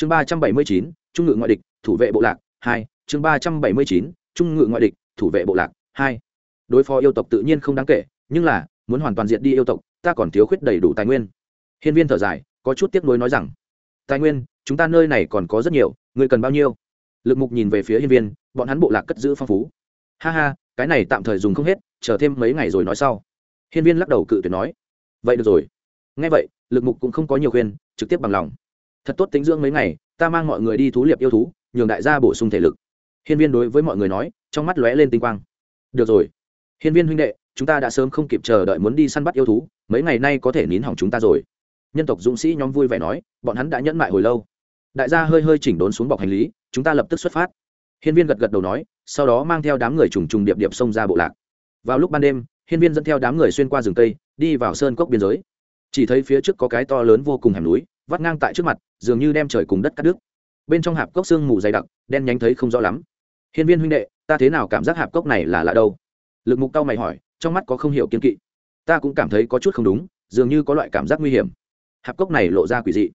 chương ba trăm bảy mươi chín, trung ngự ngoại địch, thủ vệ bộ lạc hai. Chương ba trăm bảy mươi chín, trung ngự ngoại địch, thủ vệ bộ lạc hai. Đối phó yêu tộc tự nhiên không đáng kể, nhưng là, muốn hoàn toàn diệt đi yêu tộc, ta còn thiếu khuyết đầy đủ tài nguyên. Hiên viên thở dài, có chút tiếc nuối nói rằng, tài nguyên, chúng ta nơi này còn có rất nhiều người cần bao nhiêu? Lực mục nhìn về phía hiên viên, bọn hắn bộ lạc cất giữ phong phú. Ha ha, cái này tạm thời dùng không hết, chờ thêm mấy ngày rồi nói sau. Hiên viên lắc đầu cự tuyệt nói. Vậy được rồi. Ngay vậy, lực mục cũng không có nhiều khuyên, trực tiếp bằng lòng thật tốt tính dưỡng mấy ngày ta mang mọi người đi thú liệp yêu thú nhường đại gia bổ sung thể lực. Hiên viên đối với mọi người nói trong mắt lóe lên tinh quang. Được rồi. Hiên viên huynh đệ chúng ta đã sớm không kịp chờ đợi muốn đi săn bắt yêu thú mấy ngày nay có thể nín hỏng chúng ta rồi. Nhân tộc dũng sĩ nhóm vui vẻ nói bọn hắn đã nhẫn mại hồi lâu. Đại gia hơi hơi chỉnh đốn xuống bọc hành lý chúng ta lập tức xuất phát. Hiên viên gật gật đầu nói sau đó mang theo đám người trùng trùng điệp điệp xông ra bộ lạc. Vào lúc ban đêm hiên viên dẫn theo đám người xuyên qua rừng tây, đi vào sơn cốc biên giới. Chỉ thấy phía trước có cái to lớn vô cùng hẻm núi vắt ngang tại trước mặt, dường như đem trời cùng đất cắt đứt. Bên trong hạp cốc xương mù dày đặc, đen nhánh thấy không rõ lắm. Hiên viên huynh đệ, ta thế nào cảm giác hạp cốc này là lạ đâu? Lực mục cao mày hỏi, trong mắt có không hiểu kiên kỵ. Ta cũng cảm thấy có chút không đúng, dường như có loại cảm giác nguy hiểm. Hạp cốc này lộ ra quỷ dị.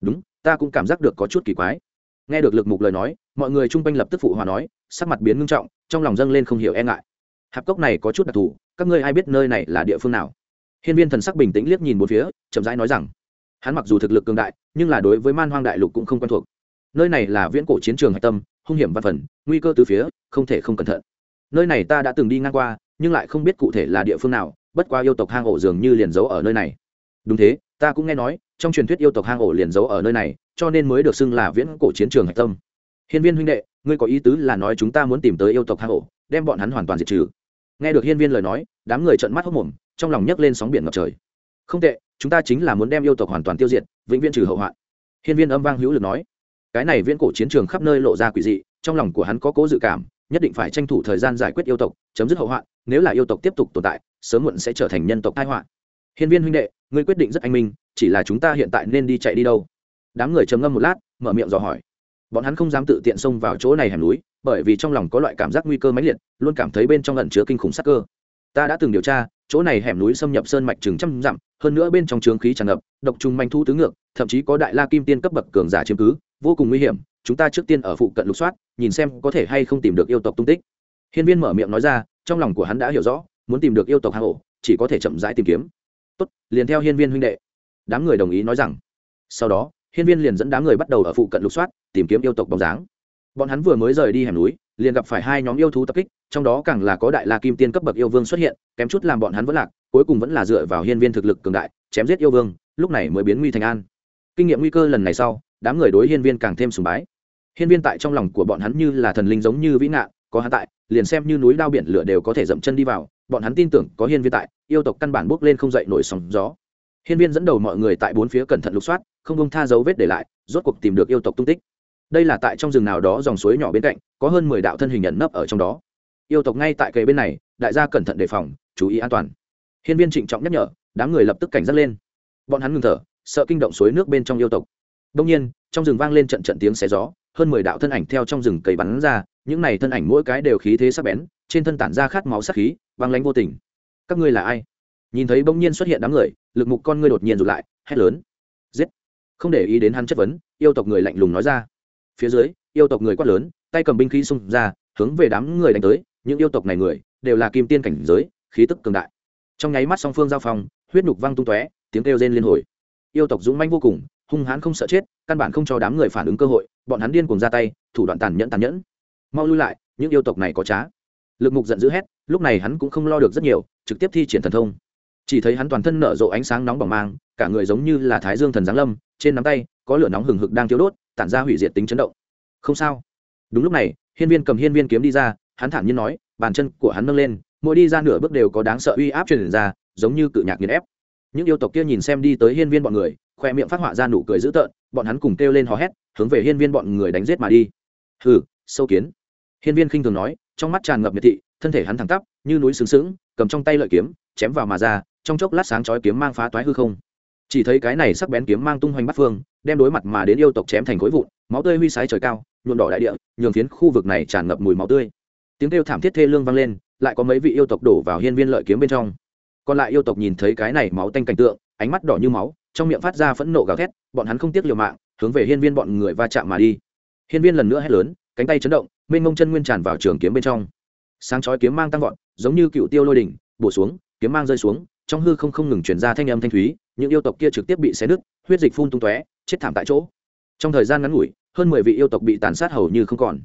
Đúng, ta cũng cảm giác được có chút kỳ quái. Nghe được lực mục lời nói, mọi người chung quanh lập tức phụ hòa nói, sắc mặt biến ngưng trọng, trong lòng dâng lên không hiểu e ngại. Hạp cốc này có chút đặc thù, các ngươi ai biết nơi này là địa phương nào? Hiên viên thần sắc bình tĩnh liếc nhìn một phía, chậm rãi nói rằng hắn mặc dù thực lực cường đại, nhưng là đối với man hoang đại lục cũng không quen thuộc. Nơi này là viễn cổ chiến trường hạch tâm, hung hiểm văn phần, nguy cơ từ phía, không thể không cẩn thận. Nơi này ta đã từng đi ngang qua, nhưng lại không biết cụ thể là địa phương nào, bất qua yêu tộc hang ổ dường như liền giấu ở nơi này. Đúng thế, ta cũng nghe nói, trong truyền thuyết yêu tộc hang ổ liền giấu ở nơi này, cho nên mới được xưng là viễn cổ chiến trường hạch tâm. Hiên viên huynh đệ, ngươi có ý tứ là nói chúng ta muốn tìm tới yêu tộc hang ổ, đem bọn hắn hoàn toàn diệt trừ. Nghe được hiên viên lời nói, đám người trợn mắt hốc mồm, trong lòng nhấc lên sóng biển ngập trời không tệ, chúng ta chính là muốn đem yêu tộc hoàn toàn tiêu diệt, vĩnh viễn trừ hậu hoạn. Hiên viên âm vang hữu lực nói. Cái này viễn cổ chiến trường khắp nơi lộ ra quỷ dị, trong lòng của hắn có cố dự cảm, nhất định phải tranh thủ thời gian giải quyết yêu tộc, chấm dứt hậu hoạn, nếu là yêu tộc tiếp tục tồn tại, sớm muộn sẽ trở thành nhân tộc tai họa. Hiên viên huynh đệ, ngươi quyết định rất anh minh, chỉ là chúng ta hiện tại nên đi chạy đi đâu? Đám người trầm ngâm một lát, mở miệng dò hỏi. Bọn hắn không dám tự tiện xông vào chỗ này hẻm núi, bởi vì trong lòng có loại cảm giác nguy cơ mãnh liệt, luôn cảm thấy bên trong ẩn chứa kinh khủng sắc cơ ta đã từng điều tra chỗ này hẻm núi xâm nhập sơn mạch chừng trăm dặm hơn nữa bên trong trướng khí tràn ngập độc trùng manh thu tứ ngược thậm chí có đại la kim tiên cấp bậc cường giả chiếm cứ vô cùng nguy hiểm chúng ta trước tiên ở phụ cận lục soát nhìn xem có thể hay không tìm được yêu tộc tung tích. Hiên viên mở miệng nói ra trong lòng của hắn đã hiểu rõ muốn tìm được yêu tộc hang hổ, chỉ có thể chậm rãi tìm kiếm. Tốt liền theo hiên viên huynh đệ. Đám người đồng ý nói rằng. Sau đó hiên viên liền dẫn đám người bắt đầu ở phụ cận lục soát tìm kiếm yêu tộc bóng dáng. Bọn hắn vừa mới rời đi hẻm núi liền gặp phải hai nhóm yêu thú tập kích, trong đó càng là có đại la kim tiên cấp bậc yêu vương xuất hiện, kém chút làm bọn hắn vẫn lạc, cuối cùng vẫn là dựa vào hiên viên thực lực cường đại, chém giết yêu vương, lúc này mới biến nguy thành an. Kinh nghiệm nguy cơ lần này sau, đám người đối hiên viên càng thêm sùng bái. Hiên viên tại trong lòng của bọn hắn như là thần linh giống như vĩ ngạn, có hắn tại, liền xem như núi đao biển lửa đều có thể dậm chân đi vào, bọn hắn tin tưởng có hiên viên tại, yêu tộc căn bản bước lên không dậy nổi sóng gió. Hiên viên dẫn đầu mọi người tại bốn phía cẩn thận lục soát, không bông tha dấu vết để lại, rốt cuộc tìm được yêu tộc tung tích đây là tại trong rừng nào đó dòng suối nhỏ bên cạnh, có hơn mười đạo thân hình nhận nấp ở trong đó. Yêu tộc ngay tại kề bên này, đại gia cẩn thận đề phòng, chú ý an toàn. Hiên viên trịnh trọng nhắc nhở, đám người lập tức cảnh giác lên. Bọn hắn ngừng thở, sợ kinh động suối nước bên trong yêu tộc. Đông nhiên, trong rừng vang lên trận trận tiếng xé gió, hơn mười đạo thân ảnh theo trong rừng cầy bắn ra, những này thân ảnh mỗi cái đều khí thế sắc bén, trên thân tản ra khát máu sắc khí băng lánh vô tình. Các ngươi là ai? Nhìn thấy bỗng nhiên xuất hiện đám người, lực mục con ngươi đột nhiên rụt lại, hét lớn. Giết! Không để ý đến hắn chất vấn, yêu tộc người lạnh lùng nói ra phía dưới, yêu tộc người quát lớn, tay cầm binh khí xung ra, hướng về đám người đánh tới. Những yêu tộc này người, đều là kim tiên cảnh giới, khí tức cường đại. Trong nháy mắt song phương giao phong, huyết nhục văng tung tóe, tiếng kêu rên liên hồi. Yêu tộc dũng manh vô cùng, hung hãn không sợ chết, căn bản không cho đám người phản ứng cơ hội, bọn hắn điên cùng ra tay, thủ đoạn tàn nhẫn tàn nhẫn. Mau lui lại, những yêu tộc này có trá. Lực mục giận dữ hét, lúc này hắn cũng không lo được rất nhiều, trực tiếp thi triển thần thông. Chỉ thấy hắn toàn thân nở rộ ánh sáng nóng bỏng mang, cả người giống như là thái dương thần giáng lâm, trên nắm tay, có lửa nóng hừng hực đang thiếu đốt tản ra hủy diệt tính chấn động. Không sao. Đúng lúc này, hiên viên cầm hiên viên kiếm đi ra, hắn thản nhiên nói, bàn chân của hắn nâng lên, mỗi đi ra nửa bước đều có đáng sợ uy áp truyền ra, giống như cự nhạc nghiền ép. Những yêu tộc kia nhìn xem đi tới hiên viên bọn người, khoe miệng phát họa ra nụ cười dữ tợn, bọn hắn cùng kêu lên hò hét, hướng về hiên viên bọn người đánh giết mà đi. Hừ, sâu kiến. Hiên viên khinh thường nói, trong mắt tràn ngập miệt thị, thân thể hắn thẳng tắp, như núi sướng sướng cầm trong tay lợi kiếm, chém vào mà ra, trong chốc lát sáng chói kiếm mang phá toái hư không chỉ thấy cái này sắc bén kiếm mang tung hoành bắt phương, đem đối mặt mà đến yêu tộc chém thành khối vụn, máu tươi huy sái trời cao, nhuộm đỏ đại địa, nhường phiến khu vực này tràn ngập mùi máu tươi. Tiếng kêu thảm thiết thê lương vang lên, lại có mấy vị yêu tộc đổ vào hiên viên lợi kiếm bên trong. Còn lại yêu tộc nhìn thấy cái này máu tanh cảnh tượng, ánh mắt đỏ như máu, trong miệng phát ra phẫn nộ gào thét, bọn hắn không tiếc liều mạng, hướng về hiên viên bọn người va chạm mà đi. Hiên viên lần nữa hét lớn, cánh tay chấn động, mênh mông chân nguyên tràn vào trường kiếm bên trong. Sáng chói kiếm mang tăng vọt, giống như cựu tiêu lôi đỉnh, bổ xuống, kiếm mang rơi xuống trong hư không không ngừng chuyển ra thanh âm thanh thúy, những yêu tộc kia trực tiếp bị xé nứt, huyết dịch phun tung tóe, chết thảm tại chỗ. Trong thời gian ngắn ngủi, hơn mười vị yêu tộc bị tàn sát hầu như không còn.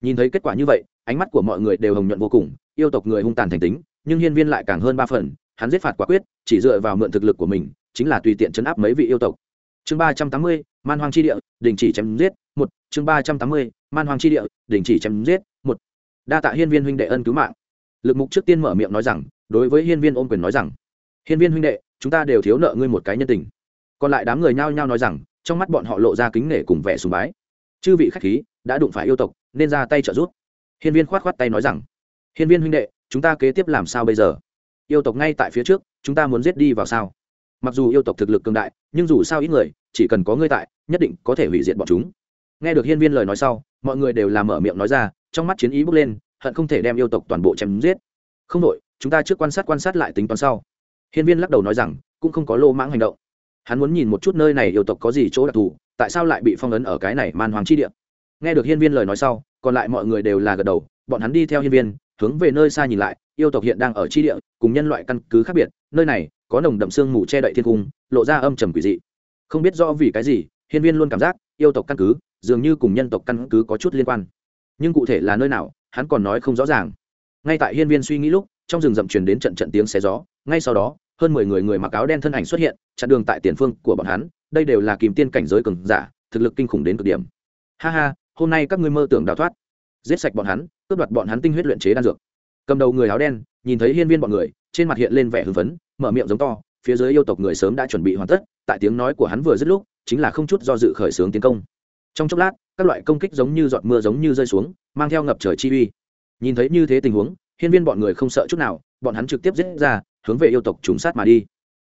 Nhìn thấy kết quả như vậy, ánh mắt của mọi người đều hồng nhuận vô cùng, yêu tộc người hung tàn thành tính, nhưng hiên viên lại càng hơn ba phần, hắn giết phạt quả quyết, chỉ dựa vào mượn thực lực của mình, chính là tùy tiện chấn áp mấy vị yêu tộc. Chương ba trăm tám mươi, man hoang chi địa, đình chỉ chém giết, một. Chương ba trăm tám mươi, man hoang chi địa, đình chỉ chém giết, một. Đa tạ hiên viên huynh đệ ân cứu mạng. Lực mục trước tiên mở miệng nói rằng, đối với hiên viên ôm quyền nói rằng hiên viên huynh đệ, chúng ta đều thiếu nợ ngươi một cái nhân tình. Còn lại đám người nhao nhao nói rằng, trong mắt bọn họ lộ ra kính nể cùng vẻ sùng bái. Chư vị khách khí, đã đụng phải yêu tộc, nên ra tay trợ giúp. Hiên viên khoát khoát tay nói rằng, hiên viên huynh đệ, chúng ta kế tiếp làm sao bây giờ? Yêu tộc ngay tại phía trước, chúng ta muốn giết đi vào sao? Mặc dù yêu tộc thực lực cường đại, nhưng dù sao ít người, chỉ cần có ngươi tại, nhất định có thể hủy diệt bọn chúng. Nghe được hiên viên lời nói sau, mọi người đều làm mở miệng nói ra, trong mắt chiến ý bước lên, hận không thể đem yêu tộc toàn bộ chém giết. Không đội chúng ta trước quan sát quan sát lại tính toán sau hiên viên lắc đầu nói rằng, cũng không có lô mãng hành động. Hắn muốn nhìn một chút nơi này yêu tộc có gì chỗ đặc thù, tại sao lại bị phong ấn ở cái này man hoàng chi địa. Nghe được hiên viên lời nói sau, còn lại mọi người đều là gật đầu, bọn hắn đi theo hiên viên, hướng về nơi xa nhìn lại, yêu tộc hiện đang ở chi địa, cùng nhân loại căn cứ khác biệt, nơi này có nồng đậm sương mù che đậy thiên cung, lộ ra âm trầm quỷ dị. Không biết rõ vì cái gì, hiên viên luôn cảm giác yêu tộc căn cứ dường như cùng nhân tộc căn cứ có chút liên quan. Nhưng cụ thể là nơi nào, hắn còn nói không rõ ràng. Ngay tại hiên viên suy nghĩ lúc, trong rừng rậm truyền đến trận trận tiếng xé gió, ngay sau đó hơn mười người người mặc áo đen thân ảnh xuất hiện, chặn đường tại tiền phương của bọn hắn, đây đều là kìm tiên cảnh giới cường giả, thực lực kinh khủng đến cực điểm. Ha ha, hôm nay các ngươi mơ tưởng đào thoát. Giết sạch bọn hắn, cướp đoạt bọn hắn tinh huyết luyện chế đan dược. Cầm đầu người áo đen, nhìn thấy hiên viên bọn người, trên mặt hiện lên vẻ hưng phấn, mở miệng giống to, phía dưới yêu tộc người sớm đã chuẩn bị hoàn tất, tại tiếng nói của hắn vừa dứt lúc, chính là không chút do dự khởi xướng tiến công. Trong chốc lát, các loại công kích giống như giọt mưa giống như rơi xuống, mang theo ngập trời chi uy. Nhìn thấy như thế tình huống, hiên viên bọn người không sợ chút nào bọn hắn trực tiếp giết ra, hướng về yêu tộc trùng sát mà đi.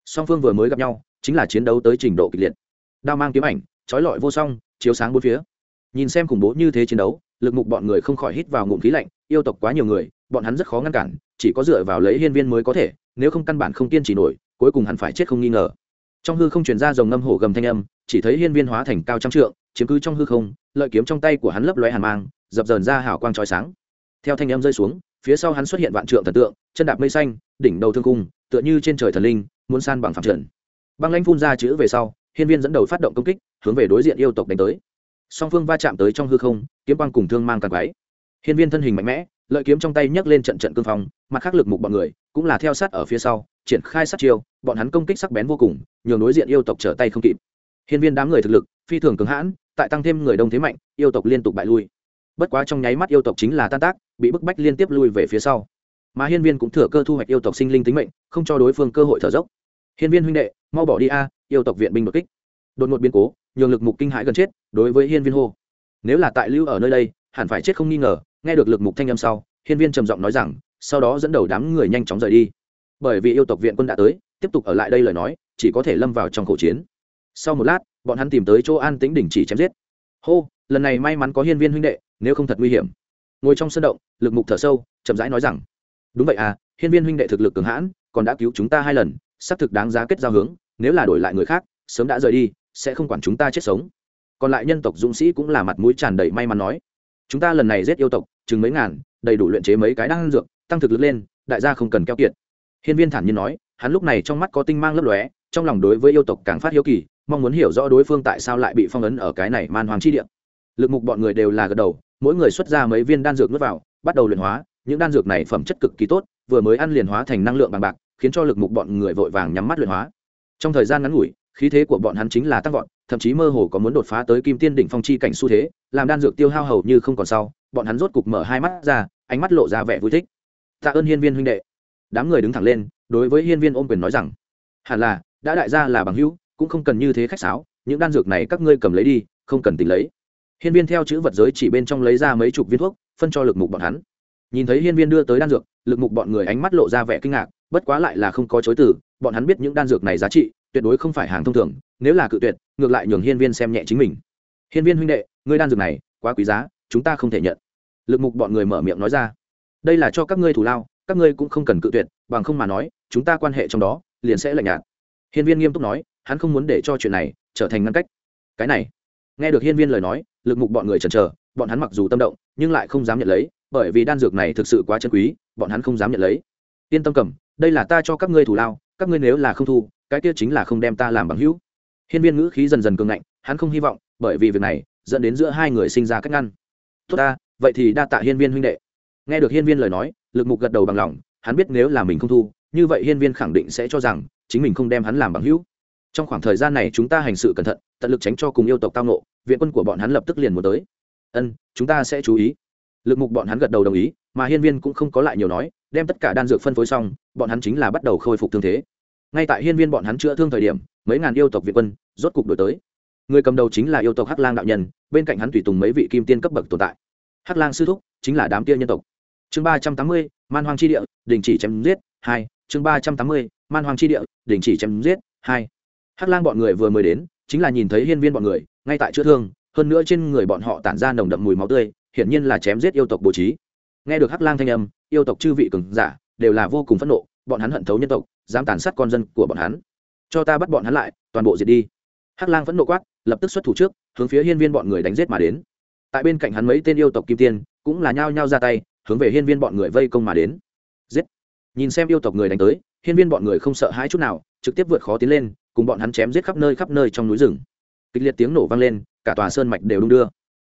Song phương vừa mới gặp nhau, chính là chiến đấu tới trình độ kịch liệt. Đao mang kiếm ảnh trói lọi vô song, chiếu sáng bốn phía. Nhìn xem khủng bố như thế chiến đấu, lực mục bọn người không khỏi hít vào ngụm khí lạnh, yêu tộc quá nhiều người, bọn hắn rất khó ngăn cản, chỉ có dựa vào lấy hiên viên mới có thể, nếu không căn bản không kiên trì nổi, cuối cùng hẳn phải chết không nghi ngờ. Trong hư không truyền ra dòng ngâm hổ gầm thanh âm, chỉ thấy hiên viên hóa thành cao trăm trượng, chiếm cứ trong hư không, lợi kiếm trong tay của hắn lấp lóe hàn mang, dập dờn ra hào quang trói sáng. Theo thanh âm rơi xuống phía sau hắn xuất hiện vạn trượng thần tượng, chân đạp mây xanh, đỉnh đầu thương cung, tựa như trên trời thần linh, muốn san bằng phạm trần. Băng lãnh phun ra chữ về sau, hiên viên dẫn đầu phát động công kích, hướng về đối diện yêu tộc đánh tới. Song phương va chạm tới trong hư không, kiếm quang cùng thương mang càng quáy hiên viên thân hình mạnh mẽ, lợi kiếm trong tay nhấc lên trận trận cương phong, mặt khác lực mục bọn người, cũng là theo sát ở phía sau, triển khai sát chiêu, bọn hắn công kích sắc bén vô cùng, nhường đối diện yêu tộc trở tay không kịp. Hiên viên đám người thực lực, phi thường cứng hãn, tại tăng thêm người đông thế mạnh, yêu tộc liên tục bại lui bất quá trong nháy mắt yêu tộc chính là tan tác, bị bức bách liên tiếp lui về phía sau. Mà hiên viên cũng thừa cơ thu hoạch yêu tộc sinh linh tính mệnh, không cho đối phương cơ hội thở dốc. Hiên viên huynh đệ, mau bỏ đi a, yêu tộc viện binh đột kích. Đột ngột biến cố, nhường lực mục kinh hãi gần chết, đối với hiên viên hô. Nếu là tại lưu ở nơi đây, hẳn phải chết không nghi ngờ, nghe được lực mục thanh âm sau, hiên viên trầm giọng nói rằng, sau đó dẫn đầu đám người nhanh chóng rời đi. Bởi vì yêu tộc viện quân đã tới, tiếp tục ở lại đây lời nói, chỉ có thể lâm vào trong khẩu chiến. Sau một lát, bọn hắn tìm tới chỗ an tĩnh đỉnh chỉ chém giết. Hô! Lần này may mắn có hiên viên huynh đệ, nếu không thật nguy hiểm. Ngồi trong sân động, lực mục thở sâu, chậm rãi nói rằng, đúng vậy à hiên viên huynh đệ thực lực cường hãn, còn đã cứu chúng ta hai lần, xác thực đáng giá kết giao hướng, nếu là đổi lại người khác, sớm đã rời đi, sẽ không quản chúng ta chết sống. Còn lại nhân tộc dũng sĩ cũng là mặt mũi tràn đầy may mắn nói, chúng ta lần này giết yêu tộc, chừng mấy ngàn, đầy đủ luyện chế mấy cái đan dược, tăng thực lực lên, đại gia không cần keo kiệt. Hiên viên thản nhiên nói, hắn lúc này trong mắt có tinh mang lấp lóe, trong lòng đối với yêu tộc càng phát hiếu kỳ, mong muốn hiểu rõ đối phương tại sao lại bị phong ấn ở cái này man hoàng chi địa lực mục bọn người đều là gật đầu, mỗi người xuất ra mấy viên đan dược nuốt vào, bắt đầu luyện hóa. Những đan dược này phẩm chất cực kỳ tốt, vừa mới ăn liền hóa thành năng lượng bằng bạc, khiến cho lực mục bọn người vội vàng nhắm mắt luyện hóa. Trong thời gian ngắn ngủi, khí thế của bọn hắn chính là tăng vọt, thậm chí mơ hồ có muốn đột phá tới kim tiên đỉnh phong chi cảnh xu thế, làm đan dược tiêu hao hầu như không còn sau, bọn hắn rốt cục mở hai mắt ra, ánh mắt lộ ra vẻ vui thích. Tạ ơn hiên viên huynh đệ. Đám người đứng thẳng lên, đối với hiên viên ôm quyền nói rằng, hẳn là, đã đại gia là bằng hữu, cũng không cần như thế khách sáo, những đan dược này các ngươi cầm lấy đi, không cần tính lấy hiên viên theo chữ vật giới chỉ bên trong lấy ra mấy chục viên thuốc, phân cho lực mục bọn hắn. Nhìn thấy hiên viên đưa tới đan dược, lực mục bọn người ánh mắt lộ ra vẻ kinh ngạc, bất quá lại là không có chối từ, bọn hắn biết những đan dược này giá trị, tuyệt đối không phải hàng thông thường, nếu là cự tuyệt, ngược lại nhường hiên viên xem nhẹ chính mình. Hiên viên huynh đệ, ngươi đan dược này, quá quý giá, chúng ta không thể nhận. Lực mục bọn người mở miệng nói ra. Đây là cho các ngươi thủ lao, các ngươi cũng không cần cự tuyệt, bằng không mà nói, chúng ta quan hệ trong đó, liền sẽ lạnh nhạt. Hiên viên nghiêm túc nói, hắn không muốn để cho chuyện này trở thành ngăn cách. Cái này, nghe được hiên viên lời nói lực mục bọn người chần chờ, bọn hắn mặc dù tâm động, nhưng lại không dám nhận lấy, bởi vì đan dược này thực sự quá chân quý, bọn hắn không dám nhận lấy. Yên tâm cầm, đây là ta cho các ngươi thủ lao, các ngươi nếu là không thu, cái kia chính là không đem ta làm bằng hữu. Hiên viên ngữ khí dần dần cường ngạnh, hắn không hy vọng, bởi vì việc này, dẫn đến giữa hai người sinh ra cách ngăn. Tốt ta, vậy thì đa tạ hiên viên huynh đệ. Nghe được hiên viên lời nói, lực mục gật đầu bằng lòng, hắn biết nếu là mình không thu, như vậy hiên viên khẳng định sẽ cho rằng, chính mình không đem hắn làm bằng hữu. Trong khoảng thời gian này chúng ta hành sự cẩn thận, tận lực tránh cho cùng yêu tộc tao nộ viện quân của bọn hắn lập tức liền muốn tới. Ân, chúng ta sẽ chú ý. Lực mục bọn hắn gật đầu đồng ý, mà hiên viên cũng không có lại nhiều nói, đem tất cả đan dược phân phối xong, bọn hắn chính là bắt đầu khôi phục thương thế. Ngay tại hiên viên bọn hắn chữa thương thời điểm, mấy ngàn yêu tộc viện quân rốt cục đổi tới. Người cầm đầu chính là yêu tộc hắc lang đạo nhân, bên cạnh hắn tùy tùng mấy vị kim tiên cấp bậc tồn tại. Hắc lang sư thúc chính là đám tiên nhân tộc. Chương ba trăm tám mươi, man hoang chi địa, đình chỉ chém giết, hai. Chương ba trăm tám mươi, man hoang chi địa, đình chỉ chém giết, hai. Hắc lang bọn người vừa mới đến, chính là nhìn thấy hiên viên bọn người ngay tại chữa thương, hơn nữa trên người bọn họ tản ra nồng đậm mùi máu tươi, hiển nhiên là chém giết yêu tộc bố trí. Nghe được hắc lang thanh âm, yêu tộc chư vị cường giả đều là vô cùng phẫn nộ, bọn hắn hận thấu nhân tộc, dám tàn sát con dân của bọn hắn. Cho ta bắt bọn hắn lại, toàn bộ diệt đi. Hắc lang phẫn nộ quát, lập tức xuất thủ trước, hướng phía hiên viên bọn người đánh giết mà đến. Tại bên cạnh hắn mấy tên yêu tộc kim tiên, cũng là nhao nhao ra tay, hướng về hiên viên bọn người vây công mà đến. Giết! Nhìn xem yêu tộc người đánh tới, hiên viên bọn người không sợ hãi chút nào, trực tiếp vượt khó tiến lên, cùng bọn hắn chém giết khắp nơi khắp nơi trong núi rừng kịch liệt tiếng nổ vang lên, cả tòa sơn mạch đều đung đưa.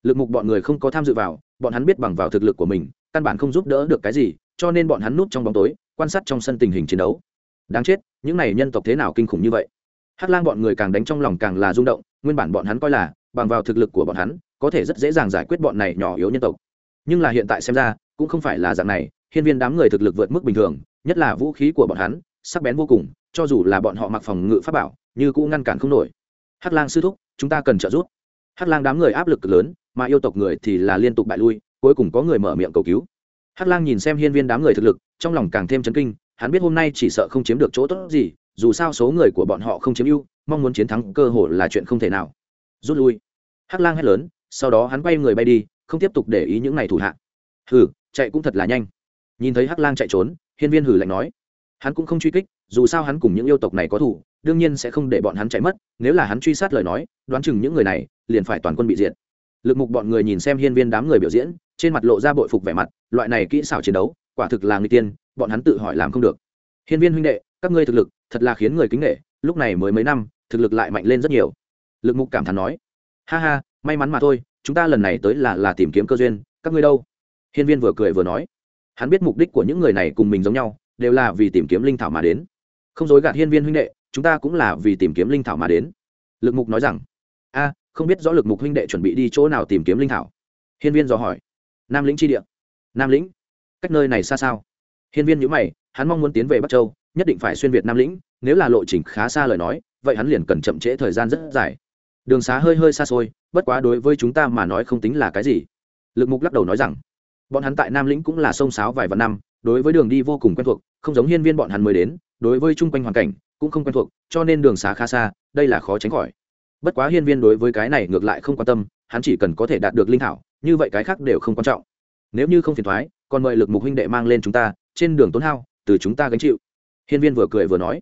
Lực mục bọn người không có tham dự vào, bọn hắn biết bằng vào thực lực của mình, căn bản không giúp đỡ được cái gì, cho nên bọn hắn núp trong bóng tối, quan sát trong sân tình hình chiến đấu. Đáng chết, những này nhân tộc thế nào kinh khủng như vậy? Hắc lang bọn người càng đánh trong lòng càng là rung động, nguyên bản bọn hắn coi là, bằng vào thực lực của bọn hắn, có thể rất dễ dàng giải quyết bọn này nhỏ yếu nhân tộc. Nhưng là hiện tại xem ra, cũng không phải là dạng này, hiên viên đám người thực lực vượt mức bình thường, nhất là vũ khí của bọn hắn, sắc bén vô cùng, cho dù là bọn họ mặc phòng ngự pháp bảo, như cũng ngăn cản không nổi hắc lang sư thúc, chúng ta cần trợ giúp. Hắc lang đám người áp lực cực lớn, mà yêu tộc người thì là liên tục bại lui, cuối cùng có người mở miệng cầu cứu. Hắc lang nhìn xem hiên viên đám người thực lực, trong lòng càng thêm chấn kinh, hắn biết hôm nay chỉ sợ không chiếm được chỗ tốt gì, dù sao số người của bọn họ không chiếm ưu, mong muốn chiến thắng cơ hội là chuyện không thể nào. Rút lui. Hắc lang hét lớn, sau đó hắn quay người bay đi, không tiếp tục để ý những này thủ hạ. Hừ, chạy cũng thật là nhanh. Nhìn thấy hắc lang chạy trốn, hiên viên hử lạnh nói. Hắn cũng không truy kích, dù sao hắn cùng những yêu tộc này có thủ đương nhiên sẽ không để bọn hắn chạy mất, nếu là hắn truy sát lời nói, đoán chừng những người này liền phải toàn quân bị diệt. Lực mục bọn người nhìn xem hiên viên đám người biểu diễn, trên mặt lộ ra bội phục vẻ mặt, loại này kỹ xảo chiến đấu, quả thực là người tiên, bọn hắn tự hỏi làm không được. Hiên viên huynh đệ, các ngươi thực lực, thật là khiến người kính nghệ lúc này mới mấy năm, thực lực lại mạnh lên rất nhiều. Lực mục cảm thán nói, ha ha, may mắn mà thôi, chúng ta lần này tới là là tìm kiếm cơ duyên, các ngươi đâu? Hiên viên vừa cười vừa nói, hắn biết mục đích của những người này cùng mình giống nhau, đều là vì tìm kiếm linh thảo mà đến. Không dối gạt hiên viên huynh đệ chúng ta cũng là vì tìm kiếm linh thảo mà đến. Lực mục nói rằng, a, không biết rõ lực mục huynh đệ chuẩn bị đi chỗ nào tìm kiếm linh thảo. Hiên viên dò hỏi, nam lĩnh tri địa. Nam lĩnh? Cách nơi này xa sao? Hiên viên nhữ mày, hắn mong muốn tiến về bắc châu, nhất định phải xuyên việt nam lĩnh, nếu là lộ trình khá xa lời nói, vậy hắn liền cần chậm trễ thời gian rất dài. Đường xá hơi hơi xa xôi, bất quá đối với chúng ta mà nói không tính là cái gì. Lực mục lắc đầu nói rằng, bọn hắn tại nam lĩnh cũng là sông sáo vài vạn năm, đối với đường đi vô cùng quen thuộc, không giống hiên viên bọn hắn mới đến đối với chung quanh hoàn cảnh cũng không quen thuộc, cho nên đường xá khá xa, đây là khó tránh khỏi. Bất quá hiên viên đối với cái này ngược lại không quan tâm, hắn chỉ cần có thể đạt được linh thảo, như vậy cái khác đều không quan trọng. Nếu như không phiền thoái, còn mời lực mục huynh đệ mang lên chúng ta, trên đường tốn hao, từ chúng ta gánh chịu. Hiên viên vừa cười vừa nói.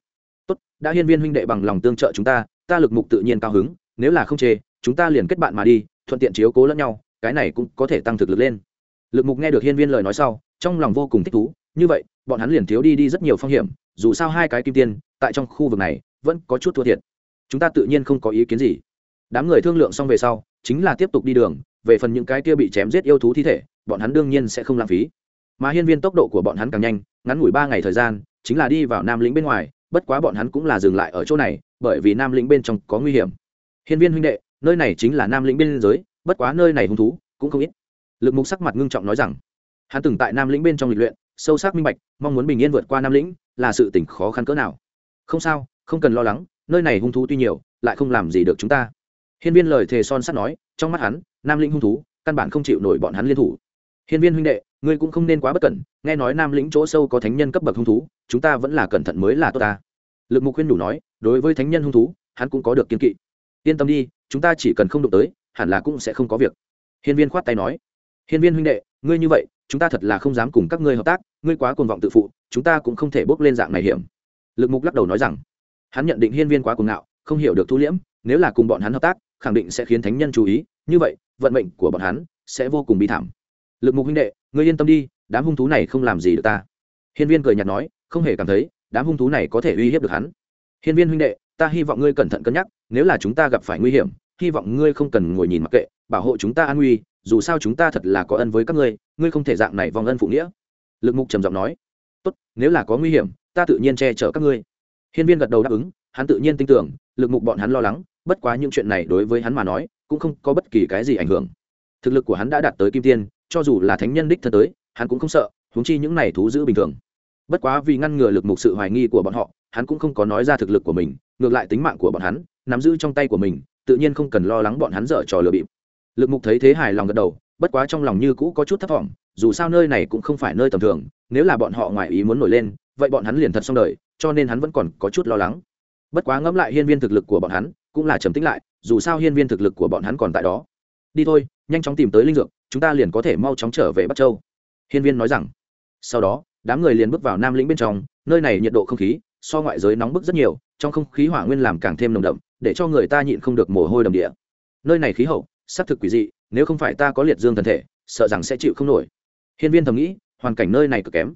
Tốt, đã hiên viên huynh đệ bằng lòng tương trợ chúng ta ta lực mục tự nhiên cao hứng, nếu là không chê, chúng ta liền kết bạn mà đi, thuận tiện chiếu cố lẫn nhau, cái này cũng có thể tăng thực lực lên. Lực mục nghe được hiên viên lời nói sau, trong lòng vô cùng thích thú, như vậy, bọn hắn liền thiếu đi đi rất nhiều phong hiểm dù sao hai cái kim tiên tại trong khu vực này vẫn có chút thua thiệt. Chúng ta tự nhiên không có ý kiến gì. Đám người thương lượng xong về sau, chính là tiếp tục đi đường, về phần những cái kia bị chém giết yêu thú thi thể, bọn hắn đương nhiên sẽ không lãng phí. Mà hiên viên tốc độ của bọn hắn càng nhanh, ngắn ngủi ba ngày thời gian, chính là đi vào nam lĩnh bên ngoài, bất quá bọn hắn cũng là dừng lại ở chỗ này, bởi vì nam lĩnh bên trong có nguy hiểm. Hiên viên huynh đệ, nơi này chính là nam lĩnh bên giới, bất quá nơi này hung thú cũng không ít. Lực mục sắc mặt ngưng trọng nói rằng, hắn từng tại nam lĩnh bên trong lịch luyện sâu sắc minh bạch, mong muốn bình yên vượt qua nam lĩnh là sự tỉnh khó khăn cỡ nào. Không sao, không cần lo lắng, nơi này hung thú tuy nhiều, lại không làm gì được chúng ta. Hiên viên lời thề son sắt nói, trong mắt hắn, nam lĩnh hung thú, căn bản không chịu nổi bọn hắn liên thủ. Hiên viên huynh đệ, ngươi cũng không nên quá bất cẩn, nghe nói nam lĩnh chỗ sâu có thánh nhân cấp bậc hung thú, chúng ta vẫn là cẩn thận mới là tốt ta. Lực mục khuyên đủ nói, đối với thánh nhân hung thú, hắn cũng có được kiên kỵ. Yên tâm đi, chúng ta chỉ cần không đụng tới, hẳn là cũng sẽ không có việc. Hiên viên khoát tay nói, hiên viên huynh đệ, ngươi như vậy chúng ta thật là không dám cùng các ngươi hợp tác, ngươi quá cuồng vọng tự phụ, chúng ta cũng không thể bốc lên dạng này hiểm. Lực mục lắc đầu nói rằng. Hắn nhận định hiên viên quá cuồng ngạo, không hiểu được thu liễm, nếu là cùng bọn hắn hợp tác, khẳng định sẽ khiến thánh nhân chú ý, như vậy, vận mệnh của bọn hắn sẽ vô cùng bi thảm. Lực mục huynh đệ, ngươi yên tâm đi, đám hung thú này không làm gì được ta. Hiên viên cười nhạt nói, không hề cảm thấy, đám hung thú này có thể uy hiếp được hắn. Hiên viên huynh đệ, ta hy vọng ngươi cẩn thận cân nhắc, nếu là chúng ta gặp phải nguy hiểm, hy vọng ngươi không cần ngồi nhìn mặc kệ, bảo hộ chúng ta an nguy dù sao chúng ta thật là có ân với các ngươi ngươi không thể dạng này vong ân phụ nghĩa. Lực mục trầm giọng nói. Tốt, nếu là có nguy hiểm, ta tự nhiên che chở các ngươi. Hiên viên gật đầu đáp ứng, hắn tự nhiên tin tưởng, lực mục bọn hắn lo lắng, bất quá những chuyện này đối với hắn mà nói, cũng không có bất kỳ cái gì ảnh hưởng. Thực lực của hắn đã đạt tới kim tiên, cho dù là thánh nhân đích thân tới, hắn cũng không sợ húng chi những này thú giữ bình thường. Bất quá vì ngăn ngừa lực mục sự hoài nghi của bọn họ, hắn cũng không có nói ra thực lực của mình, ngược lại tính mạng của bọn hắn, nắm giữ trong tay của mình, tự nhiên không cần lo lắng bọn hắn dở trò lừa bịp lực mục thấy thế hài lòng gật đầu, bất quá trong lòng như cũ có chút thất vọng dù sao nơi này cũng không phải nơi tầm thường, nếu là bọn họ ngoài ý muốn nổi lên, vậy bọn hắn liền thật xong đời, cho nên hắn vẫn còn có chút lo lắng. Bất quá ngẫm lại hiên viên thực lực của bọn hắn, cũng là trầm tĩnh lại, dù sao hiên viên thực lực của bọn hắn còn tại đó. Đi thôi, nhanh chóng tìm tới linh dược, chúng ta liền có thể mau chóng trở về bắc châu. Hiên viên nói rằng. Sau đó, đám người liền bước vào nam lĩnh bên trong, nơi này nhiệt độ không khí, so ngoại giới nóng bức rất nhiều, trong không khí hỏa nguyên làm càng thêm nồng đậm, để cho người ta nhịn không được mồ hôi đầm địa. Nơi này khí hậu xác thực quỷ dị, nếu không phải ta có liệt dương thân thể, sợ rằng sẽ chịu không nổi. Hiên viên thầm nghĩ, hoàn cảnh nơi này cực kém.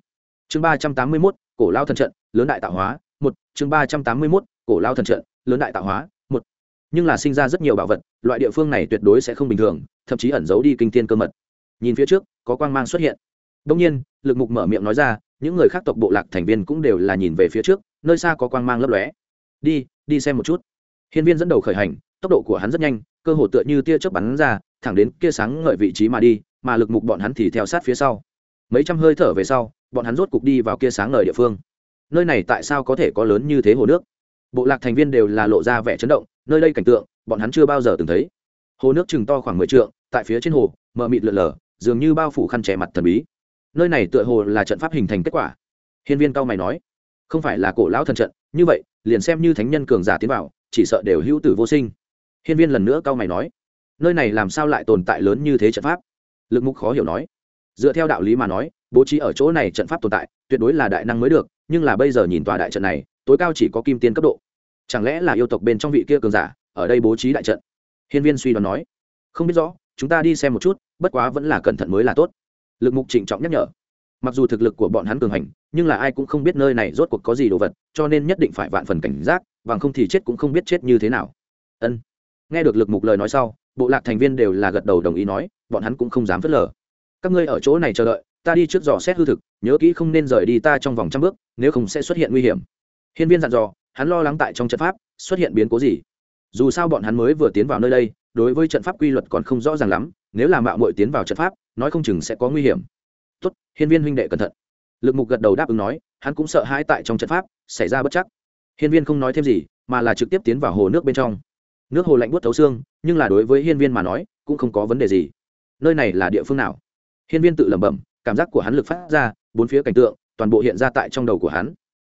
Chương ba trăm tám mươi mốt, cổ lao thần trận, lớn đại tạo hóa, một. Chương ba trăm tám mươi mốt, cổ lao thần trận, lớn đại tạo hóa, một. Nhưng là sinh ra rất nhiều bảo vật, loại địa phương này tuyệt đối sẽ không bình thường, thậm chí ẩn giấu đi kinh thiên cơ mật. Nhìn phía trước, có quang mang xuất hiện. Đông nhiên, lực mục mở miệng nói ra, những người khác tộc bộ lạc thành viên cũng đều là nhìn về phía trước, nơi xa có quang mang lấp lóe. Đi đi xem một chút. Hiên viên dẫn đầu khởi hành, tốc độ của hắn rất nhanh cơ hồ tựa như tia chớp bắn ra, thẳng đến kia sáng ngợi vị trí mà đi, mà lực mục bọn hắn thì theo sát phía sau. Mấy trăm hơi thở về sau, bọn hắn rốt cục đi vào kia sáng ngời địa phương. Nơi này tại sao có thể có lớn như thế hồ nước? Bộ lạc thành viên đều là lộ ra vẻ chấn động, nơi đây cảnh tượng, bọn hắn chưa bao giờ từng thấy. Hồ nước chừng to khoảng mười trượng, tại phía trên hồ, mờ mịt lượn lờ, dường như bao phủ khăn trẻ mặt thần bí. Nơi này tựa hồ là trận pháp hình thành kết quả. Hiên viên cao mày nói, không phải là cổ lão thần trận, như vậy, liền xem như thánh nhân cường giả tiến vào, chỉ sợ đều hữu tử vô sinh hiên viên lần nữa cao mày nói, nơi này làm sao lại tồn tại lớn như thế trận pháp? Lực mục khó hiểu nói, dựa theo đạo lý mà nói, bố trí ở chỗ này trận pháp tồn tại, tuyệt đối là đại năng mới được, nhưng là bây giờ nhìn tòa đại trận này, tối cao chỉ có kim tiên cấp độ. Chẳng lẽ là yêu tộc bên trong vị kia cường giả, ở đây bố trí đại trận? Hiên viên suy đoán nói, không biết rõ, chúng ta đi xem một chút, bất quá vẫn là cẩn thận mới là tốt. Lực mục trịnh trọng nhắc nhở, mặc dù thực lực của bọn hắn cường hành, nhưng là ai cũng không biết nơi này rốt cuộc có gì đồ vật, cho nên nhất định phải vạn phần cảnh giác, bằng không thì chết cũng không biết chết như thế nào. Ân nghe được lực mục lời nói sau, bộ lạc thành viên đều là gật đầu đồng ý nói, bọn hắn cũng không dám phớt lờ. Các ngươi ở chỗ này chờ đợi, ta đi trước dò xét hư thực, nhớ kỹ không nên rời đi ta trong vòng trăm bước, nếu không sẽ xuất hiện nguy hiểm. Hiên viên dặn dò, hắn lo lắng tại trong trận pháp, xuất hiện biến cố gì? Dù sao bọn hắn mới vừa tiến vào nơi đây, đối với trận pháp quy luật còn không rõ ràng lắm, nếu là mạo muội tiến vào trận pháp, nói không chừng sẽ có nguy hiểm. Tốt, hiên viên huynh đệ cẩn thận. Lực mục gật đầu đáp ứng nói, hắn cũng sợ hãi tại trong trận pháp, xảy ra bất chắc. Hiên viên không nói thêm gì, mà là trực tiếp tiến vào hồ nước bên trong nước hồ lạnh buốt thấu xương, nhưng là đối với hiên viên mà nói, cũng không có vấn đề gì. Nơi này là địa phương nào? Hiên viên tự lẩm bẩm, cảm giác của hắn lực phát ra, bốn phía cảnh tượng, toàn bộ hiện ra tại trong đầu của hắn.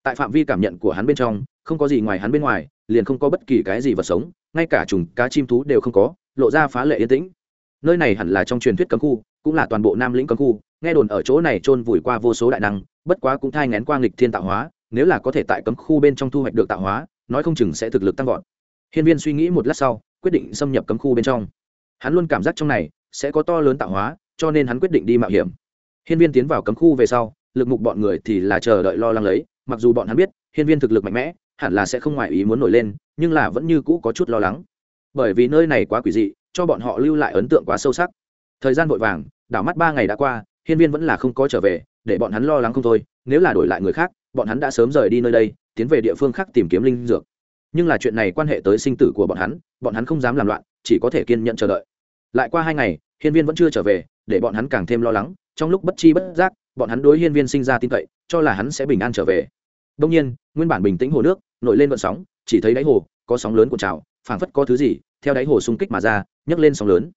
Tại phạm vi cảm nhận của hắn bên trong, không có gì ngoài hắn bên ngoài, liền không có bất kỳ cái gì vật sống, ngay cả trùng, cá chim thú đều không có, lộ ra phá lệ yên tĩnh. Nơi này hẳn là trong truyền thuyết cấm khu, cũng là toàn bộ nam lĩnh cấm khu, nghe đồn ở chỗ này chôn vùi qua vô số đại năng, bất quá cũng thai ngén quang lịch thiên tạo hóa, nếu là có thể tại cấm khu bên trong thu hoạch được tạo hóa, nói không chừng sẽ thực lực tăng vọt hiên viên suy nghĩ một lát sau, quyết định xâm nhập cấm khu bên trong. Hắn luôn cảm giác trong này sẽ có to lớn tạo hóa, cho nên hắn quyết định đi mạo hiểm. Hiên viên tiến vào cấm khu về sau, lực mục bọn người thì là chờ đợi lo lắng lấy, mặc dù bọn hắn biết hiên viên thực lực mạnh mẽ, hẳn là sẽ không ngoại ý muốn nổi lên, nhưng là vẫn như cũ có chút lo lắng. Bởi vì nơi này quá quỷ dị, cho bọn họ lưu lại ấn tượng quá sâu sắc. Thời gian vội vàng, đảo mắt ba ngày đã qua, hiên viên vẫn là không có trở về, để bọn hắn lo lắng không thôi, nếu là đổi lại người khác, bọn hắn đã sớm rời đi nơi đây, tiến về địa phương khác tìm kiếm linh dược nhưng là chuyện này quan hệ tới sinh tử của bọn hắn bọn hắn không dám làm loạn, chỉ có thể kiên nhận chờ đợi. Lại qua hai ngày, hiên viên vẫn chưa trở về, để bọn hắn càng thêm lo lắng, trong lúc bất chi bất giác, bọn hắn đối hiên viên sinh ra tin cậy, cho là hắn sẽ bình an trở về. Đông nhiên, nguyên bản bình tĩnh hồ nước, nổi lên vận sóng, chỉ thấy đáy hồ, có sóng lớn cuộn trào, phảng phất có thứ gì, theo đáy hồ xung kích mà ra, nhấc lên sóng lớn.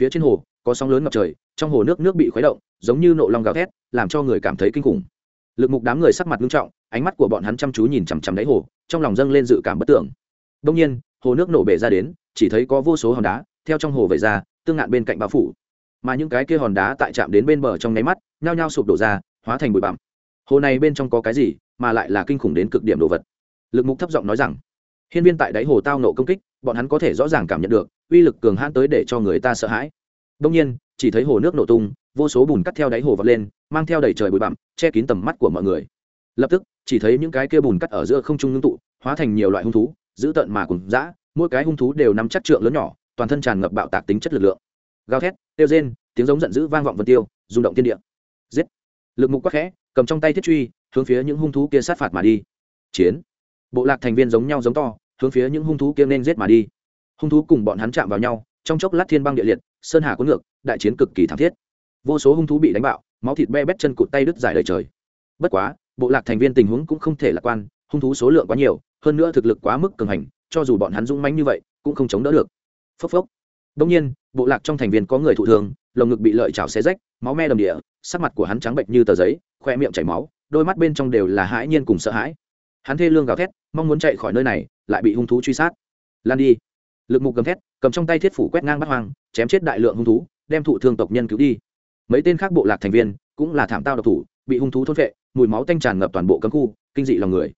Phía trên hồ, có sóng lớn ngập trời, trong hồ nước nước bị khuấy động, giống như nộ long gào thét, làm cho người cảm thấy kinh khủng. Lực mục đám người sắc mặt nghiêm trọng ánh mắt của bọn hắn chăm chú nhìn chằm chằm đáy hồ, trong lòng dâng lên dự cảm bất tưởng. Đông nhiên, hồ nước nổ bể ra đến, chỉ thấy có vô số hòn đá, theo trong hồ về ra, tương ngạn bên cạnh bao phủ. Mà những cái kia hòn đá tại chạm đến bên bờ trong nháy mắt, nhao nhao sụp đổ ra, hóa thành bụi bặm. Hồ này bên trong có cái gì, mà lại là kinh khủng đến cực điểm đồ vật? Lực mục thấp giọng nói rằng, hiên viên tại đáy hồ tao nộ công kích, bọn hắn có thể rõ ràng cảm nhận được, uy lực cường hãn tới để cho người ta sợ hãi. Đông nhiên, chỉ thấy hồ nước nổ tung, vô số bùn cắt theo đáy hồ vật lên, mang theo đầy trời bụi bặm, che kín tầm mắt của mọi người. Lập tức chỉ thấy những cái kia bùn cắt ở giữa không trung ngưng tụ, hóa thành nhiều loại hung thú, dữ tận mà cùng dã, mỗi cái hung thú đều nắm chắc trượng lớn nhỏ, toàn thân tràn ngập bạo tạc tính chất lực lượng. Gào thét tiêu rên, tiếng giống giận dữ vang vọng vân tiêu, rung động thiên địa. Giết! Lực mục quắc khẽ, cầm trong tay thiết truy, hướng phía những hung thú kia sát phạt mà đi. Chiến! Bộ lạc thành viên giống nhau giống to, hướng phía những hung thú kia nên giết mà đi. Hung thú cùng bọn hắn chạm vào nhau, trong chốc lát thiên băng địa liệt, sơn hà cuốn ngược, đại chiến cực kỳ thảm thiết. Vô số hung thú bị đánh bạo, máu thịt be bét chân cụt tay đứt dài đời trời. Bất quá bộ lạc thành viên tình huống cũng không thể lạc quan, hung thú số lượng quá nhiều, hơn nữa thực lực quá mức cường hành, cho dù bọn hắn dũng mãnh như vậy, cũng không chống đỡ được. Phốc phốc. Đông nhiên, bộ lạc trong thành viên có người thụ thường lồng ngực bị lợi chảo xé rách, máu me đầm địa, sắc mặt của hắn trắng bệnh như tờ giấy, khoe miệng chảy máu, đôi mắt bên trong đều là hãi nhiên cùng sợ hãi. Hắn thê lương gào thét, mong muốn chạy khỏi nơi này, lại bị hung thú truy sát. Lan đi. Lực mục gầm thét, cầm trong tay thiết phủ quét ngang bắt hoang, chém chết đại lượng hung thú, đem thụ thương tộc nhân cứu đi. Mấy tên khác bộ lạc thành viên cũng là thảm tao độc thủ, bị hung thú thôn vệ mùi máu tanh tràn ngập toàn bộ cấm khu, kinh dị lòng người.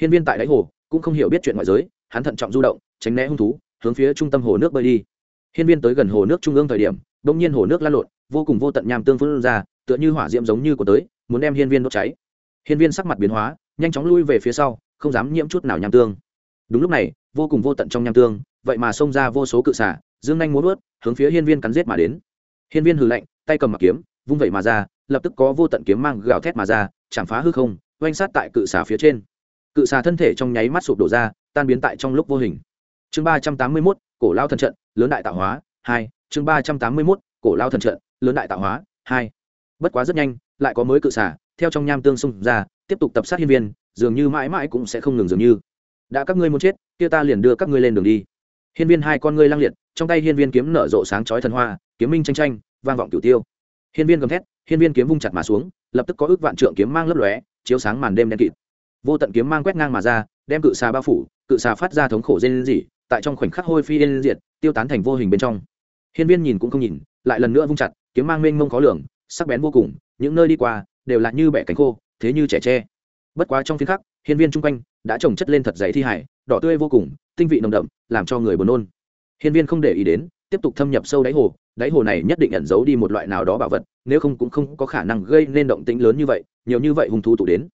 Hiên viên tại đáy hồ, cũng không hiểu biết chuyện ngoại giới, hắn thận trọng du động, tránh né hung thú, hướng phía trung tâm hồ nước bơi đi. Hiên viên tới gần hồ nước trung ương thời điểm đột nhiên hồ nước lan lộn, vô cùng vô tận nham tương phun ra, tựa như hỏa diễm giống như của tới, muốn đem hiên viên đốt cháy. Hiên viên sắc mặt biến hóa, nhanh chóng lui về phía sau, không dám nhiễm chút nào nham tương. Đúng lúc này, vô cùng vô tận trong nham tương, vậy mà xông ra vô số cự xả dương nhanh muốn vớt hướng phía hiên viên cắn giết mà đến. Hiên viên hừ lạnh, tay cầm mặc kiếm, vung vậy mà ra lập tức có vô tận kiếm mang gào thét mà ra chạm phá hư không, oanh sát tại cự xà phía trên. Cự xà thân thể trong nháy mắt sụp đổ ra, tan biến tại trong lúc vô hình. Chương ba trăm tám mươi mốt, cổ lao thần trận, lớn đại tạo hóa, hai. Chương ba trăm tám mươi mốt, cổ lao thần trận, lớn đại tạo hóa, hai. Bất quá rất nhanh, lại có mới cự xả theo trong nham tương xung ra, tiếp tục tập sát hiên viên, dường như mãi mãi cũng sẽ không ngừng dường như. Đã các ngươi muốn chết, kia ta liền đưa các ngươi lên đường đi. Hiên viên hai con ngươi lang liệt, trong tay hiên viên kiếm nở rộ sáng chói thần hoa, kiếm minh tranh tranh vang vọng cửu tiêu hiên viên gầm thét, hiên viên kiếm vung chặt mà xuống, lập tức có ước vạn trượng kiếm mang lấp lóe, chiếu sáng màn đêm đen kịt. Vô tận kiếm mang quét ngang mà ra, đem cự xà bao phủ, cự xà phát ra thống khổ dên dỉ tại trong khoảnh khắc hôi phi yên diệt, tiêu tán thành vô hình bên trong. Hiên viên nhìn cũng không nhìn, lại lần nữa vung chặt, kiếm mang mênh mông khó lường, sắc bén vô cùng, những nơi đi qua đều là như bẻ cánh khô, thế như trẻ tre. Bất quá trong phiên khắc, hiên viên chung quanh đã trồng chất lên thật dày thi hải, đỏ tươi vô cùng, tinh vị nồng đậm, làm cho người buồn nôn. Hiên viên không để ý đến, tiếp tục thâm nhập sâu đáy hồ đáy hồ này nhất định ẩn giấu đi một loại nào đó bảo vật, nếu không cũng không có khả năng gây nên động tĩnh lớn như vậy, nhiều như vậy hung thú tụ đến.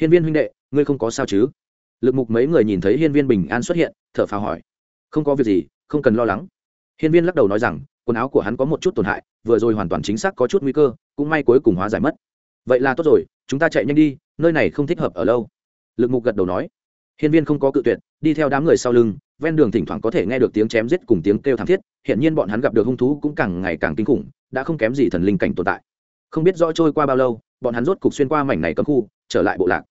Hiên viên huynh đệ, ngươi không có sao chứ? Lực mục mấy người nhìn thấy hiên viên bình an xuất hiện, thở phào hỏi. Không có việc gì, không cần lo lắng. Hiên viên lắc đầu nói rằng, quần áo của hắn có một chút tổn hại, vừa rồi hoàn toàn chính xác có chút nguy cơ, cũng may cuối cùng hóa giải mất. Vậy là tốt rồi, chúng ta chạy nhanh đi, nơi này không thích hợp ở lâu. Lực mục gật đầu nói. Hiên viên không có cự tuyệt, đi theo đám người sau lưng ven đường thỉnh thoảng có thể nghe được tiếng chém giết cùng tiếng kêu thảm thiết hiện nhiên bọn hắn gặp được hung thú cũng càng ngày càng kinh khủng, đã không kém gì thần linh cảnh tồn tại. Không biết rõ trôi qua bao lâu, bọn hắn rốt cục xuyên qua mảnh này cấm khu, trở lại bộ lạc.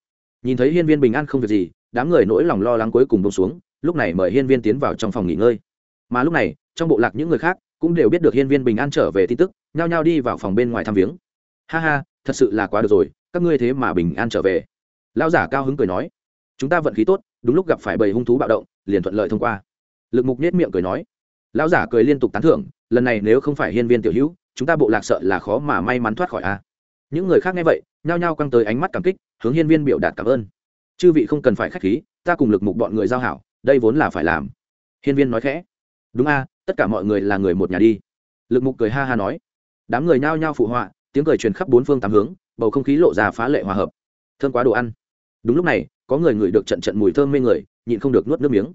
Nhìn thấy hiên viên bình an không việc gì, đám người nỗi lòng lo lắng cuối cùng bông xuống, lúc này mời hiên viên tiến vào trong phòng nghỉ ngơi. Mà lúc này, trong bộ lạc những người khác cũng đều biết được hiên viên bình an trở về tin tức, nhao nhao đi vào phòng bên ngoài thăm viếng. Ha ha, thật sự là quá được rồi, các ngươi thế mà bình an trở về. Lão giả cao hứng cười nói, chúng ta vận khí tốt, đúng lúc gặp phải bầy hung thú bạo động liền thuận lợi thông qua. Lực mục nết miệng cười nói, lão giả cười liên tục tán thưởng, lần này nếu không phải hiên viên tiểu hữu, chúng ta bộ lạc sợ là khó mà may mắn thoát khỏi a. Những người khác nghe vậy, nhao nhao căng tới ánh mắt cảm kích, hướng hiên viên biểu đạt cảm ơn. Chư vị không cần phải k h á c h khí, ta cùng lực mục bọn người giao hảo, đây vốn là phải làm. Hiên viên nói khẽ, đúng a, tất cả mọi người là người một nhà đi. Lực mục cười ha ha nói, đám người nhao nhao phụ họa, tiếng cười truyền khắp bốn phương tám hướng, bầu không khí lộ ra phá lệ hòa hợp. Thơm quá đồ ăn. Đúng lúc này, có người ngửi được trận trận mùi thơm mê người nhịn không được nuốt nước miếng.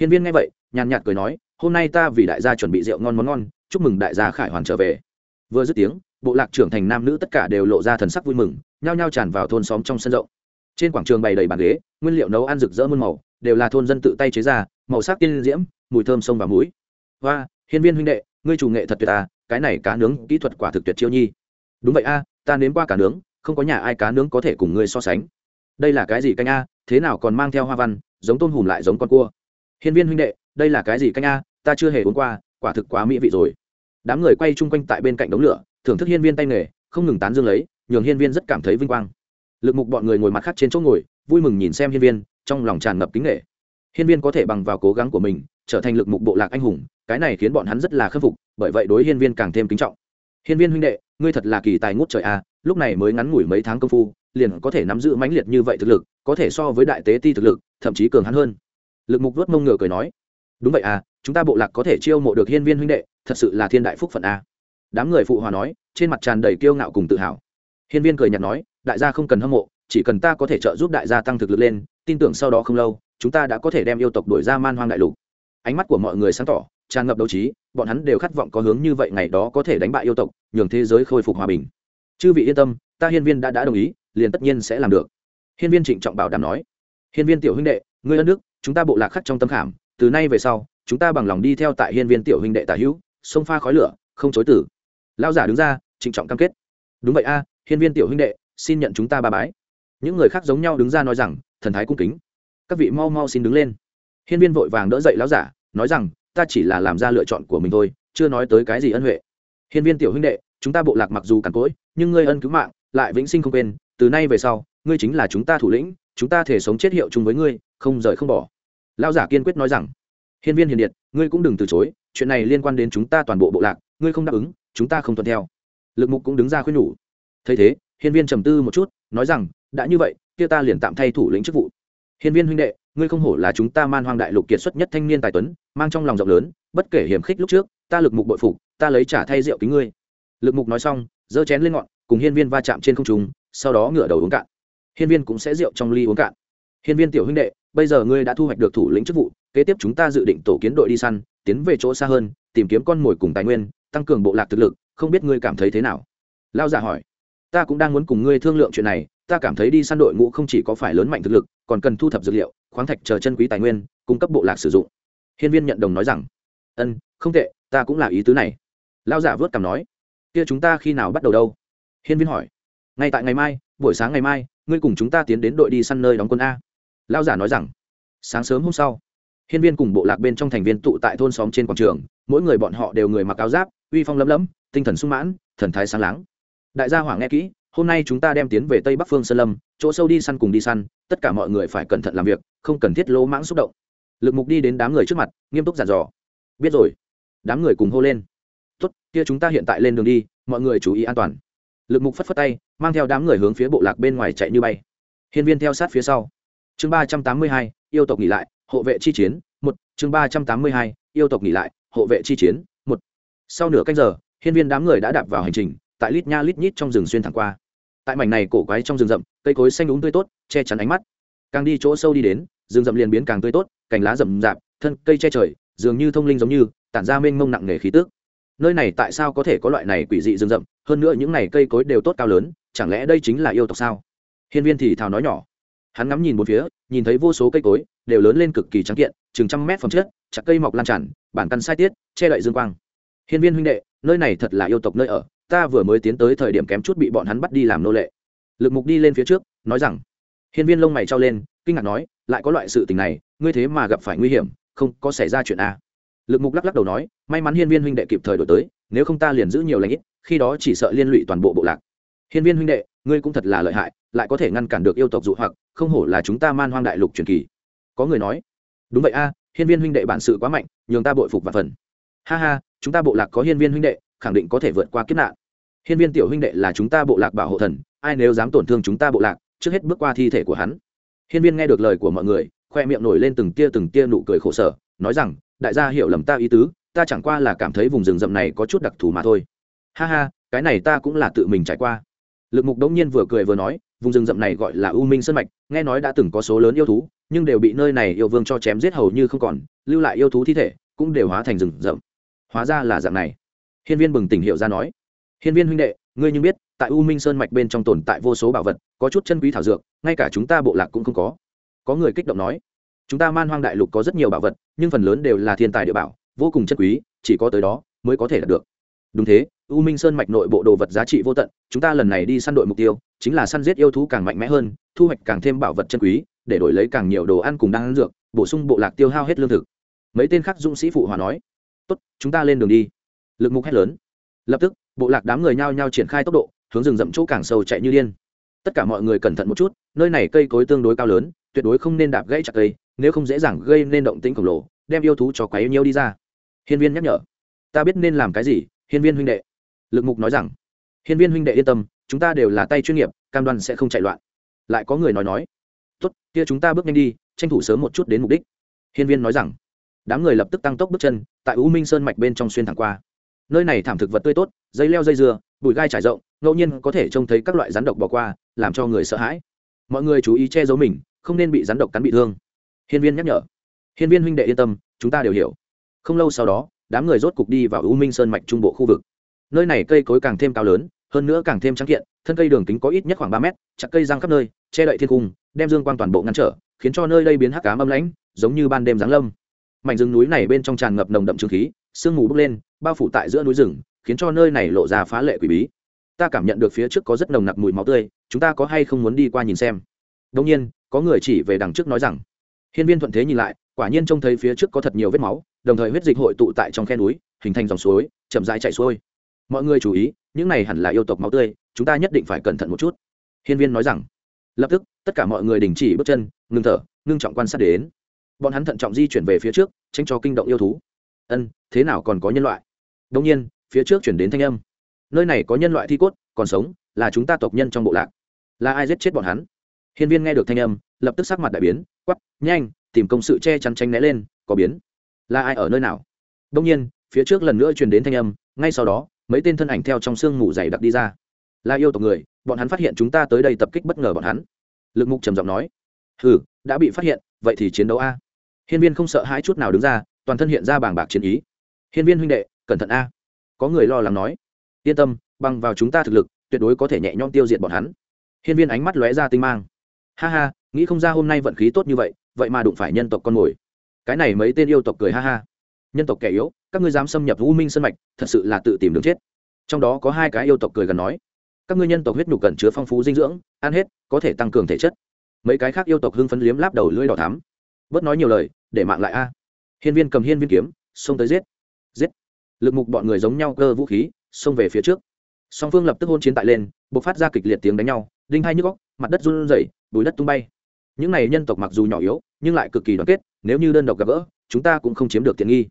Hiên viên nghe vậy, nhàn nhạt cười nói, hôm nay ta vì đại gia chuẩn bị rượu ngon món ngon, chúc mừng đại gia khải hoàn trở về. Vừa dứt tiếng, bộ lạc trưởng thành nam nữ tất cả đều lộ ra thần sắc vui mừng, nhao nhao tràn vào thôn xóm trong sân rộng. Trên quảng trường bày đầy bàn ghế, nguyên liệu nấu ăn rực rỡ muôn màu, đều là thôn dân tự tay chế ra, màu sắc tiên diễm, mùi thơm sông và mũi hoa hiên viên huynh đệ, ngươi chủ nghệ thật tuyệt à cái này cá nướng kỹ thuật quả thực tuyệt chiêu nhi. Đúng vậy a, ta nếm qua cá nướng, không có nhà ai cá nướng có thể cùng ngươi so sánh. Đây là cái gì canh a, thế nào còn mang theo hoa văn giống tôm hùm lại giống con cua. Hiên viên huynh đệ, đây là cái gì canh a? Ta chưa hề uống qua, quả thực quá mỹ vị rồi. Đám người quay chung quanh tại bên cạnh đống lửa, thưởng thức hiên viên tay nghề, không ngừng tán dương lấy, nhường hiên viên rất cảm thấy vinh quang. Lực mục bọn người ngồi mặt khác trên chỗ ngồi, vui mừng nhìn xem hiên viên, trong lòng tràn ngập kính nghệ hiên viên có thể bằng vào cố gắng của mình, trở thành lực mục bộ lạc anh hùng, cái này khiến bọn hắn rất là khâm phục, bởi vậy đối hiên viên càng thêm kính trọng. Hiên viên huynh đệ, ngươi thật là kỳ tài ngút trời a, lúc này mới ngắn ngủi mấy tháng công phu liền có thể nắm giữ mãnh liệt như vậy thực lực, có thể so với đại tế ti thực lực, thậm chí cường hắn hơn. Lực mục vớt mông ngựa cười nói, đúng vậy à chúng ta bộ lạc có thể chiêu mộ được hiên viên huynh đệ, thật sự là thiên đại phúc phận a đám người phụ hòa nói, trên mặt tràn đầy kiêu ngạo cùng tự hào. Hiên viên cười nhạt nói, đại gia không cần hâm mộ, chỉ cần ta có thể trợ giúp đại gia tăng thực lực lên, tin tưởng sau đó không lâu, chúng ta đã có thể đem yêu tộc đuổi ra man hoang đại lục. Ánh mắt của mọi người sáng tỏ, tràn ngập đấu trí, bọn hắn đều khát vọng có hướng như vậy ngày đó có thể đánh bại yêu tộc, nhường thế giới khôi phục hòa bình. Chư vị yên tâm, ta hiên viên đã đã đồng ý liền tất nhiên sẽ làm được. Hiên viên trịnh trọng bảo đảm nói, hiên viên tiểu huynh đệ, ngươi ân đức, chúng ta bộ lạc khắc trong tâm khảm, từ nay về sau, chúng ta bằng lòng đi theo tại hiên viên tiểu huynh đệ tả hữu, sông pha khói lửa, không chối tử. Lao giả đứng ra, trịnh trọng cam kết, đúng vậy a, hiên viên tiểu huynh đệ, xin nhận chúng ta ba bái. Những người khác giống nhau đứng ra nói rằng, thần thái cung kính. Các vị mau mau xin đứng lên. Hiên viên vội vàng đỡ dậy lão giả, nói rằng, ta chỉ là làm ra lựa chọn của mình thôi, chưa nói tới cái gì ân huệ. Hiên viên tiểu huynh đệ, chúng ta bộ lạc mặc dù cằn cỗi, nhưng ngươi ân cứu mạng, lại vĩnh sinh không quên từ nay về sau, ngươi chính là chúng ta thủ lĩnh, chúng ta thể sống chết hiệu chung với ngươi, không rời không bỏ. Lão giả kiên quyết nói rằng, hiên viên hiền điện ngươi cũng đừng từ chối, chuyện này liên quan đến chúng ta toàn bộ bộ lạc, ngươi không đáp ứng, chúng ta không tuân theo. Lực mục cũng đứng ra khuyên nhủ. Thấy thế, hiên viên trầm tư một chút, nói rằng, đã như vậy, kia ta liền tạm thay thủ lĩnh chức vụ. Hiên viên huynh đệ, ngươi không hổ là chúng ta man hoang đại lục kiệt xuất nhất thanh niên tài tuấn, mang trong lòng rộng lớn, bất kể hiểm khích lúc trước, ta lực mục bội phục, ta lấy trả thay rượu kính ngươi. Lực mục nói xong, giơ chén lên ngọn, cùng hiên viên va chạm trên không trung sau đó ngửa đầu uống cạn. Hiên viên cũng sẽ rượu trong ly uống cạn. Hiên viên tiểu huynh đệ, bây giờ ngươi đã thu hoạch được thủ lĩnh chức vụ, kế tiếp chúng ta dự định tổ kiến đội đi săn, tiến về chỗ xa hơn, tìm kiếm con mồi cùng tài nguyên, tăng cường bộ lạc thực lực, không biết ngươi cảm thấy thế nào? Lao giả hỏi. Ta cũng đang muốn cùng ngươi thương lượng chuyện này, ta cảm thấy đi săn đội ngũ không chỉ có phải lớn mạnh thực lực, còn cần thu thập dược liệu, khoáng thạch chờ chân quý tài nguyên, cung cấp bộ lạc sử dụng. Hiên viên nhận đồng nói rằng. Ân, không tệ, ta cũng là ý tứ này. Lao giả vớt cảm nói. Kia chúng ta khi nào bắt đầu đâu? Hiên viên hỏi ngay tại ngày mai, buổi sáng ngày mai, ngươi cùng chúng ta tiến đến đội đi săn nơi đóng quân a. Lao giả nói rằng, sáng sớm hôm sau, hiên viên cùng bộ lạc bên trong thành viên tụ tại thôn xóm trên quảng trường, mỗi người bọn họ đều người mặc áo giáp, uy phong lấm lấm, tinh thần sung mãn, thần thái sáng láng. Đại gia hỏa nghe kỹ, hôm nay chúng ta đem tiến về tây bắc phương sơn lâm, chỗ sâu đi săn cùng đi săn, tất cả mọi người phải cẩn thận làm việc, không cần thiết lỗ mãng xúc động. Lực mục đi đến đám người trước mặt, nghiêm túc giàn dò. Biết rồi. Đám người cùng hô lên. Tốt, kia chúng ta hiện tại lên đường đi, mọi người chú ý an toàn lực mục phất phất tay, mang theo đám người hướng phía bộ lạc bên ngoài chạy như bay. Hiên viên theo sát phía sau. Chương ba trăm tám mươi hai, yêu tộc nghỉ lại, hộ vệ chi chiến, một. Chương ba trăm tám mươi hai, yêu tộc nghỉ lại, hộ vệ chi chiến, một. Sau nửa canh giờ, hiên viên đám người đã đạp vào hành trình, tại lít nha lít nhít trong rừng xuyên thẳng qua. Tại mảnh này cổ quái trong rừng rậm, cây cối xanh đúng tươi tốt, che chắn ánh mắt. Càng đi chỗ sâu đi đến, rừng rậm liền biến càng tươi tốt, cành lá rậm rạp, thân cây che trời, dường như thông linh giống như, tản ra mênh mông nặng nề khí tước nơi này tại sao có thể có loại này quỷ dị rừng rậm, hơn nữa những này cây cối đều tốt cao lớn, chẳng lẽ đây chính là yêu tộc sao? Hiên viên thì thào nói nhỏ. Hắn ngắm nhìn một phía, nhìn thấy vô số cây cối, đều lớn lên cực kỳ trắng kiện, chừng trăm mét phẩm chất, chặt cây mọc lan tràn, bản căn sai tiết, che đậy dương quang. Hiên viên huynh đệ, nơi này thật là yêu tộc nơi ở, ta vừa mới tiến tới thời điểm kém chút bị bọn hắn bắt đi làm nô lệ. Lực mục đi lên phía trước, nói rằng, hiên viên lông mày trao lên, kinh ngạc nói, lại có loại sự tình này, ngươi thế mà gặp phải nguy hiểm, không có xảy ra chuyện à lực mục lắc lắc đầu nói, may mắn hiên viên huynh đệ kịp thời đổi tới, nếu không ta liền giữ nhiều lãnh ít, khi đó chỉ sợ liên lụy toàn bộ bộ lạc. Hiên viên huynh đệ, ngươi cũng thật là lợi hại, lại có thể ngăn cản được yêu tộc dụ hoặc, không hổ là chúng ta man hoang đại lục truyền kỳ. Có người nói, đúng vậy a, hiên viên huynh đệ bản sự quá mạnh, nhường ta bội phục và phần. Ha ha, chúng ta bộ lạc có hiên viên huynh đệ, khẳng định có thể vượt qua kiếp nạn. Hiên viên tiểu huynh đệ là chúng ta bộ lạc bảo hộ thần, ai nếu dám tổn thương chúng ta bộ lạc, trước hết bước qua thi thể của hắn. Hiên viên nghe được lời của mọi người, khoe miệng nổi lên từng tia từng tia nụ cười khổ sở, nói rằng đại gia hiểu lầm ta ý tứ, ta chẳng qua là cảm thấy vùng rừng rậm này có chút đặc thù mà thôi. Ha ha, cái này ta cũng là tự mình trải qua. Lực mục đống nhiên vừa cười vừa nói, vùng rừng rậm này gọi là u minh sơn mạch, nghe nói đã từng có số lớn yêu thú, nhưng đều bị nơi này yêu vương cho chém giết hầu như không còn, lưu lại yêu thú thi thể, cũng đều hóa thành rừng rậm. Hóa ra là dạng này. Hiên viên bừng tỉnh hiệu ra nói, hiên viên huynh đệ, ngươi nhưng biết, tại u minh sơn mạch bên trong tồn tại vô số bảo vật, có chút chân quý thảo dược, ngay cả chúng ta bộ lạc cũng không có. Có người kích động nói chúng ta man hoang đại lục có rất nhiều bảo vật, nhưng phần lớn đều là thiên tài địa bảo, vô cùng chất quý, chỉ có tới đó mới có thể đạt được. Đúng thế, u minh sơn mạch nội bộ đồ vật giá trị vô tận, chúng ta lần này đi săn đội mục tiêu, chính là săn giết yêu thú càng mạnh mẽ hơn, thu hoạch càng thêm bảo vật chân quý, để đổi lấy càng nhiều đồ ăn cùng đan dược, bổ sung bộ lạc tiêu hao hết lương thực. Mấy tên khác dũng sĩ phụ hòa nói, tốt, chúng ta lên đường đi. Lực mục hét lớn. Lập tức, bộ lạc đám người nhao nhao triển khai tốc độ, hướng rừng rậm chỗ càng sâu chạy như điên. Tất cả mọi người cẩn thận một chút, nơi này cây cối tương đối cao lớn, tuyệt đối không nên đạp gãy chặt cây nếu không dễ dàng gây nên động tĩnh khổng lồ đem yêu thú cho quái nhiêu đi ra. Hiên viên nhắc nhở ta biết nên làm cái gì hiên viên huynh đệ. Lực mục nói rằng hiên viên huynh đệ yên tâm chúng ta đều là tay chuyên nghiệp cam đoan sẽ không chạy loạn. Lại có người nói nói tốt kia chúng ta bước nhanh đi tranh thủ sớm một chút đến mục đích. Hiên viên nói rằng đám người lập tức tăng tốc bước chân tại u minh sơn mạch bên trong xuyên thẳng qua. Nơi này thảm thực vật tươi tốt dây leo dây dừa, bụi gai trải rộng ngẫu nhiên có thể trông thấy các loại rắn độc bỏ qua làm cho người sợ hãi. Mọi người chú ý che giấu mình không nên bị rắn độc cắn bị thương hiên viên nhắc nhở. Hiên viên huynh đệ yên tâm, chúng ta đều hiểu. Không lâu sau đó, đám người rốt cục đi vào u minh sơn mạch trung bộ khu vực. Nơi này cây cối càng thêm cao lớn, hơn nữa càng thêm trắng kiện, thân cây đường kính có ít nhất khoảng ba mét, chặt cây răng khắp nơi, che đậy thiên cung, đem dương quang toàn bộ ngăn trở, khiến cho nơi đây biến hắc cám âm lãnh, giống như ban đêm giáng lâm. Mảnh rừng núi này bên trong tràn ngập nồng đậm trương khí, sương mù bốc lên, bao phủ tại giữa núi rừng, khiến cho nơi này lộ ra phá lệ quỷ bí. Ta cảm nhận được phía trước có rất nồng nặc mùi máu tươi, chúng ta có hay không muốn đi qua nhìn xem? Đông nhiên, có người chỉ về đằng trước nói rằng hiên viên thuận thế nhìn lại, quả nhiên trông thấy phía trước có thật nhiều vết máu, đồng thời huyết dịch hội tụ tại trong khe núi, hình thành dòng suối, chậm rãi chạy xuôi. Mọi người chú ý, những này hẳn là yêu tộc máu tươi, chúng ta nhất định phải cẩn thận một chút. Hiên viên nói rằng. Lập tức, tất cả mọi người đình chỉ bước chân, ngừng thở, ngưng trọng quan sát đến. Bọn hắn thận trọng di chuyển về phía trước, tránh cho kinh động yêu thú. Ân, thế nào còn có nhân loại? Đông nhiên, phía trước chuyển đến thanh âm. Nơi này có nhân loại thi cốt, còn sống, là chúng ta tộc nhân trong bộ lạc. Là ai giết chết bọn hắn? Hiên viên nghe được thanh âm, lập tức sắc mặt đại biến quắp nhanh, tìm công sự che chắn tranh né lên, có biến. Là ai ở nơi nào? Đông nhiên, phía trước lần nữa truyền đến thanh âm, ngay sau đó, mấy tên thân ảnh theo trong sương mù dày đặc đi ra. Là yêu tộc người, bọn hắn phát hiện chúng ta tới đây tập kích bất ngờ bọn hắn. Lực mục trầm giọng nói. Ừ đã bị phát hiện, vậy thì chiến đấu a. Hiên viên không sợ hãi chút nào đứng ra, toàn thân hiện ra bảng bạc chiến ý. Hiên viên huynh đệ, cẩn thận a. Có người lo lắng nói. Yên tâm, bằng vào chúng ta thực lực, tuyệt đối có thể nhẹ nhõm tiêu diệt bọn hắn. Hiên viên ánh mắt lóe ra tinh mang. Ha ha nghĩ không ra hôm nay vận khí tốt như vậy vậy mà đụng phải nhân tộc con mồi. Cái này mấy tên yêu tộc cười ha ha. Nhân tộc kẻ yếu, các ngươi dám xâm nhập u minh sân mạch, thật sự là tự tìm đường chết. Trong đó có hai cái yêu tộc cười gần nói, các ngươi nhân tộc huyết nhục cần chứa phong phú dinh dưỡng, ăn hết, có thể tăng cường thể chất. Mấy cái khác yêu tộc hưng phấn liếm láp đầu lưỡi đỏ thắm. Bớt nói nhiều lời, để mạng lại a. Hiên viên cầm hiên viên kiếm, xông tới giết. Giết. Lực mục bọn người giống nhau cơ vũ khí, xông về phía trước. Song phương lập tức hôn chiến tại lên b ộ c phát ra kịch liệt tiếng đánh nhau, đinh hai nhức góc mặt đất run rẩy, bùi đất tung bay những này nhân tộc mặc dù nhỏ yếu, nhưng lại cực kỳ đoàn kết, nếu như đơn độc gặp gỡ, chúng ta cũng không chiếm được tiện nghi.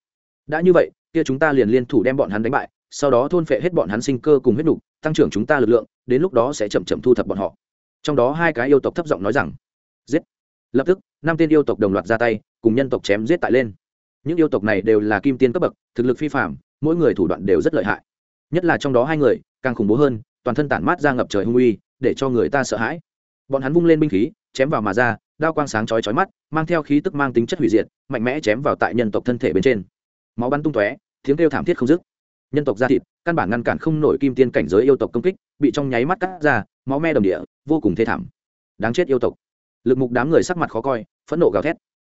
Đã như vậy, kia chúng ta liền liên thủ đem bọn hắn đánh bại, sau đó thôn phệ hết bọn hắn sinh cơ cùng huyết nục, tăng trưởng chúng ta lực lượng, đến lúc đó sẽ chậm chậm thu thập bọn họ. Trong đó hai cái yêu tộc thấp giọng nói rằng, giết! Lập tức, năm tên yêu tộc đồng loạt ra tay, cùng nhân tộc chém giết tại lên. Những yêu tộc này đều là kim tiên cấp bậc, thực lực phi phạm mỗi người thủ đoạn đều rất lợi hại. Nhất là trong đó hai người, càng khủng bố hơn, toàn thân tản mát ra ngập trời hung uy, để cho người ta sợ hãi. Bọn hắn vung lên binh khí chém vào mà ra, đao quang sáng chói chói mắt, mang theo khí tức mang tính chất hủy diệt, mạnh mẽ chém vào tại nhân tộc thân thể bên trên. Máu bắn tung tóe, tiếng kêu thảm thiết không dứt. Nhân tộc da thịt, căn bản ngăn cản không nổi kim tiên cảnh giới yêu tộc công kích, bị trong nháy mắt cắt ra, máu me đồng địa, vô cùng thê thảm. Đáng chết yêu tộc. Lực mục đám người sắc mặt khó coi, phẫn nộ gào thét.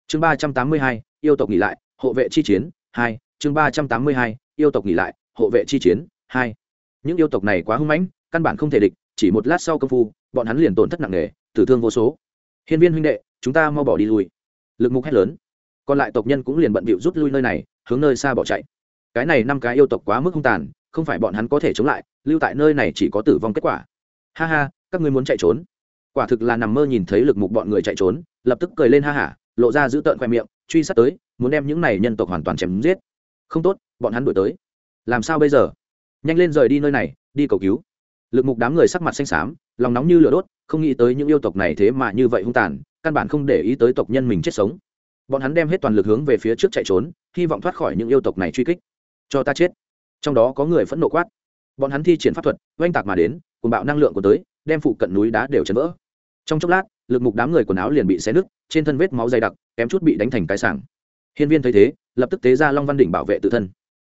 Chương ba trăm tám mươi hai, yêu tộc nghỉ lại, hộ vệ chi chiến, hai. Chương ba trăm tám mươi hai, yêu tộc nghỉ lại, hộ vệ chi chiến, hai. Những yêu tộc này quá hung mãnh, căn bản không thể địch, chỉ một lát sau công phu, bọn hắn liền tổn thất nặng nề, tử thương vô số hiên viên huynh đệ, chúng ta mau bỏ đi lui. Lực mục hét lớn. Còn lại tộc nhân cũng liền bận bịu rút lui nơi này, hướng nơi xa bỏ chạy. Cái này năm cái yêu tộc quá mức hung tàn, không phải bọn hắn có thể chống lại, lưu tại nơi này chỉ có tử vong kết quả. Ha ha, các ngươi muốn chạy trốn. Quả thực là nằm mơ nhìn thấy lực mục bọn người chạy trốn, lập tức cười lên ha hả, lộ ra giữ tợn khoe miệng, truy sát tới, muốn đem những này nhân tộc hoàn toàn chém giết. Không tốt, bọn hắn đuổi tới. Làm sao bây giờ? Nhanh lên rời đi nơi này, đi cầu cứu. Lực mục đám người sắc mặt xanh xám, lòng nóng như lửa đốt không nghĩ tới những yêu tộc này thế mà như vậy hung tàn, căn bản không để ý tới tộc nhân mình chết sống. Bọn hắn đem hết toàn lực hướng về phía trước chạy trốn, hy vọng thoát khỏi những yêu tộc này truy kích. Cho ta chết. Trong đó có người phẫn nộ quát. Bọn hắn thi triển pháp thuật, oanh tạc mà đến cùng bạo năng lượng của tới, đem phụ cận núi đá đều chấn vỡ. Trong chốc lát, lực mục đám người quần áo liền bị xé nứt, trên thân vết máu dày đặc, kém chút bị đánh thành cái sảng. Hiên viên thấy thế, lập tức tế ra long văn đỉnh bảo vệ tự thân.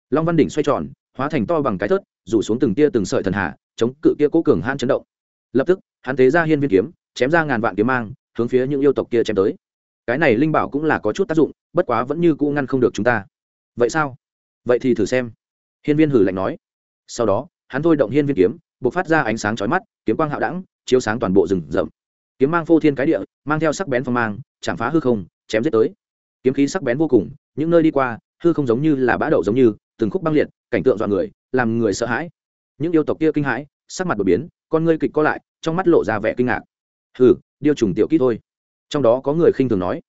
Long văn đỉnh xoay tròn, hóa thành to bằng cái thớt, rủ xuống từng tia từng sợi thần hạ chống cự kia cố cường han chấn động lập tức, hắn thế ra hiên viên kiếm, chém ra ngàn vạn kiếm mang, hướng phía những yêu tộc kia chém tới. Cái này linh bảo cũng là có chút tác dụng, bất quá vẫn như cũ ngăn không được chúng ta. Vậy sao? Vậy thì thử xem. Hiên viên hử lạnh nói. Sau đó, hắn thôi động hiên viên kiếm b ộ c phát ra ánh sáng chói mắt, kiếm quang hạo đẳng, chiếu sáng toàn bộ rừng rậm. Kiếm mang phô thiên cái địa, mang theo sắc bén phong mang, chạm phá hư không, chém giết tới. Kiếm khí sắc bén vô cùng, những nơi đi qua, hư không giống như là bã đậu giống như, từng khúc băng liệt, cảnh tượng dọa người, làm người sợ hãi. Những yêu tộc kia kinh hãi sắc mặt đột biến, con ngươi kịch co lại, trong mắt lộ ra vẻ kinh ngạc. Hừ, điêu trùng tiểu kỹ thôi. Trong đó có người khinh thường nói.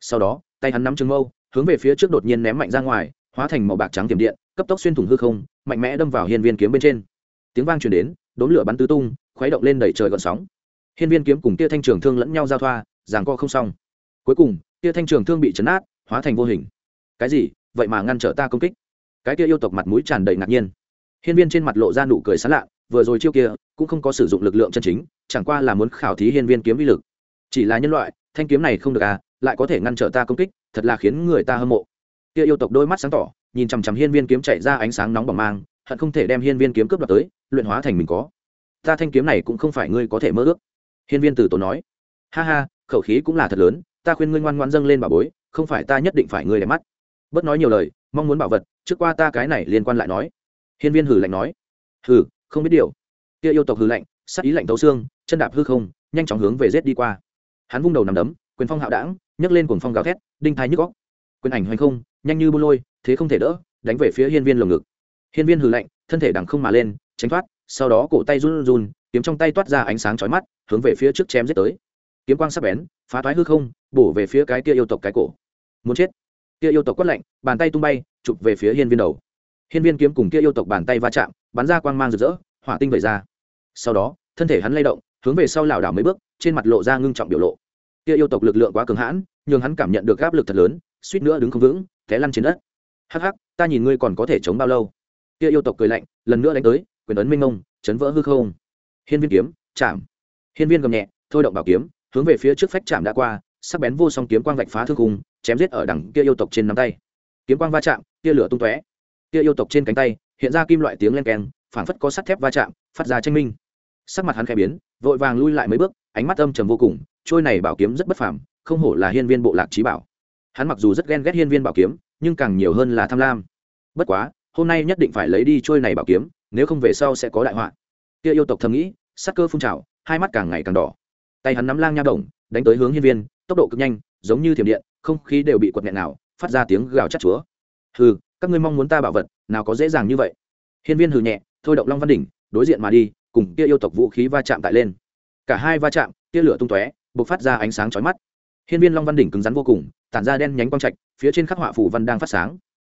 Sau đó, tay hắn nắm trừng mâu, hướng về phía trước đột nhiên ném mạnh ra ngoài, hóa thành màu bạc trắng tiềm điện, cấp tốc xuyên thủng hư không, mạnh mẽ đâm vào hiên viên kiếm bên trên. Tiếng vang truyền đến đốn lửa bắn tứ tung, khuấy động lên đẩy trời gọn sóng. Hiên viên kiếm cùng kia thanh trường thương lẫn nhau giao thoa giằng co không xong. Cuối cùng kia thanh trường thương bị chấn át, hóa thành vô hình. Cái gì? Vậy mà ngăn trở ta công kích? Cái kia yêu tộc mặt mũi tràn đầy ngạc nhiên. Hiên viên trên mặt lộ ra nụ cười sán lạ vừa rồi chiêu kia cũng không có sử dụng lực lượng chân chính, chẳng qua là muốn khảo thí hiên viên kiếm vi lực. Chỉ là nhân loại, thanh kiếm này không được à lại có thể ngăn trở ta công kích, thật là khiến người ta hâm mộ. Kia yêu tộc đôi mắt sáng tỏ, nhìn chằm chằm hiên viên kiếm chạy ra ánh sáng nóng bỏng mang, hận không thể đem hiên viên kiếm cướp đoạt tới, luyện hóa thành mình có. Ta thanh kiếm này cũng không phải ngươi có thể mơ ước. Hiên viên tử tổ nói. Ha ha, khẩu khí cũng là thật lớn, ta khuyên ngươi ngoan ngoan dâng lên bà bối, không phải ta nhất định phải ngươi đẹp mắt. Bớt nói nhiều lời, mong muốn bảo vật, trước qua ta cái này liên quan lại nói. Hiên viên hử lạnh nói. Hử không biết điều. Kia yêu tộc hư lạnh sắc ý lạnh tấu xương, chân đạp hư không, nhanh chóng hướng về rết đi qua. Hắn vung đầu nằm đấm, quyền phong hạo đảng nhấc lên cuồng phong gào thét, đinh thái nhức góc quyền ảnh hoành không, nhanh như bô lôi, thế không thể đỡ, đánh về phía hiên viên lồng ngực. Hiên viên hư lạnh, thân thể đằng không mà lên, tránh thoát, sau đó cổ tay run run, kiếm trong tay toát ra ánh sáng chói mắt, hướng về phía trước chém giết tới. Kiếm quang sắc bén, phá toái hư không, bổ về phía cái kia yêu tộc cái cổ. Muốn chết. Kia yêu tộc quất lạnh, bàn tay tung bay, chụp về phía hiên viên đầu. Hiên viên kiếm cùng kia yêu tộc bàn tay va chạm bắn ra quang mang rực rỡ, hỏa tinh vẩy ra. Sau đó, thân thể hắn lay động, hướng về sau lảo đảo mấy bước, trên mặt lộ ra ngưng trọng biểu lộ. Kia yêu tộc lực lượng quá cường hãn nhưng hắn cảm nhận được áp lực thật lớn, suýt nữa đứng không vững, té lăn trên đất. Hắc hắc, ta nhìn ngươi còn có thể chống bao lâu? Kia yêu tộc cười lạnh, lần nữa đánh tới, quyền ấn minh ngông chấn vỡ hư không. Hiên viên kiếm, chạm. Hiên viên gầm nhẹ, thôi động bảo kiếm, hướng về phía trước phách chạm đã qua, sắc bén vô song kiếm quang vạch phá thương khung, chém giết ở đằng kia yêu tộc trên nắm tay. Kiếm quang va chạm kia lửa tung tóe. Kia yêu tộc trên cánh tay hiện ra kim loại tiếng len keng, phảng phất có sắt thép va chạm, phát ra tranh minh. Sắc mặt hắn khẽ biến, vội vàng lui lại mấy bước, ánh mắt âm trầm vô cùng, trôi này bảo kiếm rất bất phàm, không hổ là hiên viên bộ lạc trí bảo. Hắn mặc dù rất ghen ghét hiên viên bảo kiếm, nhưng càng nhiều hơn là tham lam. Bất quá, hôm nay nhất định phải lấy đi trôi này bảo kiếm, nếu không về sau sẽ có đại họa. Kia yêu tộc thầm nghĩ, sắc cơ phun trào, hai mắt càng ngày càng đỏ. Tay hắn nắm lang nha đồng, đánh tới hướng hiên viên, tốc độ cực nhanh, giống như thiểm điện, không khí đều bị quật nghẹn nào, phát ra tiếng gào chát chúa. Hừ các ngươi mong muốn ta bảo vật, nào có dễ dàng như vậy. Hiên viên hừ nhẹ, thôi động long văn đỉnh, đối diện mà đi, cùng kia yêu tộc vũ khí va chạm tại lên. Cả hai va chạm, tia lửa tung tóe, bộc phát ra ánh sáng chói mắt. Hiên viên long văn đỉnh cứng rắn vô cùng, tản ra đen nhánh quang trạch, phía trên khắc họa phủ văn đang phát sáng.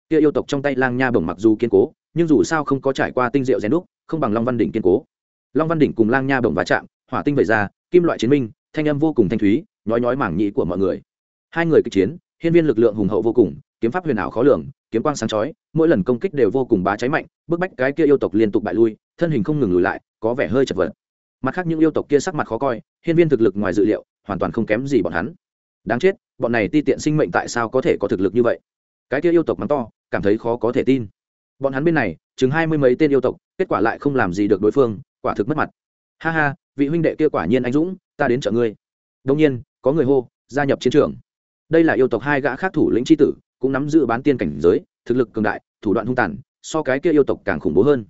Kia yêu tộc trong tay lang nha bổng mặc dù kiên cố, nhưng dù sao không có trải qua tinh diệu rèn đúc, không bằng long văn đỉnh kiên cố. Long văn đỉnh cùng lang nha bổng va chạm, hỏa tinh vẩy ra, kim loại chiến minh, thanh âm vô cùng thanh thúy, nhói nhói mảng nhị của mọi người. Hai người kịch chiến, hiên viên lực lượng hùng hậu vô cùng, kiếm pháp huyền ảo khó lường kiếm quang sáng chói, mỗi lần công kích đều vô cùng bá cháy mạnh, bức bách cái kia yêu tộc liên tục bại lui, thân hình không ngừng lùi lại, có vẻ hơi chật vật. Mặt khác những yêu tộc kia sắc mặt khó coi, hiên viên thực lực ngoài dự liệu, hoàn toàn không kém gì bọn hắn. Đáng chết, bọn này ti tiện sinh mệnh tại sao có thể có thực lực như vậy? Cái kia yêu tộc mắng to, cảm thấy khó có thể tin. Bọn hắn bên này, chừng hai mươi mấy tên yêu tộc, kết quả lại không làm gì được đối phương, quả thực mất mặt. Ha ha, vị huynh đệ kia quả nhiên anh dũng, ta đến chợ ngươi. Đông nhiên, có người hô, gia nhập chiến trường. Đây là yêu tộc hai gã khác thủ lĩnh tri tử cũng nắm giữ bán tiên cảnh giới, thực lực cường đại, thủ đoạn hung tàn, so cái kia yêu tộc càng khủng bố hơn.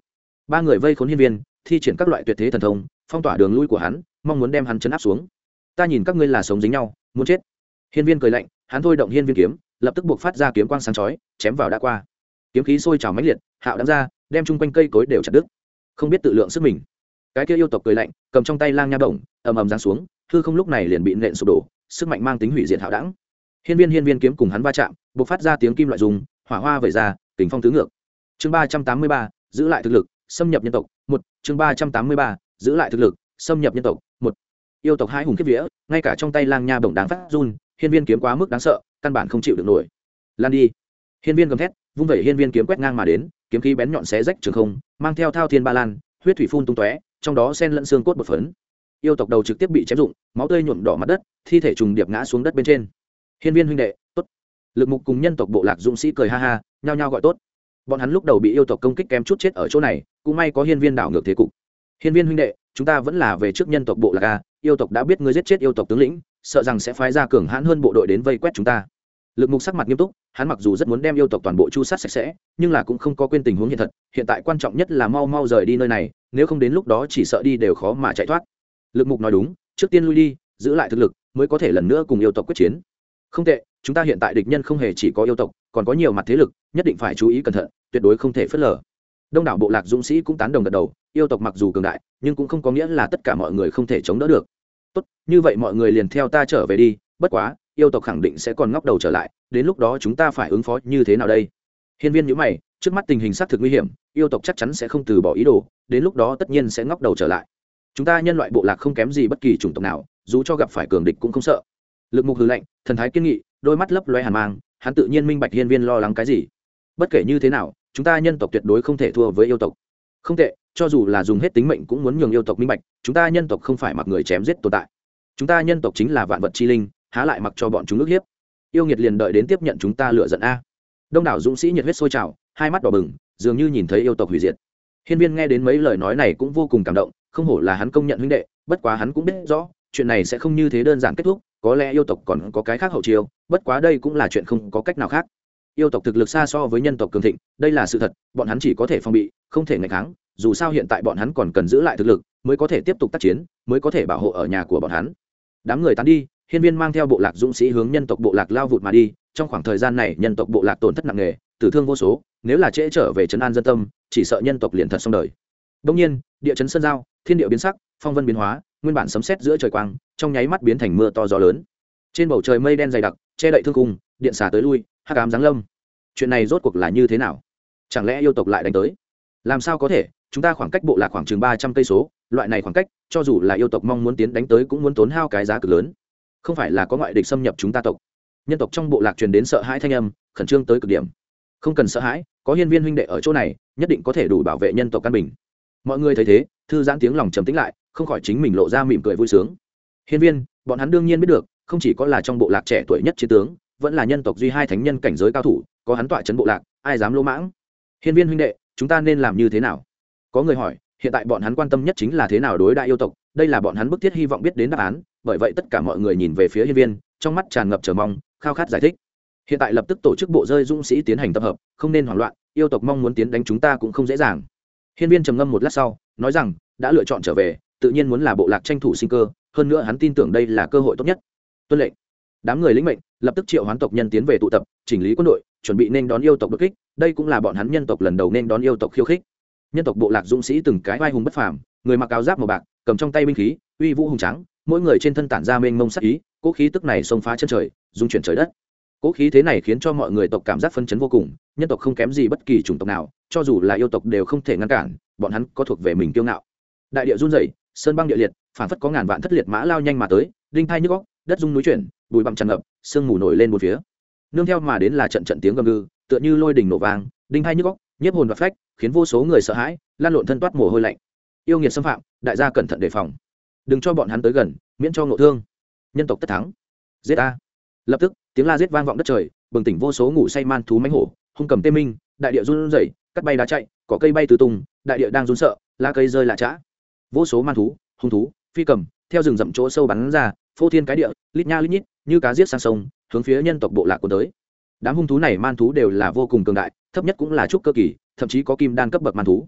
Ba người vây khốn hiên viên, thi triển các loại tuyệt thế thần thông, phong tỏa đường lui của hắn, mong muốn đem hắn chấn áp xuống. Ta nhìn các ngươi là sống dính nhau, muốn chết. Hiên viên cười lạnh, hắn thôi động hiên viên kiếm, lập tức buộc phát ra kiếm quang sáng chói, chém vào đã qua. Kiếm khí sôi trào mãnh liệt, hạo đáng ra, đem chung quanh cây cối đều chặt đứt. Không biết tự lượng sức mình. Cái kia yêu tộc cười lạnh, cầm trong tay lang nha động ầm ầm giáng xuống, hư không lúc này liền bị nện sụp đổ, sức mạnh mang tính hủy diệt hạo đẳng hiên viên hiên viên kiếm cùng hắn va chạm, bộc phát ra tiếng kim loại dùng, hỏa hoa vẩy ra kính phong tứ ngược. Chương ba trăm tám mươi ba, giữ lại thực lực, xâm nhập nhân tộc, một. Chương ba trăm tám mươi ba, giữ lại thực lực, xâm nhập nhân tộc, một. Yêu tộc hai hùng kiếp vía, ngay cả trong tay lang nha bổng đáng phát run, hiên viên kiếm quá mức đáng sợ, căn bản không chịu được nổi. Lan đi. Hiên viên gầm thét, vung vẩy hiên viên kiếm quét ngang mà đến, kiếm khí bén nhọn xé rách trường không, mang theo thao thiên ba lan, huyết thủy phun tung tóe, trong đó xen lẫn xương cốt bột phấn. Yêu tộc đầu trực tiếp bị chém rụng, máu tươi nhuộm đỏ mặt đất, thi thể trùng điệp ngã xuống đất bên trên hiên viên huynh đệ, tốt. Lực mục cùng nhân tộc bộ lạc dũng sĩ cười ha ha, nhao nhao gọi tốt. Bọn hắn lúc đầu bị yêu tộc công kích kém chút chết ở chỗ này, cũng may có hiên viên đảo ngược thế cục. Hiên viên huynh đệ, chúng ta vẫn là về trước nhân tộc bộ lạc a, yêu tộc đã biết ngươi giết chết yêu tộc tướng lĩnh, sợ rằng sẽ phái ra cường hãn hơn bộ đội đến vây quét chúng ta. Lực mục sắc mặt nghiêm túc, hắn mặc dù rất muốn đem yêu tộc toàn bộ chu sát sạch sẽ, nhưng là cũng không có quên tình huống hiện thật, hiện tại quan trọng nhất là mau mau rời đi nơi này, nếu không đến lúc đó chỉ sợ đi đều khó mà chạy thoát. Lực mục nói đúng, trước tiên lui đi, giữ lại thực lực, mới có thể lần nữa cùng yêu tộc quyết chiến không tệ, chúng ta hiện tại địch nhân không hề chỉ có yêu tộc, còn có nhiều mặt thế lực, nhất định phải chú ý cẩn thận, tuyệt đối không thể phớt lờ. Đông đảo bộ lạc dũng sĩ cũng tán đồng gật đầu, yêu tộc mặc dù cường đại, nhưng cũng không có nghĩa là tất cả mọi người không thể chống đỡ được. Tốt, như vậy mọi người liền theo ta trở về đi, bất quá, yêu tộc khẳng định sẽ còn ngóc đầu trở lại, đến lúc đó chúng ta phải ứng phó như thế nào đây? Hiên viên nhữ mày, trước mắt tình hình xác thực nguy hiểm, yêu tộc chắc chắn sẽ không từ bỏ ý đồ, đến lúc đó tất nhiên sẽ ngóc đầu trở lại. Chúng ta nhân loại bộ lạc không kém gì bất kỳ chủng tộc nào, dù cho gặp phải cường địch cũng không sợ lực mục hư lệnh thần thái kiên nghị, đôi mắt lấp loe hàn mang, hắn tự nhiên minh bạch hiên viên lo lắng cái gì. Bất kể như thế nào, chúng ta nhân tộc tuyệt đối không thể thua với yêu tộc. Không tệ, cho dù là dùng hết tính mệnh cũng muốn nhường yêu tộc minh bạch, chúng ta nhân tộc không phải mặc người chém giết tồn tại. Chúng ta nhân tộc chính là vạn vật chi linh, há lại mặc cho bọn chúng ước hiếp. Yêu nghiệt liền đợi đến tiếp nhận chúng ta lựa giận a. Đông đảo dũng sĩ nhiệt huyết sôi trào, hai mắt đỏ bừng, dường như nhìn thấy yêu tộc hủy diệt. Hiên viên nghe đến mấy lời nói này cũng vô cùng cảm động, không hổ là hắn công nhận huynh đệ, bất quá hắn cũng biết rõ, chuyện này sẽ không như thế đơn giản kết thúc có lẽ yêu tộc còn có cái khác hậu chiêu, bất quá đây cũng là chuyện không có cách nào khác. Yêu tộc thực lực xa so với nhân tộc cường thịnh, đây là sự thật, bọn hắn chỉ có thể phòng bị, không thể ngày kháng, dù sao hiện tại bọn hắn còn cần giữ lại thực lực, mới có thể tiếp tục tác chiến, mới có thể bảo hộ ở nhà của bọn hắn. Đám người tán đi, hiên viên mang theo bộ lạc dũng sĩ hướng nhân tộc bộ lạc lao vụt mà đi, trong khoảng thời gian này nhân tộc bộ lạc tổn thất nặng nề, tử thương vô số, nếu là trễ trở về trấn an dân tâm, chỉ sợ nhân tộc liền thật xong đời. Đông nhiên, địa chấn sơn giao, thiên địa biến sắc, phong vân biến hóa nguyên bản sấm sét giữa trời quang, trong nháy mắt biến thành mưa to gió lớn. Trên bầu trời mây đen dày đặc, che đậy thương cung điện xả tới lui, hắc ám giáng lâm. Chuyện này rốt cuộc là như thế nào? Chẳng lẽ yêu tộc lại đánh tới? Làm sao có thể? Chúng ta khoảng cách bộ lạc khoảng chừng ba trăm cây số, loại này khoảng cách, cho dù là yêu tộc mong muốn tiến đánh tới cũng muốn tốn hao cái giá cực lớn. Không phải là có ngoại địch xâm nhập chúng ta tộc. Nhân tộc trong bộ lạc truyền đến sợ hãi thanh âm, khẩn trương tới cực điểm. Không cần sợ hãi, có hiên viên huynh đệ ở chỗ này, nhất định có thể đủ bảo vệ nhân tộc căn bình. Mọi người thấy thế, thư giãn tiếng lòng trầm tĩnh lại không khỏi chính mình lộ ra mỉm cười vui sướng. Hiên viên, bọn hắn đương nhiên biết được, không chỉ có là trong bộ lạc trẻ tuổi nhất chiến tướng, vẫn là nhân tộc duy hai thánh nhân cảnh giới cao thủ, có hắn tọa chấn bộ lạc, ai dám lỗ mãng? Hiên viên huynh đệ, chúng ta nên làm như thế nào? Có người hỏi, hiện tại bọn hắn quan tâm nhất chính là thế nào đối đại yêu tộc, đây là bọn hắn bức thiết hy vọng biết đến đáp án, bởi vậy tất cả mọi người nhìn về phía hiên viên, trong mắt tràn ngập chờ mong, khao khát giải thích. Hiện tại lập tức tổ chức bộ rơi dũng sĩ tiến hành tập hợp, không nên hoảng loạn, yêu tộc mong muốn tiến đánh chúng ta cũng không dễ dàng. Hiên viên trầm ngâm một lát sau, nói rằng, đã lựa chọn trở về tự nhiên muốn là bộ lạc tranh thủ sinh cơ, hơn nữa hắn tin tưởng đây là cơ hội tốt nhất. Tuân lệnh. Đám người lĩnh mệnh, lập tức triệu hoán tộc nhân tiến về tụ tập, chỉnh lý quân đội, chuẩn bị nên đón yêu tộc đột kích. Đây cũng là bọn hắn nhân tộc lần đầu nên đón yêu tộc khiêu khích. Nhân tộc bộ lạc dũng sĩ từng cái vai hùng bất phàm, người mặc áo giáp màu bạc, cầm trong tay binh khí, uy vũ hùng trắng mỗi người trên thân tản ra mênh mông sắc ý cỗ khí tức này xông phá chân trời dung chuyển trời đất. Cỗ khí thế này khiến cho mọi người tộc cảm giác phân chấn vô cùng, nhân tộc không kém gì bất kỳ chủng tộc nào, cho dù là yêu tộc đều không thể ngăn cản, bọn hắn có thuộc về mình kiêu ngạo. Đại địa run rẩy sơn băng địa liệt phản phất có ngàn vạn thất liệt mã lao nhanh mà tới, đinh thai nhức góc đất rung núi chuyển, bụi bặm tràn ngập, sương mù nổi lên một phía. Nương theo mà đến là trận trận tiếng gầm gừ, tựa như lôi đỉnh nổ vàng đinh thai nhức góc nhiếp hồn và phách, khiến vô số người sợ hãi, lan lộn thân toát mồ hôi lạnh. Yêu nghiệt xâm phạm, đại gia cẩn thận đề phòng. Đừng cho bọn hắn tới gần, miễn cho ngộ thương. Nhân tộc tất thắng. Giết a. Lập tức, tiếng la giết vang vọng đất trời, bừng tỉnh vô số ngủ say man thú mánh hổ, hung cầm tê minh, đại địa run rẩy, cắt bay đá chạy có cây bay từ tùng đại địa đang run sợ, lá cây rơi lạ chã vô số man thú, hung thú, phi cầm, theo rừng rậm chỗ sâu bắn ra, phô thiên cái địa, lít nha lít nhít, như cá giết sang sông, hướng phía nhân tộc bộ lạc của tới. Đám hung thú này man thú đều là vô cùng cường đại, thấp nhất cũng là trúc cơ kỳ, thậm chí có kim đan cấp bậc man thú.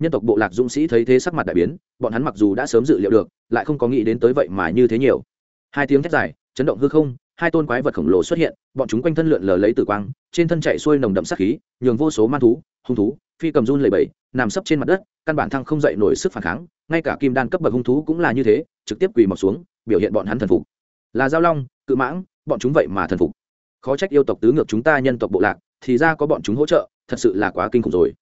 Nhân tộc bộ lạc dũng sĩ thấy thế sắc mặt đại biến, bọn hắn mặc dù đã sớm dự liệu được, lại không có nghĩ đến tới vậy mà như thế nhiều. Hai tiếng thét dài, chấn động hư không hai tôn quái vật khổng lồ xuất hiện, bọn chúng quanh thân lượn lờ lấy tử quang, trên thân chạy xuôi nồng đậm sát khí, nhường vô số man thú, hung thú, phi cầm run lầy bẫy nằm sấp trên mặt đất, căn bản thăng không dậy nổi sức phản kháng, ngay cả kim đan cấp bậc hung thú cũng là như thế, trực tiếp quỳ mọc xuống, biểu hiện bọn hắn thần phục. Là giao long, cự mãng, bọn chúng vậy mà thần phục. Khó trách yêu tộc tứ ngược chúng ta nhân tộc bộ lạc, thì ra có bọn chúng hỗ trợ, thật sự là quá kinh khủng rồi.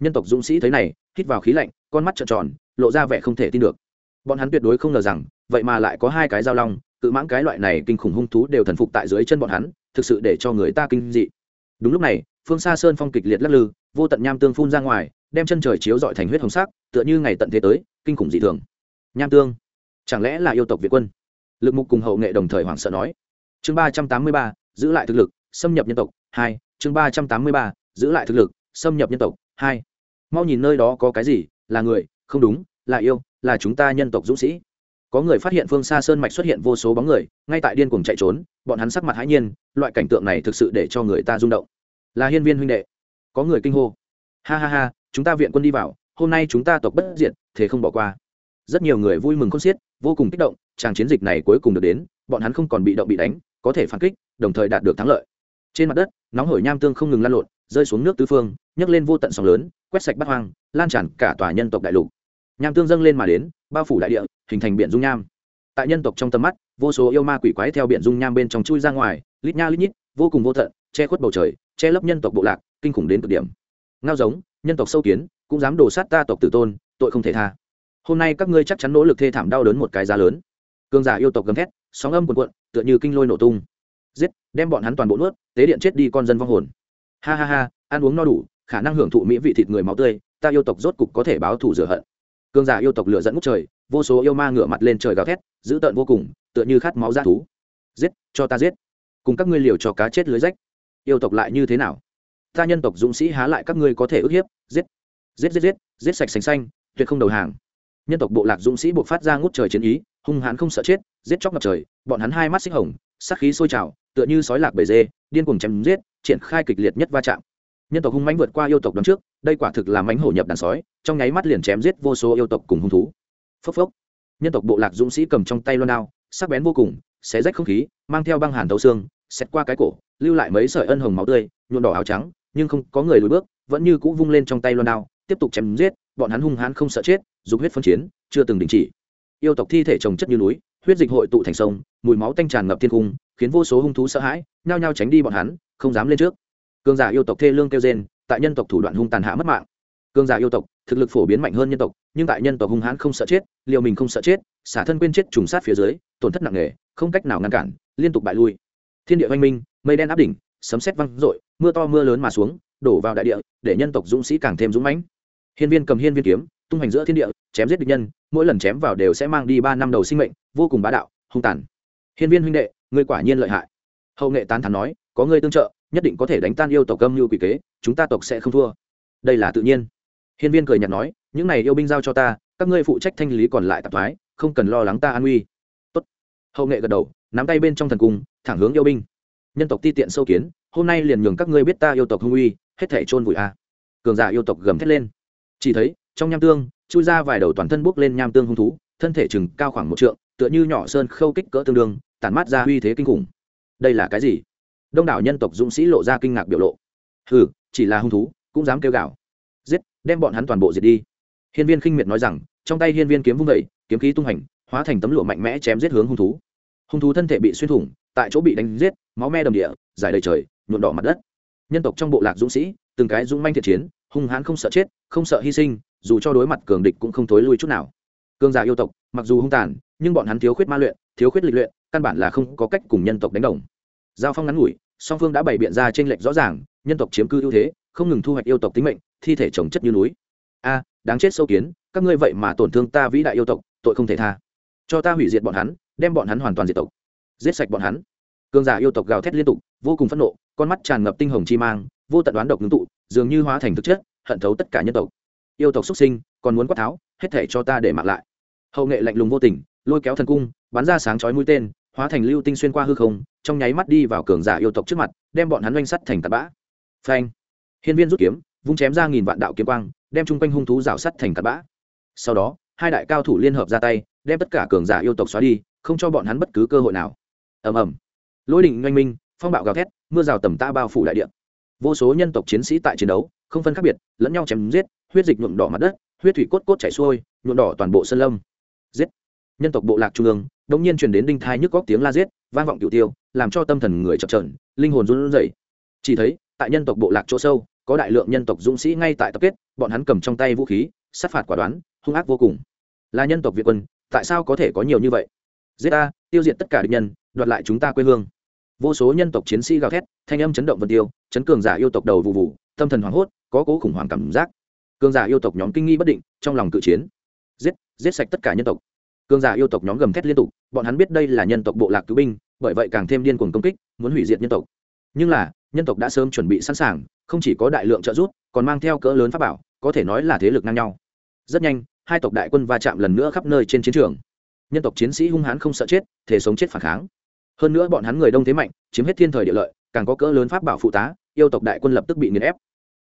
Nhân tộc dũng sĩ thấy này, hít vào khí lạnh, con mắt trợn tròn, lộ ra vẻ không thể tin được. Bọn hắn tuyệt đối không ngờ rằng, vậy mà lại có hai cái giao long cự mãng cái loại này kinh khủng hung thú đều thần phục tại dưới chân bọn hắn, thực sự để cho người ta kinh dị. Đúng lúc này, phương xa sơn phong kịch liệt lắc lư, vô tận nham tương phun ra ngoài, đem chân trời chiếu dọi thành huyết hồng sắc, tựa như ngày tận thế tới, kinh khủng dị thường. Nham tương, chẳng lẽ là yêu tộc việt quân? Lực mục cùng hậu nghệ đồng thời hoảng sợ nói. Chương ba trăm tám mươi ba, giữ lại thực lực, xâm nhập nhân tộc, hai. Chương ba trăm tám mươi ba, giữ lại thực lực, xâm nhập nhân tộc, hai. Mau nhìn nơi đó có cái gì, là người, không đúng, là yêu, là chúng ta nhân tộc dũng sĩ có người phát hiện phương xa sơn mạch xuất hiện vô số bóng người, ngay tại điên cuồng chạy trốn, bọn hắn sắc mặt hãi nhiên, loại cảnh tượng này thực sự để cho người ta rung động. Là hiên viên huynh đệ. Có người kinh hô. Ha ha ha, chúng ta viện quân đi vào, hôm nay chúng ta tộc bất diệt, thế không bỏ qua. Rất nhiều người vui mừng khôn xiết, vô cùng kích động tràng chiến dịch này cuối cùng được đến, bọn hắn không còn bị động bị đánh, có thể phản kích, đồng thời đạt được thắng lợi. Trên mặt đất, nóng hổi nham tương không ngừng lan lộn, rơi xuống nước tứ phương, nhấc lên vô tận sóng lớn, quét sạch bắt hoang, lan tràn cả tòa nhân tộc đại lục. Nham tương dâng lên mà đến, bao phủ đại địa hình thành biển dung nham. Tại nhân tộc trong tầm mắt, vô số yêu ma quỷ quái theo biển dung nham bên trong chui ra ngoài, lít nha lít nhít, vô cùng vô tận, che khuất bầu trời, che lấp nhân tộc bộ lạc, kinh khủng đến cực điểm. Ngao giống, nhân tộc sâu kiến, cũng dám đổ sát ta tộc tử tôn, tội không thể tha. Hôm nay các ngươi chắc chắn nỗ lực thê thảm đau đớn một cái giá lớn. Cương giả yêu tộc gầm thét, sóng âm cuồn cuộn, tựa như kinh lôi nổ tung. Giết, đem bọn hắn toàn bộ nuốt, tế điện chết đi con dân vong hồn. Ha ha ha, ăn uống no đủ, khả năng hưởng thụ mỹ vị thịt người máu tươi, ta yêu tộc rốt cục có thể báo thù rửa hận. Cương giả yêu tộc lửa dẫn ngút trời vô số yêu ma ngửa mặt lên trời gào thét, dữ tợn vô cùng, tựa như khát máu ra thú. Giết, cho ta giết. Cùng các ngươi liều cho cá chết lưới rách. Yêu tộc lại như thế nào? Ta nhân tộc dũng sĩ há lại các ngươi có thể ức hiếp? Giết. Giết giết giết giết sạch sành xanh, tuyệt không đầu hàng. Nhân tộc bộ lạc dũng sĩ buộc phát ra ngút trời chiến ý, hung hãn không sợ chết, giết chóc ngập trời, bọn hắn hai mắt xích hồng, sát khí sôi trào, tựa như sói lạc bể dê, điên cuồng chém giết, triển khai kịch liệt nhất va chạm. Nhân tộc hung mãnh vượt qua yêu tộc đón trước, đây quả thực là mãnh hổ nhập đàn sói, trong nháy mắt liền chém giết vô số yêu tộc cùng hung thú phốc phốc. Nhân tộc bộ lạc dũng sĩ cầm trong tay loan đao sắc bén vô cùng xé rách không khí mang theo băng hàn thấu xương xét qua cái cổ lưu lại mấy sợi ân hồng máu tươi nhuộm đỏ áo trắng nhưng không có người lùi bước vẫn như cũ vung lên trong tay loan đao tiếp tục chém giết bọn hắn hung hãn không sợ chết dùng huyết phân chiến chưa từng đình chỉ. Yêu tộc thi thể trồng chất như núi huyết dịch hội tụ thành sông mùi máu tanh tràn ngập thiên cung khiến vô số hung thú sợ hãi nhao nhao tránh đi bọn hắn không dám lên trước. Cường giả yêu tộc thê lương kêu rên, tại nhân tộc thủ đoạn hung tàn hạ mất mạng. Cường giả yêu tộc thực lực phổ biến mạnh hơn nhân tộc, nhưng tại nhân tộc hung hãn không sợ chết, liều mình không sợ chết, xả thân quên chết trùng sát phía dưới, tổn thất nặng nề, không cách nào ngăn cản, liên tục bại lui. Thiên địa oanh minh, mây đen áp đỉnh, sấm sét văng rội mưa to mưa lớn mà xuống, đổ vào đại địa, để nhân tộc dũng sĩ càng thêm dũng mãnh. Hiên viên cầm hiên viên kiếm, tung hành giữa thiên địa, chém giết địch nhân, mỗi lần chém vào đều sẽ mang đi ba năm đầu sinh mệnh, vô cùng bá đạo, hung tàn. Hiên viên huynh đệ, ngươi quả nhiên lợi hại. Hậu nghệ tán thán nói, có ngươi tương trợ, nhất định có thể đánh tan yêu tộc âm như quỷ kế, chúng ta tộc sẽ không thua. Đây là tự nhiên hiên viên cười nhạt nói, những này yêu binh giao cho ta, các ngươi phụ trách thanh lý còn lại tạp thoái, không cần lo lắng ta an nguy Tốt. hậu nghệ gật đầu, nắm tay bên trong thần cung, thẳng hướng yêu binh. Nhân tộc ti tiện sâu kiến, hôm nay liền nhường các ngươi biết ta yêu tộc hung uy, hết thể chôn vùi a. Cường giả yêu tộc gầm thét lên. Chỉ thấy, trong nham tương, chui ra vài đầu toàn thân bốc lên nham tương hung thú, thân thể chừng cao khoảng một trượng, tựa như nhỏ sơn khâu kích cỡ tương đương, tản mát ra uy thế kinh khủng. Đây là cái gì? Đông đảo nhân tộc dũng sĩ lộ ra kinh ngạc biểu lộ. Ừ chỉ là hung thú, cũng dám kêu gào đem bọn hắn toàn bộ diệt đi. Hiên viên khinh miệt nói rằng, trong tay hiên viên kiếm vung vẩy kiếm khí tung hành, hóa thành tấm lụa mạnh mẽ chém giết hướng hung thú. Hung thú thân thể bị xuyên thủng, tại chỗ bị đánh giết, máu me đầm địa, dài đầy trời nhuộn đỏ mặt đất. Nhân tộc trong bộ lạc dũng sĩ, từng cái dũng manh thiện chiến, hung hãn không sợ chết, không sợ hy sinh, dù cho đối mặt cường địch cũng không thối lui chút nào. Cường giả yêu tộc, mặc dù hung tàn, nhưng bọn hắn thiếu khuyết ma luyện, thiếu khuyết lịch luyện, căn bản là không có cách cùng nhân tộc đánh đồng. Giao phong ngắn ngủi, song phương đã bày biện ra t r ê n lệch rõ ràng, nhân tộc chiếm cư ưu thế, không ngừng thu hoạch yêu tộc tính mệnh thi thể trồng chất như núi. A, đáng chết sâu kiến, các ngươi vậy mà tổn thương ta vĩ đại yêu tộc, tội không thể tha. Cho ta hủy diệt bọn hắn, đem bọn hắn hoàn toàn diệt tộc. Giết sạch bọn hắn. Cường giả yêu tộc gào thét liên tục, vô cùng phẫn nộ, con mắt tràn ngập tinh hồng chi mang, vô tận đoán độc ngưng tụ, dường như hóa thành thực chất, hận thấu tất cả nhân tộc. Yêu tộc xuất sinh, còn muốn quát tháo, hết thể cho ta để mặc lại. Hậu nghệ lạnh lùng vô tình, lôi kéo thần cung, bắn ra sáng chói mũi tên, hóa thành lưu tinh xuyên qua hư không, trong nháy mắt đi vào cường giả yêu tộc trước mặt, đem bọn hắn oanh sắt thành tạt bã. Phanh. Hiên viên rút kiếm vung chém ra nghìn vạn đạo kiếm quang, đem chung quanh hung thú rào sắt thành cát bã. Sau đó, hai đại cao thủ liên hợp ra tay, đem tất cả cường giả yêu tộc xóa đi, không cho bọn hắn bất cứ cơ hội nào. Ầm ầm. Lôi đỉnh oanh minh, phong bạo gào thét, mưa rào tầm ta bao phủ đại địa. Vô số nhân tộc chiến sĩ tại chiến đấu, không phân khác biệt, lẫn nhau chém giết, huyết dịch nhuộm đỏ mặt đất, huyết thủy cốt cốt chảy xuôi, nhuộm đỏ toàn bộ sân lâm. Giết. Nhân tộc bộ lạc trung ương đống nhiên truyền đến đinh thai nhức góc tiếng la giết, vang vọng cửu tiêu, làm cho tâm thần người chập chờn, linh hồn run rẩy. Chỉ thấy, tại nhân tộc bộ lạc chỗ sâu có đại lượng nhân tộc dũng sĩ ngay tại tập kết, bọn hắn cầm trong tay vũ khí, sát phạt quả đoán, hung ác vô cùng. Là nhân tộc việt quân, tại sao có thể có nhiều như vậy? Giết ta, tiêu diệt tất cả địch nhân, đoạt lại chúng ta quê hương. Vô số nhân tộc chiến sĩ gào thét, thanh âm chấn động vân tiêu, chấn cường giả yêu tộc đầu vụ vụ, tâm thần hoảng hốt, có cố khủng hoảng cảm giác. Cường giả yêu tộc nhóm kinh nghi bất định, trong lòng cự chiến. Giết giết sạch tất cả nhân tộc. Cường giả yêu tộc nhóm gầm thét liên tục, bọn hắn biết đây là nhân tộc bộ lạc cứu binh, bởi vậy càng thêm điên cuồng công kích, muốn hủy diệt nhân tộc. Nhưng là nhân tộc đã sớm chuẩn bị sẵn sàng, không chỉ có đại lượng trợ giúp, còn mang theo cỡ lớn pháp bảo, có thể nói là thế lực ngang nhau. Rất nhanh, hai tộc đại quân va chạm lần nữa khắp nơi trên chiến trường. Nhân tộc chiến sĩ hung hãn không sợ chết, thể sống chết phản kháng. Hơn nữa bọn hắn người đông thế mạnh, chiếm hết thiên thời địa lợi, càng có cỡ lớn pháp bảo phụ tá, yêu tộc đại quân lập tức bị nghiền ép.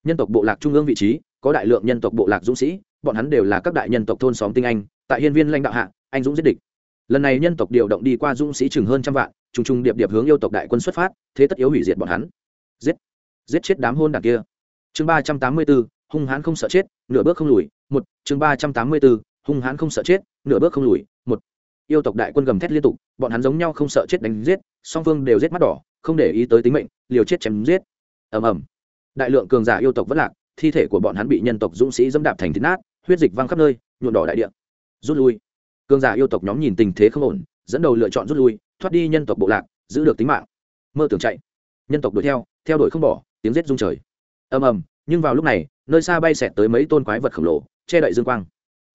Nhân tộc bộ lạc trung ương vị trí, có đại lượng nhân tộc bộ lạc dũng sĩ, bọn hắn đều là các đại nhân tộc thôn xóm tinh anh, tại hiên viên lãnh đạo hạ, anh dũng giết địch. Lần này nhân tộc điều động đi qua dũng sĩ chừng hơn trăm vạn, trùng trùng điệp điệp hướng yêu tộc đại quân xuất phát, thế tất yếu hủy diệt bọn hắn giết. Giết chết đám hôn đảng kia. Chương ba trăm tám mươi bốn, hung hãn không sợ chết, nửa bước không lùi. Một, chương ba trăm tám mươi bốn, hung hãn không sợ chết, nửa bước không lùi. Một, yêu tộc đại quân gầm thét liên tục, bọn hắn giống nhau không sợ chết đánh giết, song phương đều giết mắt đỏ, không để ý tới tính mệnh, liều chết chém giết. Ầm ầm. Đại lượng cường giả yêu tộc vất lạc, thi thể của bọn hắn bị nhân tộc dũng sĩ dẫm đạp thành thịt nát, huyết dịch văng khắp nơi nhuộn đỏ đại địa. Rút lui. Cường giả yêu tộc nhóm nhìn tình thế không ổn, dẫn đầu lựa chọn rút lui, thoát đi nhân tộc bộ lạc, giữ được tính mạng. Mơ tưởng chạy. Nhân tộc đuổi theo theo đuổi không bỏ, tiếng rết rung trời. Ầm ầm, nhưng vào lúc này, nơi xa bay xẹt tới mấy tôn quái vật khổng lồ, che đậy dương quang.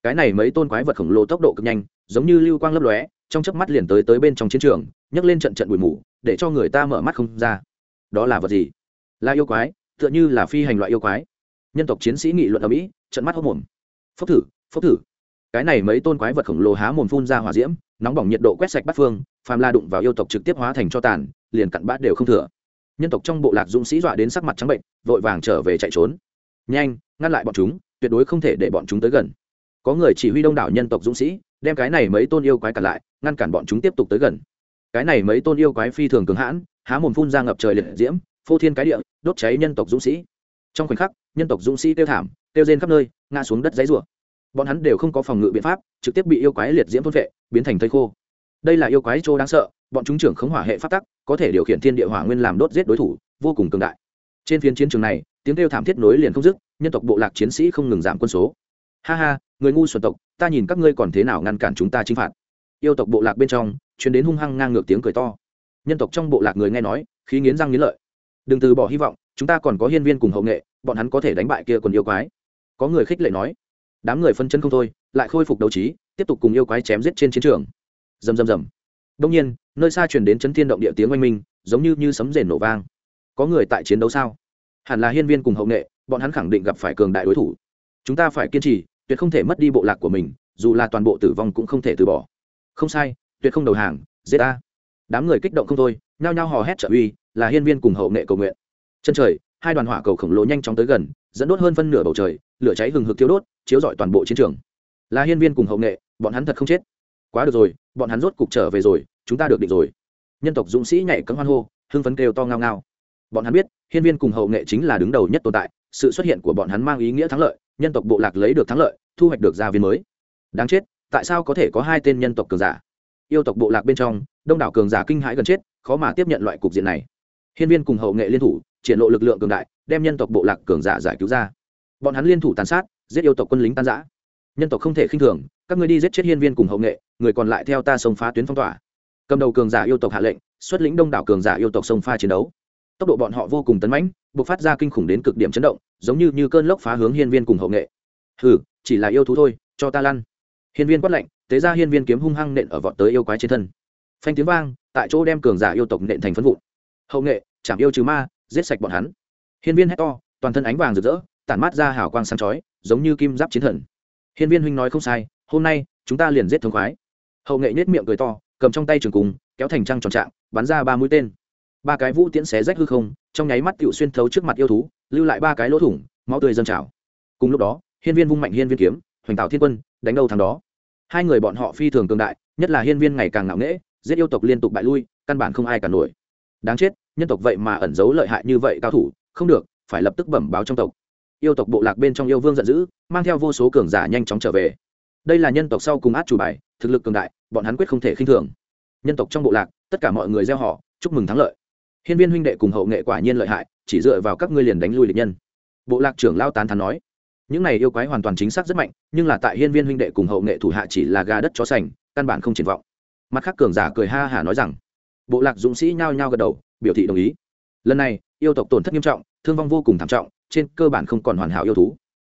Cái này mấy tôn quái vật khổng lồ tốc độ cực nhanh, giống như lưu quang lấp lóe, trong chớp mắt liền tới tới bên trong chiến trường, nhấc lên trận trận bụi mù, để cho người ta mở mắt không ra. Đó là vật gì? Là yêu quái, tựa như là phi hành loại yêu quái. Nhân tộc chiến sĩ nghị luận ở mỹ trận mắt hốc mồm. Phốc thử phốc thử. Cái này mấy tôn quái vật khổng lồ há mồm phun ra hỏa diễm, nóng bỏng nhiệt độ quét sạch bắt phương, phàm la đụng vào yêu tộc trực tiếp hóa thành cho tàn, liền cặn bát đều không thừa nhân tộc trong bộ lạc dũng sĩ dọa đến sắc mặt trắng bệnh, vội vàng trở về chạy trốn. Nhanh, ngăn lại bọn chúng, tuyệt đối không thể để bọn chúng tới gần. Có người chỉ huy đông đảo nhân tộc dũng sĩ, đem cái này mấy tôn yêu quái cản lại, ngăn cản bọn chúng tiếp tục tới gần. Cái này mấy tôn yêu quái phi thường cứng hãn, há mồm phun ra ngập trời liệt diễm, phô thiên cái địa, đốt cháy nhân tộc dũng sĩ. Trong khoảnh khắc, nhân tộc dũng sĩ tiêu thảm tiêu rên khắp nơi, ngã xuống đất giấy rủa. Bọn hắn đều không có phòng ngự biện pháp, trực tiếp bị yêu quái liệt diễm thôn vệ biến thành thây khô. Đây là yêu quái trô đáng sợ bọn chúng trưởng khống hỏa hệ phát tắc, có thể điều khiển thiên địa hỏa nguyên làm đốt giết đối thủ, vô cùng cường đại. Trên phiến chiến trường này, tiếng kêu thảm thiết nối liền không dứt, nhân tộc bộ lạc chiến sĩ không ngừng giảm quân số. Ha ha, người ngu xuẩn tộc, ta nhìn các ngươi còn thế nào ngăn cản chúng ta chinh phạt. Yêu tộc bộ lạc bên trong chuyến đến hung hăng ngang ngược tiếng cười to. Nhân tộc trong bộ lạc người nghe nói, khí nghiến răng nghiến lợi. Đừng từ bỏ hy vọng, chúng ta còn có hiên viên cùng hậu nghệ, bọn hắn có thể đánh bại kia còn yêu quái. Có người khích lệ nói. Đám người phân chân không thôi, lại khôi phục đấu trí, tiếp tục cùng yêu quái chém giết trên chiến trường. Rầm rầm rầm đông nhiên, nơi xa truyền đến chấn thiên động địa tiếng oanh minh, giống như như sấm rền nổ vang. Có người tại chiến đấu sao? Hẳn là hiên viên cùng hậu nghệ, bọn hắn khẳng định gặp phải cường đại đối thủ. Chúng ta phải kiên trì, tuyệt không thể mất đi bộ lạc của mình, dù là toàn bộ tử vong cũng không thể từ bỏ. Không sai, tuyệt không đầu hàng, giết ta. Đám người kích động không thôi, nhao nhao hò hét trợ uy, là hiên viên cùng hậu nghệ cầu nguyện. Chân trời, hai đoàn hỏa cầu khổng lồ nhanh chóng tới gần, dẫn đốt hơn phân nửa bầu trời, lửa cháy hừng hực thiêu đốt, chiếu rọi toàn bộ chiến trường. Là hiên viên cùng hậu nghệ, bọn hắn thật không chết quá được rồi, bọn hắn rốt cục trở về rồi, chúng ta được định rồi. Nhân tộc dũng sĩ nhảy cấm hoan hô, hưng phấn kêu to ngao ngao. Bọn hắn biết, hiên viên cùng hậu nghệ chính là đứng đầu nhất tồn tại, sự xuất hiện của bọn hắn mang ý nghĩa thắng lợi, nhân tộc bộ lạc lấy được thắng lợi, thu hoạch được gia viên mới. Đáng chết, tại sao có thể có hai tên nhân tộc cường giả? Yêu tộc bộ lạc bên trong, đông đảo cường giả kinh hãi gần chết, khó mà tiếp nhận loại cục diện này. Hiên viên cùng hậu nghệ liên thủ, triển lộ lực lượng cường đại, đem nhân tộc bộ lạc cường giả giải cứu ra. Bọn hắn liên thủ tàn sát, giết yêu tộc quân lính tan giã nhân tộc không thể khinh thường các ngươi đi giết chết hiên viên cùng hậu nghệ người còn lại theo ta sông phá tuyến phong tỏa. Cầm đầu cường giả yêu tộc hạ lệnh xuất lĩnh đông đảo cường giả yêu tộc sông pha chiến đấu. Tốc độ bọn họ vô cùng tấn mãnh buộc phát ra kinh khủng đến cực điểm chấn động giống như, như cơn lốc phá hướng hiên viên cùng hậu nghệ. Hừ chỉ là yêu thú thôi cho ta lăn. Hiên viên quát lạnh tế ra hiên viên kiếm hung hăng nện ở vọt tới yêu quái trên thân. Phanh tiếng vang tại chỗ đem cường giả yêu tộc nện thành phân vụn. Hậu nghệ chạm yêu trừ ma giết sạch bọn hắn. Hiên viên hét to toàn thân ánh vàng rực rỡ tản mát ra hào quang sáng chói giống như kim giáp chiến thần hiên viên huynh nói không sai, hôm nay, chúng ta liền giết thống khoái. Hậu nghệ nhếch miệng cười to, cầm trong tay trường cung, kéo thành trăng tròn trạng, bắn ra ba mũi tên. Ba cái vũ tiễn xé rách hư không, trong nháy mắt tựu xuyên thấu trước mặt yêu thú, lưu lại ba cái lỗ thủng, máu tươi dâng trào. Cùng lúc đó, hiên viên vung mạnh hiên viên kiếm, hoành tạo thiên quân, đánh đâu thằng đó. Hai người bọn họ phi thường cường đại, nhất là hiên viên ngày càng ngạo nghễ, giết yêu tộc liên tục bại lui, căn bản không ai cả nổi. Đáng chết, nhân tộc vậy mà ẩn giấu lợi hại như vậy cao thủ, không được, phải lập tức bẩm báo trong tộc yêu tộc bộ lạc bên trong yêu vương giận dữ, mang theo vô số cường giả nhanh chóng trở về. Đây là nhân tộc sau cùng át chủ bài, thực lực cường đại, bọn hắn quyết không thể khinh thường. Nhân tộc trong bộ lạc, tất cả mọi người gieo họ, chúc mừng thắng lợi. Hiên viên huynh đệ cùng hậu nghệ quả nhiên lợi hại, chỉ dựa vào các ngươi liền đánh lui địch nhân. Bộ lạc trưởng lao tán thắn nói, những này yêu quái hoàn toàn chính xác rất mạnh, nhưng là tại hiên viên huynh đệ cùng hậu nghệ thủ hạ chỉ là gà đất chó sành, căn bản không triển vọng. Mặt khác cường giả cười ha hả nói rằng, bộ lạc dũng sĩ nhao nhao gật đầu, biểu thị đồng ý. Lần này, yêu tộc tổn thất nghiêm trọng, thương vong vô cùng thảm trọng trên cơ bản không còn hoàn hảo yêu thú.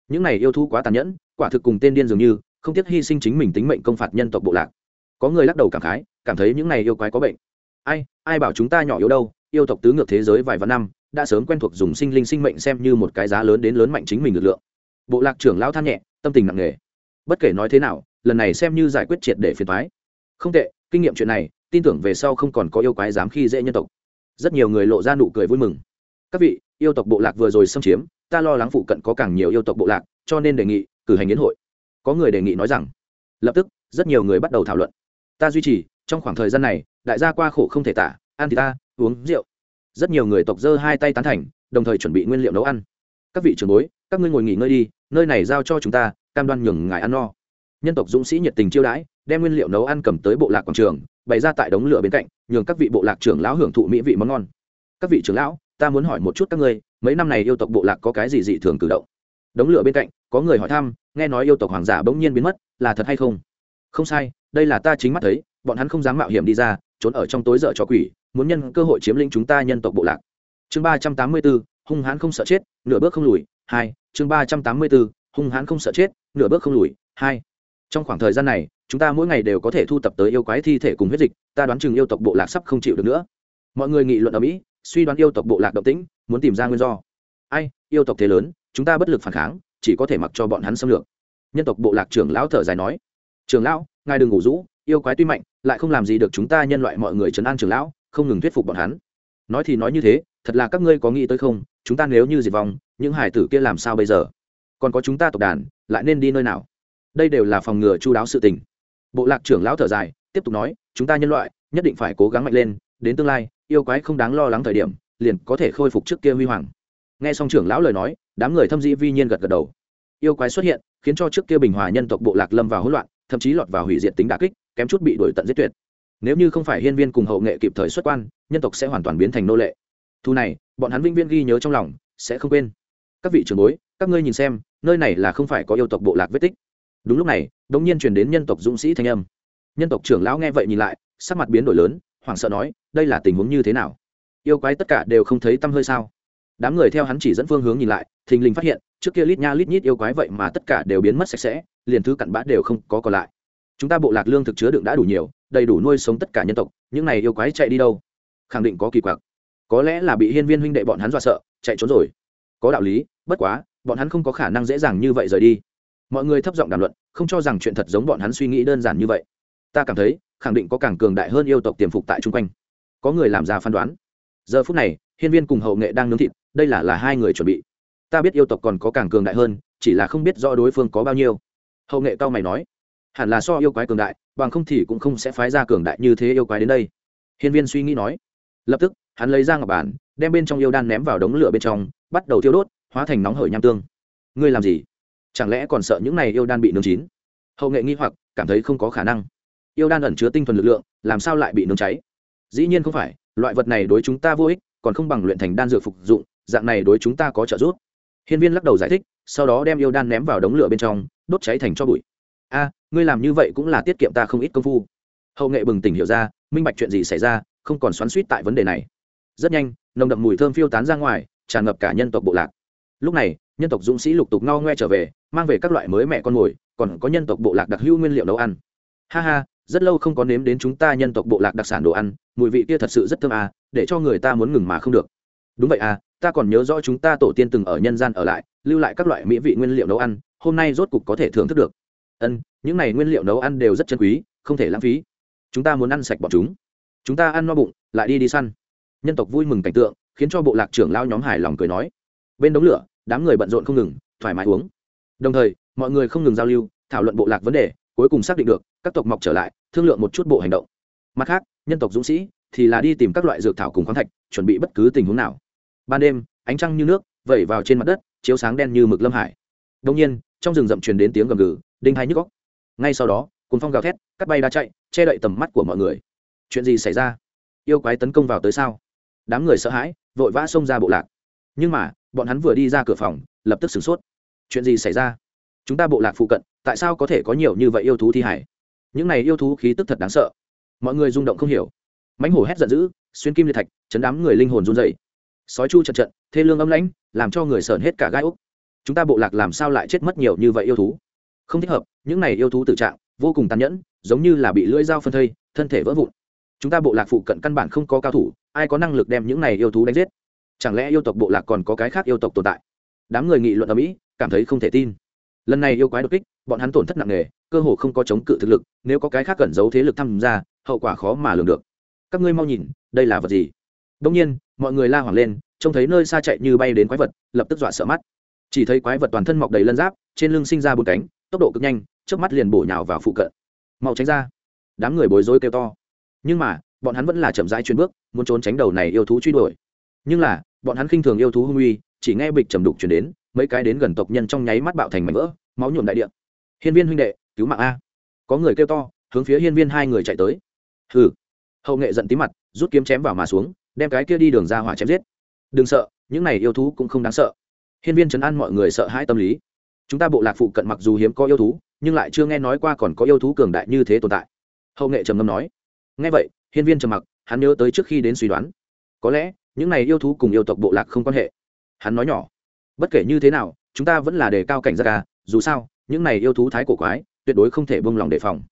Những này yêu thú quá tàn nhẫn, quả thực cùng tên điên dường như, không tiếc hy sinh chính mình tính mệnh công phạt nhân tộc bộ lạc. Có người lắc đầu cảm khái, cảm thấy những này yêu quái có bệnh. Ai ai bảo chúng ta nhỏ yếu đâu, yêu tộc tứ ngược thế giới vài vạn năm, đã sớm quen thuộc dùng sinh linh sinh mệnh xem như một cái giá lớn đến lớn mạnh chính mình lực lượng. Bộ lạc trưởng lao than nhẹ, tâm tình nặng nề. Bất kể nói thế nào, lần này xem như giải quyết triệt để phiền thoái không tệ, kinh nghiệm chuyện này, tin tưởng về sau không còn có yêu quái dám khi dễ nhân tộc. Rất nhiều người lộ ra nụ cười vui mừng các vị, yêu tộc bộ lạc vừa rồi xâm chiếm, ta lo lắng phụ cận có càng nhiều yêu tộc bộ lạc, cho nên đề nghị cử hành yến hội. Có người đề nghị nói rằng, lập tức, rất nhiều người bắt đầu thảo luận. Ta duy trì, trong khoảng thời gian này, đại gia qua khổ không thể tả, ăn thì ta, uống rượu. Rất nhiều người tộc giơ hai tay tán thành, đồng thời chuẩn bị nguyên liệu nấu ăn. Các vị trưởng bối, các ngươi ngồi nghỉ ngơi đi, nơi này giao cho chúng ta, cam đoan nhường ngài ăn no. Nhân tộc dũng sĩ nhiệt tình chiêu đãi, đem nguyên liệu nấu ăn cầm tới bộ lạc quảng trường, bày ra tại đống lửa bên cạnh, nhường các vị bộ lạc trưởng lão hưởng thụ mỹ vị món ngon. Các vị trưởng lão ta muốn hỏi một chút các ngươi, mấy năm này yêu tộc bộ lạc có cái gì dị thường cử động? Đống lửa bên cạnh, có người hỏi thăm, nghe nói yêu tộc hoàng giả bỗng nhiên biến mất, là thật hay không? Không sai, đây là ta chính mắt thấy, bọn hắn không dám mạo hiểm đi ra, trốn ở trong tối dở cho quỷ, muốn nhân cơ hội chiếm lĩnh chúng ta nhân tộc bộ lạc. Chương ba trăm tám mươi bốn, hung hãn không sợ chết, nửa bước không lùi, hai, chương ba trăm tám mươi bốn, hung hãn không sợ chết, nửa bước không lùi, hai. Trong khoảng thời gian này, chúng ta mỗi ngày đều có thể thu tập tới yêu quái thi thể cùng huyết dịch, ta đoán chừng yêu tộc bộ lạc sắp không chịu được nữa. Mọi người nghị luận ở mỹ suy đoán yêu tộc bộ lạc động tĩnh, muốn tìm ra nguyên do. Ai, yêu tộc thế lớn, chúng ta bất lực phản kháng, chỉ có thể mặc cho bọn hắn xâm lược. Nhân tộc bộ lạc trưởng lão thở dài nói, trưởng lão, ngài đừng ngủ rũ, yêu quái tuy mạnh, lại không làm gì được chúng ta nhân loại mọi người trấn an trưởng lão, không ngừng thuyết phục bọn hắn. Nói thì nói như thế, thật là các ngươi có nghĩ tới không, chúng ta nếu như diệt vong, những hải tử kia làm sao bây giờ? Còn có chúng ta tộc đàn, lại nên đi nơi nào? Đây đều là phòng ngừa chu đáo sự tình. Bộ lạc trưởng lão thở dài, tiếp tục nói, chúng ta nhân loại, nhất định phải cố gắng mạnh lên, đến tương lai yêu quái không đáng lo lắng thời điểm, liền có thể khôi phục trước kia huy hoàng. Nghe xong trưởng lão lời nói, đám người thâm dĩ vi nhiên gật gật đầu. Yêu quái xuất hiện, khiến cho trước kia bình hòa nhân tộc bộ lạc lâm vào hỗn loạn, thậm chí lọt vào hủy diệt tính đà kích, kém chút bị đuổi tận giết tuyệt. Nếu như không phải hiên viên cùng hậu nghệ kịp thời xuất quan, nhân tộc sẽ hoàn toàn biến thành nô lệ. Thu này, bọn hắn vĩnh viễn ghi nhớ trong lòng, sẽ không quên. Các vị trưởng bối, các ngươi nhìn xem, nơi này là không phải có yêu tộc bộ lạc vết tích. Đúng lúc này đống nhiên truyền đến nhân tộc dũng sĩ thanh âm. Nhân tộc trưởng lão nghe vậy nhìn lại, sắc mặt biến đổi lớn hoảng sợ nói, đây là tình huống như thế nào? Yêu quái tất cả đều không thấy tăm hơi sao? Đám người theo hắn chỉ dẫn phương hướng nhìn lại, thình lình phát hiện, trước kia lít nha lít nhít yêu quái vậy mà tất cả đều biến mất sạch sẽ, liền thứ cặn bã đều không có còn lại. Chúng ta bộ lạc lương thực chứa đựng đã đủ nhiều, đầy đủ nuôi sống tất cả nhân tộc, những này yêu quái chạy đi đâu? Khẳng định có kỳ quặc. Có lẽ là bị hiên viên huynh đệ bọn hắn dọa sợ, chạy trốn rồi. Có đạo lý, bất quá, bọn hắn không có khả năng dễ dàng như vậy rời đi. Mọi người thấp giọng đàm luận, không cho rằng chuyện thật giống bọn hắn suy nghĩ đơn giản như vậy. Ta cảm thấy khẳng định có càng cường đại hơn yêu tộc tiềm phục tại chung quanh. Có người làm ra phán đoán. Giờ phút này, hiên viên cùng hậu nghệ đang nướng thịt, đây là là hai người chuẩn bị. Ta biết yêu tộc còn có càng cường đại hơn, chỉ là không biết rõ đối phương có bao nhiêu. Hậu nghệ cao mày nói, hẳn là so yêu quái cường đại, bằng không thì cũng không sẽ phái ra cường đại như thế yêu quái đến đây. Hiên viên suy nghĩ nói, lập tức, hắn lấy ra ngọc bản, đem bên trong yêu đan ném vào đống lửa bên trong, bắt đầu thiêu đốt, hóa thành nóng hởi nham tương. Ngươi làm gì? Chẳng lẽ còn sợ những này yêu đan bị nướng chín? Hậu nghệ nghi hoặc, cảm thấy không có khả năng yêu đan ẩn chứa tinh thuần lực lượng, làm sao lại bị nướng cháy? Dĩ nhiên không phải, loại vật này đối chúng ta vô ích, còn không bằng luyện thành đan dược phục dụng, dạng này đối chúng ta có trợ giúp. Hiên viên lắc đầu giải thích, sau đó đem yêu đan ném vào đống lửa bên trong, đốt cháy thành cho bụi. A, ngươi làm như vậy cũng là tiết kiệm ta không ít công phu. Hậu nghệ bừng tỉnh hiểu ra, minh bạch chuyện gì xảy ra, không còn xoắn suýt tại vấn đề này. Rất nhanh, nồng đậm mùi thơm phiêu tán ra ngoài, tràn ngập cả nhân tộc bộ lạc. Lúc này, nhân tộc dũng sĩ lục tục ngao ngoe trở về, mang về các loại mới mẹ con mồi, còn có nhân tộc bộ lạc đặc hữu nguyên liệu nấu ăn. Ha ha rất lâu không có nếm đến chúng ta nhân tộc bộ lạc đặc sản đồ ăn, mùi vị kia thật sự rất thơm à để cho người ta muốn ngừng mà không được. Đúng vậy à ta còn nhớ rõ chúng ta tổ tiên từng ở nhân gian ở lại, lưu lại các loại mỹ vị nguyên liệu nấu ăn, hôm nay rốt cục có thể thưởng thức được. Ân, những này nguyên liệu nấu ăn đều rất chân quý, không thể lãng phí. Chúng ta muốn ăn sạch bọn chúng. Chúng ta ăn no bụng, lại đi đi săn. Nhân tộc vui mừng cảnh tượng, khiến cho bộ lạc trưởng lao nhóm hài lòng cười nói. Bên đống lửa, đám người bận rộn không ngừng, thoải mái uống. Đồng thời, mọi người không ngừng giao lưu, thảo luận bộ lạc vấn đề, cuối cùng xác định được các tộc mọc trở lại, thương lượng một chút bộ hành động. Mặt khác, nhân tộc dũng sĩ thì là đi tìm các loại dược thảo cùng khoáng thạch, chuẩn bị bất cứ tình huống nào. Ban đêm, ánh trăng như nước vẩy vào trên mặt đất, chiếu sáng đen như mực lâm hải. Đông nhiên, trong rừng rậm truyền đến tiếng gầm gừ, đinh hai nhức góc ngay sau đó cùng phong gào thét, cắt bay đã chạy, che đậy tầm mắt của mọi người. Chuyện gì xảy ra? Yêu quái tấn công vào tới sao? Đám người sợ hãi, vội vã xông ra bộ lạc. Nhưng mà, bọn hắn vừa đi ra cửa phòng, lập tức sửng sốt. Chuyện gì xảy ra? Chúng ta bộ lạc phụ cận, tại sao có thể có nhiều như vậy yêu thú thi hải? Những này yêu thú khí tức thật đáng sợ. Mọi người rung động không hiểu. Mãnh hổ hét giận dữ, xuyên kim liệt thạch, chấn đám người linh hồn run dày sói chu trận trận, thê lương âm lãnh, làm cho người sởn hết cả gai úc chúng ta bộ lạc làm sao lại chết mất nhiều như vậy yêu thú? Không thích hợp, những này yêu thú tự trạng, vô cùng tàn nhẫn, giống như là bị lưỡi dao phân thây, thân thể vỡ vụn. Chúng ta bộ lạc phụ cận căn bản không có cao thủ, ai có năng lực đem những này yêu thú đánh giết? Chẳng lẽ yêu tộc bộ lạc còn có cái khác yêu tộc tồn tại? Đám người nghị luận ở mỹ, cảm thấy không thể tin. Lần này yêu quái đột kích, bọn hắn tổn thất nặng nề cơ hồ không có chống cự thực lực, nếu có cái khác cẩn giấu thế lực tham gia, hậu quả khó mà lường được. Các ngươi mau nhìn, đây là vật gì? Đông nhiên, mọi người la hoảng lên, trông thấy nơi xa chạy như bay đến quái vật, lập tức dọa sợ mắt. Chỉ thấy quái vật toàn thân mọc đầy lân giáp, trên lưng sinh ra bùn cánh, tốc độ cực nhanh trước mắt liền bổ nhào vào phụ cận. Mau tránh ra. Đám người bối rối kêu to. Nhưng mà, bọn hắn vẫn là chậm rãi chuyên bước, muốn trốn tránh đầu này yêu thú truy đuổi. Nhưng là, bọn hắn khinh thường yêu thú hung uy, chỉ nghe bịch trầm đục chuyển đến, mấy cái đến gần tộc nhân trong nháy mắt bạo thành mảnh vỡ, máu nhuộm đại địa. Hiên viên huynh đệ cứu mạng a. Có người kêu to, hướng phía hiên viên hai người chạy tới. Hừ. Hậu nghệ giận tí mặt, rút kiếm chém vào mà xuống, đem cái kia đi đường ra hỏa chém giết. Đừng sợ, những này yêu thú cũng không đáng sợ. Hiên viên chấn an mọi người sợ hãi tâm lý. Chúng ta bộ lạc phụ cận mặc dù hiếm có yêu thú, nhưng lại chưa nghe nói qua còn có yêu thú cường đại như thế tồn tại. Hậu nghệ trầm ngâm nói. Nghe vậy, hiên viên trầm mặc, hắn nhớ tới trước khi đến suy đoán. Có lẽ, những này yêu thú cùng yêu tộc bộ lạc không quan hệ. Hắn nói nhỏ. Bất kể như thế nào, chúng ta vẫn là đề cao cảnh giác ca dù sao, những này yêu thú thái cổ quái tuyệt đối không thể bông lòng đề phòng.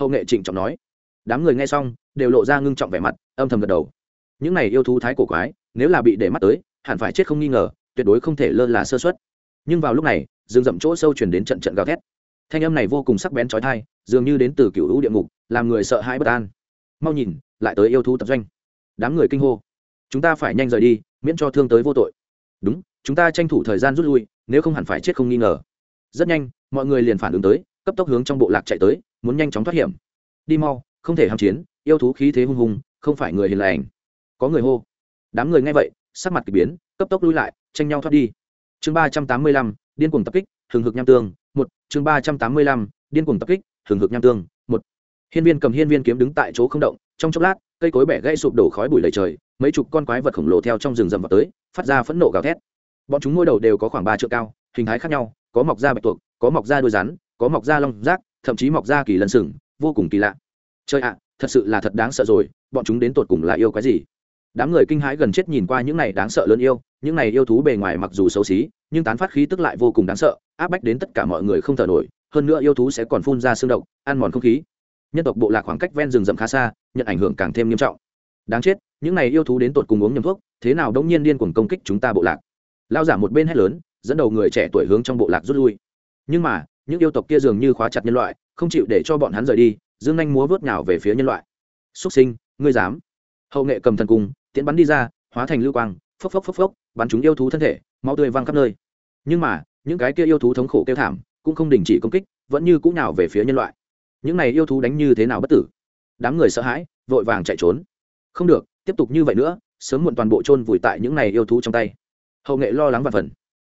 Hậu nghệ trịnh trọng nói. Đám người nghe xong, đều lộ ra ngưng trọng vẻ mặt, âm thầm gật đầu. Những này yêu thú thái cổ quái, nếu là bị để mắt tới, hẳn phải chết không nghi ngờ, tuyệt đối không thể lơ là sơ xuất nhưng vào lúc này, rừng rậm chỗ sâu chuyển đến trận trận gào thét. Thanh âm này vô cùng sắc bén trói thai dường như đến từ cựu hữu địa ngục, làm người sợ hãi bất an. Mau nhìn, lại tới yêu thú tập doanh. Đám người kinh hô. Chúng ta phải nhanh rời đi, miễn cho thương tới vô tội. Đúng, chúng ta tranh thủ thời gian rút lui, nếu không hẳn phải chết không nghi ngờ. Rất nhanh, mọi người liền phản ứng tới cấp tốc hướng trong bộ lạc chạy tới, muốn nhanh chóng thoát hiểm. Đi mau, không thể hàm chiến, yêu thú khí thế hung hùng, không phải người hiền lành. Có người hô. Đám người nghe vậy, sắc mặt k ỳ biến, cấp tốc lui lại, tranh nhau thoát đi. Chương ba trăm tám mươi lăm, điên cuồng tập kích, hừng hực nham tương, một. Chương ba trăm tám mươi lăm, điên cuồng tập kích, hừng hực nham tương, một. Hiên viên cầm hiên viên kiếm đứng tại chỗ không động, trong chốc lát, cây cối bẻ gãy sụp đổ khói bụi lầy trời, mấy chục con quái vật khổng lồ theo trong rừng rậm vào tới, phát ra phẫn nộ gào thét. Bọn chúng mỗi đầu đều có khoảng ba trượng cao, hình thái khác nhau, có mọc da bạch tuộc, có mọc da đuôi rắn có mọc da long rác, thậm chí mọc da kỳ lân sừng, vô cùng kỳ lạ. Chơi ạ, thật sự là thật đáng sợ rồi, bọn chúng đến tột cùng là yêu cái gì? Đám người kinh hãi gần chết nhìn qua những này đáng sợ lớn yêu, những này yêu thú bề ngoài mặc dù xấu xí, nhưng tán phát khí tức lại vô cùng đáng sợ, áp bách đến tất cả mọi người không thở nổi, hơn nữa yêu thú sẽ còn phun ra xương độc, ăn mòn không khí. Nhân tộc bộ lạc khoảng cách ven rừng rậm khá xa, nhận ảnh hưởng càng thêm nghiêm trọng. Đáng chết, những này yêu thú đến tột cùng uống nhầm thuốc, thế nào đống nhiên điên cuồng công kích chúng ta bộ lạc? Lao giả một bên hét lớn, dẫn đầu người trẻ tuổi hướng trong bộ lạc rút lui. Nhưng mà những yêu tộc kia dường như khóa chặt nhân loại, không chịu để cho bọn hắn rời đi, dương anh múa vớt nhào về phía nhân loại. Xúc sinh, ngươi dám? Hậu nghệ cầm thần cung, tiễn bắn đi ra, hóa thành lưu quang, phốc phốc phốc phốc, bắn chúng yêu thú thân thể, máu tươi văng khắp nơi. Nhưng mà, những cái kia yêu thú thống khổ kêu thảm, cũng không đình chỉ công kích, vẫn như cũng nào về phía nhân loại. Những này yêu thú đánh như thế nào bất tử? Đám người sợ hãi, vội vàng chạy trốn. Không được, tiếp tục như vậy nữa, sớm muộn toàn bộ chôn vùi tại những này yêu thú trong tay. Hậu nghệ lo lắng và phần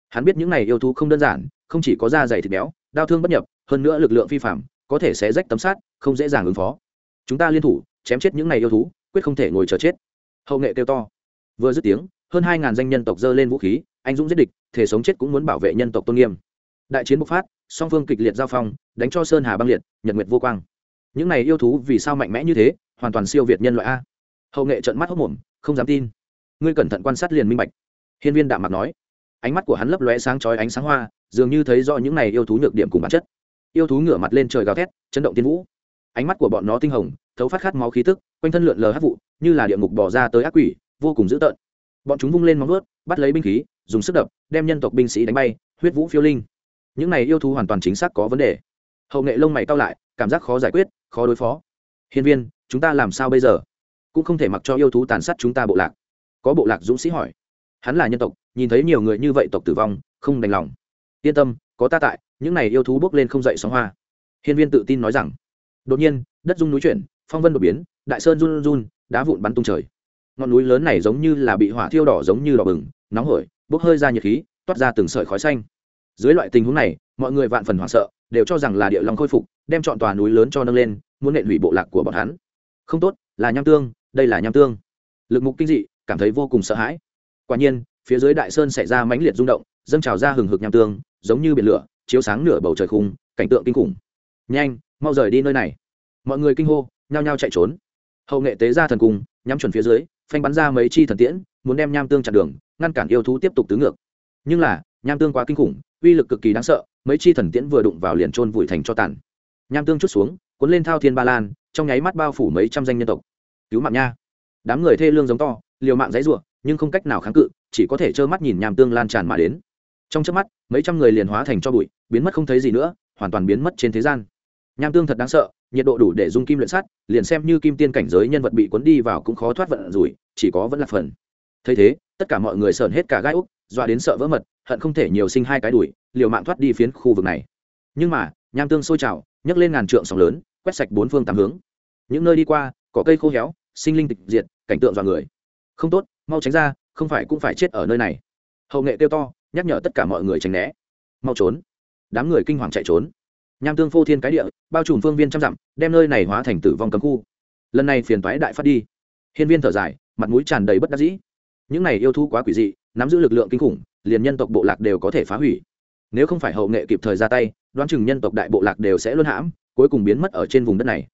hắn biết những này yêu thú không đơn giản không chỉ có da dày thịt béo, đau thương bất nhập, hơn nữa lực lượng phi phạm, có thể sẽ rách tấm sát không dễ dàng ứng phó. Chúng ta liên thủ, chém chết những này yêu thú, quyết không thể ngồi chờ chết. Hậu nghệ kêu to. Vừa dứt tiếng, hơn hai ngàn danh nhân tộc dơ lên vũ khí, anh dũng giết địch, thể sống chết cũng muốn bảo vệ nhân tộc tôn nghiêm. Đại chiến bộc phát, song phương kịch liệt giao phong, đánh cho sơn hà băng liệt, nhật nguyệt vô quang. Những này yêu thú vì sao mạnh mẽ như thế? Hoàn toàn siêu việt nhân loại a. Hậu nghệ trợn mắt hốc mồm, không dám tin. Ngươi cẩn thận quan sát liền minh bạch. Hiên viên đạm mặt nói ánh mắt của hắn lấp lóe sáng chói ánh sáng hoa, dường như thấy rõ những này yêu thú nhược điểm cùng bản chất. Yêu thú ngửa mặt lên trời gào thét, chấn động tiên vũ. Ánh mắt của bọn nó tinh hồng, thấu phát khát máu khí tức, quanh thân lượn lờ hát vụ, như là địa ngục bỏ ra tới ác quỷ, vô cùng dữ tợn. Bọn chúng vung lên móng vớt bắt lấy binh khí, dùng sức đập, đem nhân tộc binh sĩ đánh bay, huyết vũ phiêu linh. Những này yêu thú hoàn toàn chính xác có vấn đề. Hậu nghệ lông mày cao lại, cảm giác khó giải quyết, khó đối phó. Hiên viên, chúng ta làm sao bây giờ? Cũng không thể mặc cho yêu thú tàn sát chúng ta bộ lạc. Có bộ lạc dũng sĩ hỏi. Hắn là nhân tộc nhìn thấy nhiều người như vậy tộc tử vong, không đành lòng. Yên tâm, có ta tại, những này yêu thú bước lên không dậy sóng hoa. Hiên viên tự tin nói rằng. Đột nhiên, đất rung núi chuyển, phong vân đột biến, đại sơn run run, đá vụn bắn tung trời. Ngọn núi lớn này giống như là bị hỏa thiêu đỏ giống như đỏ bừng, nóng hổi, bốc hơi ra nhiệt khí, toát ra từng sợi khói xanh. Dưới loại tình huống này, mọi người vạn phần hoảng sợ, đều cho rằng là địa long khôi phục, đem chọn tòa núi lớn cho nâng lên, muốn nện hủy bộ lạc của bọn hắn. Không tốt, là nham tương, đây là nham tương. Lực mục kinh dị, cảm thấy vô cùng sợ hãi. Quả nhiên phía dưới đại sơn xảy ra mãnh liệt rung động, dâng trào ra hừng hực nham tương, giống như biển lửa, chiếu sáng nửa bầu trời khung, cảnh tượng kinh khủng. Nhanh, mau rời đi nơi này. Mọi người kinh hô, nhao nhao chạy trốn. Hậu nghệ tế ra thần cung, nhắm chuẩn phía dưới, phanh bắn ra mấy chi thần tiễn, muốn đem nham tương chặn đường, ngăn cản yêu thú tiếp tục tứ ngược. Nhưng là, nham tương quá kinh khủng, uy lực cực kỳ đáng sợ, mấy chi thần tiễn vừa đụng vào liền trôn vùi thành cho tàn. Nham tương chút xuống, cuốn lên thao thiên ba lan, trong nháy mắt bao phủ mấy trăm danh nhân tộc. Cứu mạng nha. Đám người thê lương giống to, liều mạng dãy ruộng nhưng không cách nào kháng cự, chỉ có thể trơ mắt nhìn nham tương lan tràn mà đến. Trong trước mắt, mấy trăm người liền hóa thành cho bụi, biến mất không thấy gì nữa, hoàn toàn biến mất trên thế gian. Nham tương thật đáng sợ, nhiệt độ đủ để dung kim luyện sắt, liền xem như kim tiên cảnh giới nhân vật bị cuốn đi vào cũng khó thoát vận rủi, chỉ có vẫn là phần. Thấy thế, tất cả mọi người sờn hết cả gai úc, dọa đến sợ vỡ mật, hận không thể nhiều sinh hai cái đùi liều mạng thoát đi phiến khu vực này. Nhưng mà nham tương sôi trào, nhấc lên ngàn trượng sóng lớn, quét sạch bốn phương tám hướng. Những nơi đi qua, có cây khô héo, sinh linh tịch diệt, cảnh tượng dọa người. Không tốt mau tránh ra, không phải cũng phải chết ở nơi này. Hậu nghệ kêu to, nhắc nhở tất cả mọi người tránh né. Mau trốn. Đám người kinh hoàng chạy trốn. Nham tương phô thiên cái địa, bao trùm phương viên trăm dặm, đem nơi này hóa thành tử vong cấm khu. Lần này phiền toái đại phát đi. Hiên viên thở dài, mặt mũi tràn đầy bất đắc dĩ. Những này yêu thú quá quỷ dị, nắm giữ lực lượng kinh khủng, liền nhân tộc bộ lạc đều có thể phá hủy. Nếu không phải hậu nghệ kịp thời ra tay, đoán chừng nhân tộc đại bộ lạc đều sẽ luân hãm, cuối cùng biến mất ở trên vùng đất này.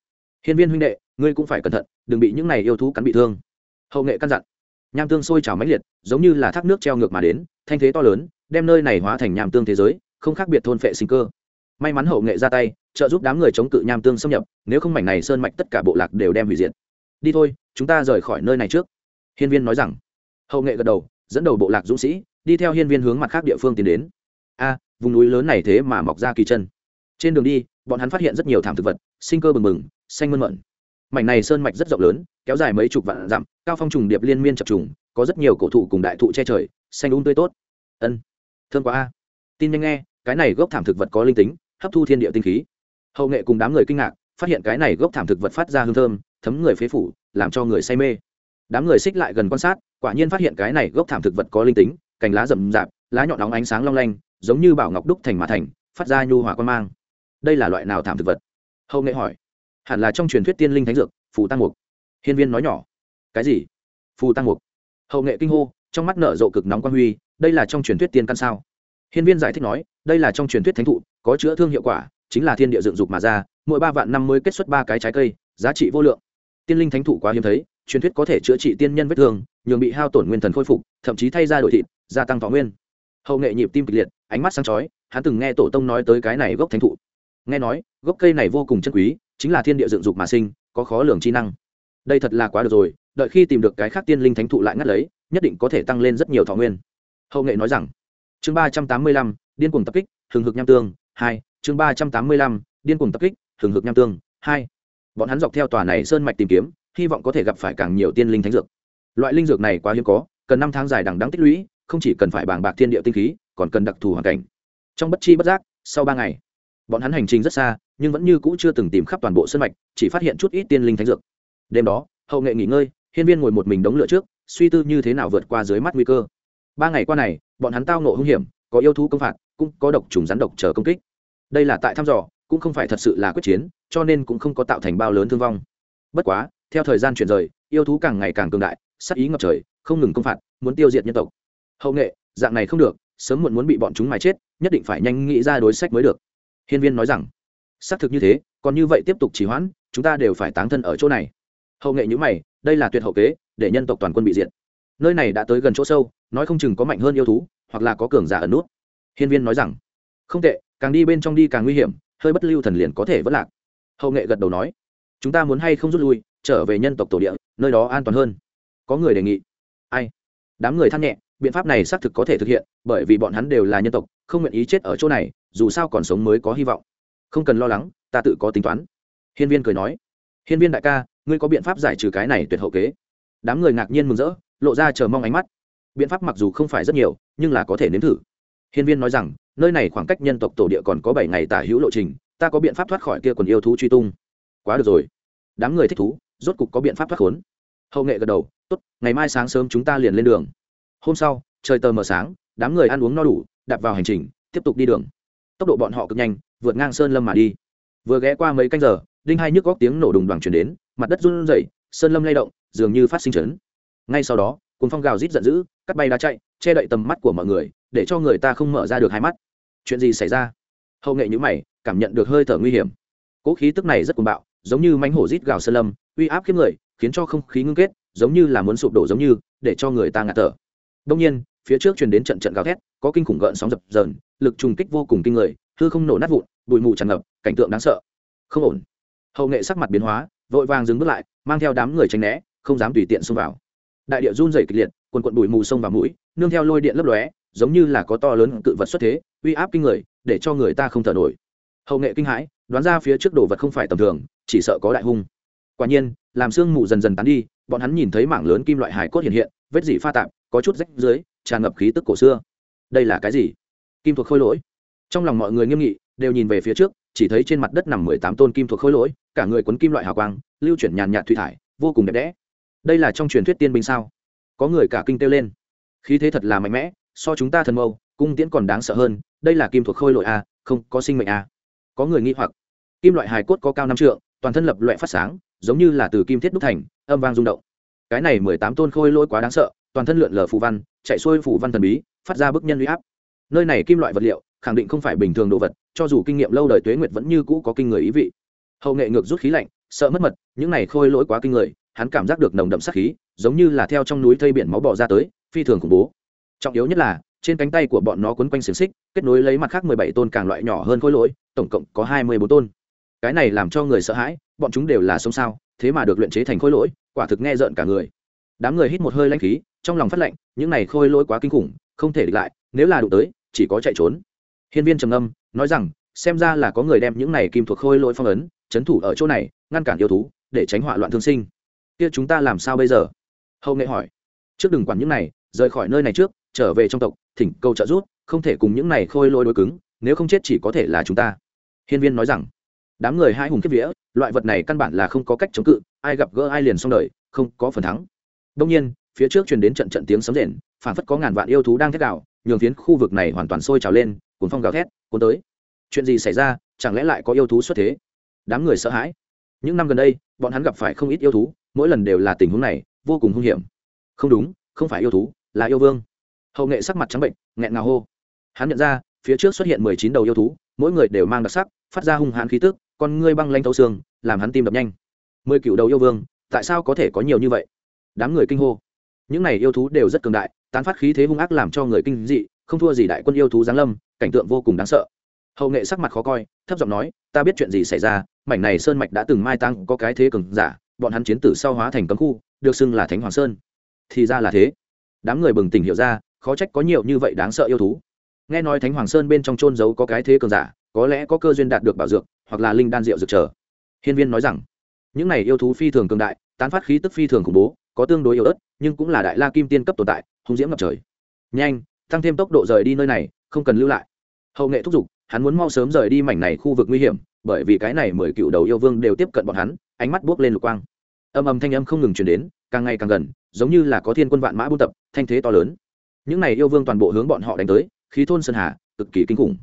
Hiên viên huynh đệ, ngươi cũng phải cẩn thận, đừng bị những này yêu thú cắn bị thương. Hậu nghệ căn dặn nham tương sôi trào mãnh liệt, giống như là thác nước treo ngược mà đến, thanh thế to lớn, đem nơi này hóa thành nham tương thế giới, không khác biệt thôn phệ sinh cơ. May mắn hậu nghệ ra tay, trợ giúp đám người chống cự nham tương xâm nhập, nếu không mảnh này sơn mạch tất cả bộ lạc đều đem hủy diệt. Đi thôi, chúng ta rời khỏi nơi này trước. Hiên viên nói rằng. Hậu nghệ gật đầu, dẫn đầu bộ lạc dũng sĩ, đi theo hiên viên hướng mặt khác địa phương tiến đến. A, vùng núi lớn này thế mà mọc ra kỳ chân. Trên đường đi, bọn hắn phát hiện rất nhiều thảm thực vật, sinh cơ bừng bừng, xanh mơn mận mảnh này sơn mạch rất rộng lớn, kéo dài mấy chục vạn dặm, cao phong trùng điệp liên miên chập trùng, có rất nhiều cổ thụ cùng đại thụ che trời, xanh un tươi tốt. Ân, thương quá a. Tin nhanh nghe, cái này gốc thảm thực vật có linh tính, hấp thu thiên địa tinh khí. Hậu nghệ cùng đám người kinh ngạc, phát hiện cái này gốc thảm thực vật phát ra hương thơm, thấm người phế phủ, làm cho người say mê. Đám người xích lại gần quan sát, quả nhiên phát hiện cái này gốc thảm thực vật có linh tính, cành lá rậm rạp, lá nhọn nóng ánh sáng long lanh, giống như bảo ngọc đúc thành mã thành, phát ra nhu hòa quan mang. Đây là loại nào thảm thực vật? Hậu nghệ hỏi hẳn là trong truyền thuyết tiên linh thánh dược, phù tăng mục. Hiên viên nói nhỏ. Cái gì? Phù tăng mục. Hậu nghệ kinh hô, trong mắt nở rộ cực nóng quan huy, đây là trong truyền thuyết tiên căn sao? Hiên viên giải thích nói, đây là trong truyền thuyết thánh thụ, có chữa thương hiệu quả, chính là thiên địa dựng dục mà ra, mỗi ba vạn năm mới kết xuất ba cái trái cây, giá trị vô lượng. Tiên linh thánh thụ quá hiếm thấy, truyền thuyết có thể chữa trị tiên nhân vết thương, nhường bị hao tổn nguyên thần khôi phục, thậm chí thay ra đổi thịt, gia tăng thọ nguyên. Hậu nghệ nhịp tim kịch liệt, ánh mắt sáng chói, hắn từng nghe tổ tông nói tới cái này gốc thánh thụ nghe nói, gốc cây này vô cùng chân quý, chính là thiên địa dựng dục mà sinh, có khó lường chi năng. Đây thật là quá được rồi, đợi khi tìm được cái khác tiên linh thánh thụ lại ngắt lấy, nhất định có thể tăng lên rất nhiều thọ nguyên. Hậu nghệ nói rằng, chương ba trăm tám mươi lăm, điên cuồng tập kích, hừng hực nham tương, hai, chương ba trăm tám mươi lăm, điên cuồng tập kích, hừng hực nham tương, hai. Bọn hắn dọc theo tòa này sơn mạch tìm kiếm, hy vọng có thể gặp phải càng nhiều tiên linh thánh dược. Loại linh dược này quá hiếm có, cần năm tháng dài đằng đắng tích lũy, không chỉ cần phải bàng bạc thiên địa tinh khí, còn cần đặc thù hoàn cảnh. Trong bất chi bất giác, sau ba ngày bọn hắn hành trình rất xa, nhưng vẫn như cũ chưa từng tìm khắp toàn bộ sân mạch, chỉ phát hiện chút ít tiên linh thánh dược. Đêm đó, hậu nghệ nghỉ ngơi, hiên viên ngồi một mình đống lửa trước, suy tư như thế nào vượt qua dưới mắt nguy cơ. Ba ngày qua này, bọn hắn tao nộ hung hiểm, có yêu thú công phạt, cũng có độc trùng rắn độc chờ công kích. Đây là tại thăm dò, cũng không phải thật sự là quyết chiến, cho nên cũng không có tạo thành bao lớn thương vong. Bất quá, theo thời gian chuyển rời, yêu thú càng ngày càng cường đại sắc ý ngập trời, không ngừng công phạt, muốn tiêu diệt nhân tộc. Hậu nghệ, dạng này không được, sớm muộn muốn bị bọn chúng mài chết, nhất định phải nhanh nghĩ ra đối sách mới được hiên viên nói rằng, xác thực như thế, còn như vậy tiếp tục trì hoãn, chúng ta đều phải táng thân ở chỗ này. Hậu nghệ nhữ mày, đây là tuyệt hậu kế, để nhân tộc toàn quân bị diệt. Nơi này đã tới gần chỗ sâu, nói không chừng có mạnh hơn yêu thú, hoặc là có cường giả ở nút. Hiên viên nói rằng, không tệ, càng đi bên trong đi càng nguy hiểm, hơi bất lưu thần liền có thể vất lạc. Hậu nghệ gật đầu nói, chúng ta muốn hay không rút lui, trở về nhân tộc tổ địa, nơi đó an toàn hơn. Có người đề nghị, ai? Đám người than nhẹ biện pháp này xác thực có thể thực hiện, bởi vì bọn hắn đều là nhân tộc, không nguyện ý chết ở chỗ này, dù sao còn sống mới có hy vọng. Không cần lo lắng, ta tự có tính toán. Hiên viên cười nói. Hiên viên đại ca, ngươi có biện pháp giải trừ cái này tuyệt hậu kế? Đám người ngạc nhiên mừng rỡ, lộ ra chờ mong ánh mắt. Biện pháp mặc dù không phải rất nhiều, nhưng là có thể nếm thử. Hiên viên nói rằng, nơi này khoảng cách nhân tộc tổ địa còn có bảy ngày tả hữu lộ trình, ta có biện pháp thoát khỏi kia quần yêu thú truy tung. Quá được rồi. Đám người thích thú, rốt cục có biện pháp thoát khốn. Hậu nghệ gật đầu, tốt, ngày mai sáng sớm chúng ta liền lên đường hôm sau, trời tờ mờ sáng, đám người ăn uống no đủ, đạp vào hành trình, tiếp tục đi đường. Tốc độ bọn họ cực nhanh, vượt ngang sơn lâm mà đi. Vừa ghé qua mấy canh giờ, đinh hai nhức góc tiếng nổ đùng đoàn chuyển đến, mặt đất run rẩy, sơn lâm lay động, dường như phát sinh chấn. Ngay sau đó cuốn phong gào rít giận dữ, cắt bay đá chạy, che đậy tầm mắt của mọi người, để cho người ta không mở ra được hai mắt. Chuyện gì xảy ra? Hậu nghệ nhữ mày, cảm nhận được hơi thở nguy hiểm. Cỗ khí tức này rất cuồng bạo, giống như mánh hổ rít gào sơn lâm, uy áp khiếp người, khiến cho không khí ngưng kết, giống như là muốn sụp đổ giống như, để cho người ta ngạt thở đông nhiên, phía trước truyền đến trận trận gào thét, có kinh khủng gợn sóng dập dờn, lực trùng kích vô cùng kinh người, hư không nổ nát vụn, bụi mù tràn ngập, cảnh tượng đáng sợ. Không ổn. Hậu nghệ sắc mặt biến hóa, vội vàng dừng bước lại, mang theo đám người tránh né, không dám tùy tiện xông vào. Đại địa run rẩy kịch liệt, quần quận bụi mù xông vào mũi, nương theo lôi điện lấp lóe, giống như là có to lớn cự vật xuất thế, uy áp kinh người, để cho người ta không thở nổi. Hậu nghệ kinh hãi, đoán ra phía trước đồ vật không phải tầm thường, chỉ sợ có đại hung. Quả nhiên, làm sương mù dần dần tán đi, bọn hắn nhìn thấy mảng lớn kim loại hải cốt hiện hiện, vết dỉ pha tạp có chút rách dưới tràn ngập khí tức cổ xưa. Đây là cái gì? Kim thuộc khôi lỗi. Trong lòng mọi người nghiêm nghị đều nhìn về phía trước chỉ thấy trên mặt đất nằm mười tám tôn kim thuộc khôi lỗi cả người quấn kim loại hào quang lưu chuyển nhàn nhạt thủy thải vô cùng đẹp đẽ. Đây là trong truyền thuyết tiên binh sao? Có người cả kinh kêu lên. Khí thế thật là mạnh mẽ so chúng ta thần mâu cung tiễn còn đáng sợ hơn đây là kim thuộc khôi lỗi a à, không có sinh mệnh a à. có người nghi hoặc. Kim loại hài cốt có cao năm trượng toàn thân lập loại phát sáng giống như là từ kim thiết đúc thành âm vang rung động. Cái này mười tám tôn khôi lỗi quá đáng sợ toàn thân lượn lờ phù văn, chạy xuôi phù văn thần bí, phát ra bức nhân uy áp. Nơi này kim loại vật liệu, khẳng định không phải bình thường đồ vật, cho dù kinh nghiệm lâu đời tuế nguyệt vẫn như cũ có kinh người ý vị. Hậu nghệ ngược rút khí lạnh, sợ mất mật, những này khôi lỗi quá kinh người, hắn cảm giác được nồng đậm sát khí, giống như là theo trong núi thây biển máu bỏ ra tới, phi thường khủng bố. Trọng yếu nhất là, trên cánh tay của bọn nó quấn quanh xiềng xích, kết nối lấy mặt khác mười bảy tôn càng loại nhỏ hơn khối lỗi, tổng cộng có hai mươi bốn tôn. Cái này làm cho người sợ hãi, bọn chúng đều là sống sao, thế mà được luyện chế thành khối lỗi, quả thực nghe rợn cả người. Đám người hít một hơi lanh khí trong lòng phát lạnh những này khôi lỗi quá kinh khủng, không thể địch lại, nếu là đụng tới, chỉ có chạy trốn. Hiên viên trầm ngâm, nói rằng, xem ra là có người đem những này kim thuộc khôi lỗi phong ấn trấn thủ ở chỗ này, ngăn cản yêu thú, để tránh họa loạn thương sinh. Kia chúng ta làm sao bây giờ? Hậu nghệ hỏi. Trước đừng quản những này, rời khỏi nơi này trước, trở về trong tộc, thỉnh cầu trợ giúp, không thể cùng những này khôi lỗi đối cứng, nếu không chết chỉ có thể là chúng ta. Hiên viên nói rằng, đám người hai hùng kiếp vía, loại vật này căn bản là không có cách chống cự, ai gặp gỡ ai liền xong đời, không có phần thắng. Đông nhiên phía trước truyền đến trận trận tiếng sấm rền phản phất có ngàn vạn yêu thú đang thét đảo nhường phiến khu vực này hoàn toàn sôi trào lên, cuốn phong gào thét, cuốn tới. Chuyện gì xảy ra, chẳng lẽ lại có yêu thú xuất thế? Đám người sợ hãi. Những năm gần đây, bọn hắn gặp phải không ít yêu thú, mỗi lần đều là tình huống này, vô cùng hung hiểm. Không đúng, không phải yêu thú, là yêu vương. Hậu nghệ sắc mặt trắng bệnh, nghẹn ngào hô. Hắn nhận ra, phía trước xuất hiện mười chín đầu yêu thú, mỗi người đều mang đặc sắc, phát ra hung hãn khí tức, con ngươi băng lanh thấu xương, làm hắn tim đập nhanh. Mười cựu đầu yêu vương, tại sao có thể có nhiều như vậy? Đám người kinh hô những này yêu thú đều rất cường đại, tán phát khí thế hung ác làm cho người kinh dị, không thua gì đại quân yêu thú giáng lâm, cảnh tượng vô cùng đáng sợ. Hậu nghệ sắc mặt khó coi, thấp giọng nói, ta biết chuyện gì xảy ra, mảnh này sơn mạch đã từng mai tăng có cái thế cường giả, bọn hắn chiến tử sau hóa thành cấm khu, được xưng là thánh hoàng sơn. Thì ra là thế. Đám người bừng tỉnh hiểu ra, khó trách có nhiều như vậy đáng sợ yêu thú. Nghe nói thánh hoàng sơn bên trong trôn giấu có cái thế cường giả, có lẽ có cơ duyên đạt được bảo dược, hoặc là linh đan rượu dược trở. Hiên viên nói rằng, những này yêu thú phi thường cường đại, tán phát khí tức phi thường khủng bố, có tương đối yếu ớt nhưng cũng là đại la kim tiên cấp tồn tại, hung diễm ngập trời. Nhanh, tăng thêm tốc độ rời đi nơi này, không cần lưu lại. Hậu nghệ thúc giục, hắn muốn mau sớm rời đi mảnh này khu vực nguy hiểm, bởi vì cái này mười cựu đầu yêu vương đều tiếp cận bọn hắn, ánh mắt buốc lên lục quang. Âm âm thanh âm không ngừng chuyển đến, càng ngày càng gần, giống như là có thiên quân vạn mã buôn tập, thanh thế to lớn. Những này yêu vương toàn bộ hướng bọn họ đánh tới, khí thôn sơn hà, cực kỳ kinh khủng.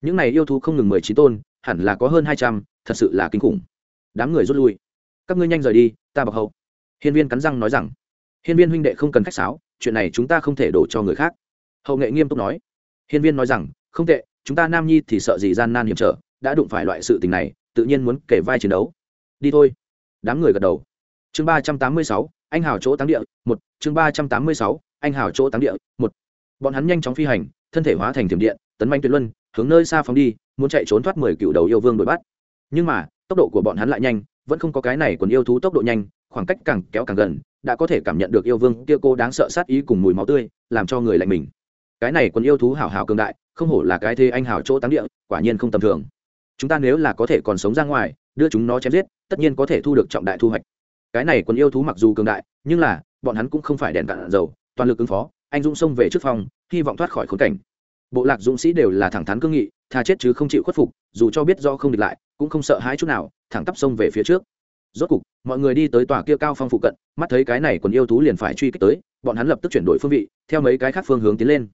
Những này yêu thú không ngừng mười chín tôn, hẳn là có hơn hai trăm, thật sự là kinh khủng. Đám người rút lui. Các ngươi nhanh rời đi, ta bọc hậu. Hiên viên cắn răng nói rằng hiên viên huynh đệ không cần khách sáo, chuyện này chúng ta không thể đổ cho người khác. Hậu nghệ nghiêm túc nói. Hiên viên nói rằng, không tệ, chúng ta nam nhi thì sợ gì gian nan hiểm trở, đã đụng phải loại sự tình này, tự nhiên muốn kể vai chiến đấu. Đi thôi. Đám người gật đầu. Chương ba trăm tám mươi sáu, anh hào chỗ táng địa, một. Chương ba trăm tám mươi sáu, anh hào chỗ táng địa, một. Bọn hắn nhanh chóng phi hành, thân thể hóa thành thiểm điện, tấn manh tuyệt luân, hướng nơi xa phóng đi, muốn chạy trốn thoát mười cựu đầu yêu vương đuổi bắt. Nhưng mà, tốc độ của bọn hắn lại nhanh, vẫn không có cái này còn yêu thú tốc độ nhanh, khoảng cách càng kéo càng gần đã có thể cảm nhận được yêu vương kia cô đáng sợ sát ý cùng mùi máu tươi, làm cho người lạnh mình. Cái này còn yêu thú hảo hảo cường đại, không hổ là cái thế anh hảo chỗ táng địa, quả nhiên không tầm thường. Chúng ta nếu là có thể còn sống ra ngoài, đưa chúng nó chém giết, tất nhiên có thể thu được trọng đại thu hoạch. Cái này còn yêu thú mặc dù cường đại, nhưng là, bọn hắn cũng không phải đèn cạn dầu, toàn lực ứng phó, anh dũng xông về trước phòng, hy vọng thoát khỏi khốn cảnh. Bộ lạc dũng sĩ đều là thẳng thắn cương nghị, tha chết chứ không chịu khuất phục, dù cho biết do không địch lại, cũng không sợ hãi chút nào, thẳng tắp xông về phía trước rốt cục, mọi người đi tới tòa kia cao phong phụ cận, mắt thấy cái này còn yêu thú liền phải truy kích tới, bọn hắn lập tức chuyển đổi phương vị, theo mấy cái khác phương hướng tiến lên.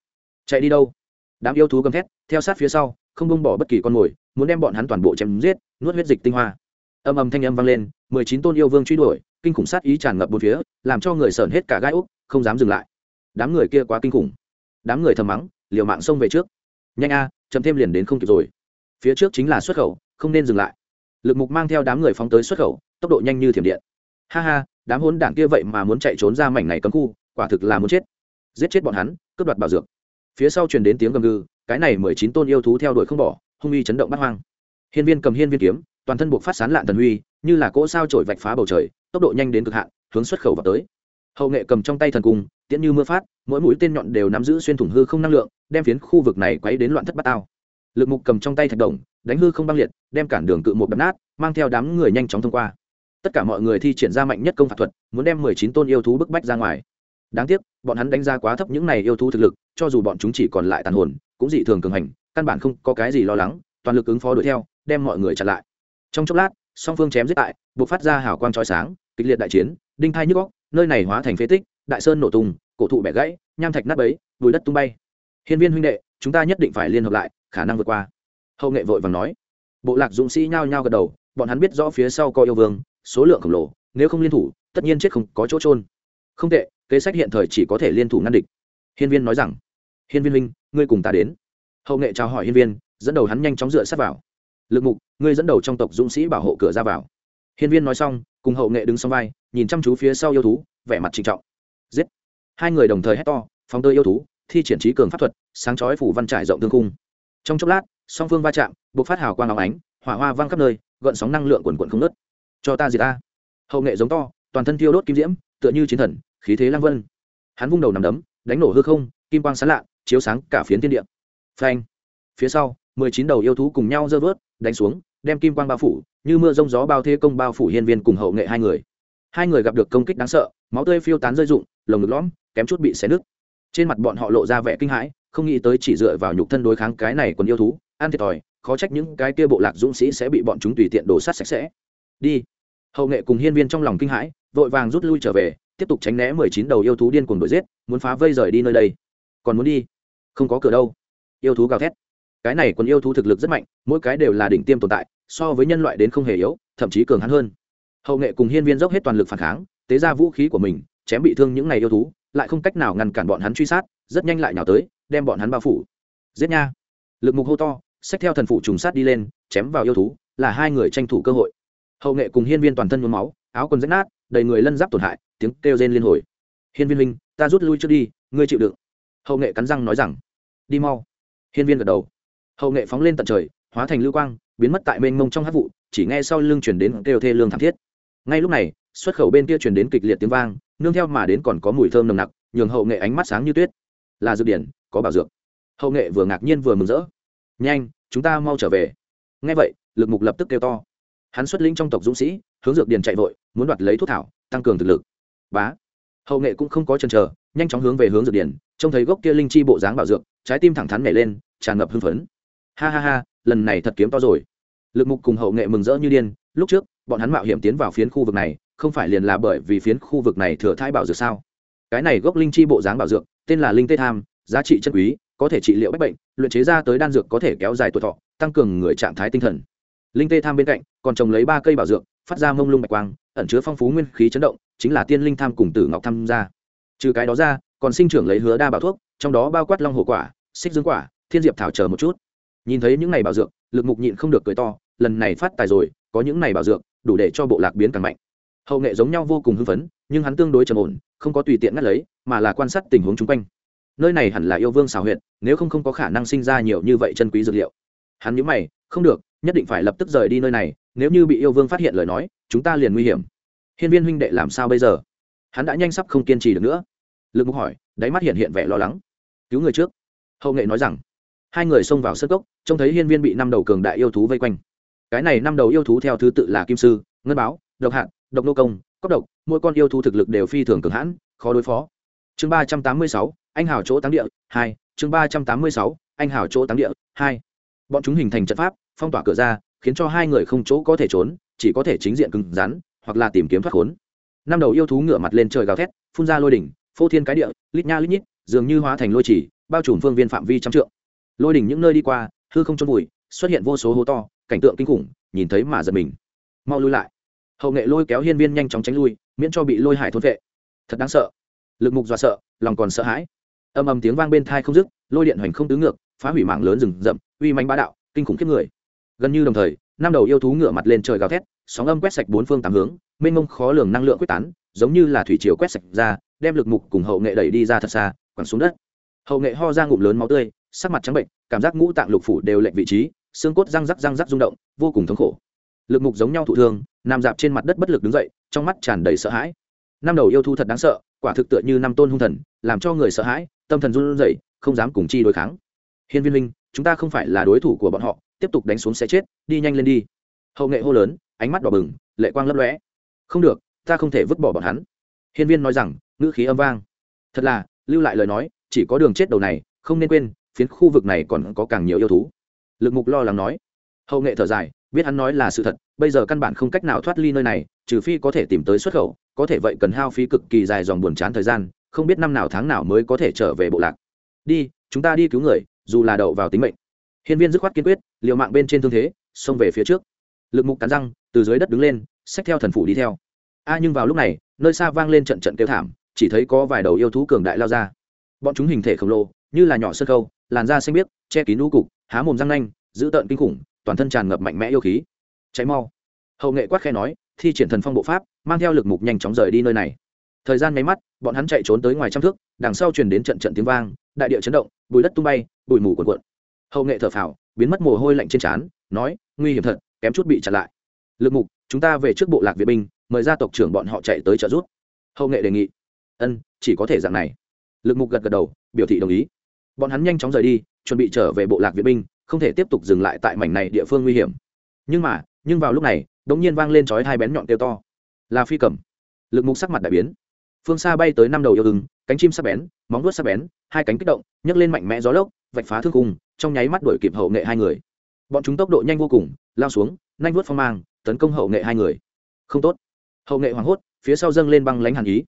Chạy đi đâu? Đám yêu thú gầm thét, theo sát phía sau, không bông bỏ bất kỳ con mồi, muốn đem bọn hắn toàn bộ chém giết, nuốt huyết dịch tinh hoa. Âm âm thanh âm vang lên, mười chín tôn yêu vương truy đuổi, kinh khủng sát ý tràn ngập bốn phía, làm cho người sởn hết cả gai úc, không dám dừng lại. Đám người kia quá kinh khủng. Đám người thầm mắng, liều mạng xông về trước. Nhanh a, chậm thêm liền đến không kịp rồi. Phía trước chính là xuất khẩu, không nên dừng lại. Lực mục mang theo đám người phóng tới xuất khẩu tốc độ nhanh như thiểm điện. Ha ha, đám hốn đảng kia vậy mà muốn chạy trốn ra mảnh này cấm khu, quả thực là muốn chết. Giết chết bọn hắn, cướp đoạt bảo dược. Phía sau truyền đến tiếng gầm gừ, cái này mười chín tôn yêu thú theo đuổi không bỏ, hung uy chấn động bắt hoang. Hiên viên cầm hiên viên kiếm, toàn thân buộc phát sán lạn thần huy, như là cỗ sao trổi vạch phá bầu trời, tốc độ nhanh đến cực hạn, hướng xuất khẩu vào tới. Hậu nghệ cầm trong tay thần cung, tiễn như mưa phát, mỗi mũi tên nhọn đều nắm giữ xuyên thủng hư không năng lượng, đem phiến khu vực này quấy đến loạn thất bát tao. Lực mục cầm trong tay thạch đồng đánh hư không băng liệt, đem cản đường cự một đập nát, mang theo đám người nhanh chóng thông qua tất cả mọi người thi triển ra mạnh nhất công phạt thuật, muốn đem mười chín tôn yêu thú bức bách ra ngoài. Đáng tiếc, bọn hắn đánh giá quá thấp những này yêu thú thực lực, cho dù bọn chúng chỉ còn lại tàn hồn, cũng dị thường cường hành, căn bản không có cái gì lo lắng, toàn lực ứng phó đuổi theo, đem mọi người chặn lại. Trong chốc lát, song phương chém giết tại, buộc phát ra hào quang trói sáng, kịch liệt đại chiến, đinh thai nhức góc nơi này hóa thành phế tích, đại sơn nổ tung, cổ thụ bẻ gãy, nham thạch nát bấy, bùi đất tung bay. Hiên viên huynh đệ, chúng ta nhất định phải liên hợp lại, khả năng vượt qua. Hậu nghệ vội vàng nói. Bộ lạc dũng sĩ nhao nhao gật đầu, bọn hắn biết rõ phía sau có yêu vương số lượng khổng lồ nếu không liên thủ tất nhiên chết không có chỗ trôn không tệ kế sách hiện thời chỉ có thể liên thủ ngăn địch. Hiên viên nói rằng hiên viên minh, ngươi cùng ta đến. Hậu nghệ chào hỏi hiên viên dẫn đầu hắn nhanh chóng dựa sát vào. Lực mục ngươi dẫn đầu trong tộc dũng sĩ bảo hộ cửa ra vào. Hiên viên nói xong cùng hậu nghệ đứng xong vai nhìn chăm chú phía sau yêu thú vẻ mặt trịnh trọng. Giết! Hai người đồng thời hét to phóng tơi yêu thú thi triển trí cường pháp thuật sáng chói phủ văn trải rộng thương cung trong chốc lát song phương va chạm buộc phát hào quang áo ánh hỏa hoa văng khắp nơi gợn sóng năng lượng quần quận không nứt cho ta diệt ta. Hậu nghệ giống to, toàn thân thiêu đốt kim diễm, tựa như chiến thần, khí thế lang vân. Hắn vung đầu nằm đấm, đánh nổ hư không, kim quang sán lạ, chiếu sáng cả phiến thiên địa. Phanh. Phía sau, mười chín đầu yêu thú cùng nhau giơ vớt, đánh xuống, đem kim quang bao phủ, như mưa rông gió bao thế công bao phủ hiên viên cùng hậu nghệ hai người. Hai người gặp được công kích đáng sợ, máu tươi phiêu tán rơi rụng, lồng ngực lõm, kém chút bị xé nứt. Trên mặt bọn họ lộ ra vẻ kinh hãi, không nghĩ tới chỉ dựa vào nhục thân đối kháng cái này còn yêu thú, ăn thiệt thòi, khó trách những cái kia bộ lạc dũng sĩ sẽ bị bọn chúng tùy tiện đổ sát sạch sẽ đi. Hậu nghệ cùng hiên viên trong lòng kinh hãi, vội vàng rút lui trở về, tiếp tục tránh né mười chín đầu yêu thú điên cuồng đuổi giết, muốn phá vây rời đi nơi đây. Còn muốn đi? Không có cửa đâu. Yêu thú gào thét. Cái này còn yêu thú thực lực rất mạnh, mỗi cái đều là đỉnh tiêm tồn tại, so với nhân loại đến không hề yếu, thậm chí cường hắn hơn. Hậu nghệ cùng hiên viên dốc hết toàn lực phản kháng, tế ra vũ khí của mình, chém bị thương những này yêu thú, lại không cách nào ngăn cản bọn hắn truy sát, rất nhanh lại nhào tới, đem bọn hắn bao phủ. Giết nha. Lực mục hô to, xách theo thần phủ trùng sát đi lên, chém vào yêu thú, là hai người tranh thủ cơ hội hậu nghệ cùng hiên viên toàn thân nhuốm máu, áo quần rách nát, đầy người lân giáp tổn hại, tiếng kêu rên liên hồi. Hiên viên minh ta rút lui trước đi, ngươi chịu đựng. Hậu nghệ cắn răng nói rằng, đi mau. Hiên viên gật đầu. Hậu nghệ phóng lên tận trời, hóa thành lưu quang, biến mất tại mênh mông trong hát vụ, chỉ nghe sau lưng chuyển đến kêu thê lương thảm thiết. Ngay lúc này, xuất khẩu bên kia chuyển đến kịch liệt tiếng vang, nương theo mà đến còn có mùi thơm nồng nặc, nhường hậu nghệ ánh mắt sáng như tuyết. Là dược điển, có bảo dược. Hậu nghệ vừa ngạc nhiên vừa mừng rỡ. Nhanh, chúng ta mau trở về. Ngay vậy, lực mục lập tức kêu to hắn xuất lĩnh trong tộc dũng sĩ, hướng dược điền chạy vội, muốn đoạt lấy thuốc thảo, tăng cường thực lực. Bá. Hậu nghệ cũng không có chần chờ, nhanh chóng hướng về hướng dược điền, trông thấy gốc kia linh chi bộ dáng bảo dược, trái tim thẳng thắn nhảy lên, tràn ngập hưng phấn. Ha ha ha, lần này thật kiếm to rồi. Lực mục cùng hậu nghệ mừng rỡ như điên, lúc trước, bọn hắn mạo hiểm tiến vào phiến khu vực này, không phải liền là bởi vì phiến khu vực này thừa thai bảo dược sao? Cái này gốc linh chi bộ dáng bảo dược, tên là linh tê tham, giá trị chân quý, có thể trị liệu bách bệnh, luyện chế ra tới đan dược có thể kéo dài tuổi thọ, tăng cường người trạng thái tinh thần linh tê tham bên cạnh, còn trồng lấy ba cây bảo dược, phát ra mông lung bạch quang, ẩn chứa phong phú nguyên khí chấn động, chính là tiên linh tham cùng tử ngọc tham gia. Trừ cái đó ra, còn sinh trưởng lấy hứa đa bảo thuốc, trong đó bao quát long hồ quả, xích dương quả, thiên diệp thảo chờ một chút. Nhìn thấy những này bảo dược, lực mục nhịn không được cười to, lần này phát tài rồi, có những này bảo dược, đủ để cho bộ lạc biến càng mạnh. Hậu nghệ giống nhau vô cùng hưng phấn, nhưng hắn tương đối trầm ổn, không có tùy tiện ngắt lấy, mà là quan sát tình huống chung quanh. Nơi này hẳn là yêu vương xào huyện nếu không không có khả năng sinh ra nhiều như vậy chân quý dược liệu. Hắn nhớ mày, không được nhất định phải lập tức rời đi nơi này, nếu như bị yêu vương phát hiện lời nói, chúng ta liền nguy hiểm. Hiên viên huynh đệ làm sao bây giờ? Hắn đã nhanh sắp không kiên trì được nữa. Lực mục hỏi, đáy mắt hiện hiện vẻ lo lắng. Cứu người trước. Hậu nghệ nói rằng, hai người xông vào sân cốc, trông thấy hiên viên bị năm đầu cường đại yêu thú vây quanh. Cái này năm đầu yêu thú theo thứ tự là kim sư, ngân báo, độc hạn độc nô công, cốc độc, mỗi con yêu thú thực lực đều phi thường cường hãn, khó đối phó. Chương ba trăm tám mươi sáu, anh hào chỗ táng địa, hai. Chương ba trăm tám mươi sáu, anh hào chỗ táng địa, hai. Bọn chúng hình thành trận pháp phong tỏa cửa ra, khiến cho hai người không chỗ có thể trốn, chỉ có thể chính diện cứng rắn, hoặc là tìm kiếm thoát khốn. Năm đầu yêu thú ngửa mặt lên trời gào thét, phun ra lôi đỉnh, phô thiên cái địa, lít nha lít nhít, dường như hóa thành lôi chỉ, bao trùm phương viên phạm vi trăm trượng. Lôi đỉnh những nơi đi qua, hư không trôn vùi, xuất hiện vô số hố to, cảnh tượng kinh khủng, nhìn thấy mà giật mình. Mau lui lại. Hậu nghệ lôi kéo hiên viên nhanh chóng tránh lui, miễn cho bị lôi hải thôn vệ. Thật đáng sợ. Lực mục dọa sợ, lòng còn sợ hãi. Âm ầm tiếng vang bên thai không dứt, lôi điện hoành không tứ ngược, phá hủy mạng lớn rừng rậm, uy manh bá đạo, kinh khủng khiếp người gần như đồng thời, năm đầu yêu thú ngửa mặt lên trời gào thét, sóng âm quét sạch bốn phương tám hướng, mênh mông khó lường năng lượng quyết tán, giống như là thủy chiều quét sạch ra, đem lực mục cùng hậu nghệ đẩy đi ra thật xa, quẳng xuống đất. Hậu nghệ ho ra ngụm lớn máu tươi, sắc mặt trắng bệnh, cảm giác ngũ tạng lục phủ đều lệch vị trí, xương cốt răng rắc răng rắc rung động, vô cùng thống khổ. Lực mục giống nhau thụ thương, nằm dạp trên mặt đất bất lực đứng dậy, trong mắt tràn đầy sợ hãi. Năm đầu yêu thú thật đáng sợ, quả thực tựa như năm tôn hung thần, làm cho người sợ hãi, tâm thần run rẩy, không dám cùng chi đối kháng. Hiên viên linh chúng ta không phải là đối thủ của bọn họ tiếp tục đánh xuống sẽ chết, đi nhanh lên đi. Hậu nghệ hô lớn, ánh mắt đỏ bừng, lệ quang lấp lóe. Không được, ta không thể vứt bỏ bọn hắn. Hiên viên nói rằng, ngữ khí âm vang. Thật là, lưu lại lời nói, chỉ có đường chết đầu này, không nên quên, phiến khu vực này còn có càng nhiều yêu thú. Lực mục lo lắng nói. Hậu nghệ thở dài, biết hắn nói là sự thật, bây giờ căn bản không cách nào thoát ly nơi này, trừ phi có thể tìm tới xuất khẩu, có thể vậy cần hao phí cực kỳ dài dòng buồn chán thời gian, không biết năm nào tháng nào mới có thể trở về bộ lạc. Đi, chúng ta đi cứu người, dù là đậu vào tính mệnh hiên viên dứt khoát kiên quyết, liều mạng bên trên thương thế, xông về phía trước. Lực mục cắn răng, từ dưới đất đứng lên, xách theo thần phủ đi theo. A, nhưng vào lúc này, nơi xa vang lên trận trận kêu thảm, chỉ thấy có vài đầu yêu thú cường đại lao ra. Bọn chúng hình thể khổng lồ, như là nhỏ sơ khâu, làn da xanh biếc, che kín lũ cục, há mồm răng nanh, giữ tợn kinh khủng, toàn thân tràn ngập mạnh mẽ yêu khí. Cháy mau. Hậu nghệ quát khe nói, thi triển thần phong bộ pháp, mang theo lực mục nhanh chóng rời đi nơi này. Thời gian nháy mắt, bọn hắn chạy trốn tới ngoài trăm thước, đằng sau truyền đến trận trận tiếng vang, đại địa chấn động bụi đất tung bay, bụi mù cuộn cuộn hậu nghệ thở phào, biến mất mồ hôi lạnh trên trán, nói, nguy hiểm thật, kém chút bị chặn lại. Lực mục, chúng ta về trước bộ lạc vệ binh, mời gia tộc trưởng bọn họ chạy tới trợ giúp. Hậu nghệ đề nghị. Ân, chỉ có thể dạng này. Lực mục gật gật đầu, biểu thị đồng ý. Bọn hắn nhanh chóng rời đi, chuẩn bị trở về bộ lạc vệ binh, không thể tiếp tục dừng lại tại mảnh này địa phương nguy hiểm. Nhưng mà, nhưng vào lúc này, đống nhiên vang lên chói hai bén nhọn kêu to. Là phi cầm. Lực mục sắc mặt đại biến. Phương xa bay tới năm đầu yêu hưng cánh chim sắc bén, móng vuốt sắc bén, hai cánh kích động, nhấc lên mạnh mẽ gió lốc vạch phá thương cung trong nháy mắt đuổi kịp hậu nghệ hai người. Bọn chúng tốc độ nhanh vô cùng, lao xuống, nhanh vuốt phong mang, tấn công hậu nghệ hai người. Không tốt. Hậu nghệ hoảng hốt, phía sau dâng lên băng lánh hàn ý.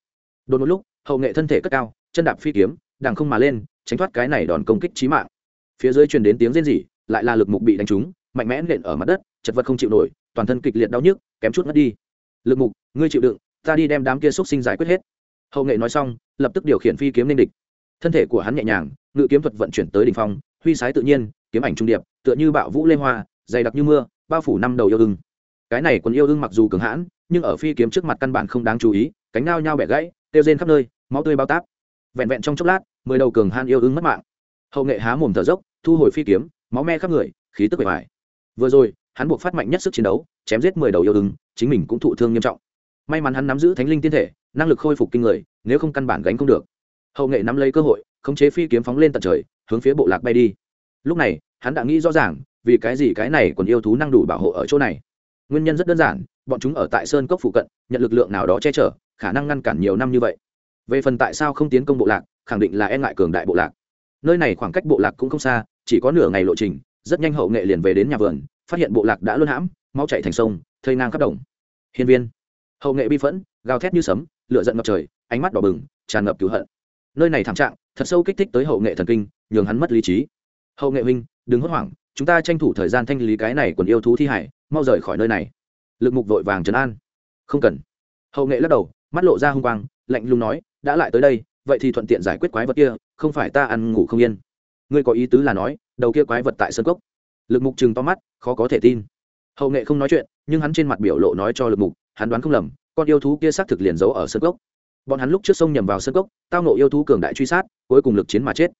Đột một lúc, hậu nghệ thân thể cất cao, chân đạp phi kiếm, đằng không mà lên, tránh thoát cái này đòn công kích trí mạng. Phía dưới truyền đến tiếng rên rỉ, lại là lực mục bị đánh trúng, mạnh mẽ nện ở mặt đất, chật vật không chịu nổi, toàn thân kịch liệt đau nhức, kém chút mất đi. Lực mục, ngươi chịu đựng, ta đi đem đám kia xúc sinh giải quyết hết. Hậu nghệ nói xong, lập tức điều khiển phi kiếm lên địch thân thể của hắn nhẹ nhàng, ngự kiếm thuật vận chuyển tới đỉnh phong, huy sái tự nhiên, kiếm ảnh trung điệp, tựa như bạo vũ lê hoa, dày đặc như mưa, bao phủ năm đầu yêu hưng cái này còn yêu hưng mặc dù cường hãn, nhưng ở phi kiếm trước mặt căn bản không đáng chú ý, cánh nao nhau bẻ gãy tiêu rên khắp nơi, máu tươi bao táp. Vẹn vẹn trong chốc lát, mười đầu cường hãn yêu hưng mất mạng. Hậu nghệ há mồm thở dốc, thu hồi phi kiếm, máu me khắp người, khí tức bề ngoài vừa rồi, hắn buộc phát mạnh nhất sức chiến đấu, chém giết mười đầu yêu hưng chính mình cũng thụ thương nghiêm trọng. May mắn hắn nắm giữ thánh linh tiên thể, năng lực khôi phục kinh người, nếu không căn bản gánh không được hậu nghệ nắm lấy cơ hội, khống chế phi kiếm phóng lên tận trời, hướng phía bộ lạc bay đi. Lúc này, hắn đã nghĩ rõ ràng, vì cái gì cái này còn yêu thú năng đủ bảo hộ ở chỗ này. Nguyên nhân rất đơn giản, bọn chúng ở tại sơn cốc phụ cận, nhận lực lượng nào đó che chở, khả năng ngăn cản nhiều năm như vậy. Về phần tại sao không tiến công bộ lạc, khẳng định là e ngại cường đại bộ lạc. Nơi này khoảng cách bộ lạc cũng không xa, chỉ có nửa ngày lộ trình, rất nhanh hậu nghệ liền về đến nhà vườn, phát hiện bộ lạc đã luôn hãm mau chạy thành sông, thây ngang khắp đồng. Hiên viên. Hậu nghệ bi phẫn, gào thét như sấm, lửa giận ngập trời, ánh mắt đỏ bừng, tràn ngập cứu hận nơi này thảm trạng, thật sâu kích thích tới hậu nghệ thần kinh, nhường hắn mất lý trí. Hậu nghệ huynh, đừng hốt hoảng, chúng ta tranh thủ thời gian thanh lý cái này còn yêu thú thi hải, mau rời khỏi nơi này. Lực mục vội vàng trấn an. Không cần. Hậu nghệ lắc đầu, mắt lộ ra h u n g quang, lạnh lùng nói, đã lại tới đây, vậy thì thuận tiện giải quyết quái vật kia, không phải ta ăn ngủ không yên. Ngươi có ý tứ là nói, đầu kia quái vật tại sân cốc. Lực mục chừng to mắt, khó có thể tin. Hậu nghệ không nói chuyện, nhưng hắn trên mặt biểu lộ nói cho lực mục, hắn đoán không lầm, con yêu thú kia xác thực liền giấu ở sân cốc bọn hắn lúc trước sông nhầm vào sân cốc, tao nộ yêu thú cường đại truy sát, cuối cùng lực chiến mà chết.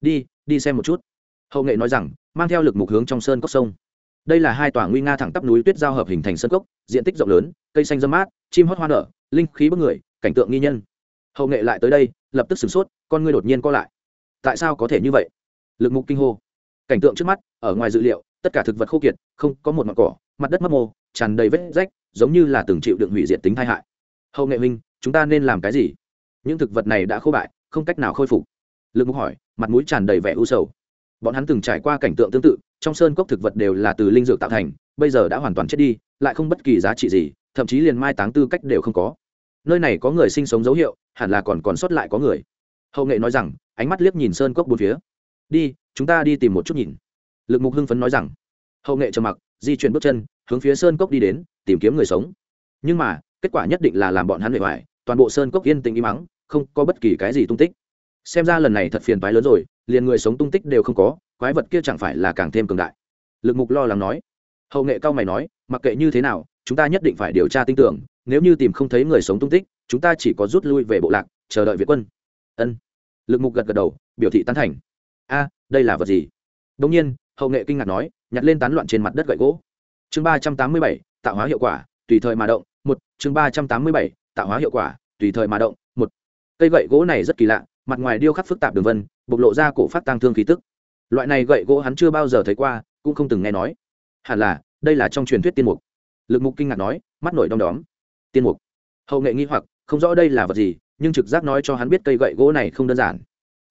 Đi đi xem một chút. Hậu nghệ nói rằng, mang theo lực mục hướng trong sơn cốc sông. Đây là hai tòa nguy nga thẳng tắp núi tuyết giao hợp hình thành sân cốc, diện tích rộng lớn, cây xanh dâm mát, chim hót hoa nở, linh khí bức người, cảnh tượng nghi nhân. Hậu nghệ lại tới đây, lập tức sửng sốt, con ngươi đột nhiên co lại. Tại sao có thể như vậy? Lực mục kinh hô. Cảnh tượng trước mắt, ở ngoài dự liệu, tất cả thực vật khô kiệt, không có một mặt cỏ, mặt đất mấp mô, tràn đầy vết rách, giống như là từng chịu đựng hủy diệt tính tai hại. Hậu nghệ minh chúng ta nên làm cái gì? Những thực vật này đã khô bại, không cách nào khôi phục. Lực mục hỏi, mặt mũi tràn đầy vẻ u sầu. Bọn hắn từng trải qua cảnh tượng tương tự, trong sơn cốc thực vật đều là từ linh dược tạo thành, bây giờ đã hoàn toàn chết đi, lại không bất kỳ giá trị gì, thậm chí liền mai táng tư cách đều không có. Nơi này có người sinh sống dấu hiệu, hẳn là còn còn sót lại có người. Hậu nghệ nói rằng, ánh mắt liếc nhìn sơn cốc bốn phía. Đi, chúng ta đi tìm một chút nhìn. Lực mục hưng phấn nói rằng. Hậu nghệ trầm mặc, di chuyển bước chân, hướng phía sơn cốc đi đến, tìm kiếm người sống. Nhưng mà, kết quả nhất định là làm bọn hắn bề ngoài toàn bộ sơn cốc yên tĩnh im mắng không có bất kỳ cái gì tung tích. Xem ra lần này thật phiền toái lớn rồi, liền người sống tung tích đều không có, quái vật kia chẳng phải là càng thêm cường đại. Lực mục lo lắng nói. Hậu nghệ cao mày nói, mặc kệ như thế nào, chúng ta nhất định phải điều tra tin tưởng, nếu như tìm không thấy người sống tung tích, chúng ta chỉ có rút lui về bộ lạc, chờ đợi việt quân. Ân. Lực mục gật gật đầu, biểu thị tán thành. A, đây là vật gì? Đông nhiên, hậu nghệ kinh ngạc nói, nhặt lên tán loạn trên mặt đất gậy gỗ. Chương ba trăm tám mươi bảy, tạo hóa hiệu quả, tùy thời mà động. Một, chương ba trăm tám mươi bảy, tạo hóa hiệu quả tùy thời mà động, một, cây gậy gỗ này rất kỳ lạ, mặt ngoài điêu khắc phức tạp đường vân, bộc lộ ra cổ phát tăng thương khí tức. Loại này gậy gỗ hắn chưa bao giờ thấy qua, cũng không từng nghe nói. Hẳn là, đây là trong truyền thuyết tiên mục. Lực mục kinh ngạc nói, mắt nổi đom đóm. Tiên mục. Hậu nghệ nghi hoặc, không rõ đây là vật gì, nhưng trực giác nói cho hắn biết cây gậy gỗ này không đơn giản.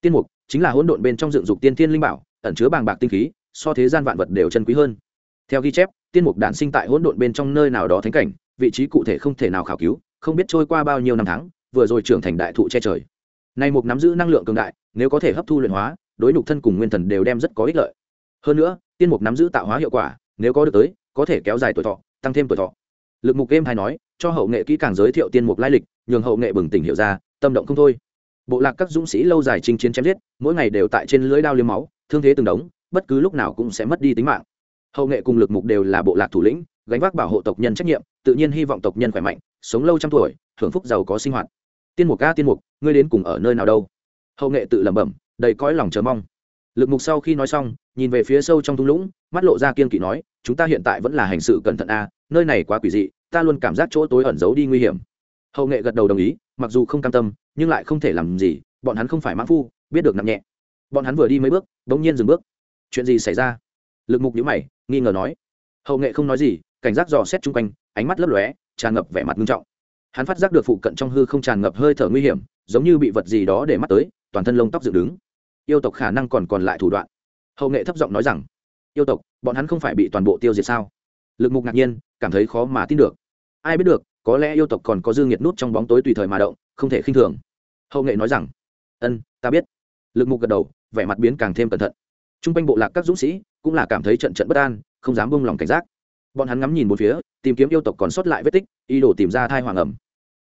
Tiên mục chính là hỗn độn bên trong dựng dục tiên thiên linh bảo, ẩn chứa bàng bạc tinh khí, so thế gian vạn vật đều chân quý hơn. Theo ghi chép, tiên mục đản sinh tại hỗn độn bên trong nơi nào đó thánh cảnh, vị trí cụ thể không thể nào khảo cứu không biết trôi qua bao nhiêu năm tháng, vừa rồi trưởng thành đại thụ che trời. Nay mục nắm giữ năng lượng cường đại, nếu có thể hấp thu luyện hóa, đối nhục thân cùng nguyên thần đều đem rất có ích lợi. Hơn nữa, tiên mục nắm giữ tạo hóa hiệu quả, nếu có được tới, có thể kéo dài tuổi thọ, tăng thêm tuổi thọ. Lực mục game hay nói, cho hậu nghệ kỹ càng giới thiệu tiên mục lai lịch, nhường hậu nghệ bừng tỉnh hiểu ra, tâm động không thôi. Bộ lạc các dũng sĩ lâu dài chinh chiến chém giết, mỗi ngày đều tại trên lưới đao liếm máu, thương thế từng đống, bất cứ lúc nào cũng sẽ mất đi tính mạng. Hậu nghệ cùng lực mục đều là bộ lạc thủ lĩnh, gánh vác bảo hộ tộc nhân trách nhiệm, tự nhiên hy vọng tộc nhân khỏe mạnh sống lâu trăm tuổi hưởng phúc giàu có sinh hoạt. Tiên mục ca tiên mục, ngươi đến cùng ở nơi nào đâu? Hậu nghệ tự lẩm bẩm, đầy cõi lòng chờ mong. Lực mục sau khi nói xong, nhìn về phía sâu trong thung lũng, mắt lộ ra kiên kỵ nói, chúng ta hiện tại vẫn là hành sự cẩn thận a, nơi này quá quỷ dị, ta luôn cảm giác chỗ tối ẩn giấu đi nguy hiểm. Hậu nghệ gật đầu đồng ý, mặc dù không cam tâm, nhưng lại không thể làm gì, bọn hắn không phải mãn phu, biết được nặng nhẹ. Bọn hắn vừa đi mấy bước, bỗng nhiên dừng bước. Chuyện gì xảy ra? Lực mục nhíu mày, nghi ngờ nói. Hậu nghệ không nói gì, cảnh giác dò xét chung quanh, ánh mắt lấp lóe tràn ngập vẻ mặt nghiêm trọng. Hắn phát giác được phụ cận trong hư không tràn ngập hơi thở nguy hiểm, giống như bị vật gì đó để mắt tới, toàn thân lông tóc dựng đứng. Yêu tộc khả năng còn còn lại thủ đoạn. Hậu nghệ thấp giọng nói rằng, yêu tộc, bọn hắn không phải bị toàn bộ tiêu diệt sao? Lực mục ngạc nhiên, cảm thấy khó mà tin được. Ai biết được, có lẽ yêu tộc còn có dư nghiệt nút trong bóng tối tùy thời mà động, không thể khinh thường. Hậu nghệ nói rằng, ân, ta biết. Lực mục gật đầu, vẻ mặt biến càng thêm cẩn thận. T r u n g quanh bộ lạc các dũng sĩ cũng là cảm thấy trận trận bất an, không dám buông lòng cảnh giác bọn hắn ngắm nhìn một phía, tìm kiếm yêu tộc còn sót lại vết tích, ý đồ tìm ra thai hoàng ẩm.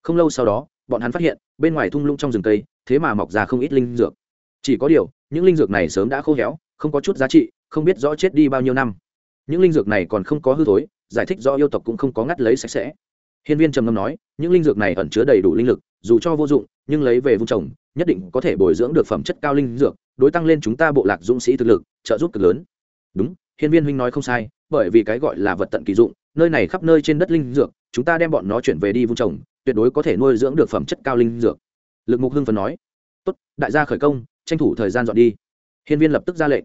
Không lâu sau đó, bọn hắn phát hiện, bên ngoài thung lũng trong rừng cây, thế mà mọc ra không ít linh dược. Chỉ có điều, những linh dược này sớm đã khô héo, không có chút giá trị, không biết rõ chết đi bao nhiêu năm. Những linh dược này còn không có hư thối, giải thích do yêu tộc cũng không có ngắt lấy sạch sẽ. Hiên viên trầm ngâm nói, những linh dược này ẩn chứa đầy đủ linh lực, dù cho vô dụng, nhưng lấy về vung trồng, nhất định có thể bồi dưỡng được phẩm chất cao linh dược, đối tăng lên chúng ta bộ lạc dũng sĩ thực lực, trợ giúp cực lớn. Đúng hiên viên huynh nói không sai, bởi vì cái gọi là vật tận kỳ dụng, nơi này khắp nơi trên đất linh dược, chúng ta đem bọn nó chuyển về đi vung trồng, tuyệt đối có thể nuôi dưỡng được phẩm chất cao linh dược. Lực mục hưng phần nói. Tốt, đại gia khởi công, tranh thủ thời gian dọn đi. Hiên viên lập tức ra lệnh.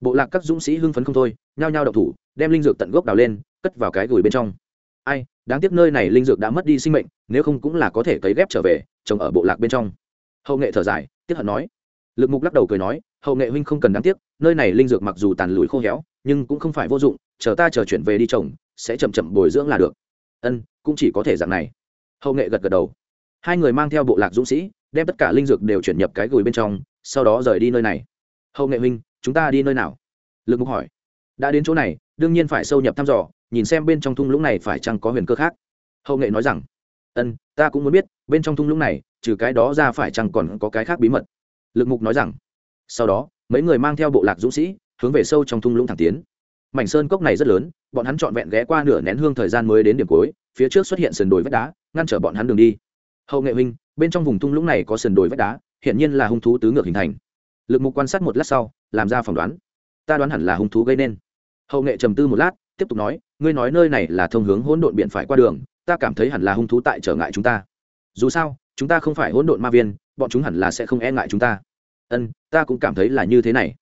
Bộ lạc các dũng sĩ hưng phấn không thôi, nhao nhao đậu thủ, đem linh dược tận gốc đào lên, cất vào cái gửi bên trong. Ai, đáng tiếc nơi này linh dược đã mất đi sinh mệnh, nếu không cũng là có thể cấy ghép trở về, trồng ở bộ lạc bên trong. Hậu nghệ thở dài tiếc hận nói. Lực mục lắc đầu cười nói hậu nghệ huynh không cần đáng tiếc, nơi này linh dược mặc dù tàn lùi khô héo, nhưng cũng không phải vô dụng, chờ ta chờ chuyển về đi trồng, sẽ chậm chậm bồi dưỡng là được. Ân, cũng chỉ có thể dạng này. Hậu nghệ gật gật đầu. Hai người mang theo bộ lạc dũng sĩ, đem tất cả linh dược đều chuyển nhập cái gùi bên trong, sau đó rời đi nơi này. Hậu nghệ huynh, chúng ta đi nơi nào? Lực mục hỏi. Đã đến chỗ này, đương nhiên phải sâu nhập thăm dò, nhìn xem bên trong thung lũng này phải chăng có huyền cơ khác. Hậu nghệ nói rằng. Ân, ta cũng muốn biết, bên trong thung lũng này, trừ cái đó ra phải chăng còn có cái khác bí mật? Lực mục nói rằng sau đó, mấy người mang theo bộ lạc dũng sĩ, hướng về sâu trong thung lũng thẳng tiến. Mảnh sơn cốc này rất lớn, bọn hắn trọn vẹn ghé qua nửa nén hương thời gian mới đến điểm cuối, phía trước xuất hiện sườn đồi vách đá, ngăn trở bọn hắn đường đi. Hậu nghệ huynh, bên trong vùng thung lũng này có sườn đồi vách đá hiện nhiên là hung thú tứ ngược hình thành. Lực mục quan sát một lát sau, làm ra phỏng đoán. Ta đoán hẳn là hung thú gây nên. Hậu nghệ trầm tư một lát, tiếp tục nói, ngươi nói nơi này là thông hướng hỗn độn biển phải qua đường, ta cảm thấy hẳn là hung thú tại trở ngại chúng ta. Dù sao, chúng ta không phải hỗn độn ma viên, bọn chúng hẳn là sẽ không e ngại chúng ta ân, ta cũng cảm thấy là như thế này.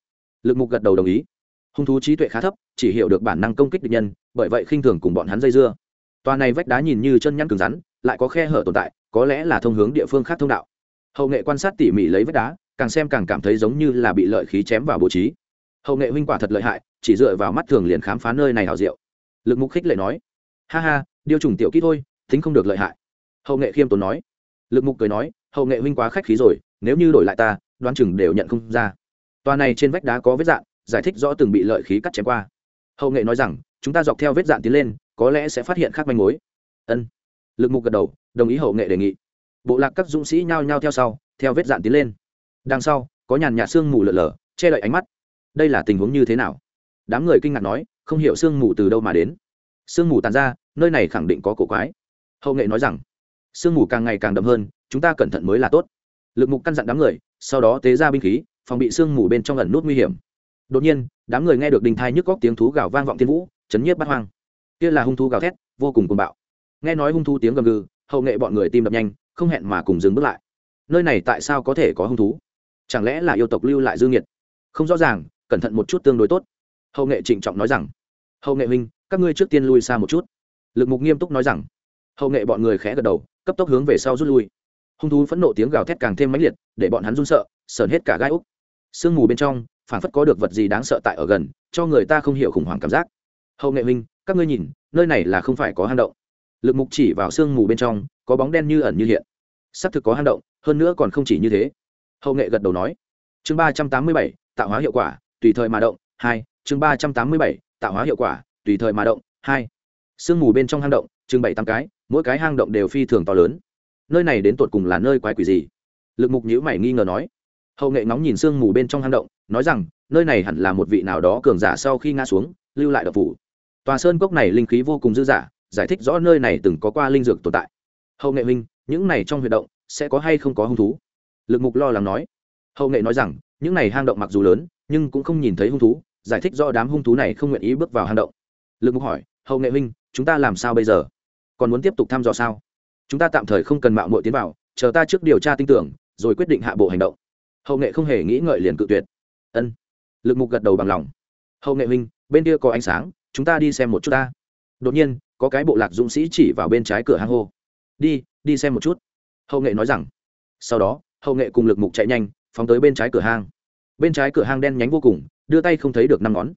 Lực mục gật đầu đồng ý. Hung thú trí tuệ khá thấp, chỉ hiểu được bản năng công kích địch nhân, bởi vậy khinh thường cùng bọn hắn dây dưa. Toàn này vách đá nhìn như chân nhăn cứng rắn, lại có khe hở tồn tại, có lẽ là thông hướng địa phương khác thông đạo. Hậu nghệ quan sát tỉ mỉ lấy vách đá, càng xem càng cảm thấy giống như là bị lợi khí chém vào bố trí. Hậu nghệ huynh quả thật lợi hại, chỉ dựa vào mắt thường liền khám phá nơi này hào diệu. Lực mục khích lệ nói, ha ha điều trùng tiểu kỹ thôi, tính không được lợi hại. Hậu nghệ khiêm tốn nói. Lực mục cười nói, hậu nghệ huynh quá khách khí rồi, nếu như đổi lại ta đoán chừng đều nhận không ra. Toa này trên vách đá có vết dạn, giải thích rõ từng bị lợi khí cắt chém qua. Hậu nghệ nói rằng, chúng ta dọc theo vết dạn tiến lên, có lẽ sẽ phát hiện khác manh mối. Ân. Lực mục gật đầu, đồng ý hậu nghệ đề nghị. Bộ lạc các dũng sĩ nhao nhao theo sau, theo vết dạn tiến lên. Đằng sau, có nhàn nhạt sương mù lở lở, che đậy ánh mắt. Đây là tình huống như thế nào? Đám người kinh ngạc nói, không hiểu sương mù từ đâu mà đến. Sương mù tàn ra, nơi này khẳng định có cổ quái. Hậu nghệ nói rằng, sương mù càng ngày càng đậm hơn, chúng ta cẩn thận mới là tốt lực mục căn dặn đám người, sau đó tế ra binh khí, phòng bị sương mù bên trong ẩn nút nguy hiểm. Đột nhiên, đám người nghe được đình thai nhức góc tiếng thú gào vang vọng thiên vũ, chấn nhiếp bắt hoang. Kia là hung thú gào thét, vô cùng cuồng bạo. Nghe nói hung thú tiếng gầm gừ, hậu nghệ bọn người tim đập nhanh, không hẹn mà cùng dừng bước lại. Nơi này tại sao có thể có hung thú? Chẳng lẽ là yêu tộc lưu lại dư nhiệt không rõ ràng, cẩn thận một chút tương đối tốt. Hậu nghệ trịnh trọng nói rằng, hậu nghệ huynh, các ngươi trước tiên lui xa một chút. Lực mục nghiêm túc nói rằng. Hậu nghệ bọn người khẽ gật đầu, cấp tốc hướng về sau rút lui hung thú phẫn nộ tiếng gào thét càng thêm mãnh liệt, để bọn hắn run sợ, sờn hết cả gai úc. Sương mù bên trong phản phất có được vật gì đáng sợ tại ở gần, cho người ta không hiểu khủng hoảng cảm giác. Hậu nghệ minh các ngươi nhìn, nơi này là không phải có hang động. Lực mục chỉ vào sương mù bên trong, có bóng đen như ẩn như hiện. Xác thực có hang động, hơn nữa còn không chỉ như thế. Hậu nghệ gật đầu nói. Chương ba trăm tám mươi bảy, tạo hóa hiệu quả, tùy thời mà động, hai. Chương ba trăm tám mươi bảy, tạo hóa hiệu quả, tùy thời mà động, hai. Sương mù bên trong hang động, chừng bảy tám cái, mỗi cái hang động đều phi thường to lớn nơi này đến tột cùng là nơi quái quỷ gì? Lực mục nhữ mày nghi ngờ nói. Hậu nghệ ngóng nhìn sương mù bên trong hang động, nói rằng, nơi này hẳn là một vị nào đó cường giả sau khi ngã xuống, lưu lại độc phủ. Tòa sơn cốc này linh khí vô cùng dư dả, giải thích rõ nơi này từng có qua linh dược tồn tại. Hậu nghệ minh những này trong huyệt động, sẽ có hay không có hung thú? Lực mục lo lắng nói. Hậu nghệ nói rằng, những này hang động mặc dù lớn, nhưng cũng không nhìn thấy hung thú, giải thích do đám hung thú này không nguyện ý bước vào hang động. Lực mục hỏi, hậu nghệ minh chúng ta làm sao bây giờ? Còn muốn tiếp tục thăm dò sao? Chúng ta tạm thời không cần mạo muội tiến vào, chờ ta trước điều tra tin tưởng, rồi quyết định hạ bộ hành động. Hậu nghệ không hề nghĩ ngợi liền cự tuyệt. Ân. Lực mục gật đầu bằng lòng. Hậu nghệ huynh, bên kia có ánh sáng, chúng ta đi xem một chút ta. Đột nhiên, có cái bộ lạc dũng sĩ chỉ vào bên trái cửa hang hô. Đi đi xem một chút. Hậu nghệ nói rằng. Sau đó, hậu nghệ cùng lực mục chạy nhanh, phóng tới bên trái cửa hang. Bên trái cửa hang đen nhánh vô cùng, đưa tay không thấy được năm ngón.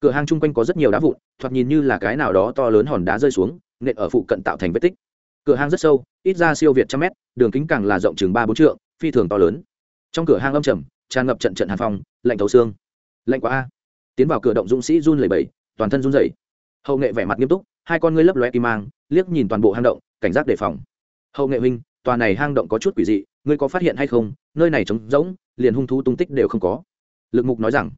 Cửa hang chung quanh có rất nhiều đá vụn, thoạt nhìn như là cái nào đó to lớn hòn đá rơi xuống, nện ở phụ cận tạo thành vết tích cửa hang rất sâu, ít ra siêu việt trăm mét, đường kính càng là rộng chừng ba bốn trượng, phi thường to lớn. Trong cửa hang âm trầm, tràn ngập trận trận hàn phong, lạnh thấu xương. Lạnh quá a. Tiến vào cửa động dũng sĩ run lẩy bẩy, toàn thân run rẩy. Hậu nghệ vẻ mặt nghiêm túc, hai con ngươi lấp loe kim mang, liếc nhìn toàn bộ hang động, cảnh giác đề phòng. Hậu nghệ huynh, tòa này hang động có chút quỷ dị, ngươi có phát hiện hay không? Nơi này trống rỗng, liền hung thú tung tích đều không có. Lực mục nói rằng,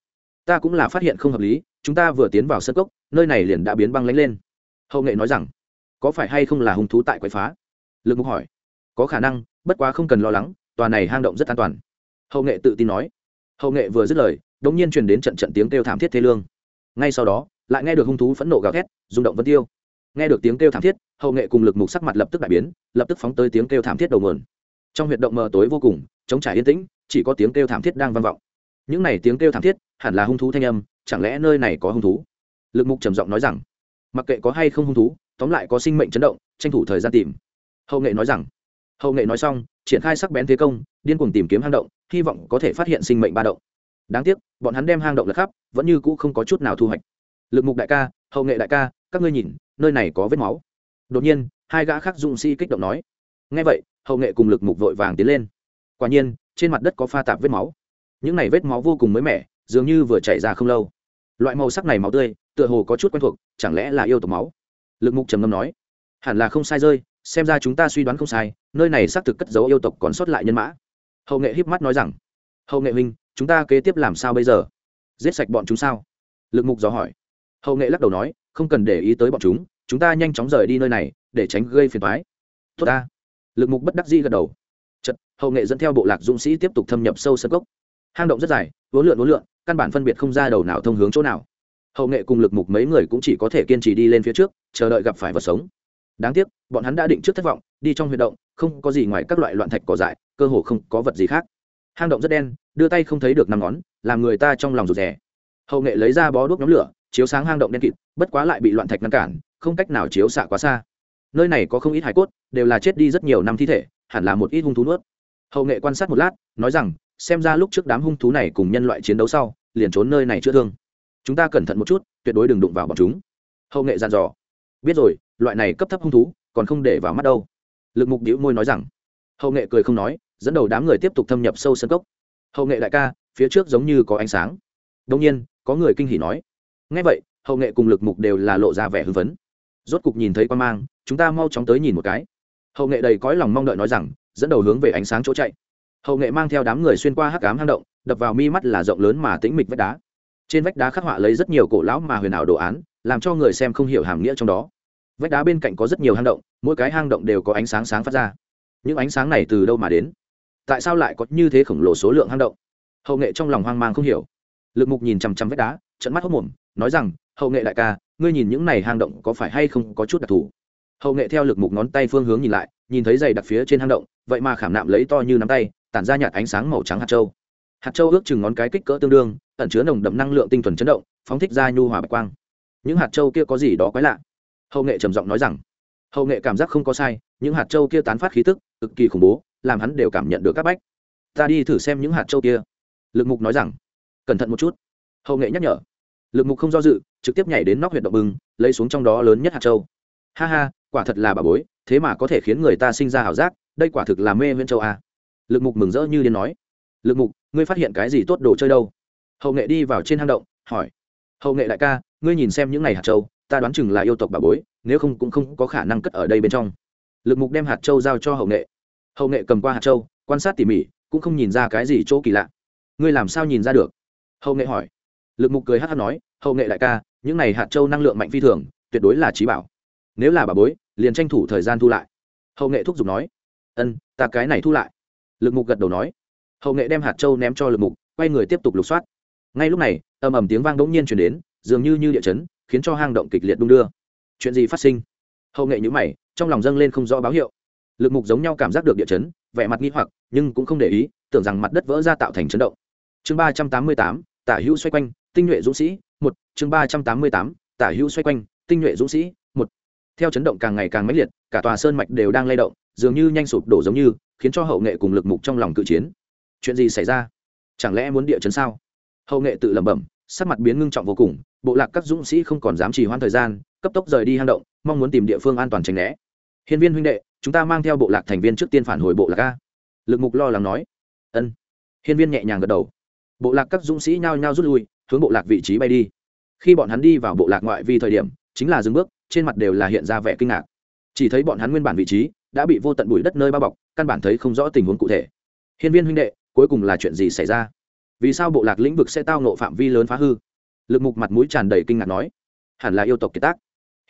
ta cũng là phát hiện không hợp lý, chúng ta vừa tiến vào sân cốc, nơi này liền đã biến băng lánh lên. Hậu nghệ nói rằng có phải hay không là hung thú tại quậy phá? Lực mục hỏi. Có khả năng, bất quá không cần lo lắng, tòa này hang động rất an toàn. Hậu nghệ tự tin nói. Hậu nghệ vừa dứt lời đ ỗ n g nhiên truyền đến trận trận tiếng kêu thảm thiết thế lương. Ngay sau đó, lại nghe được hung thú phẫn nộ gào thét, rung động vân tiêu. Nghe được tiếng kêu thảm thiết, hậu nghệ cùng lực mục sắc mặt lập tức đại biến, lập tức phóng tới tiếng kêu thảm thiết đầu mườn trong huyệt động mờ tối vô cùng chống trải yên tĩnh, chỉ có tiếng kêu thảm thiết đang vang vọng. Những này tiếng kêu thảm thiết, hẳn là hung thú thanh âm, chẳng lẽ nơi này có hung thú? Lực mục trầm giọng nói rằng, mặc kệ có hay không hung thú tóm lại có sinh mệnh chấn động, tranh thủ thời gian tìm. Hậu nghệ nói rằng, hậu nghệ nói xong, triển khai sắc bén thế công, điên cuồng tìm kiếm hang động, hy vọng có thể phát hiện sinh mệnh ba động. Đáng tiếc, bọn hắn đem hang động lật khắp, vẫn như cũ không có chút nào thu hoạch. Lực mục đại ca, hậu nghệ đại ca, các ngươi nhìn, nơi này có vết máu. Đột nhiên, hai gã khác dũng sĩ kích động nói. Ngay vậy, hậu nghệ cùng lực mục vội vàng tiến lên. Quả nhiên, trên mặt đất có pha tạp vết máu. Những này vết máu vô cùng mới mẻ, dường như vừa chảy ra không lâu. Loại màu sắc này máu tươi, tựa hồ có chút quen thuộc, chẳng lẽ là yêu tộc máu? Lực mục trầm ngâm nói, hẳn là không sai rơi, xem ra chúng ta suy đoán không sai, nơi này xác thực cất dấu yêu tộc còn sót lại nhân mã. Hậu nghệ híp mắt nói rằng, hậu nghệ huynh, chúng ta kế tiếp làm sao bây giờ? Giết sạch bọn chúng sao? Lực mục dò hỏi. Hậu nghệ lắc đầu nói, không cần để ý tới bọn chúng chúng ta nhanh chóng rời đi nơi này, để tránh gây phiền thoái tốt ta. Lực mục bất đắc dĩ gật đầu. Chật hậu nghệ dẫn theo bộ lạc dũng sĩ tiếp tục thâm nhập sâu sân gốc hang động rất dài, vốn lượn vốn lượn, căn bản phân biệt không ra đầu nào thông hướng chỗ nào hậu nghệ cùng lực mục mấy người cũng chỉ có thể kiên trì đi lên phía trước, chờ đợi gặp phải vật sống. Đáng tiếc, bọn hắn đã định trước thất vọng, đi trong huy động, không có gì ngoài các loại loạn thạch cỏ dại, cơ hồ không có vật gì khác. Hang động rất đen, đưa tay không thấy được năm ngón, làm người ta trong lòng rụt rè. Hậu nghệ lấy ra bó đuốc nhóm lửa, chiếu sáng hang động đen kịt, bất quá lại bị loạn thạch ngăn cản, không cách nào chiếu xạ quá xa. Nơi này có không ít hải cốt, đều là chết đi rất nhiều năm thi thể, hẳn là một ít hung thú nuốt. Hậu nghệ quan sát một lát, nói rằng, xem ra lúc trước đám hung thú này cùng nhân loại chiến đấu sau, liền trốn nơi này chữa thương chúng ta cẩn thận một chút, tuyệt đối đừng đụng vào bọn chúng. Hậu nghệ dàn dò. Biết rồi, loại này cấp thấp hung thú, còn không để vào mắt đâu. Lực mục đĩu môi nói rằng. Hậu nghệ cười không nói, dẫn đầu đám người tiếp tục thâm nhập sâu sân cốc. Hậu nghệ đại ca, phía trước giống như có ánh sáng. Đông nhiên, có người kinh hỉ nói. Ngay vậy, hậu nghệ cùng lực mục đều là lộ ra vẻ hưng phấn. Rốt cục nhìn thấy quan mang, chúng ta mau chóng tới nhìn một cái. Hậu nghệ đầy cõi lòng mong đợi nói rằng, dẫn đầu hướng về ánh sáng chỗ chạy. Hậu nghệ mang theo đám người xuyên qua hắc cám hang động, đập vào mi mắt là rộng lớn mà tĩnh mịch vách đá trên vách đá khắc họa lấy rất nhiều cổ lão mà huyền ảo đồ án, làm cho người xem không hiểu hàm nghĩa trong đó. Vách đá bên cạnh có rất nhiều hang động, mỗi cái hang động đều có ánh sáng sáng phát ra. Những ánh sáng này từ đâu mà đến? Tại sao lại có như thế khổng lồ số lượng hang động? Hậu nghệ trong lòng hoang mang không hiểu. Lực mục nhìn chằm chằm vách đá trận mắt hốc mồm, nói rằng, hậu nghệ đại ca, ngươi nhìn những này hang động có phải hay không có chút đặc thù? Hậu nghệ theo lực mục ngón tay phương hướng nhìn lại, nhìn thấy dày đặc phía trên hang động, vậy mà khảm nạm lấy to như nắm tay, tản ra nhạt ánh sáng màu trắng hạt châu hạt châu ước chừng ngón cái kích cỡ tương đương, ẩn chứa nồng đậm năng lượng tinh thuần chấn động, phóng thích ra nhu hòa bạch quang. Những hạt châu kia có gì đó quái lạ? Hậu nghệ trầm giọng nói rằng, hậu nghệ cảm giác không có sai, những hạt châu kia tán phát khí tức, cực kỳ khủng bố, làm hắn đều cảm nhận được các bách. Ta đi thử xem những hạt châu kia. Lực mục nói rằng, cẩn thận một chút. Hậu nghệ nhắc nhở. Lực mục không do dự, trực tiếp nhảy đến nóc huyện động bừng, lấy xuống trong đó lớn nhất hạt châu. Ha ha, quả thật là bà bối, thế mà có thể khiến người ta sinh ra ảo giác, đây quả thực là mê viễn châu a. Lực mục mừng rỡ như điên nói. Lực mục ngươi phát hiện cái gì tốt đồ chơi đâu? Hậu nghệ đi vào trên hang động, hỏi. Hậu nghệ đại ca, ngươi nhìn xem những n à y hạt châu, ta đoán chừng là yêu tộc bà bối, nếu không cũng không có khả năng cất ở đây bên trong. Lực mục đem hạt châu giao cho hậu nghệ. Hậu nghệ cầm qua hạt châu, quan sát tỉ mỉ, cũng không nhìn ra cái gì chỗ kỳ lạ. Ngươi làm sao nhìn ra được? Hậu nghệ hỏi. Lực mục cười hát hát nói, hậu nghệ đại ca, những này hạt châu năng lượng mạnh phi thường, tuyệt đối là trí bảo. Nếu là bà bối, liền tranh thủ thời gian thu lại. Hậu nghệ thúc giục nói. Ân, ta cái này thu lại. Lực mục gật đầu nói hậu nghệ đem hạt trâu ném cho lực mục, quay người tiếp tục lục soát. Ngay lúc này, ầm ầm tiếng vang đ ỗ n g nhiên chuyển đến, dường như như địa chấn, khiến cho hang động kịch liệt đung đưa. Chuyện gì phát sinh? Hậu nghệ nhữ mày, trong lòng dâng lên không rõ báo hiệu. Lực mục giống nhau cảm giác được địa chấn, vẻ mặt nghi hoặc, nhưng cũng không để ý, tưởng rằng mặt đất vỡ ra tạo thành chấn động. Chương ba trăm tám mươi tám, tả hữu xoay quanh, tinh nhuệ dũng sĩ, một. Chương ba trăm tám mươi tám, tả hữu xoay quanh, tinh nhuệ dũng sĩ, một. Theo chấn động càng ngày càng mãnh liệt, cả tòa sơn mạch đều đang lay động, dường như nhanh sụp đổ giống như, khiến cho hậu nghệ cùng lực mục trong lòng cự chiến chuyện gì xảy ra? Chẳng lẽ muốn địa chấn sao? Hậu nghệ tự lẩm bẩm, sắc mặt biến ngưng trọng vô cùng, bộ lạc các dũng sĩ không còn dám trì hoãn thời gian, cấp tốc rời đi hang động, mong muốn tìm địa phương an toàn tránh né. Hiên viên huynh đệ, chúng ta mang theo bộ lạc thành viên trước tiên phản hồi bộ lạc a. Lực mục lo lắng nói. Ân. Hiên viên nhẹ nhàng gật đầu. Bộ lạc các dũng sĩ nhao nhao rút lui, hướng bộ lạc vị trí bay đi. Khi bọn hắn đi vào bộ lạc ngoại vi thời điểm, chính là dừng bước, trên mặt đều là hiện ra vẻ kinh ngạc. Chỉ thấy bọn hắn nguyên bản vị trí, đã bị vô tận bụi đất nơi bao bọc, căn bản thấy không rõ tình huống cụ thể. Hiên viên huynh đệ cuối cùng là chuyện gì xảy ra? Vì sao bộ lạc lĩnh vực sẽ tao nộ phạm vi lớn phá hư? Lực mục mặt mũi tràn đầy kinh ngạc nói. Hẳn là yêu tộc kiệt tác.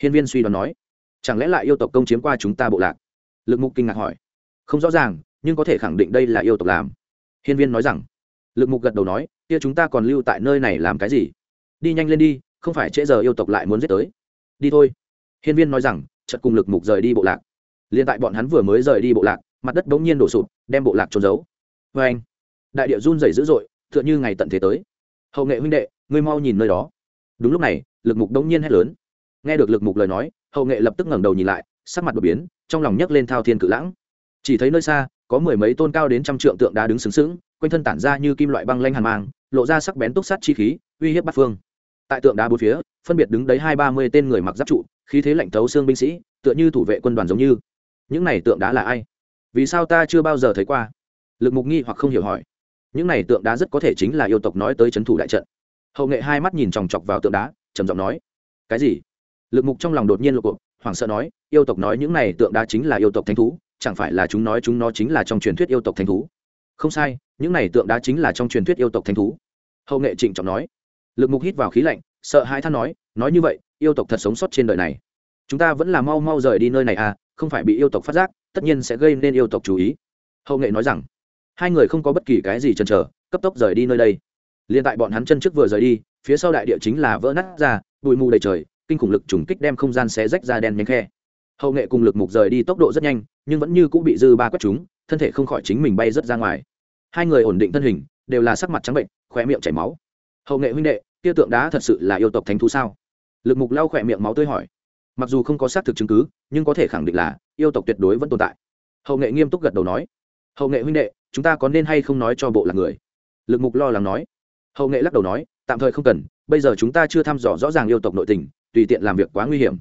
Hiên viên suy đoán nói. Chẳng lẽ lại yêu tộc công chiếm qua chúng ta bộ lạc? Lực mục kinh ngạc hỏi. Không rõ ràng, nhưng có thể khẳng định đây là yêu tộc làm. Hiên viên nói rằng. Lực mục gật đầu nói, kia chúng ta còn lưu tại nơi này làm cái gì? Đi nhanh lên đi, không phải trễ giờ yêu tộc lại muốn giết tới. Đi thôi. Hiên viên nói rằng chật cùng lực mục rời đi bộ lạc. Liền tại bọn hắn vừa mới rời đi bộ lạc, mặt đất bỗng nhiên đổ sụp, đem bộ lạc trốn giấu. Vê anh đại địa run rẩy dữ dội, tựa như ngày tận thế tới. Hậu nghệ huynh đệ, ngươi mau nhìn nơi đó. Đúng lúc này, lực mục đông nhiên hét lớn. Nghe được lực mục lời nói, hậu nghệ lập tức ngẩng đầu nhìn lại, sắc mặt đột biến, trong lòng nhấc lên thao thiên cự lãng. Chỉ thấy nơi xa, có mười mấy tôn cao đến trăm trượng tượng đá đứng sướng sướng quanh thân tản ra như kim loại băng lanh hàn mang, lộ ra sắc bén túc sắt chi khí, uy hiếp bát phương. Tại tượng đá bốn phía, phân biệt đứng đấy hai ba mươi tên người mặc giáp trụ, khí thế lạnh thấu xương binh sĩ, tựa như thủ vệ quân đoàn giống như. Những này tượng đá là ai? Vì sao ta chưa bao giờ thấy qua? Lực mục nghi hoặc không hiểu hỏi những này tượng đá rất có thể chính là yêu tộc nói tới c h ấ n thủ đại trận. Hậu nghệ hai mắt nhìn chòng chọc vào tượng đá, trầm giọng nói, cái gì? Lực mục trong lòng đột nhiên lộ cuộc hoảng sợ nói, yêu tộc nói những này tượng đá chính là yêu tộc thánh thú, chẳng phải là chúng nói chúng nó chính là trong truyền thuyết yêu tộc thánh thú? Không sai, những này tượng đá chính là trong truyền thuyết yêu tộc thánh thú. Hậu nghệ trịnh trọng nói. Lực mục hít vào khí lạnh, sợ hãi than nói nói như vậy, yêu tộc thật sống sót trên đời này. Chúng ta vẫn là mau mau rời đi nơi này à không phải bị yêu tộc phát giác, tất nhiên sẽ gây nên yêu tộc chú ý. Hậu nghệ nói rằng hai người không có bất kỳ cái gì chần chờ, cấp tốc rời đi nơi đây. Liền tại bọn hắn chân trước vừa rời đi, phía sau đại địa chính là vỡ nát ra, bụi mù đầy trời, kinh khủng lực trùng kích đem không gian xé rách ra đen nhánh khe. Hậu nghệ cùng lực mục rời đi tốc độ rất nhanh, nhưng vẫn như cũng bị dư ba quét chúng, thân thể không khỏi chính mình bay rớt ra ngoài. Hai người ổn định thân hình, đều là sắc mặt trắng bệnh khỏe miệng chảy máu. Hậu nghệ huynh đệ tiêu tượng đá thật sự là yêu tộc thánh thú sao? Lực mục lau khỏe miệng máu tươi hỏi. Mặc dù không có xác thực chứng cứ, nhưng có thể khẳng định là, yêu tộc tuyệt đối vẫn tồn tại. Hậu nghệ nghiêm túc gật đầu nói. Hậu nghệ huynh đệ chúng ta có nên hay không nói cho bộ lạc người? Lực mục lo lắng nói. Hậu nghệ lắc đầu nói, tạm thời không cần, bây giờ chúng ta chưa thăm dò rõ ràng yêu tộc nội tình, tùy tiện làm việc quá nguy hiểm.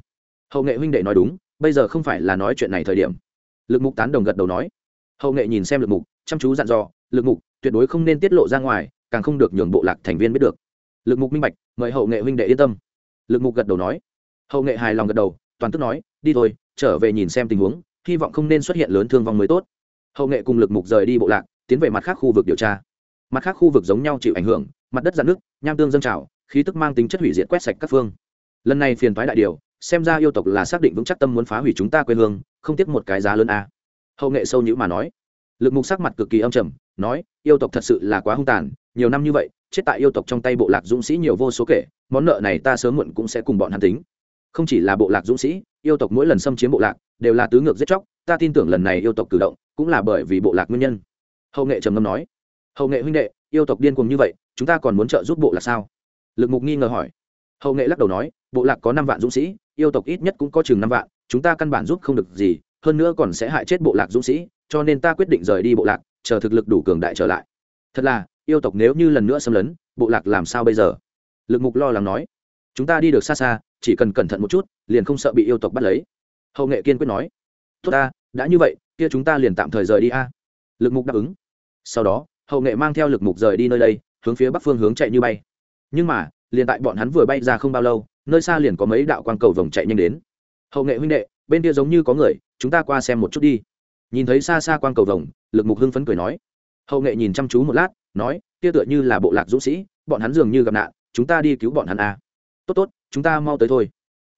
Hậu nghệ huynh đệ nói đúng, bây giờ không phải là nói chuyện này thời điểm. Lực mục tán đồng gật đầu nói. Hậu nghệ nhìn xem lực mục, chăm chú dặn dò, lực mục, tuyệt đối không nên tiết lộ ra ngoài, càng không được nhường bộ lạc thành viên biết được. Lực mục minh bạch, mời hậu nghệ huynh đệ yên tâm. Lực mục gật đầu nói. Hậu nghệ hài lòng gật đầu, toàn tức nói, đi thôi, trở về nhìn xem tình huống, hy vọng không nên xuất hiện lớn thương vong mới tốt hậu nghệ cùng lực mục rời đi bộ lạc, tiến về mặt khác khu vực điều tra. Mặt khác khu vực giống nhau chịu ảnh hưởng, mặt đất dạn nước nham tương dâng trào, khí tức mang tính chất hủy diệt quét sạch các phương. Lần này phiền thoái đại điều, xem ra yêu tộc là xác định vững chắc tâm muốn phá hủy chúng ta quê hương, không tiếc một cái giá lớn a. Hậu nghệ sâu nhữ mà nói. Lực mục sắc mặt cực kỳ âm trầm, nói, yêu tộc thật sự là quá hung tàn, nhiều năm như vậy, chết tại yêu tộc trong tay bộ lạc dũng sĩ nhiều vô số kể, món nợ này ta sớm muộn cũng sẽ cùng bọn hắn tính không chỉ là bộ lạc dũng sĩ, yêu tộc mỗi lần xâm chiếm bộ lạc đều là tứ ngược giết chóc, ta tin tưởng lần này yêu tộc cử động cũng là bởi vì bộ lạc nguyên nhân. Hậu nghệ trầm ngâm nói. Hậu nghệ huynh đệ, yêu tộc điên cuồng như vậy, chúng ta còn muốn trợ giúp bộ lạc sao? Lực mục nghi ngờ hỏi. Hậu nghệ lắc đầu nói, bộ lạc có năm vạn dũng sĩ, yêu tộc ít nhất cũng có chừng năm vạn, chúng ta căn bản giúp không được gì, hơn nữa còn sẽ hại chết bộ lạc dũng sĩ, cho nên ta quyết định rời đi bộ lạc, chờ thực lực đủ cường đại trở lại. Thật là, yêu tộc nếu như lần nữa xâm lấn, bộ lạc làm sao bây giờ? Lực mục lo lắng nói. Chúng ta đi được xa xa chỉ cần cẩn thận một chút, liền không sợ bị yêu tộc bắt lấy. Hậu nghệ kiên quyết nói. Tốt ta, đã như vậy, kia chúng ta liền tạm thời rời đi a. Lực mục đáp ứng. Sau đó, hậu nghệ mang theo lực mục rời đi nơi đây, hướng phía bắc phương hướng chạy như bay. Nhưng mà, liền tại bọn hắn vừa bay ra không bao lâu, nơi xa liền có mấy đạo quang cầu vòng chạy nhanh đến. Hậu nghệ huynh đệ, bên kia giống như có người, chúng ta qua xem một chút đi. Nhìn thấy xa xa quang cầu vòng lực mục hưng phấn cười nói. Hậu nghệ nhìn chăm chú một lát, nói, kia tựa như là bộ lạc dũng sĩ, bọn hắn dường như gặp nạn, chúng ta đi cứu bọn hắn a. Tốt tốt chúng ta mau tới thôi.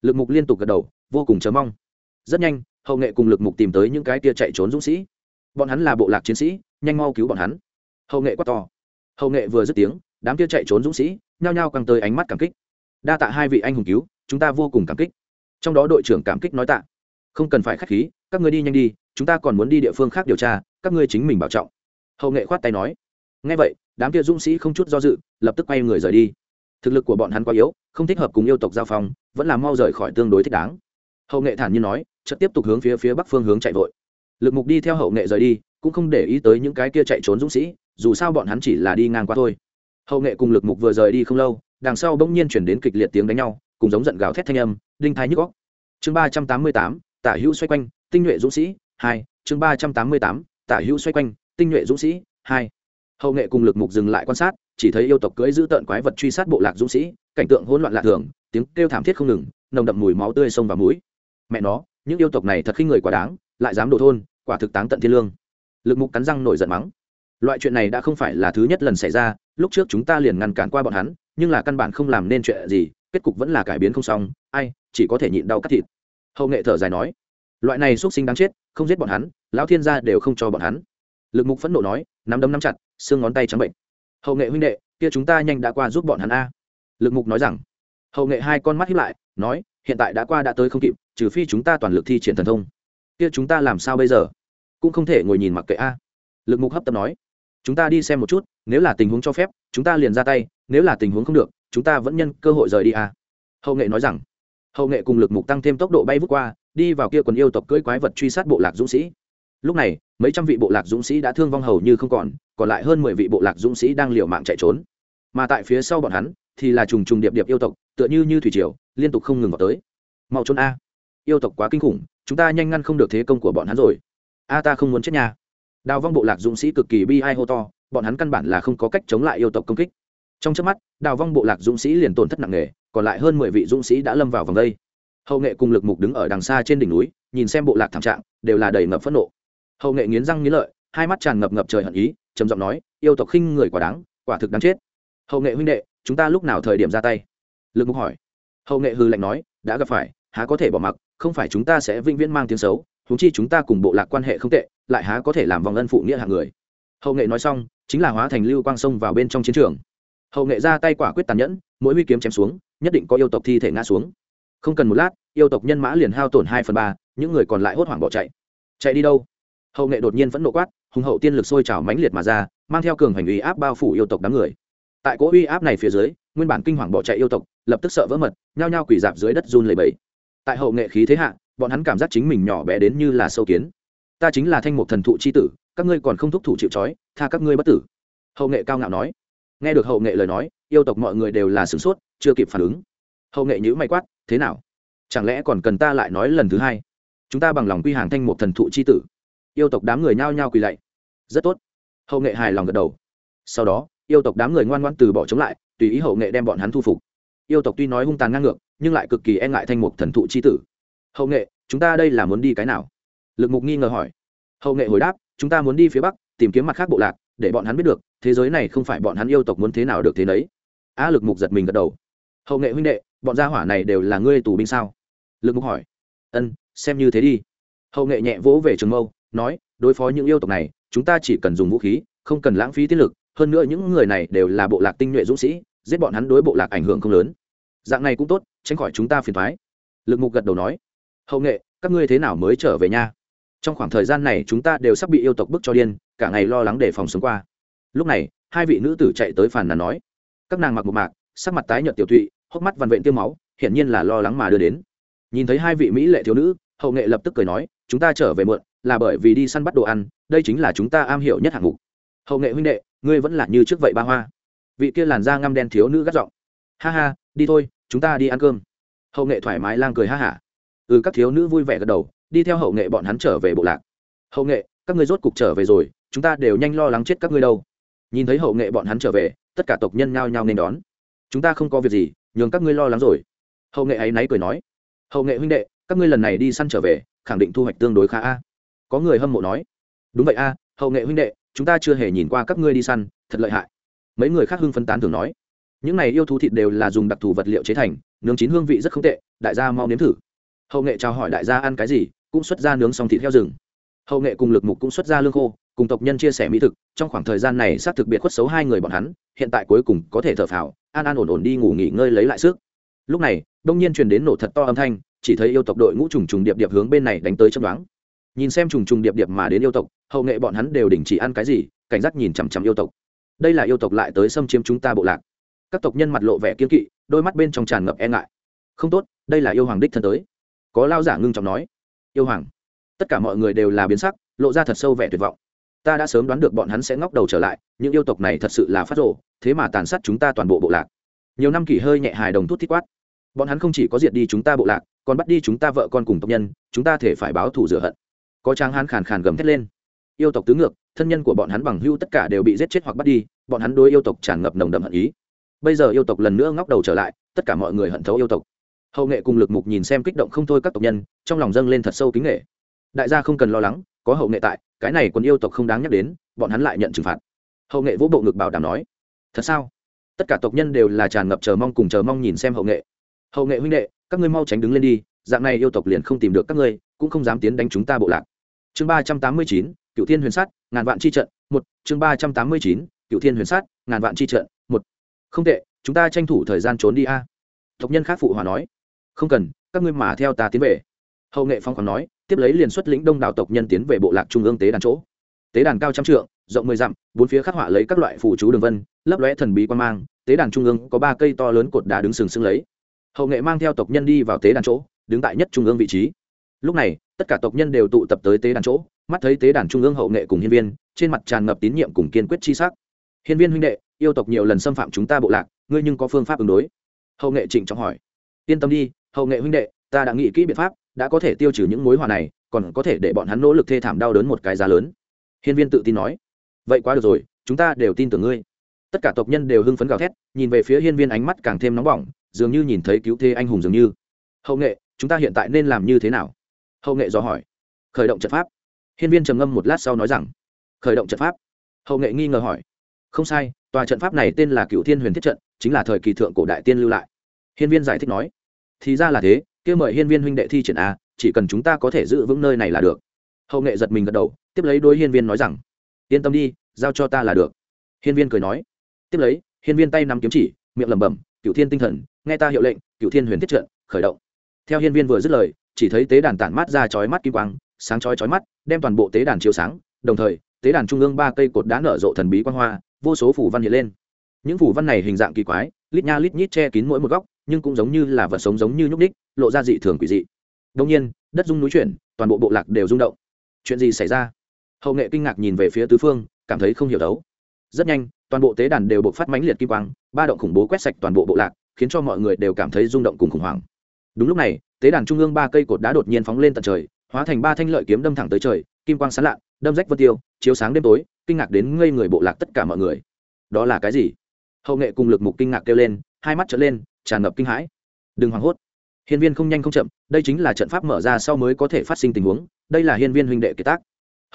Lực mục liên tục gật đầu, vô cùng chờ mong. Rất nhanh, hậu nghệ cùng lực mục tìm tới những cái tia chạy trốn dũng sĩ. Bọn hắn là bộ lạc chiến sĩ, nhanh mau cứu bọn hắn. Hậu nghệ quát to. Hậu nghệ vừa dứt tiếng, đám tia chạy trốn dũng sĩ nhao nhao căng tới ánh mắt cảm kích. Đa tạ hai vị anh hùng cứu, chúng ta vô cùng cảm kích. Trong đó đội trưởng cảm kích nói tạ. Không cần phải k h á c h khí, các người đi nhanh đi, chúng ta còn muốn đi địa phương khác điều tra, các ngươi chính mình bảo trọng. Hậu nghệ khoát tay nói. Ngay vậy, đám kia dũng sĩ không chút do dự, lập tức quay người rời đi thực lực của bọn hắn quá yếu, không thích hợp cùng yêu tộc giao phong, vẫn là mau rời khỏi tương đối thích đáng. Hậu nghệ thản nhiên nói, chợt tiếp tục hướng phía phía bắc phương hướng chạy vội. Lực mục đi theo hậu nghệ rời đi, cũng không để ý tới những cái kia chạy trốn dũng sĩ, dù sao bọn hắn chỉ là đi ngang qua thôi. Hậu nghệ cùng lực mục vừa rời đi không lâu, đằng sau bỗng nhiên chuyển đến kịch liệt tiếng đánh nhau, cùng giống giận gào thét thanh âm, đinh thái nhức góc chương ba trăm tám mươi tám, tả hữu xoay quanh, tinh nhuệ dũng sĩ, hai. Chương ba trăm tám mươi tám, tả hữu xoay quanh, tinh nhuệ dũng sĩ, hai hậu nghệ cùng lực mục dừng lại quan sát, chỉ thấy yêu tộc cưỡi giữ tợn quái vật truy sát bộ lạc dũng sĩ, cảnh tượng hỗn loạn lạ thường, tiếng kêu thảm thiết không ngừng, nồng đậm mùi máu tươi sông vào mũi. Mẹ nó, những yêu tộc này thật khinh người quá đáng, lại dám đổ thôn, quả thực táng tận thiên lương. Lực mục cắn răng nổi giận mắng. Loại chuyện này đã không phải là thứ nhất lần xảy ra, lúc trước chúng ta liền ngăn cản qua bọn hắn, nhưng là căn bản không làm nên chuyện gì, kết cục vẫn là cải biến không xong, ai, chỉ có thể nhịn đau cắt thịt. Hậu nghệ thở dài nói, loại này x u ấ t sinh đáng chết, không giết bọn hắn, lão thiên gia đều không cho bọn hắn lực mục phẫn nộ nói, nắm đấm nắm chặt, xương ngón tay trắng bệnh. Hậu nghệ huynh đệ, kia chúng ta nhanh đã qua giúp bọn hắn a. Lực mục nói rằng. Hậu nghệ hai con mắt hiếp lại, nói, hiện tại đã qua đã tới không kịp, trừ phi chúng ta toàn lực thi triển thần thông. Kia chúng ta làm sao bây giờ? Cũng không thể ngồi nhìn mặc kệ a. Lực mục hấp tấp nói. Chúng ta đi xem một chút, nếu là tình huống cho phép, chúng ta liền ra tay, nếu là tình huống không được, chúng ta vẫn nhân cơ hội rời đi a. Hậu nghệ nói rằng. Hậu nghệ cùng lực mục tăng thêm tốc độ bay vút qua, đi vào kia quần yêu tộc cưỡi quái vật truy sát bộ lạc dũng sĩ lúc này, mấy trăm vị bộ lạc dũng sĩ đã thương vong hầu như không còn còn lại hơn mười vị bộ lạc dũng sĩ đang liều mạng chạy trốn. Mà tại phía sau bọn hắn, thì là trùng trùng điệp điệp yêu tộc, tựa như như thủy triều, liên tục không ngừng vào tới. Mau trốn a. Yêu tộc quá kinh khủng, chúng ta nhanh ngăn không được thế công của bọn hắn rồi. A ta không muốn chết nhà đào vong bộ lạc dũng sĩ cực kỳ bi ai hô to, bọn hắn căn bản là không có cách chống lại yêu tộc công kích. Trong trước mắt, đào vong bộ lạc dũng sĩ liền tổn thất nặng nề, còn lại hơn mười vị dũng sĩ đã lâm vào vòng đây. Hậu nghệ cùng lực mục đứng ở đằng xa trên đỉnh núi, nhìn xem bộ lạc thảm trạng, đều là đầy ngập phẫn nộ hậu nghệ nghiến răng nghiến lợi, hai mắt tràn ngập ngập trời hận ý, trầm giọng nói, yêu tộc khinh người quả đáng, quả thực đáng chết. Hậu nghệ huynh đệ, chúng ta lúc nào thời điểm ra tay? Lực mục hỏi. Hậu nghệ hư lạnh nói, đã gặp phải, há có thể bỏ mặc, không phải chúng ta sẽ vĩnh viễn mang tiếng xấu húng chi chúng ta cùng bộ lạc quan hệ không tệ, lại há có thể làm vòng ân phụ nghĩa hạng người. Hậu nghệ nói xong, chính là hóa thành lưu quang sông vào bên trong chiến trường. Hậu nghệ ra tay quả quyết tàn nhẫn, mỗi huy kiếm chém xuống, nhất định có yêu tộc thi thể ngã xuống. Không cần một lát, yêu tộc nhân mã liền hao tổn hai phần ba, những người còn lại hốt hoảng bỏ chạy. Chạy đi đâu? Hậu nghệ đột nhiên vẫn nộ quát, hùng hậu tiên lực sôi trào mãnh liệt mà ra, mang theo cường hành uy áp bao phủ yêu tộc đám người. Tại cỗ uy áp này phía dưới, nguyên bản kinh hoàng bỏ chạy yêu tộc, lập tức sợ vỡ mật, nhao nhao quỳ dạp dưới đất run lầy bẫy tại hậu nghệ khí thế hạ, bọn hắn cảm giác chính mình nhỏ bé đến như là sâu kiến. Ta chính là thanh mục thần thụ c h i tử, các ngươi còn không thúc thủ chịu c tha các ngươi bất tử. Hậu nghệ cao ngạo nói. Nghe được hậu nghệ lời nói, yêu tộc mọi người đều là sửng sốt, chưa kịp phản ứng. Hậu nghệ nhữ may quát, thế nào? Chẳng lẽ còn cần ta lại nói lần thứ hai? Chúng ta bằng lòng quy hàng thanh một thần thụ c h i tử yêu tộc đám người nhao nhao quỳ lạy. Rất tốt. Hậu nghệ hài lòng gật đầu. Sau đó, yêu tộc đám người ngoan ngoan từ bỏ chống lại, tùy ý hậu nghệ đem bọn hắn thu phục. Yêu tộc tuy nói hung tàn ngang ngược, nhưng lại cực kỳ e ngại thanh mục thần thụ c h i tử. Hậu nghệ, chúng ta đây là muốn đi cái nào? Lực mục nghi ngờ hỏi. Hậu nghệ hồi đáp, chúng ta muốn đi phía bắc, tìm kiếm mặt khác bộ lạc, để bọn hắn biết được, thế giới này không phải bọn hắn yêu tộc muốn thế nào được thế nấy. A lực mục giật mình gật đầu. Hậu nghệ huynh đệ, bọn gia hỏa này đều là ngươi tù binh sao? Lực mục hỏi. Ân, xem như thế đi. Hậu nghệ nhẹ vỗ về trường mâu nói, đối phó những yêu tộc này, chúng ta chỉ cần dùng vũ khí, không cần lãng phí tiết lực, hơn nữa những người này đều là bộ lạc tinh nhuệ dũng sĩ, giết bọn hắn đối bộ lạc ảnh hưởng không lớn. Dạng này cũng tốt, tránh khỏi chúng ta phiền thoái lực mục gật đầu nói. Hậu nghệ, các ngươi thế nào mới trở về nha? Trong khoảng thời gian này chúng ta đều sắp bị yêu tộc bức cho điên, cả ngày lo lắng để phòng sống qua. Lúc này, hai vị nữ tử chạy tới phàn nàn nói. Các nàng mặc một mạc, sắc mặt tái nhợt tiểu thụy hốc mắt vằn vện tiêu máu, hiển nhiên là lo lắng mà đưa đến. Nhìn thấy hai vị mỹ lệ thiếu nữ, hậu nghệ lập tức cười nói, chúng ta trở về muộn là bởi vì đi săn bắt đồ ăn, đây chính là chúng ta am hiểu nhất hạng mục. Hậu nghệ huynh đệ, ngươi vẫn là như trước vậy ba hoa. Vị kia làn da ngăm đen thiếu nữ gắt giọng. Ha ha, đi thôi, chúng ta đi ăn cơm. Hậu nghệ thoải mái lang cười ha hả. Ừ các thiếu nữ vui vẻ gật đầu, đi theo hậu nghệ bọn hắn trở về bộ lạc. Hậu nghệ, các ngươi rốt cục trở về rồi, chúng ta đều nhanh lo lắng chết các ngươi đâu. Nhìn thấy hậu nghệ bọn hắn trở về, tất cả tộc nhân nhao nhao nên đón. Chúng ta không có việc gì, nhường các ngươi lo lắng rồi. Hậu nghệ ấy náy cười nói. Hậu nghệ huynh đệ, các ngươi lần này đi săn trở về, khẳng định thu hoạch tương đối khá a có người hâm mộ nói, đúng vậy a, hậu nghệ huynh đệ, chúng ta chưa hề nhìn qua các ngươi đi săn, thật lợi hại. Mấy người khác hưng phân tán thường nói, những này yêu thú thịt đều là dùng đặc thù vật liệu chế thành, nướng chín hương vị rất không tệ, đại gia mau nếm thử. Hậu nghệ chào hỏi đại gia ăn cái gì, cũng xuất ra nướng xong thịt heo rừng. Hậu nghệ cùng lực mục cũng xuất ra lương khô, cùng tộc nhân chia sẻ mỹ thực, trong khoảng thời gian này xác thực biệt khuất xấu hai người bọn hắn, hiện tại cuối cùng có thể thở phào, an an ổn ổn đi ngủ nghỉ ngơi lấy lại sức. Lúc này, đông nhiên truyền đến nổ thật to âm thanh, chỉ thấy yêu tộc đội ngũ trùng trùng điệp điệp hướng bên này đánh tới chấm đoán nhìn xem trùng trùng điệp điệp mà đến yêu tộc, hậu nghệ bọn hắn đều đình chỉ ăn cái gì, cảnh giác nhìn chằm chằm yêu tộc. Đây là yêu tộc lại tới xâm chiếm chúng ta bộ lạc. Các tộc nhân mặt lộ vẻ kiên kỵ, đôi mắt bên trong tràn ngập e ngại. Không tốt, đây là yêu hoàng đích thân tới. Có lao giả ngưng trọng nói. Yêu hoàng, tất cả mọi người đều là biến sắc, lộ ra thật sâu vẻ tuyệt vọng. Ta đã sớm đoán được bọn hắn sẽ ngóc đầu trở lại, những yêu tộc này thật sự là phát rộ thế mà tàn sát chúng ta toàn bộ bộ lạc. Nhiều năm kỷ hơi nhẹ hài đồng thút thít quát. Bọn hắn không chỉ có diệt đi chúng ta bộ lạc, còn bắt đi chúng ta vợ con cùng tộc nhân, chúng ta thể phải báo thù rửa hận có trang hán khàn khàn gầm thét lên. Yêu tộc tứ ngược, thân nhân của bọn hắn bằng hưu tất cả đều bị giết chết hoặc bắt đi, bọn hắn đối yêu tộc tràn ngập nồng đậm hận ý. Bây giờ yêu tộc lần nữa ngóc đầu trở lại, tất cả mọi người hận thấu yêu tộc. Hậu nghệ cùng lực mục nhìn xem kích động không thôi các tộc nhân, trong lòng dâng lên thật sâu kính nghệ đại gia không cần lo lắng, có hậu nghệ tại, cái này quân yêu tộc không đáng nhắc đến, bọn hắn lại nhận trừng phạt. Hậu nghệ vỗ bộ ngực bảo đảm nói, thật sao? Tất cả tộc nhân đều là tràn ngập chờ mong cùng chờ mong nhìn xem hậu nghệ. Hậu nghệ huynh đệ, các ngươi mau tránh đứng lên đi, dạng này yêu tộc liền không tìm được các ngươi, cũng không dám tiến đánh chúng ta bộ lạc chương ba trăm tám mươi chín cựu thiên huyền sát, ngàn vạn chi trận, một. Chương ba trăm tám mươi chín cựu thiên huyền sát, ngàn vạn chi trận, một. Không tệ, chúng ta tranh thủ thời gian trốn đi a. Tộc nhân khác phụ hòa nói. Không cần, các ngươi mà theo ta tiến về. Hậu nghệ phong còn nói, tiếp lấy liền xuất lĩnh đông đảo tộc nhân tiến về bộ lạc trung ương tế đàn chỗ. Tế đàn cao trăm trượng, rộng mười dặm, bốn phía khắc họa lấy các loại phù chú đường vân, lấp lóe thần bí quan mang, tế đàn trung ương có ba cây to lớn cột đá đứng sừng sững lấy. Hậu nghệ mang theo tộc nhân đi vào tế đàn chỗ, đứng tại nhất trung ương vị trí lúc này, tất cả tộc nhân đều tụ tập tới tế đàn chỗ, mắt thấy tế đàn trung ương hậu nghệ cùng hiên viên, trên mặt tràn ngập tín nhiệm cùng kiên quyết chi sắc. Hiên viên huynh đệ, yêu tộc nhiều lần xâm phạm chúng ta bộ lạc, ngươi nhưng có phương pháp ứng đối? Hậu nghệ trịnh trọng hỏi. Yên tâm đi, hậu nghệ huynh đệ, ta đã nghĩ kỹ biện pháp, đã có thể tiêu trừ những mối hòa này, còn có thể để bọn hắn nỗ lực thê thảm đau đớn một cái giá lớn. Hiên viên tự tin nói. Vậy quá được rồi, chúng ta đều tin tưởng ngươi. Tất cả tộc nhân đều hưng phấn gào thét, nhìn về phía hiên viên ánh mắt càng thêm nóng bỏng, dường như nhìn thấy cứu thế anh hùng dường như. Hậu nghệ, chúng ta hiện tại nên làm như thế nào? Hậu nghệ dò hỏi. Khởi động trận pháp. Hiên viên trầm ngâm một lát sau nói rằng, khởi động trận pháp. Hậu nghệ nghi ngờ hỏi, không sai, tòa trận pháp này tên là cựu thiên huyền thiết trận, chính là thời kỳ thượng cổ đại tiên lưu lại. Hiên viên giải thích nói, thì ra là thế kêu mời hiên viên huynh đệ thi triển a, chỉ cần chúng ta có thể giữ vững nơi này là được. Hậu nghệ giật mình gật đầu, tiếp lấy đôi hiên viên nói rằng, yên tâm đi, giao cho ta là được. Hiên viên cười nói, tiếp lấy, hiên viên tay nắm kiếm chỉ, miệng lẩm bẩm cựu thiên tinh thần, nghe ta hiệu lệnh cựu thiên huyền thiết trận, khởi động. Theo hiên viên vừa dứt lời chỉ thấy tế đàn tản mát ra chói mắt kim quang, sáng chói chói mắt, đem toàn bộ tế đàn chiếu sáng. Đồng thời, tế đàn trung ương ba cây cột đá nở rộ thần bí quang hoa, vô số phủ văn hiện lên. Những phủ văn này hình dạng kỳ quái, lít nha lít nhít che kín mỗi một góc, nhưng cũng giống như là vật sống giống như nhúc ních lộ ra dị thường quỷ dị. Đông nhiên, đất rung núi chuyển, toàn bộ bộ lạc đều rung động. Chuyện gì xảy ra? Hậu nghệ kinh ngạc nhìn về phía tứ phương, cảm thấy không hiểu đấu. Rất nhanh, toàn bộ tế đàn đều bộc phát mãnh liệt kim quang, ba động khủng bố quét sạch toàn bộ bộ lạc, khiến cho mọi người đều cảm thấy rung động cùng khủng hoảng đúng lúc này, tế đàn trung ương ba cây cột đá đột nhiên phóng lên tận trời, hóa thành ba thanh lợi kiếm đâm thẳng tới trời, kim quang sán lạ, đâm rách vân tiêu, chiếu sáng đêm tối, kinh ngạc đến ngây người bộ lạc tất cả mọi người. Đó là cái gì? Hậu nghệ cùng lực mục kinh ngạc kêu lên, hai mắt trở lên, tràn ngập kinh hãi. Đừng hoảng hốt. Hiên viên không nhanh không chậm, đây chính là trận pháp mở ra sau mới có thể phát sinh tình huống, đây là hiên viên huynh đệ kế tác.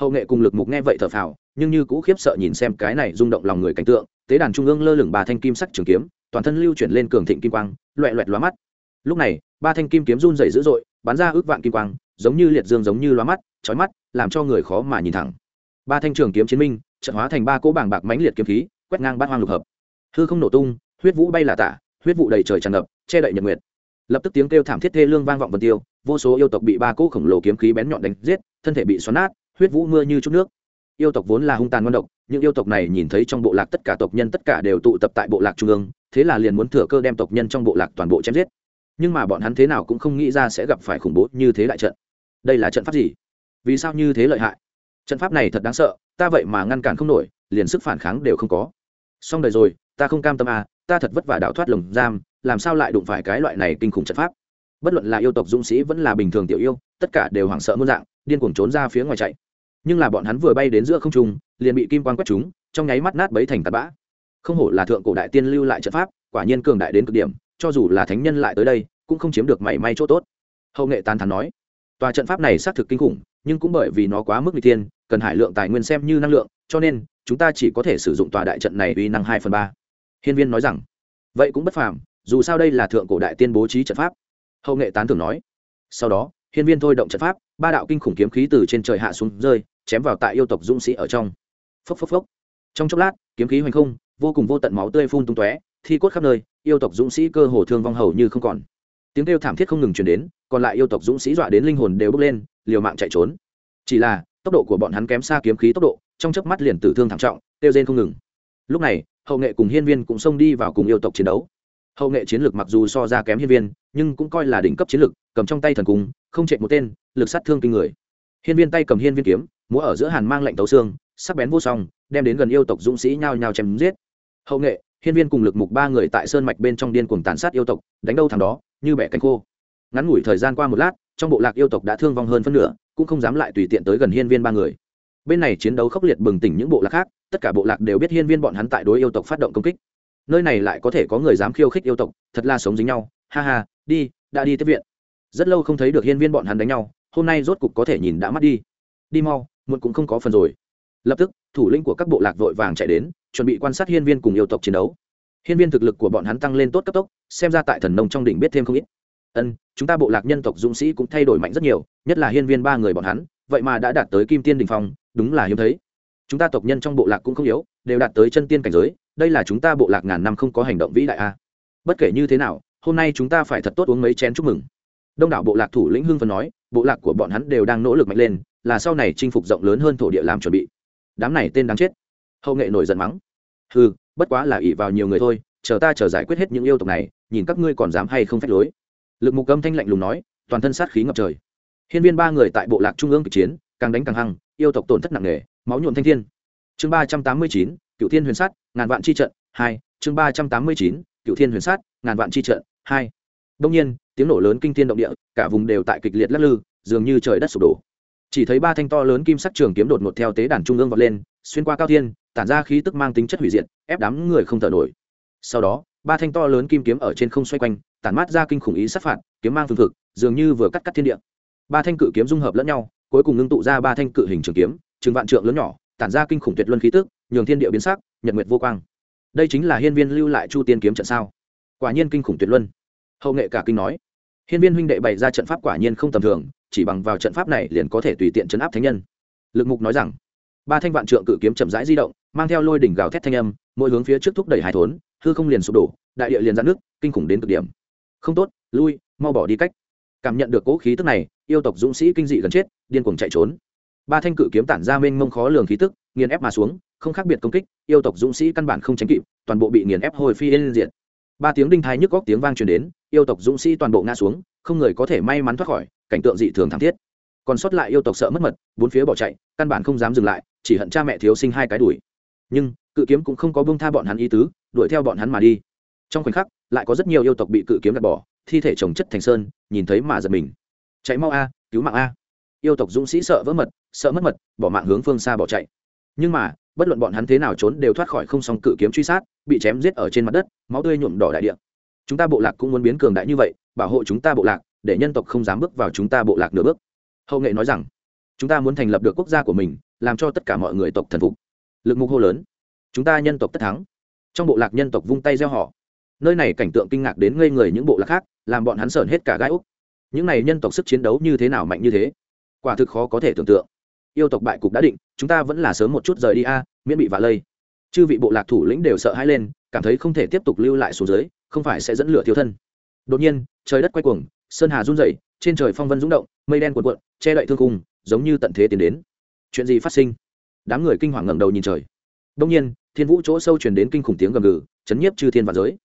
Hậu nghệ cùng lực mục nghe vậy thở phào, nhưng như cũ khiếp sợ nhìn xem cái này rung động lòng người cảnh tượng, tế đàn trung ương lơ lửng ba thanh kim sắc trường kiếm, toàn thân lưu chuyển lên cường thịnh kim quang, loẹ loẹt lóa mắt lúc này, ba thanh kim kiếm run dày dữ dội, bắn ra ước vạn kim quang, giống như liệt dương giống như loa mắt trói mắt, làm cho người khó mà nhìn thẳng. Ba thanh trường kiếm chiến minh, trận hóa thành ba cỗ bảng bạc mãnh liệt kiếm khí, quét ngang bát hoang lục hợp. Hư không nổ tung, huyết vũ bay là tả, huyết vụ đầy trời tràn ngập, che đậy nhật nguyệt. Lập tức tiếng kêu thảm thiết thê lương vang vọng vân tiêu, vô số yêu tộc bị ba cỗ khổng lồ kiếm khí bén nhọn đánh giết, thân thể bị xoắn nát, huyết vũ mưa như chút nước. Yêu tộc vốn là hung tàn ngon độc, những yêu tộc này nhìn thấy trong bộ lạc tất cả tộc nhân tất cả đều tụ tập tại bộ lạc trung ương, thế là liền muốn thừa cơ đem tộc nhân trong bộ lạc toàn bộ chém giết nhưng mà bọn hắn thế nào cũng không nghĩ ra sẽ gặp phải khủng bố như thế đại trận. Đây là trận pháp gì? Vì sao như thế lợi hại? Trận pháp này thật đáng sợ, ta vậy mà ngăn cản không nổi, liền sức phản kháng đều không có. Xong đời rồi, ta không cam tâm à ta thật vất vả đào thoát lồng giam, làm sao lại đụng phải cái loại này kinh khủng trận pháp? Bất luận là yêu tộc dũng sĩ vẫn là bình thường tiểu yêu, tất cả đều hoảng sợ muôn dạng, điên cuồng trốn ra phía ngoài chạy. Nhưng là bọn hắn vừa bay đến giữa không trung, liền bị kim quan quét chúng trong nháy mắt nát bấy thành tạt bã. Không hổ là thượng cổ đại tiên lưu lại trận pháp, quả nhiên cường đại đến cực điểm cho dù là thánh nhân lại tới đây, cũng không chiếm được mảy may chỗ tốt. Hậu nghệ tàn thắn nói, tòa trận pháp này xác thực kinh khủng, nhưng cũng bởi vì nó quá mức n g tiên cần hải lượng tài nguyên xem như năng lượng, cho nên, chúng ta chỉ có thể sử dụng tòa đại trận này uy năng hai phần ba. Hiên viên nói rằng, vậy cũng bất phàm, dù sao đây là thượng cổ đại tiên bố trí trận pháp. Hậu nghệ tán thường nói, sau đó, hiên viên thôi động trận pháp, ba đạo kinh khủng kiếm khí từ trên trời hạ xuống rơi, chém vào tại yêu tộc dũng sĩ ở trong. Phốc phốc phốc. Trong chốc lát, kiếm khí hoành không, vô cùng vô tận máu tươi phun tung tóe thi cốt khắp nơi, yêu tộc dũng sĩ cơ hồ thương vong hầu như không còn. Tiếng kêu thảm thiết không ngừng chuyển đến, còn lại yêu tộc dũng sĩ dọa đến linh hồn đều bước lên, liều mạng chạy trốn. Chỉ là, tốc độ của bọn hắn kém xa kiếm khí tốc độ, trong chớp mắt liền tử thương thảm trọng, kêu rên không ngừng. Lúc này, hậu nghệ cùng hiên viên cũng xông đi vào cùng yêu tộc chiến đấu. Hậu nghệ chiến lược mặc dù so ra kém hiên viên, nhưng cũng coi là đỉnh cấp chiến lược, cầm trong tay thần cung, không chạy một tên, lực sát thương kinh người. Hiên viên tay cầm hiên viên kiếm, múa ở giữa hàn mang lạnh tấu xương, sắc bén vô song, đem đến gần yêu tộc dũng sĩ nhao nhao chém giết. Hậu nghệ hiên viên cùng lực mục ba người tại sơn mạch bên trong điên cuồng tàn sát yêu tộc, đánh đâu thằng đó, như bẻ cánh khô. Ngắn ngủi thời gian qua một lát, trong bộ lạc yêu tộc đã thương vong hơn phân nửa, cũng không dám lại tùy tiện tới gần hiên viên ba người. Bên này chiến đấu khốc liệt bừng tỉnh những bộ lạc khác, tất cả bộ lạc đều biết hiên viên bọn hắn tại đối yêu tộc phát động công kích. Nơi này lại có thể có người dám khiêu khích yêu tộc, thật là sống dính nhau. Ha ha, đi, đã đi tiếp viện. Rất lâu không thấy được hiên viên bọn hắn đánh nhau, hôm nay rốt cục có thể nhìn đã mắt đi. Đi mau, muộn cũng không có phần rồi. Lập tức, thủ lĩnh của các bộ lạc vội vàng chạy đến chuẩn bị quan sát hiên viên cùng yêu tộc chiến đấu. Hiên viên thực lực của bọn hắn tăng lên tốt cấp tốc, xem ra tại thần nông trong đỉnh biết thêm không ít. Ân, chúng ta bộ lạc nhân tộc dũng sĩ cũng thay đổi mạnh rất nhiều, nhất là hiên viên ba người bọn hắn, vậy mà đã đạt tới kim tiên đình phong, đúng là hiếm thấy. Chúng ta tộc nhân trong bộ lạc cũng không yếu, đều đạt tới chân tiên cảnh giới, đây là chúng ta bộ lạc ngàn năm không có hành động vĩ đại a. Bất kể như thế nào, hôm nay chúng ta phải thật tốt uống mấy chén chúc mừng. Đông đảo bộ lạc thủ lĩnh hưng phần nói, bộ lạc của bọn hắn đều đang nỗ lực mạnh lên, là sau này chinh phục rộng lớn hơn thổ địa làm chuẩn bị. Đám này tên đáng chết hậu nghệ nổi giận mắng. Ừ bất quá là ỷ vào nhiều người thôi, chờ ta chờ giải quyết hết những yêu tộc này, nhìn các ngươi còn dám hay không phép lối. Lực mục âm thanh lạnh lùng nói, toàn thân sát khí ngập trời. Hiên viên ba người tại bộ lạc trung ương kịch chiến, càng đánh càng hăng, yêu tộc tổn thất nặng nề, máu nhuộm thanh thiên. Chương ba trăm tám mươi chín, cựu thiên huyền sát, ngàn vạn chi trận, hai. Chương ba trăm tám mươi chín, cựu thiên huyền sát, ngàn vạn chi trận, hai. Đông nhiên, tiếng nổ lớn kinh thiên động địa, cả vùng đều tại kịch liệt lắc lư, dường như trời đất sụp đổ. Chỉ thấy ba thanh to lớn kim sắc trường kiếm đột ngột theo tế đàn trung ương vọt lên, xuyên qua cao thiên tản ra khí tức mang tính chất hủy diệt, ép đám người không thở nổi. Sau đó, ba thanh to lớn kim kiếm ở trên không xoay quanh, tản mát ra kinh khủng ý sát phạt, kiếm mang phương thực dường như vừa cắt cắt thiên địa. Ba thanh cự kiếm dung hợp lẫn nhau, cuối cùng ngưng tụ ra ba thanh cự hình trường kiếm, trường vạn trượng lớn nhỏ, tản ra kinh khủng tuyệt luân khí tức, nhường thiên địa biến sắc, nhật nguyệt vô quang. Đây chính là hiên viên lưu lại chu tiên kiếm trận sao? Quả nhiên kinh khủng tuyệt luân. Hậu nghệ cả kinh nói. Hiên viên huynh đệ bày ra trận pháp quả nhiên không tầm thường, chỉ bằng vào trận pháp này liền có thể tùy tiện chấn áp thánh nhân. Lực mục nói rằng, ba thanh vạn trượng cự kiếm chậm rãi di động mang theo lôi đỉnh gào thét thanh âm, mỗi hướng phía trước thúc đẩy hải thốn, hư không liền sụp đổ, đại địa liền giãn nước kinh khủng đến cực điểm. Không tốt, lui, mau bỏ đi cách. Cảm nhận được cố khí tức này, yêu tộc dũng sĩ kinh dị gần chết, điên cuồng chạy trốn. Ba thanh cự kiếm tản ra mênh mông khó lường khí tức, nghiền ép mà xuống, không khác biệt công kích, yêu tộc dũng sĩ căn bản không tránh kịp, toàn bộ bị nghiền ép hồi phi lên diện ba tiếng đinh thái nhức góc tiếng vang truyền đến, yêu tộc dũng sĩ toàn bộ ngã xuống, không người có thể may mắn thoát khỏi, cảnh tượng dị thường thảm thiết. Còn sót lại yêu tộc sợ mất mật, bốn phía bỏ chạy, căn bản không dám dừng lại, chỉ hận cha mẹ thiếu sinh hai cái đuổi nhưng, cự kiếm cũng không có bông tha bọn hắn ý tứ, đuổi theo bọn hắn mà đi. Trong khoảnh khắc, lại có rất nhiều yêu tộc bị cự kiếm gạt bỏ, thi thể trồng chất thành sơn, nhìn thấy mà giật mình. Chạy mau a, cứu mạng a. Yêu tộc dũng sĩ sợ vỡ mật, sợ mất mật, bỏ mạng hướng phương xa bỏ chạy. Nhưng mà, bất luận bọn hắn thế nào trốn đều thoát khỏi không song cự kiếm truy sát, bị chém giết ở trên mặt đất, máu tươi nhuộm đỏ đại địa. Chúng ta bộ lạc cũng muốn biến cường đại như vậy, bảo hộ chúng ta bộ lạc, để nhân tộc không dám bước vào chúng ta bộ lạc nửa bước. Hậu nghệ nói rằng, chúng ta muốn thành lập được quốc gia của mình, làm cho tất cả mọi người tộc thần phục lực mục hô lớn. Chúng ta nhân tộc tất thắng. Trong bộ lạc nhân tộc vung tay gieo họ. Nơi này cảnh tượng kinh ngạc đến ngây người những bộ lạc khác, làm bọn hắn sởn hết cả gai úc. Những này nhân tộc sức chiến đấu như thế nào mạnh như thế? Quả thực khó có thể tưởng tượng. Yêu tộc bại cục đã định, chúng ta vẫn là sớm một chút rời đi a, miễn bị vạ lây. Chư vị bộ lạc thủ lĩnh đều sợ hãi lên, cảm thấy không thể tiếp tục lưu lại xuống dưới, không phải sẽ dẫn lửa thiếu thân. Đột nhiên, trời đất quay cuồng, sơn hà run rẩy, trên trời phong vân rung động, mây đen cuộn cuộn, che đậy thương cùng giống như tận thế tiến đến. Chuyện gì phát sinh? Đám người kinh hoàng ngẩng đầu nhìn trời. Đông nhiên, thiên vũ chỗ sâu truyền đến kinh khủng tiếng gầm gừ, chấn nhiếp chư thiên và giới.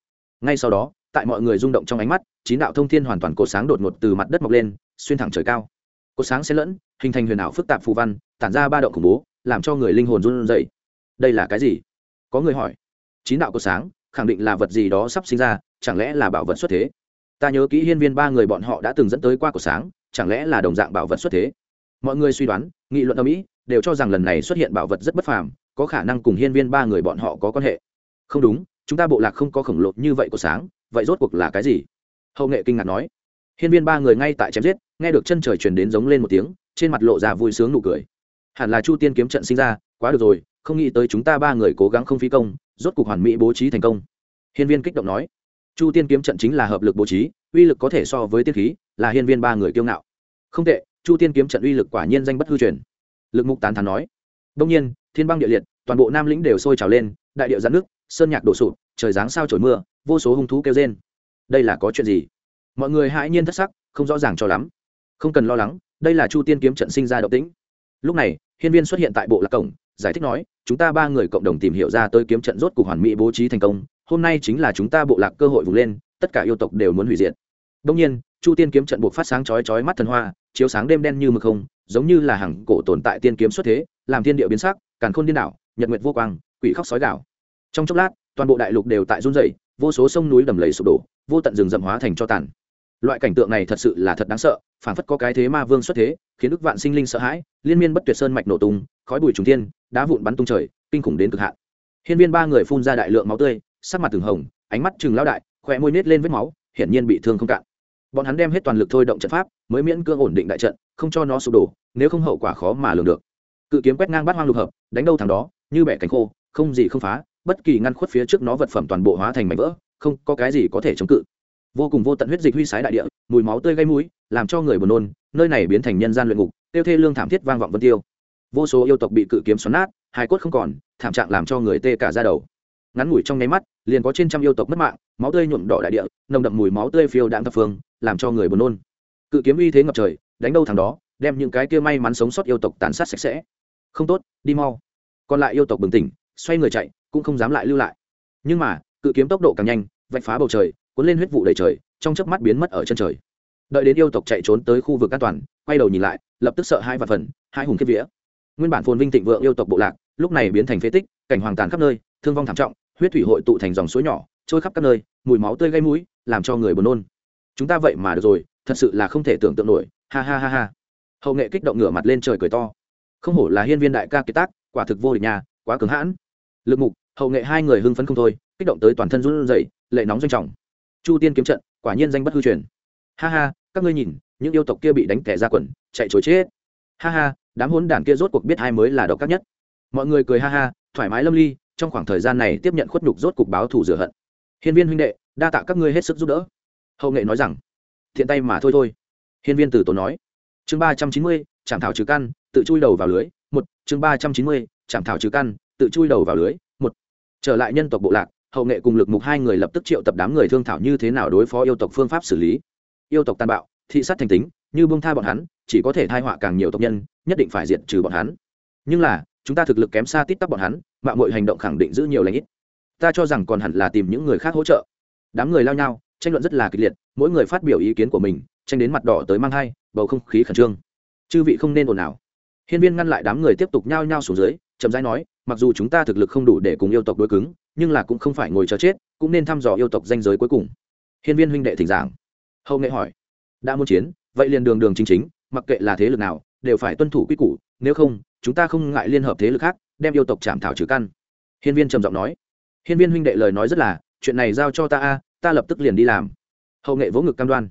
Ngay sau đó, tại mọi người rung động trong ánh mắt, chín đạo thông thiên hoàn toàn cột sáng đột ngột từ mặt đất mọc lên, xuyên thẳng trời cao. Cột sáng xen lẫn, hình thành huyền ảo phức tạp phù văn, tản ra ba động khủng bố, làm cho người linh hồn run rẩy. Đây là cái gì? Có người hỏi. Chín đạo cột sáng, khẳng định là vật gì đó sắp sinh ra, chẳng lẽ là bảo vật xuất thế? Ta nhớ kỹ hiên viên ba người bọn họ đã từng dẫn tới qua cột sáng, chẳng lẽ là đồng dạng bảo vật xuất thế? Mọi người suy đoán, nghị luận ở mỹ đều cho rằng lần này xuất hiện bảo vật rất bất phàm, có khả năng cùng hiên viên ba người bọn họ có quan hệ. Không đúng, chúng ta bộ lạc không có khổng lồ như vậy của sáng, vậy rốt cuộc là cái gì? Hậu nghệ kinh ngạc nói. Hiên viên ba người ngay tại chém giết, nghe được chân trời truyền đến giống lên một tiếng, trên mặt lộ ra vui sướng nụ cười. Hẳn là chu tiên kiếm trận sinh ra, quá được rồi, không nghĩ tới chúng ta ba người cố gắng không phí công, rốt cuộc hoàn mỹ bố trí thành công. Hiên viên kích động nói. Chu tiên kiếm trận chính là hợp lực bố trí, uy lực có thể so với tiên khí, là hiên viên ba người kiêu ngạo. Không tệ, chu tiên kiếm trận uy lực quả nhiên danh bất hư truyền lực mục tán thán nói. Đông nhiên, thiên băng địa liệt, toàn bộ nam lĩnh đều sôi trào lên, đại điệu giãn nước sơn nhạc đổ sụp, trời giáng sao trổi mưa, vô số hung thú kêu rên. Đây là có chuyện gì? Mọi người hãi nhiên thất sắc, không rõ ràng cho lắm. Không cần lo lắng, đây là chu tiên kiếm trận sinh ra động tĩnh. Lúc này, hiên viên xuất hiện tại bộ lạc cổng, giải thích nói, chúng ta ba người cộng đồng tìm hiểu ra tới kiếm trận rốt cục hoàn mỹ bố trí thành công, hôm nay chính là chúng ta bộ lạc cơ hội vùng lên, tất cả yêu tộc đều muốn hủy diệt. Đông nhiên chu tiên kiếm trận buộc phát sáng chói chói mắt thần hoa, chiếu sáng đêm đen như mực không, giống như là hàng cổ tồn tại tiên kiếm xuất thế, làm thiên địa biến sắc, càn khôn điên đảo, nhật nguyệt vô quang, quỷ khóc sói gạo trong chốc lát, toàn bộ đại lục đều tại run rẩy, vô số sông núi đầm lầy sụp đổ, vô tận rừng rậm hóa thành cho tàn. Loại cảnh tượng này thật sự là thật đáng sợ phản phất có cái thế ma vương xuất thế, khiến đức vạn sinh linh sợ hãi, liên miên bất tuyệt sơn mạch nổ tung, khói bụi trùng thiên, đá vụn bắn tung trời, kinh khủng đến cực hạn. Hiên viên ba người phun ra đại lượng máu tươi, sắc mặt từng hồng, ánh mắt chừng lao đại khỏe môi nết lên vết máu, hiển nhiên bị thương không cạn bọn hắn đem hết toàn lực thôi động trận pháp, mới miễn cưỡng ổn định đại trận, không cho nó sụp đổ, nếu không hậu quả khó mà lường được. Cự kiếm quét ngang bắt hoang lục hợp, đánh đâu thằng đó, như bẻ cánh khô, không gì không phá, bất kỳ ngăn khuất phía trước nó vật phẩm toàn bộ hóa thành mảnh vỡ, không có cái gì có thể chống cự. Vô cùng vô tận huyết dịch huy sái đại địa, mùi máu tươi gây mũi, làm cho người buồn nôn, nơi này biến thành nhân gian luyện ngục, tiêu thê lương thảm thiết vang vọng vân tiêu. Vô số yêu tộc bị cự kiếm xoắn nát, hài cốt không còn, thảm trạng làm cho người tê cả ra đầu. Ngắn ngủi trong nháy mắt, liền có trên trăm yêu tộc mất mạng máu tươi nhuộm đỏ đại địa, nồng đậm mùi máu tươi phiêu đạn thập phương, làm cho người buồn nôn. Cự kiếm uy thế ngập trời, đánh đâu thằng đó, đem những cái kia may mắn sống sót yêu tộc tàn sát sạch sẽ. Không tốt, đi mau. Còn lại yêu tộc bừng tỉnh, xoay người chạy, cũng không dám lại lưu lại. Nhưng mà, cự kiếm tốc độ càng nhanh, vạch phá bầu trời, cuốn lên huyết vụ đầy trời, trong chớp mắt biến mất ở chân trời. Đợi đến yêu tộc chạy trốn tới khu vực an toàn, quay đầu nhìn lại, lập tức sợ hai và phần hai hùng kiếp vía. Nguyên bản phồn vinh thịnh vượng yêu tộc bộ lạc, lúc này biến thành phế tích, cảnh hoàng tàn khắp nơi, thương vong thảm trọng, huyết thủy hội tụ thành dòng suối nhỏ trôi khắp các nơi, mùi máu tươi gây mũi, làm cho người buồn nôn. Chúng ta vậy mà được rồi, thật sự là không thể tưởng tượng nổi. Ha ha ha ha. Hậu nghệ kích động ngửa mặt lên trời cười to. Không hổ là hiên viên đại ca kiệt tác, quả thực vô địch nhà quá cứng hãn. Lực mục, hậu nghệ hai người hưng phấn không thôi, kích động tới toàn thân run rẩy, lệ nóng doanh trọng. Chu tiên kiếm trận, quả nhiên danh bất hư truyền. Ha ha, các ngươi nhìn, những yêu tộc kia bị đánh tẻ ra quần, chạy chối chết. Ha ha, đám hỗn đản kia rốt cuộc biết hai mới là độc các nhất. Mọi người cười ha ha, thoải mái lâm ly, trong khoảng thời gian này tiếp nhận khuất nhục rốt cục báo thù rửa hận hiên viên huynh đệ, đa tạ các ngươi hết sức giúp đỡ. Hậu nghệ nói rằng, thiện tay mà thôi thôi. Hiên viên tử tốn nói. Chương ba trăm chín mươi chạm thảo trừ căn, tự chui đầu vào lưới. Một, chương ba trăm chín mươi chạm thảo trừ căn, tự chui đầu vào lưới. Một, trở lại nhân tộc bộ lạc, hậu nghệ cùng lực mục hai người lập tức triệu tập đám người thương thảo như thế nào đối phó yêu tộc phương pháp xử lý. Yêu tộc tàn bạo, thị sát thành tính, như bông tha bọn hắn, chỉ có thể thai họa càng nhiều tộc nhân, nhất định phải diệt trừ bọn hắn. Nhưng là, chúng ta thực lực kém xa tít tắp bọn hắn mạng mọi hành động khẳng định giữ nhiều lãnh ít ta cho rằng còn hẳn là tìm những người khác hỗ trợ. Đám người lao nhau, tranh luận rất là kịch liệt, mỗi người phát biểu ý kiến của mình, tranh đến mặt đỏ tới mang hai, bầu không khí khẩn trương. Chư vị không nên ồn ào. Hiên viên ngăn lại đám người tiếp tục nhao nhao xuống dưới, chậm rãi nói, mặc dù chúng ta thực lực không đủ để cùng yêu tộc đối cứng, nhưng là cũng không phải ngồi chờ chết, cũng nên thăm dò yêu tộc danh giới cuối cùng. Hiên viên huynh đệ thỉnh giảng. Hậu nghệ hỏi, đã muốn chiến, vậy liền đường đường chính chính, mặc kệ là thế lực nào, đều phải tuân thủ quy củ, nếu không, chúng ta không ngại liên hợp thế lực khác, đem yêu tộc chạm thảo trừ căn. Hiên viên trầm giọng nói hiên viên huynh đệ lời nói rất là, chuyện này giao cho ta a, ta lập tức liền đi làm. Hậu nghệ vỗ ngực cam đoan.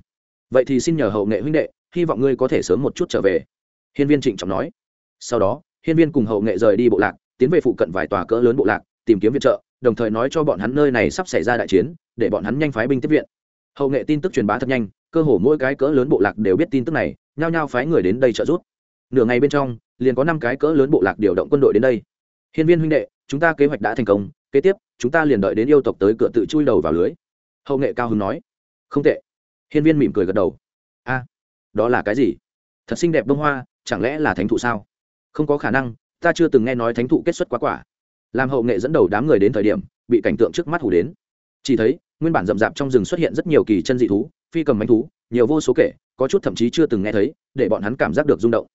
Vậy thì xin nhờ hậu nghệ huynh đệ, hy vọng ngươi có thể sớm một chút trở về. Hiên viên trịnh trọng nói. Sau đó, hiên viên cùng hậu nghệ rời đi bộ lạc, tiến về phụ cận vài tòa cỡ lớn bộ lạc, tìm kiếm viện trợ, đồng thời nói cho bọn hắn nơi này sắp xảy ra đại chiến, để bọn hắn nhanh phái binh tiếp viện. Hậu nghệ tin tức truyền bá thật nhanh, cơ hồ mỗi cái cỡ lớn bộ lạc đều biết tin tức này, nhao nhao phái người đến đây trợ giúp. Nửa ngày bên trong, liền có năm cái cỡ lớn bộ lạc điều động quân đội đến đây. Hiên viên huynh đệ, chúng ta kế hoạch đã thành công, kế tiếp chúng ta liền đợi đến yêu tộc tới cửa tự chui đầu vào lưới. Hậu nghệ cao hứng nói. Không tệ. Hiên viên mỉm cười gật đầu. A, đó là cái gì? Thật xinh đẹp bông hoa, chẳng lẽ là thánh thụ sao? Không có khả năng, ta chưa từng nghe nói thánh thụ kết xuất quá quả. Làm hậu nghệ dẫn đầu đám người đến thời điểm, bị cảnh tượng trước mắt hủ đến. Chỉ thấy, nguyên bản rậm rạp trong rừng xuất hiện rất nhiều kỳ chân dị thú, phi cầm bánh thú, nhiều vô số kể, có chút thậm chí chưa từng nghe thấy, để bọn hắn cảm giác được rung động.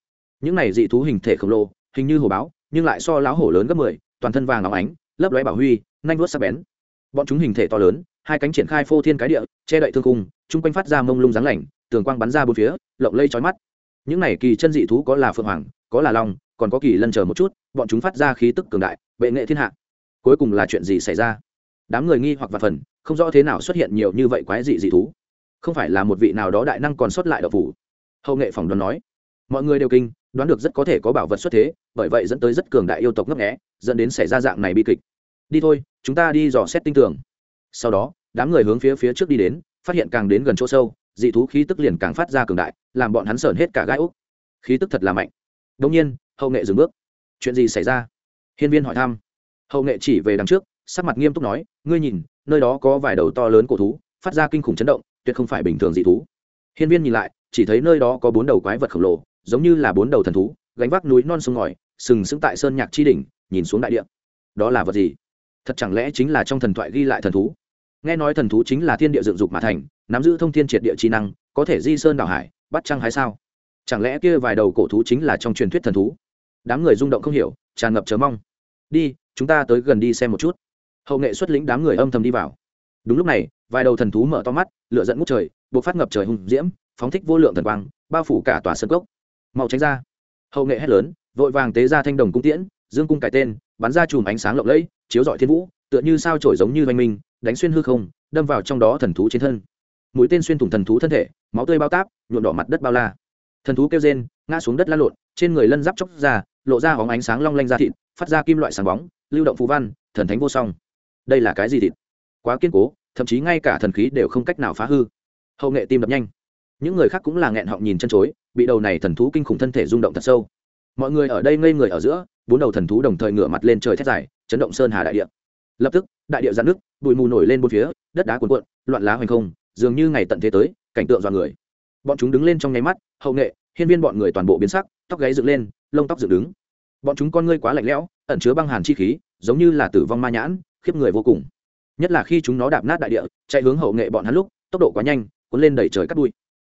Những này dị thú hình thể khổng lồ, hình như hồ báo, nhưng lại so láo hổ lớn gấp mười, toàn thân vàng óng ánh, lấp lóe bảo huy nanh vuốt sắc bén. Bọn chúng hình thể to lớn hai cánh triển khai phô thiên cái địa che đậy thương cung chung quanh phát ra mông lung dáng lạnh tường quang bắn ra bốn phía lộng lây trói mắt. Những này kỳ chân dị thú có là phượng hoàng có là long còn có kỳ lân chờ một chút bọn chúng phát ra khí tức cường đại bệ nghệ thiên hạ. Cuối cùng là chuyện gì xảy ra? Đám người nghi hoặc vật phần không rõ thế nào xuất hiện nhiều như vậy quái dị dị thú. Không phải là một vị nào đó đại năng còn sót lại đậu phủ. Hậu nghệ phỏng đoán nói mọi người đều kinh đoán được rất có thể có bảo vật xuất thế bởi vậy dẫn tới rất cường đại yêu tộc ngấp nghé, dẫn đến xảy ra dạng này bi kịch đi thôi, chúng ta đi dò xét tinh tường. Sau đó, đám người hướng phía phía trước đi đến, phát hiện càng đến gần chỗ sâu, dị thú khí tức liền càng phát ra cường đại, làm bọn hắn sởn hết cả gai úc khí tức thật là mạnh. Đông nhiên, hậu nghệ dừng bước. Chuyện gì xảy ra? Hiên viên hỏi thăm. Hậu nghệ chỉ về đằng trước, sắc mặt nghiêm túc nói, ngươi nhìn, nơi đó có vài đầu to lớn cổ thú, phát ra kinh khủng chấn động, tuyệt không phải bình thường dị thú. Hiên viên nhìn lại, chỉ thấy nơi đó có bốn đầu quái vật khổng lồ, giống như là bốn đầu thần thú, gánh vác núi non sông ngòi, sừng sững tại sơn nhạc chi đỉnh, nhìn xuống đại địa. Đó là vật gì? Thật chẳng lẽ chính là trong thần thoại ghi lại thần thú? Nghe nói thần thú chính là thiên địa dựng dục mà thành, nắm giữ thông thiên triệt địa trí năng, có thể di sơn đảo hải, bắt trăng hay sao? Chẳng lẽ kia vài đầu cổ thú chính là trong truyền thuyết thần thú? Đám người rung động không hiểu, tràn ngập chờ mong. Đi, chúng ta tới gần đi xem một chút. Hậu nghệ xuất lĩnh đám người âm thầm đi vào. Đúng lúc này, vài đầu thần thú mở to mắt lựa dẫn ngút trời buộc phát ngập trời hùng diễm, phóng thích vô lượng thần quang, bao phủ cả tòa sân cốc. Mau tránh ra. Hậu nghệ hét lớn, vội vàng tế ra thanh đồng cung tiễn, dương cung cải tên, bắn ra chùm ánh sáng lộng lẫy chiếu rọi thiên vũ, tựa như sao trổi giống như oanh minh, đánh xuyên hư không, đâm vào trong đó thần thú trên thân. Mũi tên xuyên thủng thần thú thân thể, máu tươi bao táp, nhuộm đỏ mặt đất bao la. Thần thú kêu rên, ngã xuống đất la lộn, trên người lân giáp chóc ra, lộ ra hóng ánh sáng long lanh ra thịt, phát ra kim loại sáng bóng, lưu động phú văn, thần thánh vô song. Đây là cái gì thịt? Quá kiên cố, thậm chí ngay cả thần khí đều không cách nào phá hư. Hậu nghệ tim đập nhanh. Những người khác cũng là nghẹn họng nhìn chân chối, bị đầu này thần thú kinh khủng thân thể rung động thật sâu. Mọi người ở đây ngây người ở giữa, bốn đầu thần thú đồng thời ngửa mặt lên trời thét dài chấn động sơn hà đại địa. Lập tức, đại địa giãn nước bụi mù nổi lên bốn phía, đất đá cuồn cuộn, loạn lá hoành không, dường như ngày tận thế tới, cảnh tượng dọa người. Bọn chúng đứng lên trong nháy mắt, hậu nghệ, hiên viên bọn người toàn bộ biến sắc, tóc gáy dựng lên, lông tóc dựng đứng. Bọn chúng con ngươi quá lạnh lẽo, ẩn chứa băng hàn chi khí, giống như là tử vong ma nhãn, khiếp người vô cùng. Nhất là khi chúng nó đạp nát đại địa, chạy hướng hậu nghệ bọn hắn lúc, tốc độ quá nhanh, cuốn lên đẩy trời cắt đuôi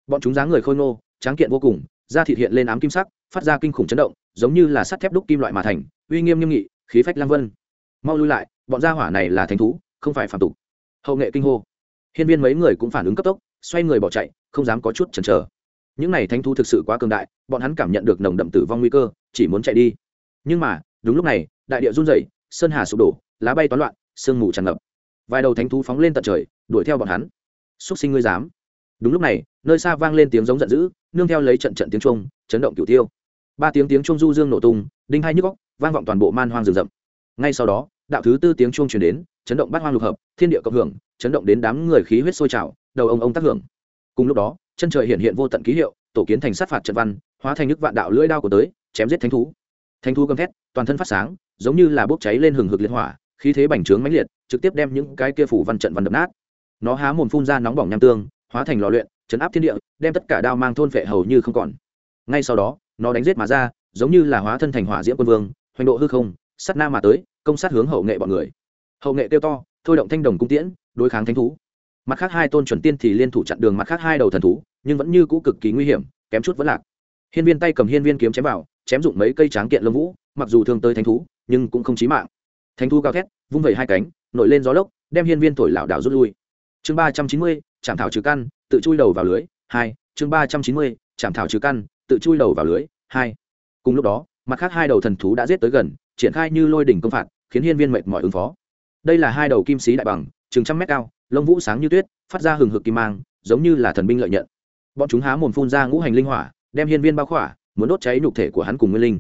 bọn chúng dáng người khôi ngô, tráng kiện vô cùng, da thịt hiện lên ám kim sắc, phát ra kinh khủng chấn động, giống như là sắt thép đúc kim loại mà thành, uy nghiêm nghiêm nghị, khí phách lang vân mau lui lại, bọn gia hỏa này là thánh thú, không phải phạm tục. Hậu nghệ kinh hô. Hiên viên mấy người cũng phản ứng cấp tốc, xoay người bỏ chạy, không dám có chút chần chờ. Những này thánh thú thực sự quá cường đại, bọn hắn cảm nhận được nồng đậm tử vong nguy cơ, chỉ muốn chạy đi. Nhưng mà, đúng lúc này, đại địa run rẩy, sơn hà sụp đổ, lá bay toán loạn, sương mù tràn ngập. Vài đầu thánh thú phóng lên tận trời, đuổi theo bọn hắn. Xúc sinh ngươi dám. Đúng lúc này, nơi xa vang lên tiếng giống giận dữ, nương theo lấy trận trận tiếng trung chấn động cửu tiêu. Ba tiếng tiếng trung du dương nổ tung, đinh hai nhức góc vang vọng toàn bộ man hoang rừng rậm. Ngay sau đó đạo thứ tư tiếng chuông truyền đến, chấn động bát hoang lục hợp, thiên địa cộng hưởng, chấn động đến đám người khí huyết sôi trào, đầu ông ông tác hưởng. Cùng lúc đó, chân trời hiện hiện vô tận ký hiệu, tổ kiến thành sát phạt trận văn, hóa thành nước vạn đạo lưỡi đao của tới, chém giết thánh thú. Thánh thú gầm thét, toàn thân phát sáng, giống như là bốc cháy lên hừng hực liệt hỏa, khí thế bành trướng mãnh liệt, trực tiếp đem những cái kia phủ văn trận văn đập nát. Nó há mồm phun ra nóng bỏng nham tương, hóa thành lò luyện, chấn áp thiên địa, đem tất cả đao mang thôn phệ hầu như không còn. Ngay sau đó, nó đánh giết mà ra, giống như là hóa thân thành hỏa diễm quân vương, hoành độ hư không sắt na mà tới công sát hướng hậu nghệ bọn người. Hậu nghệ kêu to, thôi động thanh đồng cung tiễn, đối kháng thánh thú. Mặt khác hai tôn chuẩn tiên thì liên thủ chặn đường mặt khác hai đầu thần thú, nhưng vẫn như cũ cực kỳ nguy hiểm, kém chút vẫn lạc. Hiên viên tay cầm hiên viên kiếm chém vào, chém dụng mấy cây tráng kiện lông vũ, mặc dù thương tới thánh thú, nhưng cũng không chí mạng. Thánh thú cao thét, vung vẩy hai cánh, nổi lên gió lốc, đem hiên viên thổi lảo đảo rút lui. Chương ba trăm chín mươi chạm thảo trừ căn, tự chui đầu vào lưới, hai. Chương ba trăm chín mươi chạm thảo trừ căn, tự chui đầu vào lưới, hai. Cùng lúc đó mặt khác hai đầu thần thú đã giết tới gần, triển khai như lôi đỉnh công phạt, khiến hiên viên mệt mỏi ứng phó. Đây là hai đầu kim sĩ đại bằng, chừng trăm mét cao, lông vũ sáng như tuyết, phát ra hừng hực kim mang, giống như là thần binh lợi nhận. Bọn chúng há mồm phun ra ngũ hành linh hỏa, đem hiên viên bao khỏa, muốn đốt cháy nhục thể của hắn cùng nguyên linh.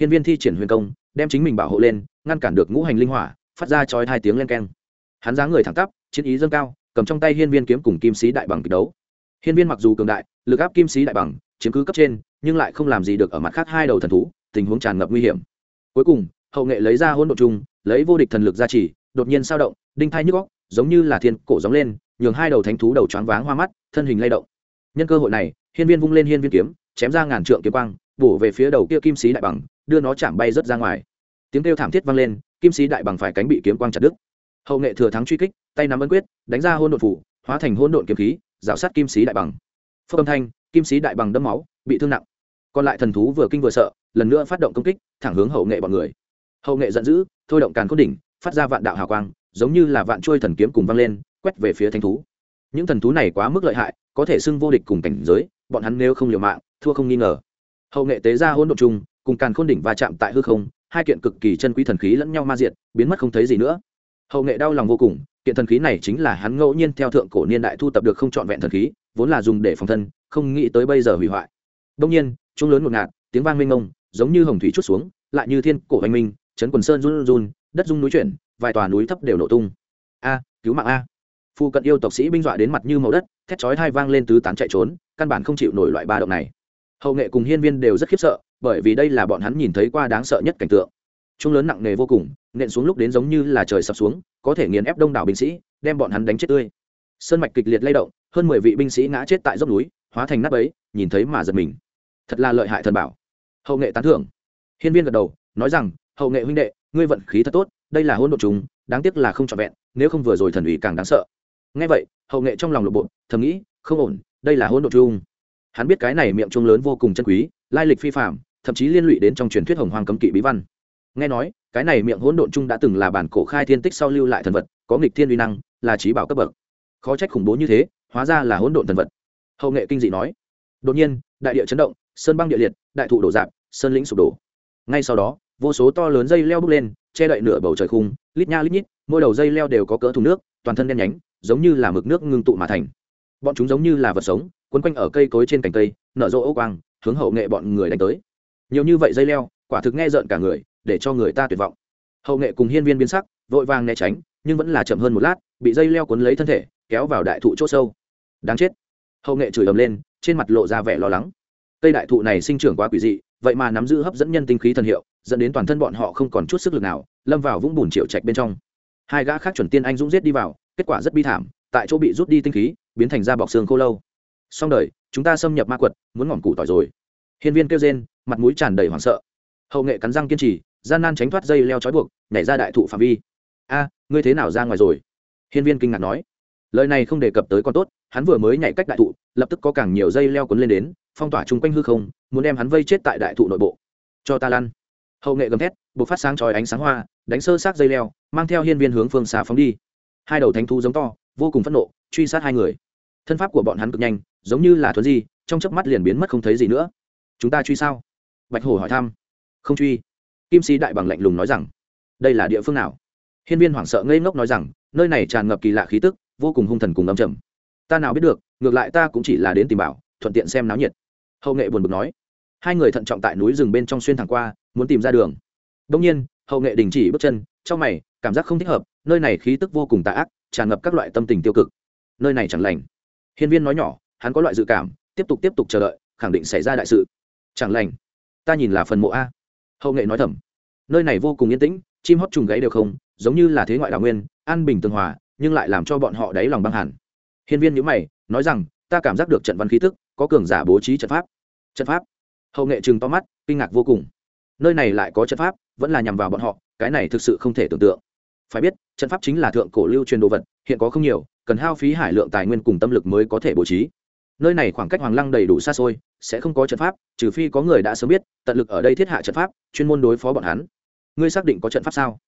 Hiên viên thi triển huyền công, đem chính mình bảo hộ lên, ngăn cản được ngũ hành linh hỏa, phát ra chói hai tiếng len keng. Hắn dáng người thẳng tắp, chiến ý dâng cao, cầm trong tay hiên viên kiếm cùng kim sĩ đại bằng kịch đấu. Hiên viên mặc dù cường đại, lực áp kim sĩ đại bằng, chiếm cứ cấp trên, nhưng lại không làm gì được ở mặt khác hai đầu thần thú tình huống tràn ngập nguy hiểm. Cuối cùng, hậu nghệ lấy ra hồn độ trùng chung lấy vô địch thần lực ra chỉ đột nhiên sao động, đinh thai nhức góc giống như là thiên cổ gióng lên, nhường hai đầu thánh thú đầu choáng váng hoa mắt, thân hình lay động. Nhân cơ hội này, hiên viên vung lên hiên viên kiếm, chém ra ngàn trượng kiếm quang, bổ về phía đầu kia kim sĩ đại bằng, đưa nó chạm bay rớt ra ngoài. Tiếng kêu thảm thiết vang lên, kim sĩ đại bằng phải cánh bị kiếm quang chặt đứt. Hậu nghệ thừa thắng truy kích, tay nắm ấn quyết, đánh ra hôn đột phủ, hóa thành hôn đột kiếm khí, rào sát kim sĩ đại bằng. Phước âm thanh, kim sĩ đại bằng đâm máu, bị thương nặng. Còn lại thần thú vừa kinh vừa sợ lần nữa phát động công kích, thẳng hướng hậu nghệ bọn người. Hậu nghệ giận dữ, thôi động càn cốt đỉnh, phát ra vạn đạo hào quang, giống như là vạn trôi thần kiếm cùng văng lên, quét về phía thanh thú. Những thần thú này quá mức lợi hại, có thể xưng vô địch cùng cảnh giới, bọn hắn nếu không liều mạng, thua không nghi ngờ. Hậu nghệ tế ra hỗn độn chung cùng càn khôn đỉnh va chạm tại hư không, hai kiện cực kỳ chân quý thần khí lẫn nhau ma diện biến mất không thấy gì nữa. Hậu nghệ đau lòng vô cùng, kiện thần khí này chính là hắn ngẫu nhiên theo thượng cổ niên đại thu tập được không trọn vẹn thần khí, vốn là dùng để phòng thân, không nghĩ tới bây giờ hủy hoại. Đông nhiên chung lớn một ngạt, tiếng vang mênh mông giống như hồng thủy chút xuống, lại như thiên cổ hoành minh, chấn quần sơn run run đất rung núi chuyển, vài tòa núi thấp đều nổ tung. A, cứu mạng a. Phu cận yêu tộc sĩ binh dọa đến mặt như màu đất, thét chói hai vang lên tứ tán chạy trốn, căn bản không chịu nổi loại ba động này. Hậu nghệ cùng hiên viên đều rất khiếp sợ, bởi vì đây là bọn hắn nhìn thấy qua đáng sợ nhất cảnh tượng. Trung lớn nặng nề vô cùng, nện xuống lúc đến giống như là trời sập xuống, có thể nghiền ép đông đảo binh sĩ, đem bọn hắn đánh chết tươi. Sơn mạch kịch liệt lay động, hơn mười vị binh sĩ ngã chết tại dốc núi, hóa thành nắp ấy nhìn thấy mà giật mình. Thật là lợi hại thần bảo hậu nghệ tán thưởng. Hiên viên gật đầu, nói rằng, hậu nghệ huynh đệ, ngươi vận khí thật tốt, đây là hôn đ ộ chúng đáng tiếc là không trọn vẹn, nếu không vừa rồi thần ủy càng đáng sợ. Ngay vậy, hậu nghệ trong lòng lộ bộ, thầm nghĩ, không ổn, đây là hôn đ ộ chung hắn biết cái này miệng chung lớn vô cùng chân quý, lai lịch phi phạm thậm chí liên lụy đến trong truyền thuyết hồng hoàng cấm kỵ bí văn. Nghe nói, cái này miệng hỗn độn chung đã từng là bản cổ khai thiên tích sau lưu lại thần vật, có nghịch thiên uy năng, là trí bảo cấp bậc. Khó trách khủng bố như thế, hóa ra là hỗn độn thần vật. Hậu nghệ kinh dị nói, đột nhiên, đại địa chấn động, sơn băng địa liệt, đại thụ đổ dạp sơn lĩnh sụp đổ. Ngay sau đó, vô số to lớn dây leo bốc lên, che đậy nửa bầu trời khung, lít nha lít nhít, mỗi đầu dây leo đều có cỡ thùng nước, toàn thân đen nhánh, giống như là mực nước ngưng tụ mà thành. Bọn chúng giống như là vật sống, quấn quanh ở cây cối trên cành cây, nở rộ ô quang, hướng hậu nghệ bọn người đánh tới. Nhiều như vậy dây leo, quả thực nghe rợn cả người, để cho người ta tuyệt vọng. Hậu nghệ cùng hiên viên biến sắc, vội vàng né tránh, nhưng vẫn là chậm hơn một lát, bị dây leo cuốn lấy thân thể, kéo vào đại thụ c h ỗ sâu. Đáng chết. Hậu nghệ chửi ầm lên, trên mặt lộ ra vẻ lo lắng. Cây đại thụ này sinh trưởng quá quỷ dị vậy mà nắm giữ hấp dẫn nhân tinh khí thần hiệu, dẫn đến toàn thân bọn họ không còn chút sức lực nào, lâm vào vũng bùn triệu trạch bên trong. Hai gã khác chuẩn tiên anh dũng giết đi vào, kết quả rất bi thảm, tại chỗ bị rút đi tinh khí, biến thành da bọc xương khô lâu. Xong đời, chúng ta xâm nhập ma quật, muốn ngỏm củ tỏi rồi. Hiên viên kêu rên, mặt mũi tràn đầy hoảng sợ. Hậu nghệ cắn răng kiên trì, gian nan tránh thoát dây leo trói buộc, nhảy ra đại thụ phạm vi. A, ngươi thế nào ra ngoài rồi? Hiên viên kinh ngạc nói. Lời này không đề cập tới con tốt, hắn vừa mới nhảy cách đại thụ, lập tức có càng nhiều dây leo cuốn lên đến phong tỏa chung quanh hư không, muốn đem hắn vây chết tại đại thụ nội bộ. Cho ta lăn. Hậu nghệ gầm thét buộc phát sáng tròi ánh sáng hoa, đánh sơ sát dây leo, mang theo hiên viên hướng phương xà phóng đi. Hai đầu thánh thú giống to, vô cùng phẫn nộ, truy sát hai người. Thân pháp của bọn hắn cực nhanh, giống như là thuấn di, trong chớp mắt liền biến mất không thấy gì nữa. Chúng ta truy sao? Bạch hổ hỏi thăm. Không truy. Kim sĩ đại bằng lạnh lùng nói rằng, đây là địa phương nào? Hiên viên hoảng sợ ngây ngốc nói rằng, nơi này tràn ngập kỳ lạ khí tức, vô cùng hung thần cùng âm trầm. Ta nào biết được, ngược lại ta cũng chỉ là đến tìm bảo, thuận tiện xem náo nhiệt hậu nghệ buồn bực nói. Hai người thận trọng tại núi rừng bên trong xuyên thẳng qua, muốn tìm ra đường. Đông nhiên, hậu nghệ đình chỉ bước chân, trong mày, cảm giác không thích hợp, nơi này khí tức vô cùng tà ác, tràn ngập các loại tâm tình tiêu cực. Nơi này chẳng lành. Hiên viên nói nhỏ, hắn có loại dự cảm, tiếp tục tiếp tục chờ đợi, khẳng định xảy ra đại sự. Chẳng lành. Ta nhìn là phần mộ a. Hậu nghệ nói thầm. Nơi này vô cùng yên tĩnh, chim hót trùng gãy đều không, giống như là thế ngoại đào nguyên, an bình tường hòa, nhưng lại làm cho bọn họ đáy lòng băng hẳn. Hiên viên nhữ mày, nói rằng, ta cảm giác được trận văn khí tức, có cường giả bố trí trận pháp trận pháp. Hậu nghệ chừng to mắt, kinh ngạc vô cùng. Nơi này lại có trận pháp, vẫn là nhằm vào bọn họ, cái này thực sự không thể tưởng tượng. Phải biết, trận pháp chính là thượng cổ lưu truyền đồ vật, hiện có không nhiều, cần hao phí hải lượng tài nguyên cùng tâm lực mới có thể bố trí. Nơi này khoảng cách hoàng lăng đầy đủ xa xôi, sẽ không có trận pháp, trừ phi có người đã sớm biết, tận lực ở đây thiết hạ trận pháp, chuyên môn đối phó bọn hắn. Ngươi xác định có trận pháp sao?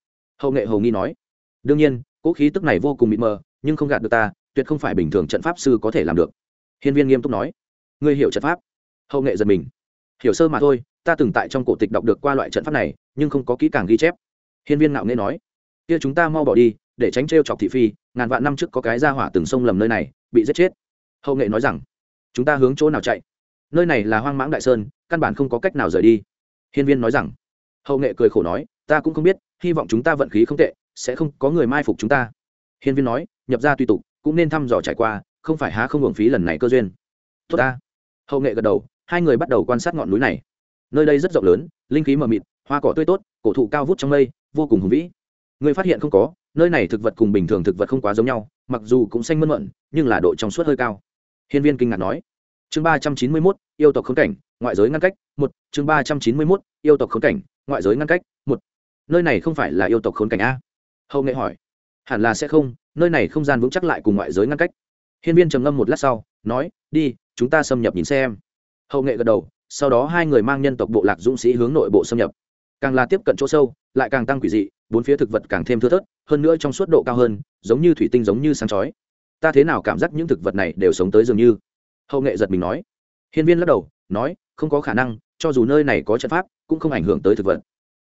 Hậu nghệ hầu nghi nói. Đương nhiên, cỗ khí tức này vô cùng mịt mờ, nhưng không gạt được ta, tuyệt không phải bình thường trận pháp sư có thể làm được. Hiên viên nghiêm túc nói. Ngươi hiểu trận pháp? Hậu nghệ giật mình. Hiểu sơ mà thôi, ta từng tại trong cổ tịch đọc được qua loại trận pháp này, nhưng không có kỹ càng ghi chép. Hiên viên ngạo nghê nói, kia chúng ta mau bỏ đi, để tránh t chọc thị phi, ngàn vạn năm trước có cái ra hỏa từng sông lầm nơi này, bị giết chết. Hậu nghệ nói rằng, chúng ta hướng chỗ nào chạy? Nơi này là hoang mãng đại sơn, căn bản không có cách nào rời đi. Hiên viên nói rằng, hậu nghệ cười khổ nói, ta cũng không biết, hy vọng chúng ta vận khí không tệ, sẽ không có người mai phục chúng ta. Hiên viên nói, nhập ra tùy tục, cũng nên thăm dò trải qua, không phải há không hưởng phí lần này cơ duyên. Tốt ta. Hậu nghệ gật đầu hai người bắt đầu quan sát ngọn núi này. Nơi đây rất rộng lớn, linh khí mờ mịt, hoa cỏ tươi tốt, cổ thụ cao vút trong mây, vô cùng hùng vĩ. Người phát hiện không có, nơi này thực vật cùng bình thường thực vật không quá giống nhau, mặc dù cũng xanh mơn mận, nhưng là độ trong suốt hơi cao. Hiên viên kinh ngạc nói, chương ba trăm chín mươi mốt, yêu tộc khống cảnh, ngoại giới ngăn cách, một, chương ba trăm chín mươi mốt, yêu tộc khống cảnh, ngoại giới ngăn cách, một. Nơi này không phải là yêu tộc khốn cảnh a? Hậu nghệ hỏi, hẳn là sẽ không, nơi này không gian vững chắc lại cùng ngoại giới ngăn cách. Hiên viên trầm ngâm một lát sau, nói, đi, chúng ta xâm nhập nhìn xem hậu nghệ gật đầu, sau đó hai người mang nhân tộc bộ lạc dũng sĩ hướng nội bộ xâm nhập. Càng là tiếp cận chỗ sâu, lại càng tăng quỷ dị, bốn phía thực vật càng thêm thưa thớt, hơn nữa trong suốt độ cao hơn, giống như thủy tinh giống như sáng chói. Ta thế nào cảm giác những thực vật này đều sống tới dường như? Hậu nghệ giật mình nói. Hiên viên lắc đầu, nói, không có khả năng, cho dù nơi này có trận pháp, cũng không ảnh hưởng tới thực vật.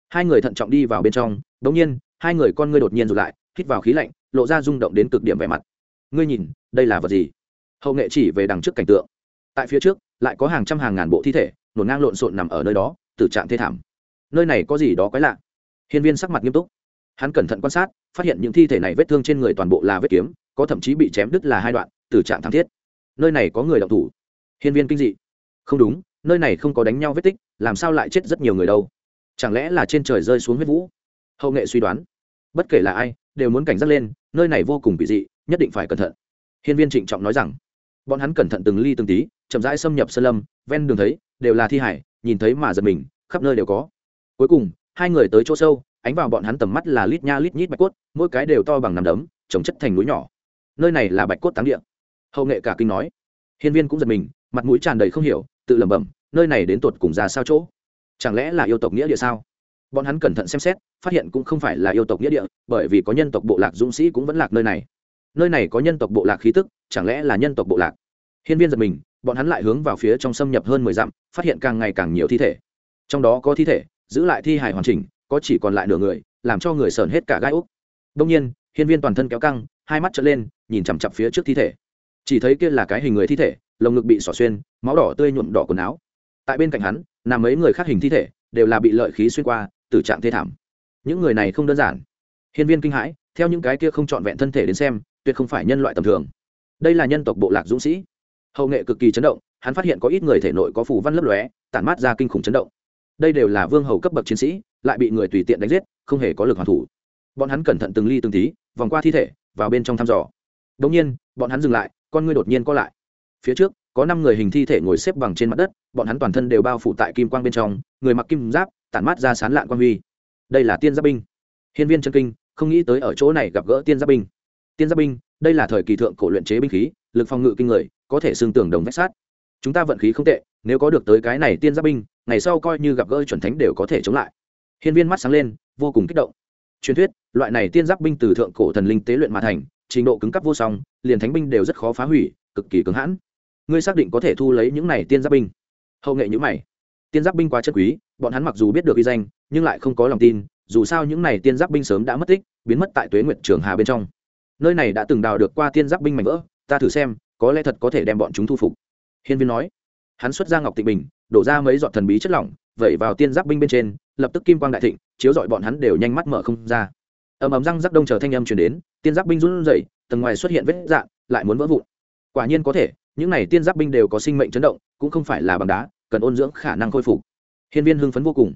Hai người thận trọng đi vào bên trong đ ỗ n g nhiên, hai người con ngươi đột nhiên rụt lại, hít vào khí lạnh, lộ ra rung động đến cực điểm vẻ mặt. Ngươi nhìn, đây là vật gì? Hậu nghệ chỉ về đằng trước cảnh tượng. Tại phía trước lại có hàng trăm hàng ngàn bộ thi thể nổn ngang lộn xộn nằm ở nơi đó, tử trạng thê thảm. Nơi này có gì đó quái lạ? Hiên viên sắc mặt nghiêm túc. Hắn cẩn thận quan sát, phát hiện những thi thể này vết thương trên người toàn bộ là vết kiếm, có thậm chí bị chém đứt là hai đoạn từ trạng thảm thiết. Nơi này có người động thủ. Hiên viên kinh dị. Không đúng, nơi này không có đánh nhau vết tích, làm sao lại chết rất nhiều người đâu? Chẳng lẽ là trên trời rơi xuống huyết vũ? Hậu nghệ suy đoán. Bất kể là ai, đều muốn cảnh giác lên, nơi này vô cùng bị dị, nhất định phải cẩn thận. Hiên viên trịnh trọng nói rằng bọn hắn cẩn thận từng ly từng tí, chậm rãi xâm nhập sơn lâm, ven đường thấy, đều là thi hải, nhìn thấy mà giật mình, khắp nơi đều có. Cuối cùng, hai người tới chỗ sâu, ánh vào bọn hắn tầm mắt là lít nha lít nhít bạch cốt, mỗi cái đều to bằng nằm đấm, trồng chất thành núi nhỏ. Nơi này là bạch cốt táng địa. Hậu nghệ cả kinh nói. Hiên viên cũng giật mình, mặt mũi tràn đầy không hiểu, tự lẩm bẩm, nơi này đến tột cùng ra sao chỗ? Chẳng lẽ là yêu tộc nghĩa địa sao? Bọn hắn cẩn thận xem xét, phát hiện cũng không phải là yêu tộc nghĩa địa, bởi vì có nhân tộc bộ lạc dũng sĩ cũng vẫn lạc nơi này nơi này có nhân tộc bộ lạc khí tức, chẳng lẽ là nhân tộc bộ lạc? Hiên viên giật mình, bọn hắn lại hướng vào phía trong xâm nhập hơn mười dặm, phát hiện càng ngày càng nhiều thi thể. Trong đó có thi thể, giữ lại thi hài hoàn chỉnh, có chỉ còn lại nửa người, làm cho người sờn hết cả gai úc. Đông nhiên, hiên viên toàn thân kéo căng, hai mắt trở lên, nhìn chằm chặp phía trước thi thể. Chỉ thấy kia là cái hình người thi thể, lồng ngực bị xỏ xuyên, máu đỏ tươi nhuộm đỏ quần áo. Tại bên cạnh hắn, nằm mấy người khác hình thi thể, đều là bị lợi khí xuyên qua, tử trạng thê thảm. Những người này không đơn giản. Hiên viên kinh hãi, theo những cái kia không trọn vẹn thân thể đến xem tuyệt không phải nhân loại tầm thường. Đây là nhân tộc bộ lạc dũng sĩ. Hậu nghệ cực kỳ chấn động, hắn phát hiện có ít người thể nội có phù văn lấp lóe, tản mát ra kinh khủng chấn động. Đây đều là vương hầu cấp bậc chiến sĩ, lại bị người tùy tiện đánh giết, không hề có lực hoàn thủ. Bọn hắn cẩn thận từng ly từng tí, vòng qua thi thể, vào bên trong thăm dò. Đông nhiên, bọn hắn dừng lại, con ngươi đột nhiên co lại. Phía trước, có năm người hình thi thể ngồi xếp bằng trên mặt đất, bọn hắn toàn thân đều bao phủ tại kim quang bên trong, người mặc kim giáp, tản mát ra sán lạn quang huy. Đây là tiên giáp binh. Hiên viên chân kinh, không nghĩ tới ở chỗ này gặp gỡ tiên giáp binh tiên giáp binh, đây là thời kỳ thượng cổ luyện chế binh khí, lực phòng ngự kinh người, có thể xương tưởng đồng vách sát chúng ta vận khí không tệ, nếu có được tới cái này tiên giáp binh, ngày sau coi như gặp gỡ chuẩn thánh đều có thể chống lại. Hiên viên mắt sáng lên, vô cùng kích động. Truyền thuyết, loại này tiên giáp binh từ thượng cổ thần linh tế luyện mà thành, trình độ cứng cấp vô song, liền thánh binh đều rất khó phá hủy, cực kỳ cứng hãn. Ngươi xác định có thể thu lấy những này tiên giáp binh? Hậu nghệ nhữ mày. Tiên giáp binh quá chất quý, bọn hắn mặc dù biết được uy danh, nhưng lại không có lòng tin, dù sao những này tiên giáp binh sớm đã mất tích, biến mất tại tuế nguyện trường hà bên trong nơi này đã từng đào được qua tiên giáp binh mảnh vỡ, ta thử xem, có lẽ thật có thể đem bọn chúng thu phục. Hiên viên nói. Hắn xuất ra ngọc tịnh bình, đổ ra mấy giọt thần bí chất lỏng, vẩy vào tiên giáp binh bên trên, lập tức kim quang đại thịnh, chiếu dọi bọn hắn đều nhanh mắt mở không ra. Ầm ầm răng rắc đông chờ thanh âm truyền đến, tiên giáp binh run rẩy, tầng ngoài xuất hiện vết dạn lại muốn vỡ vụn. Quả nhiên có thể, những này tiên giáp binh đều có sinh mệnh chấn động, cũng không phải là bằng đá, cần ôn dưỡng khả năng khôi phục. Hiên viên hưng phấn vô cùng.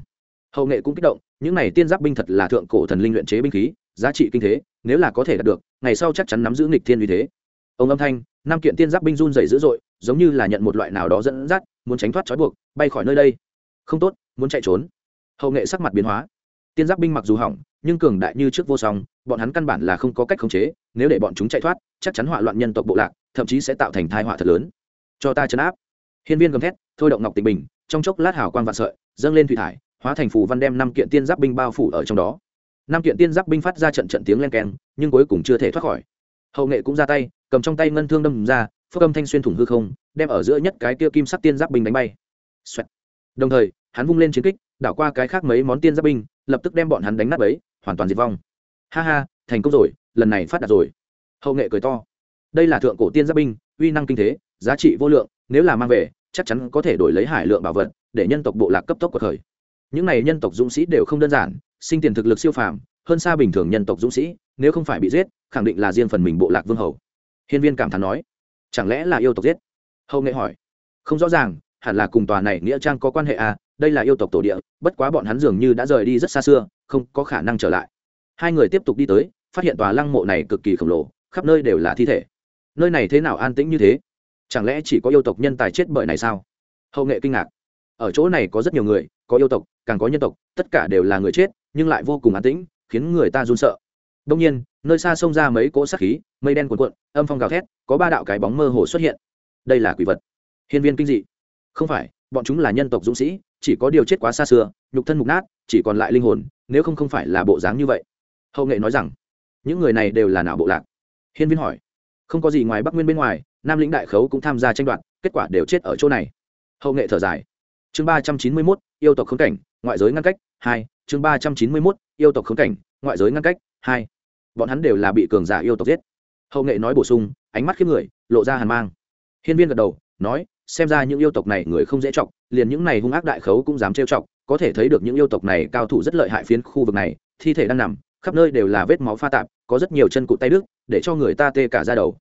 Hậu nghệ cũng kích động, những này tiên giáp binh thật là thượng cổ thần linh luyện chế binh khí giá trị kinh thế, nếu là có thể đạt được, ngày sau chắc chắn nắm giữ nghịch thiên uy thế. Ông âm thanh, năm kiện tiên giáp binh run rẩy dữ dội, giống như là nhận một loại nào đó dẫn dắt, muốn tránh thoát trói buộc, bay khỏi nơi đây. Không tốt, muốn chạy trốn. Hậu nghệ sắc mặt biến hóa. Tiên giáp binh mặc dù hỏng, nhưng cường đại như trước vô song, bọn hắn căn bản là không có cách khống chế, nếu để bọn chúng chạy thoát, chắc chắn họa loạn nhân tộc bộ lạc, thậm chí sẽ tạo thành thai họa thật lớn. Cho ta chấn áp. Hiên viên gầm thét, thôi động ngọc tịnh bình, trong chốc lát hào quang vạn sợi, dâng lên thủy thải, hóa thành phù văn đem năm kiện tiên giáp binh bao phủ ở trong đó năm kiện tiên giáp binh phát ra trận trận tiếng len keng, nhưng cuối cùng chưa thể thoát khỏi. Hậu nghệ cũng ra tay, cầm trong tay ngân thương đâm ra phước âm thanh xuyên thủng hư không, đem ở giữa nhất cái kia kim sắc tiên giáp binh đánh bay、Xoẹt. đồng thời, hắn vung lên chiến kích, đảo qua cái khác mấy món tiên giáp binh, lập tức đem bọn hắn đánh nát ấy hoàn toàn diệt vong. Ha ha, thành công rồi, lần này phát đạt rồi. Hậu nghệ cười to. Đây là thượng cổ tiên giáp binh, uy năng kinh thế, giá trị vô lượng, nếu là mang về, chắc chắn có thể đổi lấy hải lượng bảo vật, để nhân tộc bộ lạc cấp tốc của thời những này nhân tộc dũng sĩ đều không đơn giản sinh tiền thực lực siêu phàm, hơn xa bình thường nhân tộc dũng sĩ, nếu không phải bị giết, khẳng định là riêng phần mình bộ lạc vương hầu. Hiên viên cảm thán nói. Chẳng lẽ là yêu tộc giết? Hậu nghệ hỏi. Không rõ ràng, hẳn là cùng tòa này nghĩa trang có quan hệ à đây là yêu tộc tổ địa, bất quá bọn hắn dường như đã rời đi rất xa xưa, không có khả năng trở lại. Hai người tiếp tục đi tới, phát hiện tòa lăng mộ này cực kỳ khổng lồ, khắp nơi đều là thi thể. Nơi này thế nào an tĩnh như thế? Chẳng lẽ chỉ có yêu tộc nhân tài chết bởi này sao? Hậu nghệ kinh ngạc. Ở chỗ này có rất nhiều người, có yêu tộc, càng có nhân tộc, tất cả đều là người chết nhưng lại vô cùng an tĩnh, khiến người ta run sợ. Đông nhiên, nơi xa xông ra mấy cỗ sát khí, mây đen cuồn cuộn, âm phong gào thét, có ba đạo cái bóng mơ hồ xuất hiện. Đây là quỷ vật. Hiên viên kinh dị. Không phải, bọn chúng là nhân tộc dũng sĩ, chỉ có điều chết quá xa xưa, nhục thân mục nát, chỉ còn lại linh hồn, nếu không không phải là bộ dáng như vậy. Hậu nghệ nói rằng, những người này đều là nào bộ lạc? Hiên viên hỏi. Không có gì ngoài bắc nguyên bên ngoài, nam lĩnh đại khấu cũng tham gia tranh đoạt, kết quả đều chết ở chỗ này. Hậu nghệ thở dài. Chương ba trăm chín mươi mốt, yêu tộc khống cảnh, ngoại giới ngăn cách, hai chương ba trăm chín mươi mốt, yêu tộc khống cảnh, ngoại giới ngăn cách, hai. Bọn hắn đều là bị cường giả yêu tộc giết. Hậu nghệ nói bổ sung, ánh mắt khiếp người, lộ ra hàn mang. Hiên viên gật đầu, nói, xem ra những yêu tộc này người không dễ chọc, liền những này hung ác đại khấu cũng dám trêu chọc, có thể thấy được những yêu tộc này cao thủ rất lợi hại phiến khu vực này, thi thể đang nằm, khắp nơi đều là vết máu pha tạp, có rất nhiều chân cụt tay đức để cho người ta tê cả ra đầu.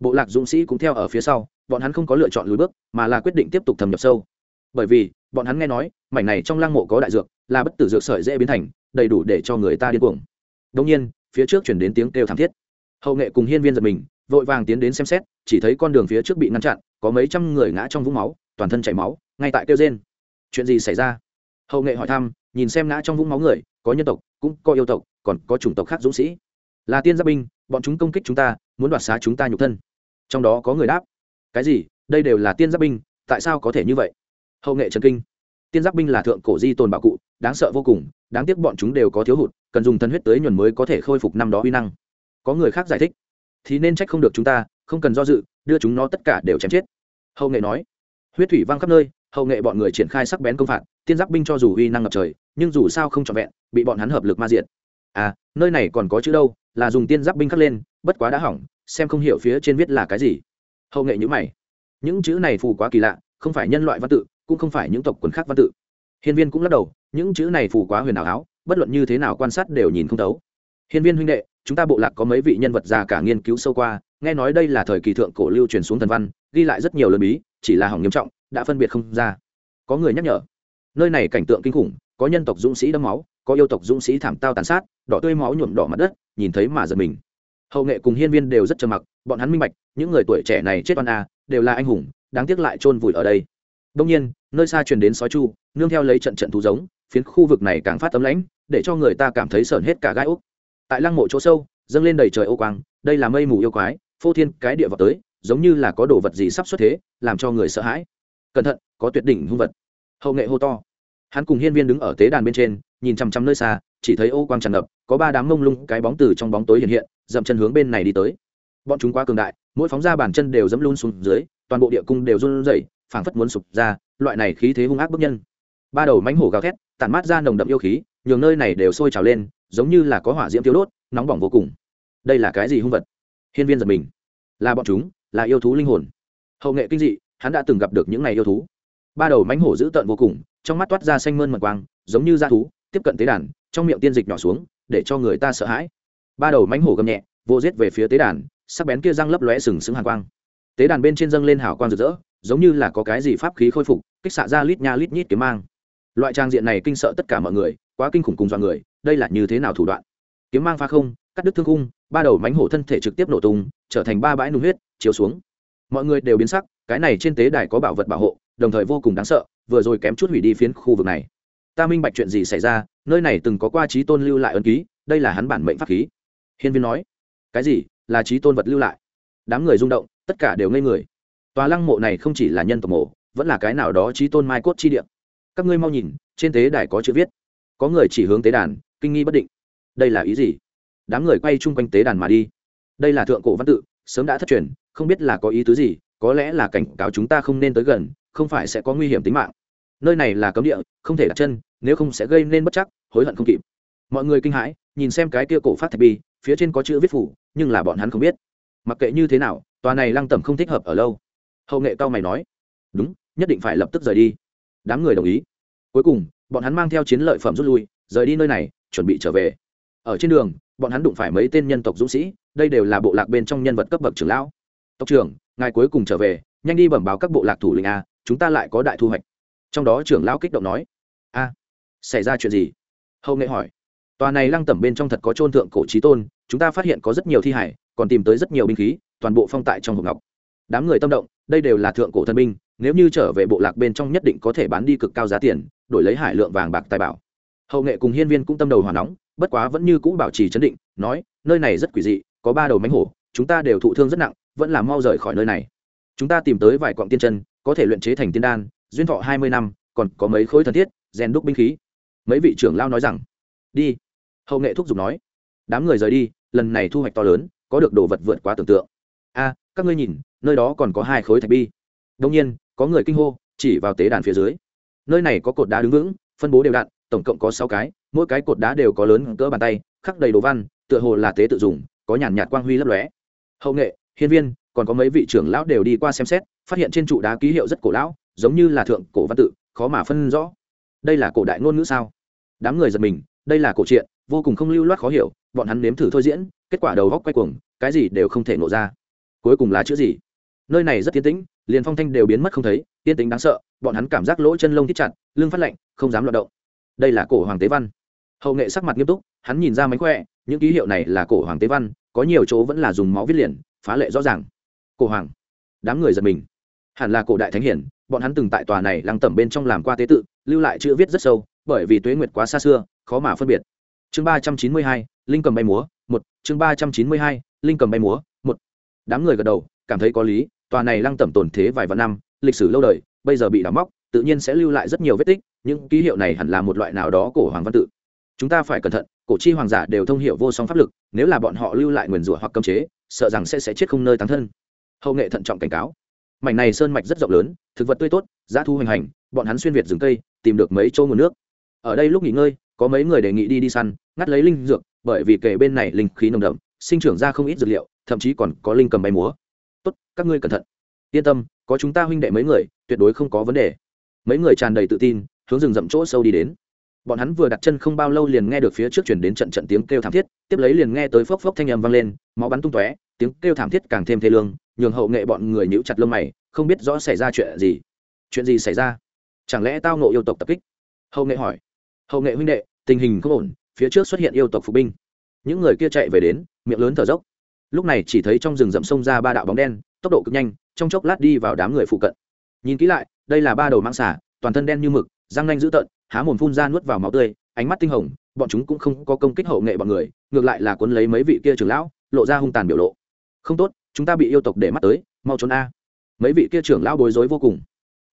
Bộ lạc dũng sĩ cũng theo ở phía sau, bọn hắn không có lựa chọn lùi bước, mà là quyết định tiếp tục thâm nhập sâu bởi vì, bọn hắn nghe nói, mảnh này trong lăng mộ có đại dược, là bất tử dược sợi dễ biến thành, đầy đủ để cho người ta điên cuồng. Đông nhiên, phía trước chuyển đến tiếng kêu thảm thiết. Hậu nghệ cùng hiên viên giật mình, vội vàng tiến đến xem xét, chỉ thấy con đường phía trước bị ngăn chặn, có mấy trăm người ngã trong vũng máu, toàn thân chảy máu, ngay tại kêu trên chuyện gì xảy ra? Hậu nghệ hỏi thăm, nhìn xem ngã trong vũng máu người, có nhân tộc, cũng có yêu tộc, còn có chủng tộc khác dũng sĩ. Là tiên giáp binh, bọn chúng công kích chúng ta, muốn đoạt xá chúng ta nhục thân. Trong đó có người đáp, cái gì? Đây đều là tiên giáp binh, tại sao có thể như vậy? Hậu nghệ trần kinh. Tiên giáp binh là thượng cổ di tồn bảo cụ, đáng sợ vô cùng, đáng tiếc bọn chúng đều có thiếu hụt, cần dùng thân huyết tới nhuần mới có thể khôi phục năm đó uy năng. Có người khác giải thích, thì nên trách không được chúng ta, không cần do dự, đưa chúng nó tất cả đều chém chết. Hậu nghệ nói, huyết thủy văng khắp nơi, hậu nghệ bọn người triển khai sắc bén công phạt, tiên giáp binh cho dù uy năng ngập trời, nhưng dù sao không trọn vẹn, bị bọn hắn hợp lực ma diện à nơi này còn có chữ đâu, là dùng tiên giáp binh khắc lên, bất quá đã hỏng, xem không hiểu phía trên viết là cái gì. Hậu nghệ nhữ mày, những chữ này phù quá kỳ lạ, không phải nhân loại văn tự cũng không phải những tộc quần khác văn tự. Hiên viên cũng lắc đầu, những chữ này phù quá huyền ảo áo, bất luận như thế nào quan sát đều nhìn không thấu. Hiên viên huynh đệ, chúng ta bộ lạc có mấy vị nhân vật già cả nghiên cứu sâu qua, nghe nói đây là thời kỳ thượng cổ lưu truyền xuống thần văn, ghi lại rất nhiều lời bí, chỉ là hỏng nghiêm trọng, đã phân biệt không ra. Có người nhắc nhở, nơi này cảnh tượng kinh khủng, có nhân tộc dũng sĩ đẫm máu, có yêu tộc dũng sĩ thảm tao tàn sát, đỏ tươi máu nhuộm đỏ mặt đất, nhìn thấy mà giật mình. Hậu nghệ cùng hiên viên đều rất trầm mặc, bọn hắn minh bạch, những người tuổi trẻ này chết oan a, đều là anh hùng, đáng tiếc lại chôn vùi ở đây đông nhiên, nơi xa truyền đến sói chu, nương theo lấy trận trận thú giống, phiến khu vực này càng phát tấm lãnh, để cho người ta cảm thấy sởn hết cả gai úc tại lăng mộ chỗ sâu, dâng lên đầy trời ô quang, đây là mây mù yêu quái, phô thiên cái địa vào tới, giống như là có đồ vật gì sắp xuất thế, làm cho người sợ hãi. Cẩn thận, có tuyệt đỉnh hung vật. Hậu nghệ hô to. Hắn cùng hiên viên đứng ở tế đàn bên trên, nhìn chằm chằm nơi xa, chỉ thấy ô quang tràn ngập, có ba đám mông lung cái bóng từ trong bóng tối hiện hiện, dậm chân hướng bên này đi tới. Bọn chúng quá cường đại, mỗi phóng ra bàn chân đều dẫm luôn xuống dưới, toàn bộ địa cung đều run rẩy phảng phất muốn sụp ra, loại này khí thế hung ác bức nhân. Ba đầu mánh hổ gào thét, tản mát ra nồng đậm yêu khí, nhường nơi này đều sôi trào lên, giống như là có hỏa diễm thiếu đốt, nóng bỏng vô cùng. Đây là cái gì hung vật? Hiên viên giật mình. Là bọn chúng, là yêu thú linh hồn. Hậu nghệ kinh dị, hắn đã từng gặp được những này yêu thú. Ba đầu mánh hổ dữ tợn vô cùng, trong mắt toát ra xanh mơn mật quang, giống như da thú, tiếp cận tế đàn, trong miệng tiên dịch nhỏ xuống, để cho người ta sợ hãi. Ba đầu mánh hổ gầm nhẹ vô giết về phía tế đàn, sắc bén kia răng lấp lóe sừng sững hàn quang. Tế đàn bên trên dâng lên hào quang rực rỡ giống như là có cái gì pháp khí khôi phục, kích xạ ra lít nha lít nhít kiếm mang. Loại trang diện này kinh sợ tất cả mọi người, quá kinh khủng cùng dọa người, đây là như thế nào thủ đoạn? Kiếm mang pha không, cắt đứt thương cung ba đầu mánh hổ thân thể trực tiếp nổ tung, trở thành ba bãi nung huyết, chiếu xuống. Mọi người đều biến sắc, cái này trên tế đài có bảo vật bảo hộ, đồng thời vô cùng đáng sợ, vừa rồi kém chút hủy đi phiến khu vực này. Ta minh bạch chuyện gì xảy ra, nơi này từng có qua trí tôn lưu lại ấn ký, đây là hắn bản mệnh pháp khí. Hiên viên nói, cái gì, là trí tôn vật lưu lại? Đám người rung động, tất cả đều ngây người tòa lăng mộ này không chỉ là nhân tộc mộ, vẫn là cái nào đó trí tôn mai cốt chi địa. Các ngươi mau nhìn, trên tế đài có chữ viết. Có người chỉ hướng tế đàn, kinh nghi bất định. Đây là ý gì? Đám người quay chung quanh tế đàn mà đi. Đây là thượng cổ văn tự, sớm đã thất truyền, không biết là có ý tứ gì, có lẽ là cảnh cáo chúng ta không nên tới gần, không phải sẽ có nguy hiểm tính mạng. Nơi này là cấm địa, không thể đặt chân, nếu không sẽ gây nên bất chắc, hối hận không kịp. Mọi người kinh hãi, nhìn xem cái kia cổ phát thạch bi, phía trên có chữ viết phủ, nhưng là bọn hắn không biết. Mặc kệ như thế nào, tòa này lăng tẩm không thích hợp ở lâu hậu nghệ cao mày nói, đúng, nhất định phải lập tức rời đi. Đám người đồng ý. Cuối cùng, bọn hắn mang theo chiến lợi phẩm rút lui, rời đi nơi này, chuẩn bị trở về. Ở trên đường, bọn hắn đụng phải mấy tên nhân tộc dũng sĩ, đây đều là bộ lạc bên trong nhân vật cấp bậc trưởng lão. Tộc trưởng, ngài cuối cùng trở về, nhanh đi bẩm báo các bộ lạc thủ lĩnh a, chúng ta lại có đại thu hoạch. Trong đó trưởng lão kích động nói, a, xảy ra chuyện gì? Hậu nghệ hỏi, tòa này lăng tẩm bên trong thật có trôn thượng cổ trí tôn, chúng ta phát hiện có rất nhiều thi hải, còn tìm tới rất nhiều binh khí, toàn bộ phong tại trong hộp ngọc. Đám người tâm động đây đều là thượng cổ thần binh, nếu như trở về bộ lạc bên trong nhất định có thể bán đi cực cao giá tiền, đổi lấy hải lượng vàng bạc tài bảo. Hậu nghệ cùng hiên viên cũng tâm đầu hòa nóng, bất quá vẫn như cũ bảo trì chấn định, nói, nơi này rất quỷ dị, có ba đầu mánh hổ, chúng ta đều thụ thương rất nặng, vẫn là mau rời khỏi nơi này. Chúng ta tìm tới vài quặng tiên chân, có thể luyện chế thành tiên đan, duyên thọ hai mươi năm, còn có mấy khối thần thiết, rèn đúc binh khí. Mấy vị trưởng lao nói rằng, đi. Hậu nghệ thúc giục nói, đám người rời đi, lần này thu hoạch to lớn, có được đồ vật vượt quá tưởng tượng. A các ngươi nhìn, nơi đó còn có hai khối thạch bi. Đông nhiên, có người kinh hô, chỉ vào tế đàn phía dưới. Nơi này có cột đá đứng vững, phân bố đều đặn, tổng cộng có sáu cái, mỗi cái cột đá đều có lớn cỡ bàn tay, khắc đầy đồ văn, tựa hồ là tế tự dùng, có nhàn nhạt quang huy lấp lóe. Hậu nghệ, hiên viên, còn có mấy vị trưởng lão đều đi qua xem xét, phát hiện trên trụ đá ký hiệu rất cổ lão, giống như là thượng cổ văn tự, khó mà phân rõ. Đây là cổ đại ngôn ngữ sao? Đám người giật mình, đây là cổ truyện, vô cùng không lưu loát khó hiểu, bọn hắn nếm thử thôi diễn, kết quả đầu góc quay cuồng, cái gì đều không thể nổ ra cuối cùng là chữ gì? Nơi này rất tiến tĩnh, liền phong thanh đều biến mất không thấy tiên tính đáng sợ, bọn hắn cảm giác lỗ chân lông thích chặt, lưng phát lạnh, không dám loạt động. Đây là cổ hoàng tế văn. Hậu nghệ sắc mặt nghiêm túc, hắn nhìn ra mánh khỏe, những ký hiệu này là cổ hoàng tế văn, có nhiều chỗ vẫn là dùng máu viết liền, phá lệ rõ ràng. Cổ hoàng. Đám người giật mình. Hẳn là cổ đại thánh hiển, bọn hắn từng tại tòa này lăng tẩm bên trong làm qua tế tự, lưu lại chữ viết rất sâu, bởi vì tuế nguyệt quá xa xưa, khó mà phân biệt. Chương ba trăm chín mươi hai, linh cầm bay múa, một. Chương ba trăm chín mươi hai, linh cầm bay múa, một đám người gật đầu, cảm thấy có lý, tòa này lăng tẩm tồn thế vài vạn năm, lịch sử lâu đời, bây giờ bị đào móc, tự nhiên sẽ lưu lại rất nhiều vết tích, những ký hiệu này hẳn là một loại nào đó cổ hoàng văn tự. Chúng ta phải cẩn thận, cổ chi hoàng giả đều thông hiểu vô song pháp lực, nếu là bọn họ lưu lại nguyền rủa hoặc cấm chế, sợ rằng sẽ sẽ chết không nơi tán thân. Hậu nghệ thận trọng cảnh cáo. Mảnh này sơn mạch rất rộng lớn, thực vật tươi tốt, giá thu hoành hành, bọn hắn xuyên việt rừng cây, tìm được mấy chỗ nguồn nước. Ở đây lúc nghỉ ngơi, có mấy người đề nghị đi đi săn, ngắt lấy linh dược, bởi vì kể bên này linh khí nồng đậm sinh trưởng ra không ít dược liệu, thậm chí còn có linh cầm bay múa. Tốt, các ngươi cẩn thận. Yên tâm, có chúng ta huynh đệ mấy người, tuyệt đối không có vấn đề. Mấy người tràn đầy tự tin, hướng rừng rậm chỗ sâu đi đến. Bọn hắn vừa đặt chân không bao lâu liền nghe được phía trước chuyển đến trận trận tiếng kêu thảm thiết, tiếp lấy liền nghe tới phốc phốc thanh âm vang lên, máu bắn tung tóe, tiếng kêu thảm thiết càng thêm thê lương, nhường hậu nghệ bọn người nhíu chặt lông mày, không biết rõ xảy ra chuyện gì. Chuyện gì xảy ra? Chẳng lẽ tao nộ yêu tộc tập kích? Hậu nghệ hỏi. Hậu nghệ huynh đệ, tình hình không ổn, phía trước xuất hiện yêu tộc phục binh. Những người kia chạy về đến miệng lớn thở dốc. Lúc này chỉ thấy trong rừng rậm sông ra ba đạo bóng đen, tốc độ cực nhanh, trong chốc lát đi vào đám người phụ cận. Nhìn kỹ lại, đây là ba đầu mang xả toàn thân đen như mực, răng nanh dữ tợn, há mồm phun ra nuốt vào máu tươi, ánh mắt tinh hồng, bọn chúng cũng không có công kích hậu nghệ bọn người, ngược lại là cuốn lấy mấy vị kia trưởng lão, lộ ra hung tàn biểu lộ. Không tốt, chúng ta bị yêu tộc để mắt tới, mau trốn a. Mấy vị kia trưởng lão bối rối vô cùng.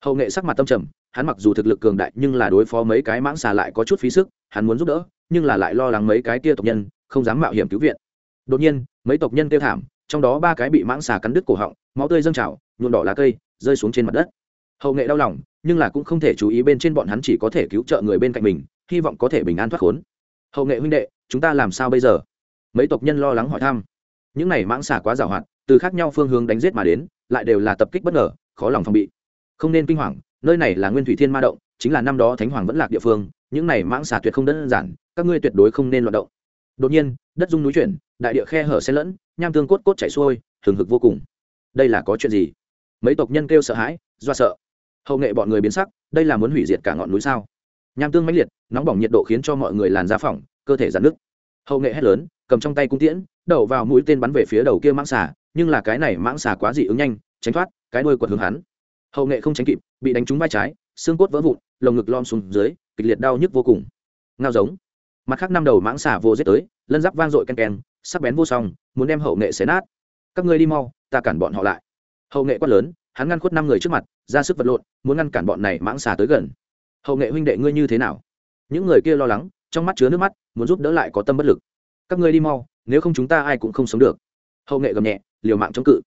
Hậu nghệ sắc mặt tâm trầm, hắn mặc dù thực lực cường đại nhưng là đối phó mấy cái mãng xà lại có chút phí sức, hắn muốn giúp đỡ, nhưng là lại lo lắng mấy cái kia tộc nhân, không dám mạo hiểm cứu viện đột nhiên, mấy tộc nhân kêu thảm, trong đó ba cái bị mãng xà cắn đứt cổ họng, máu tươi dâng trào nhuộn đỏ lá cây, rơi xuống trên mặt đất. Hậu nghệ đau lòng, nhưng là cũng không thể chú ý bên trên bọn hắn chỉ có thể cứu trợ người bên cạnh mình, hy vọng có thể bình an thoát khốn. Hậu nghệ huynh đệ, chúng ta làm sao bây giờ? Mấy tộc nhân lo lắng hỏi thăm. Những này mãng xà quá giàu hoạt từ khác nhau phương hướng đánh giết mà đến, lại đều là tập kích bất ngờ, khó lòng phòng bị. Không nên kinh hoàng, nơi này là nguyên thủy thiên ma động, chính là năm đó thánh hoàng vẫn lạc địa phương, những này mãng xà tuyệt không đơn giản, các ngươi tuyệt đối không nên loạt động đột nhiên, đất dung núi chuyển, đại địa khe hở xen lẫn, nham tương cốt cốt chảy xuôi, hừng hực vô cùng. Đây là có chuyện gì? Mấy tộc nhân kêu sợ hãi, do sợ. Hậu nghệ bọn người biến sắc, đây là muốn hủy diệt cả ngọn núi sao? Nham tương mãnh liệt, nóng bỏng nhiệt độ khiến cho mọi người làn da phỏng, cơ thể giãn nứt. Hậu nghệ hét lớn, cầm trong tay cung tiễn đậu vào mũi tên bắn về phía đầu kia mãng xà, nhưng là cái này mãng xà quá dị ứng nhanh, tránh thoát, cái đuôi quật hướng hắn. Hậu nghệ không tránh kịp, bị đánh trúng vai trái, xương cốt vỡ vụn, lồng ngực lom xuống dưới, kịch liệt đau nhức vô cùng. Ngao giống mặt khác năm đầu mãng xà vô giết tới, lân giáp vang dội ken ken, sắc bén vô song, muốn đem hậu nghệ xé nát. Các ngươi đi mau, ta cản bọn họ lại. Hậu nghệ quát lớn, hắn ngăn khuất năm người trước mặt, ra sức vật lộn, muốn ngăn cản bọn này mãng xà tới gần. Hậu nghệ huynh đệ ngươi như thế nào? Những người kia lo lắng, trong mắt chứa nước mắt, muốn giúp đỡ lại có tâm bất lực. Các ngươi đi mau, nếu không chúng ta ai cũng không sống được. Hậu nghệ gầm nhẹ, liều mạng chống cự.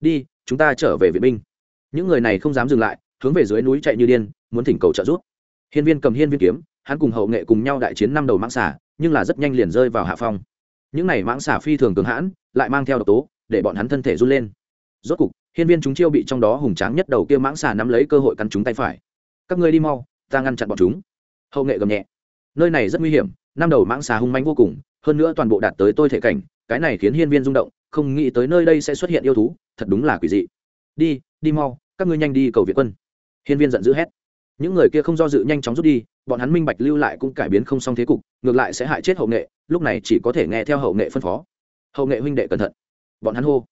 Đi, chúng ta trở về viện binh. Những người này không dám dừng lại, hướng về dưới núi chạy như điên, muốn thỉnh cầu trợ giúp. Hiên viên cầm hiên viên kiếm hắn cùng hậu nghệ cùng nhau đại chiến năm đầu mãng xà, nhưng là rất nhanh liền rơi vào hạ phong. Những này mãng xà phi thường cường hãn, lại mang theo độc tố, để bọn hắn thân thể run lên. Rốt cục, hiên viên chúng chiêu bị trong đó hùng tráng nhất đầu kia mãng xà nắm lấy cơ hội cắn chúng tay phải. Các ngươi đi mau, ta ngăn chặn bọn chúng. Hậu nghệ gầm nhẹ. Nơi này rất nguy hiểm, năm đầu mãng xà hung manh vô cùng, hơn nữa toàn bộ đạt tới tôi thể cảnh, cái này khiến hiên viên rung động, không nghĩ tới nơi đây sẽ xuất hiện yêu thú, thật đúng là quỷ dị. Đi đi mau, các ngươi nhanh đi cầu viện quân. Hiên viên giận dữ hét những người kia không do dự nhanh chóng rút đi, bọn hắn minh bạch lưu lại cũng cải biến không xong thế cục, ngược lại sẽ hại chết hậu nghệ, lúc này chỉ có thể nghe theo hậu nghệ phân phó. Hậu nghệ huynh đệ cẩn thận. Bọn hắn hô.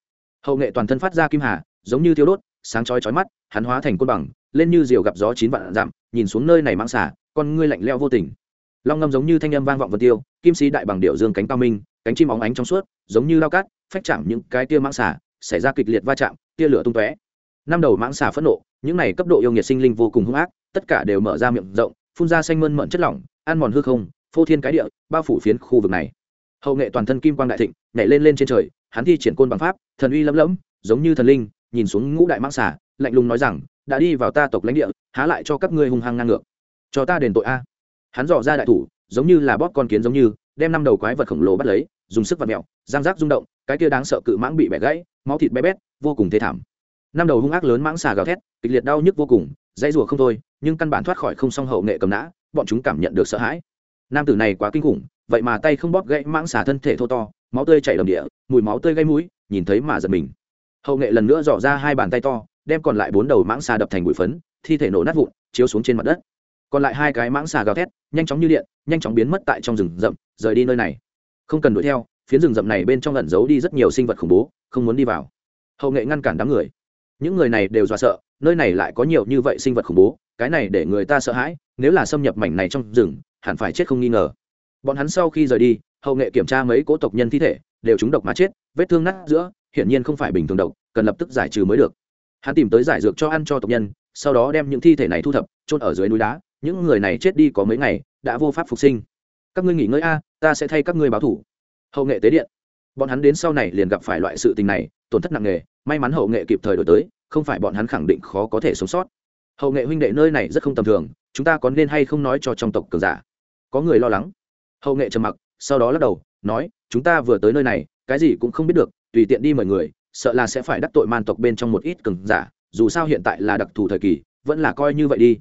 Hậu nghệ toàn thân phát ra kim hà, giống như thiếu đốt, sáng chói chói mắt, hắn hóa thành côn bằng, lên như diều gặp gió chín vạn dặm, nhìn xuống nơi này mang xả con ngươi lạnh leo vô tình. Long ngâm giống như thanh âm vang vọng vật tiêu, kim sĩ đại bằng điệu dương cánh cao minh, cánh chim óng ánh trong suốt, giống như lao cát, phách chạm những cái tia mãng xả xảy ra kịch liệt va chạm, tia lửa tung tóe. Năm đầu mãng xả phẫn nộ, những này cấp độ yêu nghiệt sinh linh vô cùng hung ác tất cả đều mở ra miệng rộng phun ra xanh mơn mận chất lỏng ăn mòn hư không phô thiên cái địa bao phủ phiến khu vực này. Hậu nghệ toàn thân kim quang đại thịnh nhảy lên lên trên trời hắn thi triển côn bằng pháp thần uy lẫm lẫm giống như thần linh nhìn xuống ngũ đại mãng xả lạnh lùng nói rằng đã đi vào ta tộc lãnh địa há lại cho các ngươi hung hăng ngang ngược. Cho ta đền tội a. Hắn dò ra đại thủ giống như là bóp con kiến giống như đem năm đầu quái vật khổng lồ bắt lấy dùng sức vật mèo, giang giác rung động cái kia đáng sợ cự mãng bị bẻ gãy máu thịt bé bét vô cùng thê thảm năm đầu hung ác lớn mãng xà gào thét, kịch liệt đau nhức vô cùng, dãy rùa không thôi, nhưng căn bản thoát khỏi không song hậu nghệ cầm nã, bọn chúng cảm nhận được sợ hãi. Nam tử này quá kinh khủng, vậy mà tay không bóp gãy mãng xà thân thể thô to, máu tươi chảy đầm địa, mùi máu tươi gây mũi, nhìn thấy mà giật mình. Hậu nghệ lần nữa dò ra hai bàn tay to, đem còn lại bốn đầu mãng xà đập thành bụi phấn, thi thể nổ nát vụn, chiếu xuống trên mặt đất. Còn lại hai cái mãng xà gào thét, nhanh chóng như điện, nhanh chóng biến mất tại trong rừng rậm, rời đi nơi này. Không cần đuổi theo, phiến rừng rậm này bên trong lẩn giấu đi rất nhiều sinh vật khủng bố, không muốn đi vào. Hậu nghệ ngăn cản đám người những người này đều dọa sợ, nơi này lại có nhiều như vậy sinh vật khủng bố, cái này để người ta sợ hãi, nếu là xâm nhập mảnh này trong rừng, hẳn phải chết không nghi ngờ. Bọn hắn sau khi rời đi, hậu nghệ kiểm tra mấy cố tộc nhân thi thể, đều trúng độc mà chết, vết thương nát giữa, hiển nhiên không phải bình thường độc, cần lập tức giải trừ mới được. Hắn tìm tới giải dược cho ăn cho tộc nhân, sau đó đem những thi thể này thu thập trôn ở dưới núi đá. Những người này chết đi có mấy ngày, đã vô pháp phục sinh. Các ngươi nghỉ ngơi a, ta sẽ thay các ngươi báo thủ. Hậu nghệ tế điện bọn hắn đến sau này liền gặp phải loại sự tình này, tổn thất nặng nề, may mắn hậu nghệ kịp thời đổi tới, không phải bọn hắn khẳng định khó có thể sống sót. Hậu nghệ huynh đệ nơi này rất không tầm thường, chúng ta có nên hay không nói cho trong tộc cường giả? Có người lo lắng. Hậu nghệ trầm mặc, sau đó lắc đầu, nói, chúng ta vừa tới nơi này, cái gì cũng không biết được, tùy tiện đi mời người, sợ là sẽ phải đắc tội man tộc bên trong một ít cường giả, dù sao hiện tại là đặc thù thời kỳ, vẫn là coi như vậy đi.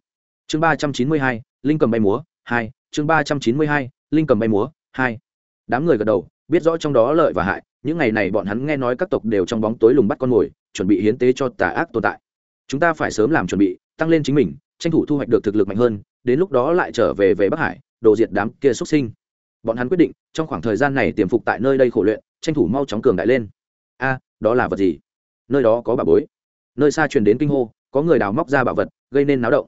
Chương ba trăm chín mươi hai, linh cầm bay múa, hai, chương ba trăm chín mươi hai, linh cầm bay múa, hai. Đám người gật đầu biết rõ trong đó lợi và hại, những ngày này bọn hắn nghe nói các tộc đều trong bóng tối lùng bắt con mồi, chuẩn bị hiến tế cho tà ác tồn tại. Chúng ta phải sớm làm chuẩn bị, tăng lên chính mình, tranh thủ thu hoạch được thực lực mạnh hơn, đến lúc đó lại trở về về bắc hải, đồ diệt đám kia xuất sinh. Bọn hắn quyết định, trong khoảng thời gian này tiềm phục tại nơi đây khổ luyện, tranh thủ mau chóng cường đại lên. A, đó là vật gì? Nơi đó có bà bối. Nơi xa truyền đến kinh hô, có người đào móc ra bảo vật, gây nên náo động.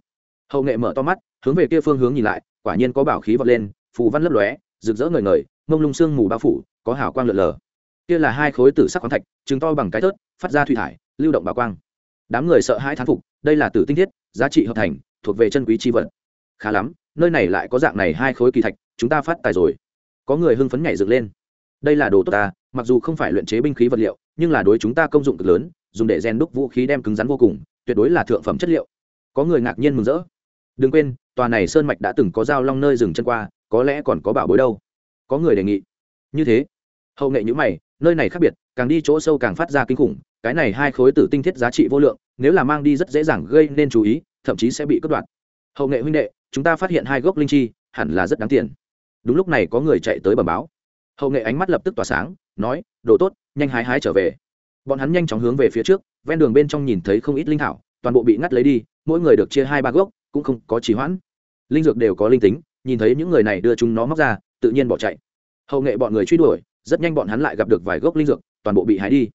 Hậu nghệ mở to mắt, hướng về kia phương hướng nhìn lại, quả nhiên có bảo khí vọt lên, phù văn lấp lóe rực rỡ ngời ngời, mông lung sương mù bao phủ, có hào quang lượn lờ. Kia là hai khối tử sắc khoáng thạch chứng to bằng cái tớt phát ra thủy thải, lưu động bà quang. Đám người sợ hãi thán phục, đây là tử tinh thiết, giá trị hợp thành, thuộc về chân quý chi vật. Khá lắm, nơi này lại có dạng này hai khối kỳ thạch, chúng ta phát tài rồi. Có người hưng phấn nhảy dựng lên. Đây là đồ tốt ta, mặc dù không phải luyện chế binh khí vật liệu, nhưng là đối chúng ta công dụng cực lớn, dùng để rèn đúc vũ khí đem cứng rắn vô cùng, tuyệt đối là thượng phẩm chất liệu. Có người ngạc nhiên mừng rỡ. Đừng quên tòa này sơn mạch đã từng có dao long nơi dừng chân qua, có lẽ còn có bảo bối đâu. Có người đề nghị. Như thế. Hậu nghệ nhữ mày, nơi này khác biệt, càng đi chỗ sâu càng phát ra kinh khủng, cái này hai khối tử tinh thiết giá trị vô lượng, nếu là mang đi rất dễ dàng gây nên chú ý, thậm chí sẽ bị cất đoạt. Hậu nghệ huynh đệ, chúng ta phát hiện hai gốc linh chi, hẳn là rất đáng tiền. Đúng lúc này có người chạy tới bờ báo. Hậu nghệ ánh mắt lập tức tỏa sáng, nói, đồ tốt, nhanh hái hái trở về. Bọn hắn nhanh chóng hướng về phía trước, ven đường bên trong nhìn thấy không ít linh thảo, toàn bộ bị ngắt lấy đi, mỗi người được chia hai ba gốc cũng không có trì hoãn. Linh dược đều có linh tính, nhìn thấy những người này đưa chúng nó móc ra, tự nhiên bỏ chạy. Hậu nghệ bọn người truy đuổi, rất nhanh bọn hắn lại gặp được vài gốc linh dược, toàn bộ bị hái đi.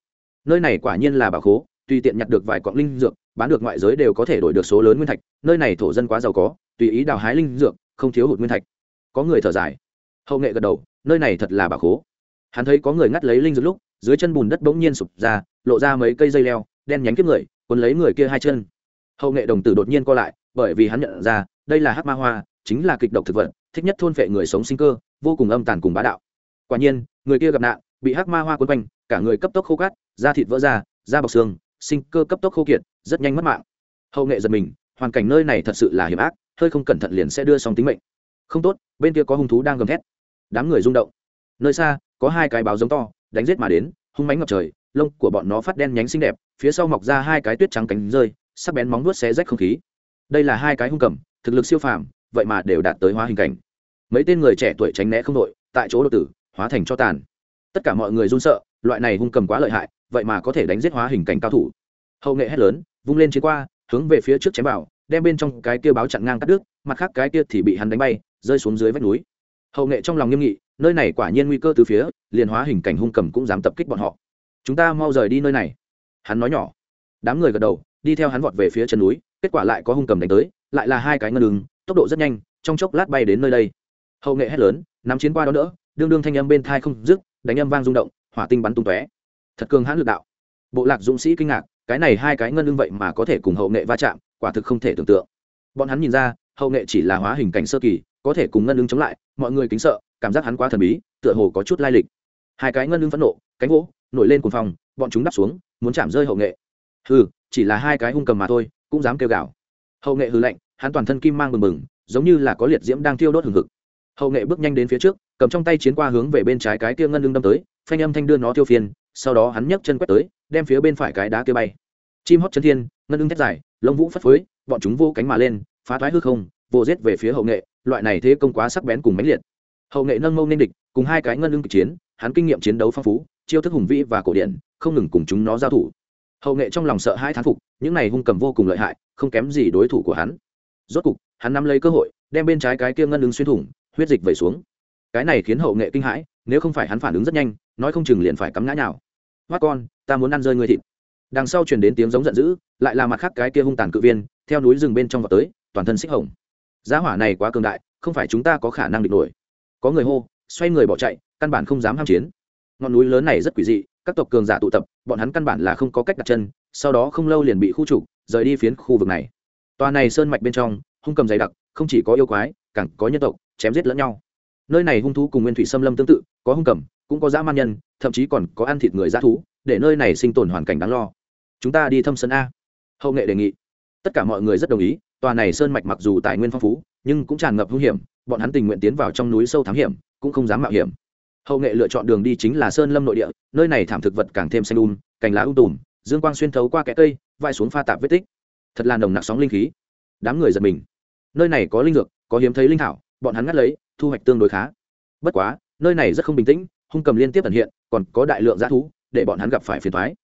Nơi này quả nhiên là bảo khố, tùy tiện nhặt được vài cọng linh dược, bán được ngoại giới đều có thể đổi được số lớn nguyên thạch, nơi này thổ dân quá giàu có, tùy ý đào hái linh dược, không thiếu hụt nguyên thạch. Có người thở dài. Hậu nghệ gật đầu, nơi này thật là bảo khố. Hắn thấy có người ngắt lấy linh dược lúc, dưới chân bùn đất bỗng nhiên sụp ra, lộ ra mấy cây dây leo, đen nhánh kiếp người, quấn lấy người kia hai chân hậu nghệ đồng tử đột nhiên co lại, bởi vì hắn nhận ra, đây là hát ma hoa, chính là kịch độc thực vật, thích nhất thôn phệ người sống sinh cơ, vô cùng âm tàn cùng bá đạo. Quả nhiên, người kia gặp nạn, bị hắc ma hoa quấn quanh, cả người cấp tốc khô cát, da thịt vỡ ra, da bọc xương, sinh cơ cấp tốc khô kiệt, rất nhanh mất mạng. Hậu nghệ giật mình, hoàn cảnh nơi này thật sự là hiểm ác, hơi không cẩn thận liền sẽ đưa xong tính mệnh. Không tốt, bên kia có hung thú đang gầm thét. Đám người rung động. Nơi xa, có hai cái báo giống to, đánh giết mà đến, hung mánh ngập trời, lông của bọn nó phát đen nhánh xinh đẹp, phía sau mọc ra hai cái tuyết trắng cánh rơi sắc bén móng vuốt xé rách không khí. Đây là hai cái hung cầm, thực lực siêu phàm, vậy mà đều đạt tới hóa hình cảnh. Mấy tên người trẻ tuổi tránh né không đội, tại chỗ đột tử, hóa thành cho tàn. Tất cả mọi người run sợ, loại này hung cầm quá lợi hại, vậy mà có thể đánh giết hóa hình cảnh cao thủ. Hậu nghệ hét lớn, vung lên chiến qua, hướng về phía trước chém vào, đem bên trong cái kia báo chặn ngang cắt đứt, mặt khác cái kia thì bị hắn đánh bay, rơi xuống dưới vách núi. Hậu nghệ trong lòng nghiêm nghị, nơi này quả nhiên nguy cơ từ phía, liền hóa hình cảnh hung cầm cũng dám tập kích bọn họ. Chúng ta mau rời đi nơi này. Hắn nói nhỏ. Đám người gật đầu đi theo hắn vọt về phía chân núi, kết quả lại có hung cầm đánh tới, lại là hai cái ngân đường, tốc độ rất nhanh, trong chốc lát bay đến nơi đây. Hậu nghệ hét lớn, nắm chiến qua đó nữa đương đương thanh âm bên thai không dứt, đánh âm vang rung động, hỏa tinh bắn tung tóe. Thật cường hãn lực đạo. Bộ lạc dũng sĩ kinh ngạc, cái này hai cái ngân ưng vậy mà có thể cùng hậu nghệ va chạm, quả thực không thể tưởng tượng. Bọn hắn nhìn ra, hậu nghệ chỉ là hóa hình cảnh sơ kỳ, có thể cùng ngân ưng chống lại, mọi người kính sợ, cảm giác hắn quá thần bí, tựa hồ có chút lai lịch. Hai cái ngân ưng phẫn nộ, cánh gỗ, nổi lên cùng phòng bọn chúng đắp xuống, muốn chạm rơi hậu nghệ. Hừ chỉ là hai cái hung cầm mà thôi, cũng dám kêu gào. Hậu nghệ hư lạnh, hắn toàn thân kim mang bừng bừng, giống như là có liệt diễm đang thiêu đốt hừng hực. Hậu nghệ bước nhanh đến phía trước, cầm trong tay chiến qua hướng về bên trái cái kia ngân lưng đâm tới, phanh âm thanh đưa nó tiêu phiên sau đó hắn nhấc chân quét tới, đem phía bên phải cái đá kia bay. Chim hót chân thiên, ngân lưng thét dài, lông vũ phất phới, bọn chúng vô cánh mà lên, phá thoái hư không, vô giết về phía hậu nghệ, loại này thế công quá sắc bén cùng mãnh liệt. Hậu nghệ nâng mâu nên địch, cùng hai cái ngân lưng kịch chiến, hắn kinh nghiệm chiến đấu phong phú, chiêu thức hùng vĩ và cổ điển, không ngừng cùng chúng nó giao thủ hậu nghệ trong lòng sợ hai thán phục, những này hung cầm vô cùng lợi hại, không kém gì đối thủ của hắn. Rốt cục, hắn nắm lấy cơ hội, đem bên trái cái kia ngân ứng xuyên thủng, huyết dịch vẩy xuống. Cái này khiến hậu nghệ kinh hãi, nếu không phải hắn phản ứng rất nhanh, nói không chừng liền phải cắm ngã nhào. Hoắt con, ta muốn ăn rơi người thịt. Đằng sau truyền đến tiếng giống giận dữ, lại là mặt khác cái kia hung tàn cự viên, theo núi rừng bên trong vào tới, toàn thân xích hồng. Giá hỏa này quá cường đại, không phải chúng ta có khả năng địch nổi. Có người hô, xoay người bỏ chạy, căn bản không dám ham chiến. Ngọn núi lớn này rất quỷ dị các tộc cường giả tụ tập, bọn hắn căn bản là không có cách đặt chân, sau đó không lâu liền bị khu trục, rời đi phiến khu vực này. Tòa này sơn mạch bên trong, hung cầm dày đặc, không chỉ có yêu quái, càng có nhân tộc, chém giết lẫn nhau. Nơi này hung thú cùng nguyên thủy xâm lâm tương tự, có hung cầm, cũng có dã man nhân, thậm chí còn có ăn thịt người dã thú, để nơi này sinh tồn hoàn cảnh đáng lo. Chúng ta đi thâm sơn a. Hậu nghệ đề nghị. Tất cả mọi người rất đồng ý, tòa này sơn mạch mặc dù tài nguyên phong phú, nhưng cũng tràn ngập hung hiểm, bọn hắn tình nguyện tiến vào trong núi sâu thám hiểm, cũng không dám mạo hiểm hậu nghệ lựa chọn đường đi chính là sơn lâm nội địa, nơi này thảm thực vật càng thêm xanh um cành lá um tùm, dương quang xuyên thấu qua kẽ cây, vai xuống pha tạp vết tích. Thật là nồng nặc sóng linh khí. Đám người giật mình. Nơi này có linh dược, có hiếm thấy linh thảo, bọn hắn ngắt lấy, thu hoạch tương đối khá. Bất quá, nơi này rất không bình tĩnh, hung cầm liên tiếp ẩn hiện, còn có đại lượng g thú, để bọn hắn gặp phải phiền thoái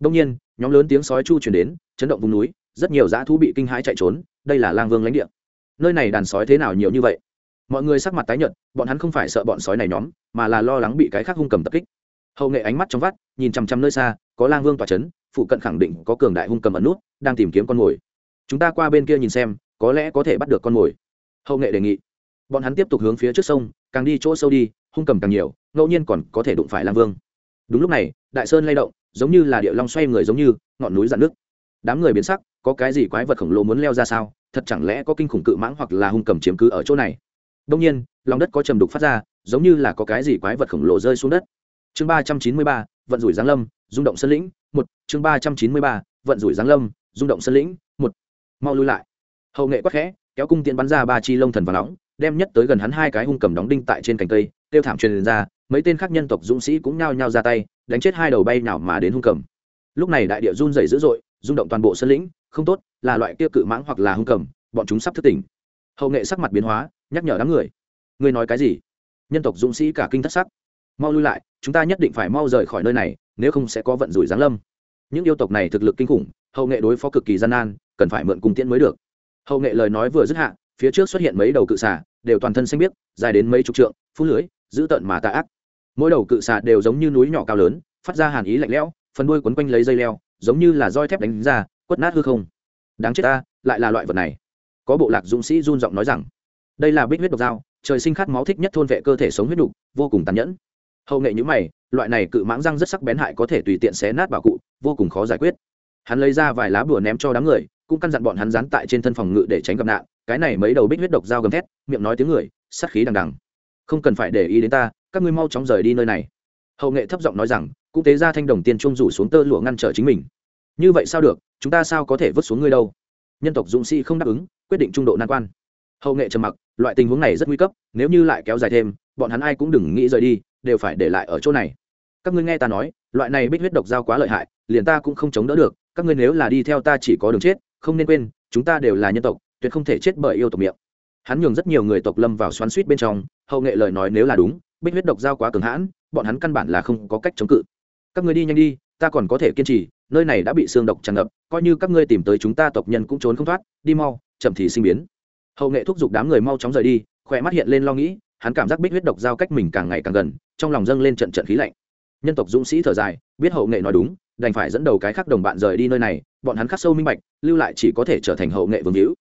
đông nhiên, nhóm lớn tiếng sói chu chuyển đến, chấn động vùng núi, rất nhiều g thú bị kinh hãi chạy trốn, đây là lang vương lãnh địa. Nơi này đàn sói thế nào nhiều như vậy? Mọi người sắc mặt tái nhợt, bọn hắn không phải sợ bọn sói này nhóm, mà là lo lắng bị cái khác hung cầm tập kích. Hậu nghệ ánh mắt trong vắt, nhìn chằm chằm nơi xa, có lang vương tỏa c h ấ n phụ cận khẳng định có cường đại hung cầm ẩn nút, đang tìm kiếm con mồi. Chúng ta qua bên kia nhìn xem, có lẽ có thể bắt được con mồi. Hậu nghệ đề nghị. Bọn hắn tiếp tục hướng phía trước sông, càng đi chỗ sâu đi, hung cầm càng nhiều, ngẫu nhiên còn có thể đụng phải lang vương. Đúng lúc này, đại sơn lay động, giống như là địa long xoay người giống như, ngọn núi dạn nước đám người biến sắc, có cái gì quái vật khổng lồ muốn leo ra sao? Thật chẳng lẽ có kinh khủng cự mãng hoặc là hung cầm chiếm cứ ở chỗ này? Đông nhiên, lòng đất có trầm đục phát ra, giống như là có cái gì quái vật khổng lồ rơi xuống đất. Chương ba trăm chín mươi ba, vận rủi giáng lâm, rung động sân lĩnh, một. Chương ba trăm chín mươi ba, vận rủi giáng lâm, rung động sân lĩnh, một. Mau lui lại. Hậu nghệ quắc khẽ, kéo cung tiện bắn ra ba chi lông thần và nóng, đem nhất tới gần hắn hai cái hung cầm đóng đinh tại trên cành cây, tiêu thảm truyền ra, mấy tên khác nhân tộc dũng sĩ cũng nhao nhao ra tay, đánh chết hai đầu bay nào mà đến hung cầm. Lúc này đại địa run rẩy dữ dội, rung động toàn bộ sân lĩnh, không tốt, là loại kia cự mãng hoặc là hung cầm, bọn chúng sắp thức tỉnh. Hậu nghệ sắc mặt biến hóa nhắc nhở đám người. Ngươi nói cái gì? Nhân tộc dũng sĩ cả kinh thất sắc. Mau lui lại, chúng ta nhất định phải mau rời khỏi nơi này, nếu không sẽ có vận rủi giáng lâm. Những yêu tộc này thực lực kinh khủng, hậu nghệ đối phó cực kỳ gian nan, cần phải mượn cung tiễn mới được. Hậu nghệ lời nói vừa dứt hạ, phía trước xuất hiện mấy đầu cự xà, đều toàn thân xanh biếc, dài đến mấy chục trượng, phú lưới giữ tợn mà tạ ác. Mỗi đầu cự xà đều giống như núi nhỏ cao lớn, phát ra hàn ý lạnh lẽo, phần đuôi quấn quanh lấy dây leo, giống như là roi thép đánh ra, quất nát hư không. Đáng chết ta, lại là loại vật này. Có bộ lạc dũng sĩ run giọng nói rằng đây là bích huyết độc dao, trời sinh khát máu thích nhất thôn vệ cơ thể sống huyết đục vô cùng tàn nhẫn. Hậu nghệ nhữ mày, loại này cự mãng răng rất sắc bén hại có thể tùy tiện xé nát bảo cụ, vô cùng khó giải quyết. Hắn lấy ra vài lá bùa ném cho đám người, cũng căn dặn bọn hắn dán tại trên thân phòng ngự để tránh gặp nạn. Cái này mấy đầu bích huyết độc dao gầm thét, miệng nói tiếng người, sát khí đằng đằng. Không cần phải để ý đến ta, các ngươi mau chóng rời đi nơi này. Hậu nghệ thấp giọng nói rằng, cũng tế ra thanh đồng tiền trung rủ xuống tơ lụa ngăn trở chính mình. Như vậy sao được, chúng ta sao có thể vứt xuống ngươi đâu? Nhân tộc dũng sĩ không đáp ứng, quyết định trung độ nan quan hậu nghệ trầm mặc, loại tình huống này rất nguy cấp, nếu như lại kéo dài thêm, bọn hắn ai cũng đừng nghĩ rời đi, đều phải để lại ở chỗ này. Các ngươi nghe ta nói, loại này bích huyết độc dao quá lợi hại, liền ta cũng không chống đỡ được, các ngươi nếu là đi theo ta chỉ có đường chết, không nên quên, chúng ta đều là nhân tộc, tuyệt không thể chết bởi yêu tộc miệng. Hắn nhường rất nhiều người tộc lâm vào xoắn suýt bên trong, hậu nghệ lời nói nếu là đúng, bích huyết độc dao quá cường hãn, bọn hắn căn bản là không có cách chống cự. Các ngươi đi nhanh đi, ta còn có thể kiên trì, nơi này đã bị xương độc tràn ngập, coi như các ngươi tìm tới chúng ta tộc nhân cũng trốn không thoát, đi mau, chậm thì sinh biến hậu nghệ thúc giục đám người mau chóng rời đi, khỏe mắt hiện lên lo nghĩ, hắn cảm giác bích huyết độc giao cách mình càng ngày càng gần, trong lòng dâng lên trận trận khí lạnh. Nhân tộc dũng sĩ thở dài, biết hậu nghệ nói đúng, đành phải dẫn đầu cái khác đồng bạn rời đi nơi này, bọn hắn khắc sâu minh bạch, lưu lại chỉ có thể trở thành hậu nghệ vương hữu.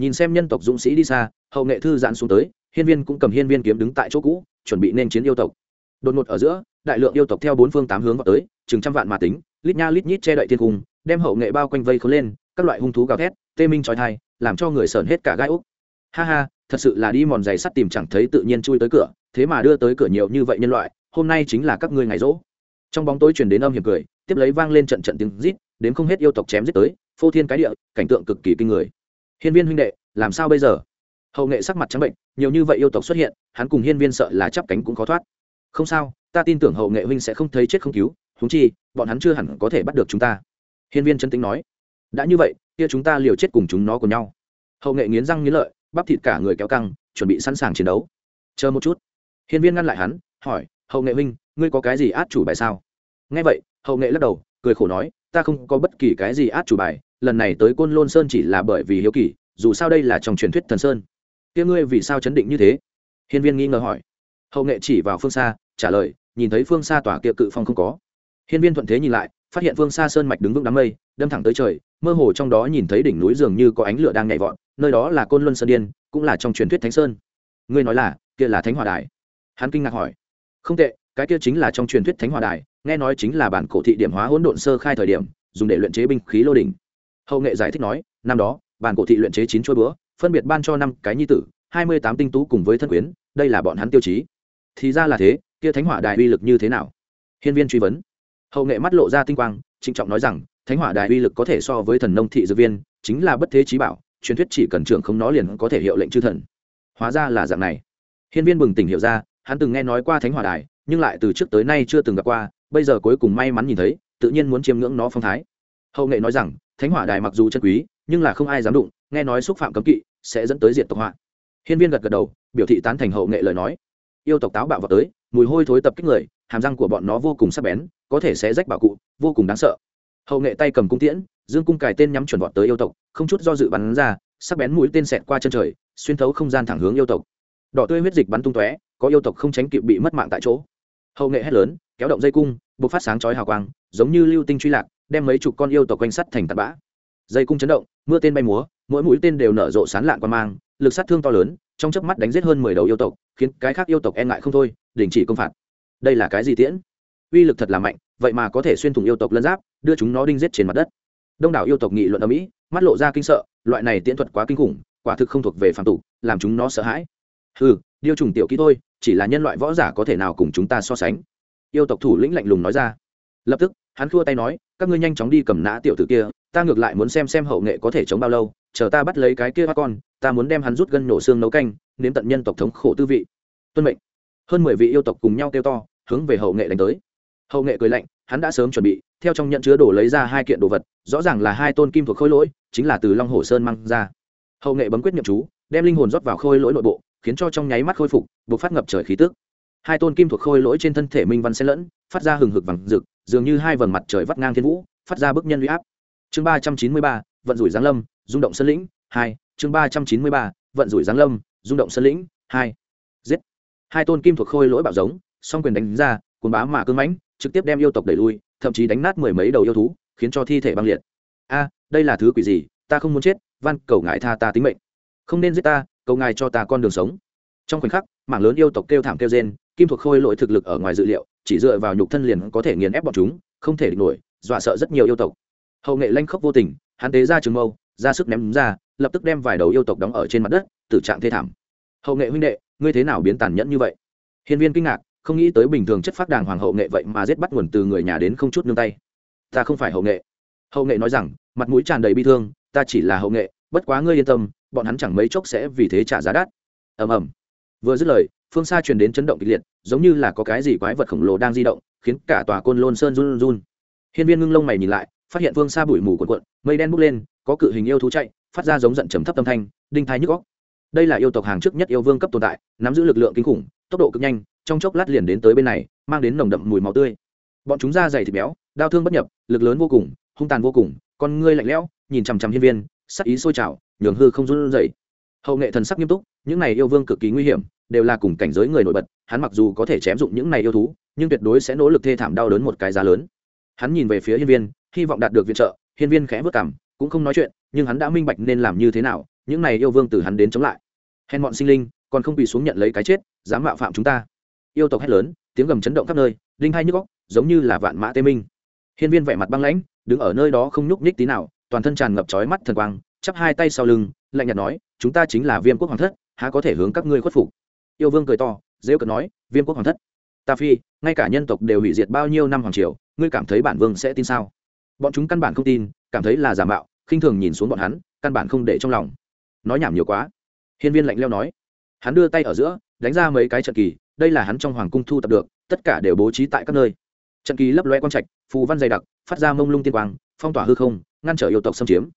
Nhìn xem nhân tộc dũng sĩ đi xa, hậu nghệ thư giãn xuống tới, hiên viên cũng cầm hiên viên kiếm đứng tại chỗ cũ, chuẩn bị nên chiến yêu tộc. Đột ngột ở giữa, đại lượng yêu tộc theo bốn phương tám hướng vào tới, chừng trăm vạn mà tính, lít nha lít nhít che đậy thiên cung, đem hậu nghệ bao quanh vây khốn lên, các loại hung thú gào thét, tê minh trói thai, làm cho người sởn hết cả gai úc ha ha, thật sự là đi mòn giày sắt tìm chẳng thấy tự nhiên chui tới cửa, thế mà đưa tới cửa nhiều như vậy nhân loại, hôm nay chính là các ngươi ngày rỗ. Trong bóng tối truyền đến âm hiểm cười, tiếp lấy vang lên trận trận tiếng rít đến không hết yêu tộc chém giết tới, phô thiên cái địa, cảnh tượng cực kỳ kinh người. Hiên viên huynh đệ, làm sao bây giờ? Hậu nghệ sắc mặt trắng bệnh, nhiều như vậy yêu tộc xuất hiện, hắn cùng hiên viên sợ là chắp cánh cũng khó thoát. Không sao, ta tin tưởng hậu nghệ huynh sẽ không thấy chết không cứu húng chi, bọn hắn chưa hẳn có thể bắt được chúng ta. Hiên viên chân tính nói, đã như vậy, kia chúng ta liều chết cùng chúng nó cùng nhau. Hậu nghệ nghiến răng nghiến lợi bắp thịt cả người kéo căng, chuẩn bị sẵn sàng chiến đấu. Chờ một chút. Hiên viên ngăn lại hắn, hỏi, hậu nghệ huynh, ngươi có cái gì át chủ bài sao? Nghe vậy, hậu nghệ lắc đầu, cười khổ nói, ta không có bất kỳ cái gì át chủ bài, lần này tới côn lôn sơn chỉ là bởi vì hiếu kỳ, dù sao đây là trong truyền thuyết thần sơn. Kia ngươi vì sao chấn định như thế? Hiên viên nghi ngờ hỏi. Hậu nghệ chỉ vào phương xa, trả lời, nhìn thấy phương xa tòa kia cự phong không có. Hiên viên thuận thế nhìn lại, phát hiện phương xa sơn mạch đứng vững đám mây, đâm thẳng tới trời mơ hồ trong đó nhìn thấy đỉnh núi dường như có ánh lửa đang nhảy vọt, nơi đó là côn luân sơn điên, cũng là trong truyền thuyết thánh sơn. Ngươi nói là, kia là thánh hòa đài? Hắn kinh ngạc hỏi. Không tệ, cái kia chính là trong truyền thuyết thánh hòa đài, nghe nói chính là bản cổ thị điểm hóa hỗn độn sơ khai thời điểm, dùng để luyện chế binh khí lô đỉnh. Hậu nghệ giải thích nói, năm đó, bản cổ thị luyện chế chín chuỗi búa, phân biệt ban cho năm cái nhi tử, hai mươi tám tinh tú cùng với thân quyến, đây là bọn hắn tiêu chí. Thì ra là thế, kia thánh hỏa đài uy lực như thế nào? Hiên viên truy vấn. Hậu nghệ mắt lộ ra tinh quang, trịnh trọng nói rằng thánh hỏa đài uy lực có thể so với thần nông thị dược viên, chính là bất thế trí bảo, truyền thuyết chỉ cần trưởng không nó liền có thể hiệu lệnh chư thần. Hóa ra là dạng này. Hiên viên bừng tỉnh hiểu ra, hắn từng nghe nói qua thánh hỏa đài, nhưng lại từ trước tới nay chưa từng gặp qua, bây giờ cuối cùng may mắn nhìn thấy, tự nhiên muốn chiêm ngưỡng nó phong thái. Hậu nghệ nói rằng, thánh hỏa đài mặc dù chân quý, nhưng là không ai dám đụng, nghe nói xúc phạm cấm kỵ, sẽ dẫn tới diện tộc họa. Hiên viên gật gật đầu, biểu thị tán thành hậu nghệ lời nói. Yêu tộc táo bạo vào tới, mùi hôi thối tập kích người, hàm răng của bọn nó vô cùng sắc bén, có thể sẽ rách bảo cụ, vô cùng đáng sợ hậu nghệ tay cầm cung tiễn, dương cung cài tên nhắm chuẩn vọt tới yêu tộc, không chút do dự bắn ra, sắc bén mũi tên xẹt qua chân trời, xuyên thấu không gian thẳng hướng yêu tộc. Đỏ tươi huyết dịch bắn tung tóe, có yêu tộc không tránh kịp bị mất mạng tại chỗ. Hậu nghệ hét lớn, kéo động dây cung buộc phát sáng chói hào quang, giống như lưu tinh truy lạc, đem mấy chục con yêu tộc quanh sắt thành tạt bã. Dây cung chấn động, mưa tên bay múa, mỗi mũi tên đều nở rộ sán lạng qua mang, lực sát thương to lớn, trong chớp mắt đánh giết hơn mười đầu yêu tộc, khiến cái khác yêu tộc e ngại không thôi, đình chỉ công phạt. Đây là cái gì tiễn? Uy lực thật là mạnh vậy mà có thể xuyên thủng yêu tộc lân giáp, đưa chúng nó đinh giết trên mặt đất. Đông đảo yêu tộc nghị luận ở mỹ, mắt lộ ra kinh sợ, loại này tiễn thuật quá kinh khủng, quả thực không thuộc về phạm tục, làm chúng nó sợ hãi. Ừ điêu trùng tiểu kỹ thôi, chỉ là nhân loại võ giả có thể nào cùng chúng ta so sánh? Yêu tộc thủ lĩnh lạnh lùng nói ra. Lập tức, hắn khua tay nói, các ngươi nhanh chóng đi cầm nã tiểu tử kia, ta ngược lại muốn xem xem hậu nghệ có thể chống bao lâu, chờ ta bắt lấy cái kia bắt con, ta muốn đem hắn rút gân nổ xương nấu canh, nếm tận nhân tộc thống khổ tư vị. Tuân mệnh. Hơn mười vị yêu tộc cùng nhau kêu to, hướng về hậu nghệ đánh tới hậu nghệ cười lạnh, hắn đã sớm chuẩn bị, theo trong nhận chứa đồ lấy ra hai kiện đồ vật, rõ ràng là hai tôn kim thuộc khôi lỗi, chính là từ long hồ sơn mang ra. Hậu nghệ bấm quyết nhậm chú, đem linh hồn rót vào khôi lỗi nội bộ, khiến cho trong nháy mắt khôi phục buộc phát ngập trời khí tức. Hai tôn kim thuộc khôi lỗi trên thân thể minh văn xen lẫn, phát ra hừng hực vàng rực, dường như hai vầng mặt trời vắt ngang thiên vũ, phát ra bức nhân uy áp. Chương ba trăm chín mươi ba, vận rủi giáng lâm, rung động sân lĩnh, hai. Chương ba trăm chín mươi ba, vận rủi giáng lâm, rung động sân lĩnh, hai. Giết. Hai tôn kim thuộc khôi lỗi bạo giống, song quyền đánh ra cuốn bá mà cương mãnh trực tiếp đem yêu tộc đẩy lui, thậm chí đánh nát mười mấy đầu yêu thú, khiến cho thi thể băng liệt. A, đây là thứ quỷ gì? Ta không muốn chết, van, cầu ngài tha ta tính mệnh. Không nên giết ta, cầu ngài cho ta con đường sống. Trong khoảnh khắc, mảng lớn yêu tộc kêu thảm kêu rên, kim thuộc khôi lỗi thực lực ở ngoài dự liệu, chỉ dựa vào nhục thân liền có thể nghiền ép bọn chúng, không thể địch nổi, dọa sợ rất nhiều yêu tộc. Hậu nghệ lanh khốc vô tình, hắn tế ra trường mâu, ra sức ném ra, lập tức đem vài đầu yêu tộc đóng ở trên mặt đất, tử trạng thê thảm. Hậu nghệ huynh đệ, ngươi thế nào biến tàn nhẫn như vậy? Hiên viên kinh ngạc không nghĩ tới bình thường chất phát đàng hoàng hậu nghệ vậy mà giết bắt nguồn từ người nhà đến không chút nương tay. Ta không phải hậu nghệ. Hậu nghệ nói rằng, mặt mũi tràn đầy bi thương, ta chỉ là hậu nghệ, bất quá ngươi yên tâm, bọn hắn chẳng mấy chốc sẽ vì thế trả giá đắt. Ầm ầm. Vừa dứt lời, phương xa truyền đến chấn động kịch liệt, giống như là có cái gì quái vật khổng lồ đang di động, khiến cả tòa côn lôn sơn run run. Hiên viên ngưng lông mày nhìn lại, phát hiện phương xa bụi mù cuộn cuộn, mây đen bốc lên, có cự hình yêu thú chạy, phát ra giống giận trầm thấp tâm thanh, đinh thai nhức góc đây là yêu tộc hàng trước nhất yêu vương cấp tồn tại, nắm giữ lực lượng kinh khủng, tốc độ cực nhanh trong chốc lát liền đến tới bên này, mang đến nồng đậm mùi máu tươi. Bọn chúng da dày thịt béo, đau thương bất nhập, lực lớn vô cùng, hung tàn vô cùng, con ngươi lạnh lẽo, nhìn chằm chằm hiên viên, sắc ý sôi trào, nhường hư không run rẩy. Hậu nghệ thần sắc nghiêm túc, những này yêu vương cực kỳ nguy hiểm, đều là cùng cảnh giới người nổi bật, hắn mặc dù có thể chém dụng những này yêu thú, nhưng tuyệt đối sẽ nỗ lực thê thảm đau đớn một cái giá lớn. Hắn nhìn về phía hiên viên, hy vọng đạt được viện trợ, hiên viên khẽ vất cảm cũng không nói chuyện, nhưng hắn đã minh bạch nên làm như thế nào, những này yêu vương từ hắn đến chống lại. Hèn bọn sinh linh, còn không bị xuống nhận lấy cái chết, dám mạo phạm chúng ta yêu tộc hét lớn, tiếng gầm chấn động khắp nơi, đinh hai nhức góc giống như là vạn mã tê minh. Hiên viên vẻ mặt băng lãnh, đứng ở nơi đó không nhúc nhích tí nào, toàn thân tràn ngập chói mắt thần quang, chắp hai tay sau lưng, lạnh nhạt nói, chúng ta chính là viêm quốc hoàng thất, há có thể hướng các ngươi khuất phục? Yêu vương cười to, rêu cợt nói, viêm quốc hoàng thất, ta phi, ngay cả nhân tộc đều hủy diệt bao nhiêu năm hoàng triều, ngươi cảm thấy bản vương sẽ tin sao? Bọn chúng căn bản không tin, cảm thấy là giả mạo, khinh thường nhìn xuống bọn hắn, căn bản không để trong lòng. Nói nhảm nhiều quá. Hiên viên lạnh leo nói, hắn đưa tay ở giữa, đánh ra mấy cái trận kỳ đây là hắn trong hoàng cung thu tập được, tất cả đều bố trí tại các nơi. Trận kỳ lấp loe quang trạch, phù văn dày đặc, phát ra mông lung tiên quang, phong tỏa hư không, ngăn trở yêu tộc xâm chiếm.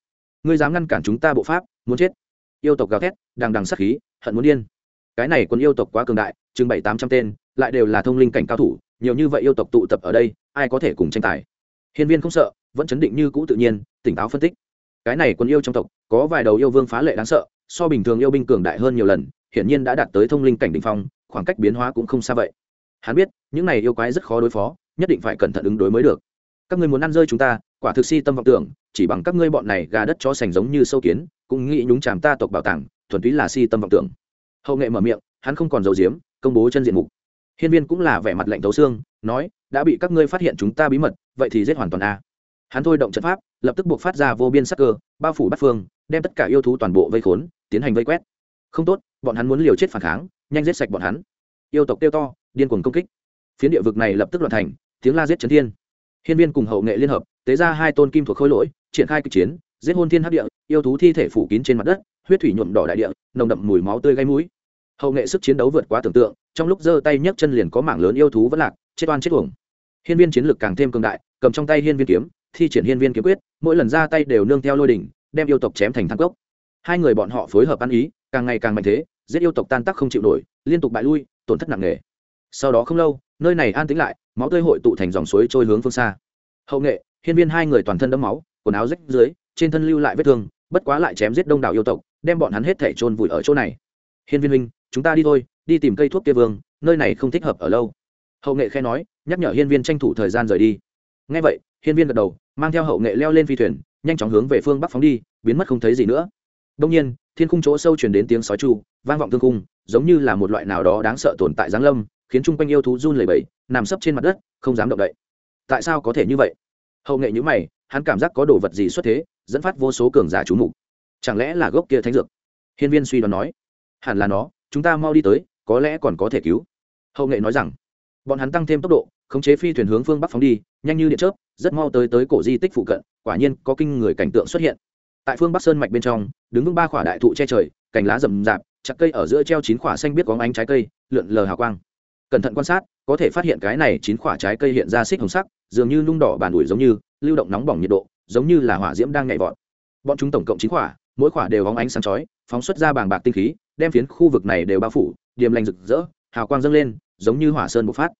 Ngươi dám ngăn cản chúng ta bộ pháp, muốn chết. Yêu tộc gào thét, đằng đằng sắc khí, hận muốn điên. Cái này quân yêu tộc quá cường đại, chừng bảy tám trăm tên, lại đều là thông linh cảnh cao thủ, nhiều như vậy yêu tộc tụ tập ở đây, ai có thể cùng tranh tài? Hiên viên không sợ, vẫn chấn định như cũ tự nhiên, tỉnh táo phân tích. Cái này quân yêu trong tộc, có vài đầu yêu vương phá lệ đáng sợ, so bình thường yêu binh cường đại hơn nhiều lần hiển nhiên đã đạt tới thông linh cảnh đ ỉ n h phong, khoảng cách biến hóa cũng không xa vậy. Hắn biết, những này yêu quái rất khó đối phó, nhất định phải cẩn thận ứng đối mới được. Các ngươi muốn ăn rơi chúng ta, quả thực si tâm vọng tưởng, chỉ bằng các ngươi bọn này gà đất cho sành giống như sâu kiến, cũng nghĩ nhúng chàm ta tộc bảo tàng, thuần túy là si tâm vọng tưởng. Hậu nghệ mở miệng, hắn không còn dầu diếm công bố chân diện mục. Hiên viên cũng là vẻ mặt lạnh thấu xương, nói, đã bị các ngươi phát hiện chúng ta bí mật, vậy thì giết hoàn toàn a. Hắn thôi động trận pháp, lập tức buộc phát ra vô biên sắc cơ, bao phủ bắt phương, đem tất cả yêu thú toàn bộ vây khốn, tiến hành vây quét. Không tốt bọn hắn muốn liều chết phản kháng, nhanh giết sạch bọn hắn. Yêu tộc kêu to, điên cuồng công kích. Phiến địa vực này lập tức loạn thành, tiếng la giết chấn thiên. Hiên viên cùng hậu nghệ liên hợp, tế ra hai tôn kim thuộc khối lỗi, triển khai kịch chiến, giết hôn thiên hấp địa, yêu thú thi thể phủ kín trên mặt đất, huyết thủy nhuộm đỏ đại địa, nồng đậm mùi máu tươi gây mũi. Hậu nghệ sức chiến đấu vượt quá tưởng tượng, trong lúc giơ tay nhấc chân liền có mảng lớn yêu thú vẫn lạc, chết oan chết uổng. Hiên viên chiến lực càng thêm cường đại, cầm trong tay hiên viên kiếm, thi triển hiên viên kiếm quyết, mỗi lần ra tay đều nương theo lôi đỉnh, đem yêu tộc chém thành thang cốc. Hai người bọn họ phối hợp ăn ý càng ngày càng mạnh thế, giết yêu tộc tan tác không chịu nổi, liên tục bại lui, tổn thất nặng nề. Sau đó không lâu, nơi này an tĩnh lại, máu tươi hội tụ thành dòng suối trôi hướng phương xa. Hậu nghệ, hiên viên hai người toàn thân đẫm máu, quần áo rách dưới, trên thân lưu lại vết thương, bất quá lại chém giết đông đảo yêu tộc, đem bọn hắn hết thể trôn vùi ở chỗ này. Hiên viên huynh, chúng ta đi thôi, đi tìm cây thuốc kia vương, nơi này không thích hợp ở lâu. Hậu nghệ khe nói, nhắc nhở hiên viên tranh thủ thời gian rời đi. Ngay vậy, hiên viên gật đầu, mang theo hậu nghệ leo lên phi thuyền, nhanh chóng hướng về phương bắc phóng đi, biến mất không thấy gì nữa đông nhiên, thiên khung chỗ sâu chuyển đến tiếng sói chu, vang vọng thương khung, giống như là một loại nào đó đáng sợ tồn tại giáng lâm, khiến chung quanh yêu thú run lẩy bẩy, nằm sấp trên mặt đất, không dám động đậy. Tại sao có thể như vậy? Hậu nghệ nhữ mày, hắn cảm giác có đồ vật gì xuất thế, dẫn phát vô số cường giả trú mục. Chẳng lẽ là gốc kia thánh dược? Hiên viên suy đoán nói. Hẳn là nó, chúng ta mau đi tới, có lẽ còn có thể cứu. Hậu nghệ nói rằng. Bọn hắn tăng thêm tốc độ, khống chế phi thuyền hướng phương bắc phóng đi, nhanh như điện chớp, rất mau tới tới cổ di tích phụ cận, quả nhiên có kinh người cảnh tượng xuất hiện tại phương bắc sơn mạch bên trong, đứng vững ba khỏa đại thụ che trời, cành lá rậm rạp, chặt cây ở giữa treo chín khỏa xanh biết có ánh trái cây, lượn lờ hào quang. Cẩn thận quan sát, có thể phát hiện cái này chín khỏa trái cây hiện ra xích hồng sắc, dường như nung đỏ bàn ủi giống như, lưu động nóng bỏng nhiệt độ, giống như là hỏa diễm đang nhảy vọt. Bọn chúng tổng cộng chín khỏa, mỗi khỏa đều hóng ánh sáng chói, phóng xuất ra bàng bạc tinh khí, đem phiến khu vực này đều bao phủ, điềm lành rực rỡ, hào quang dâng lên, giống như hỏa sơn bộc phát.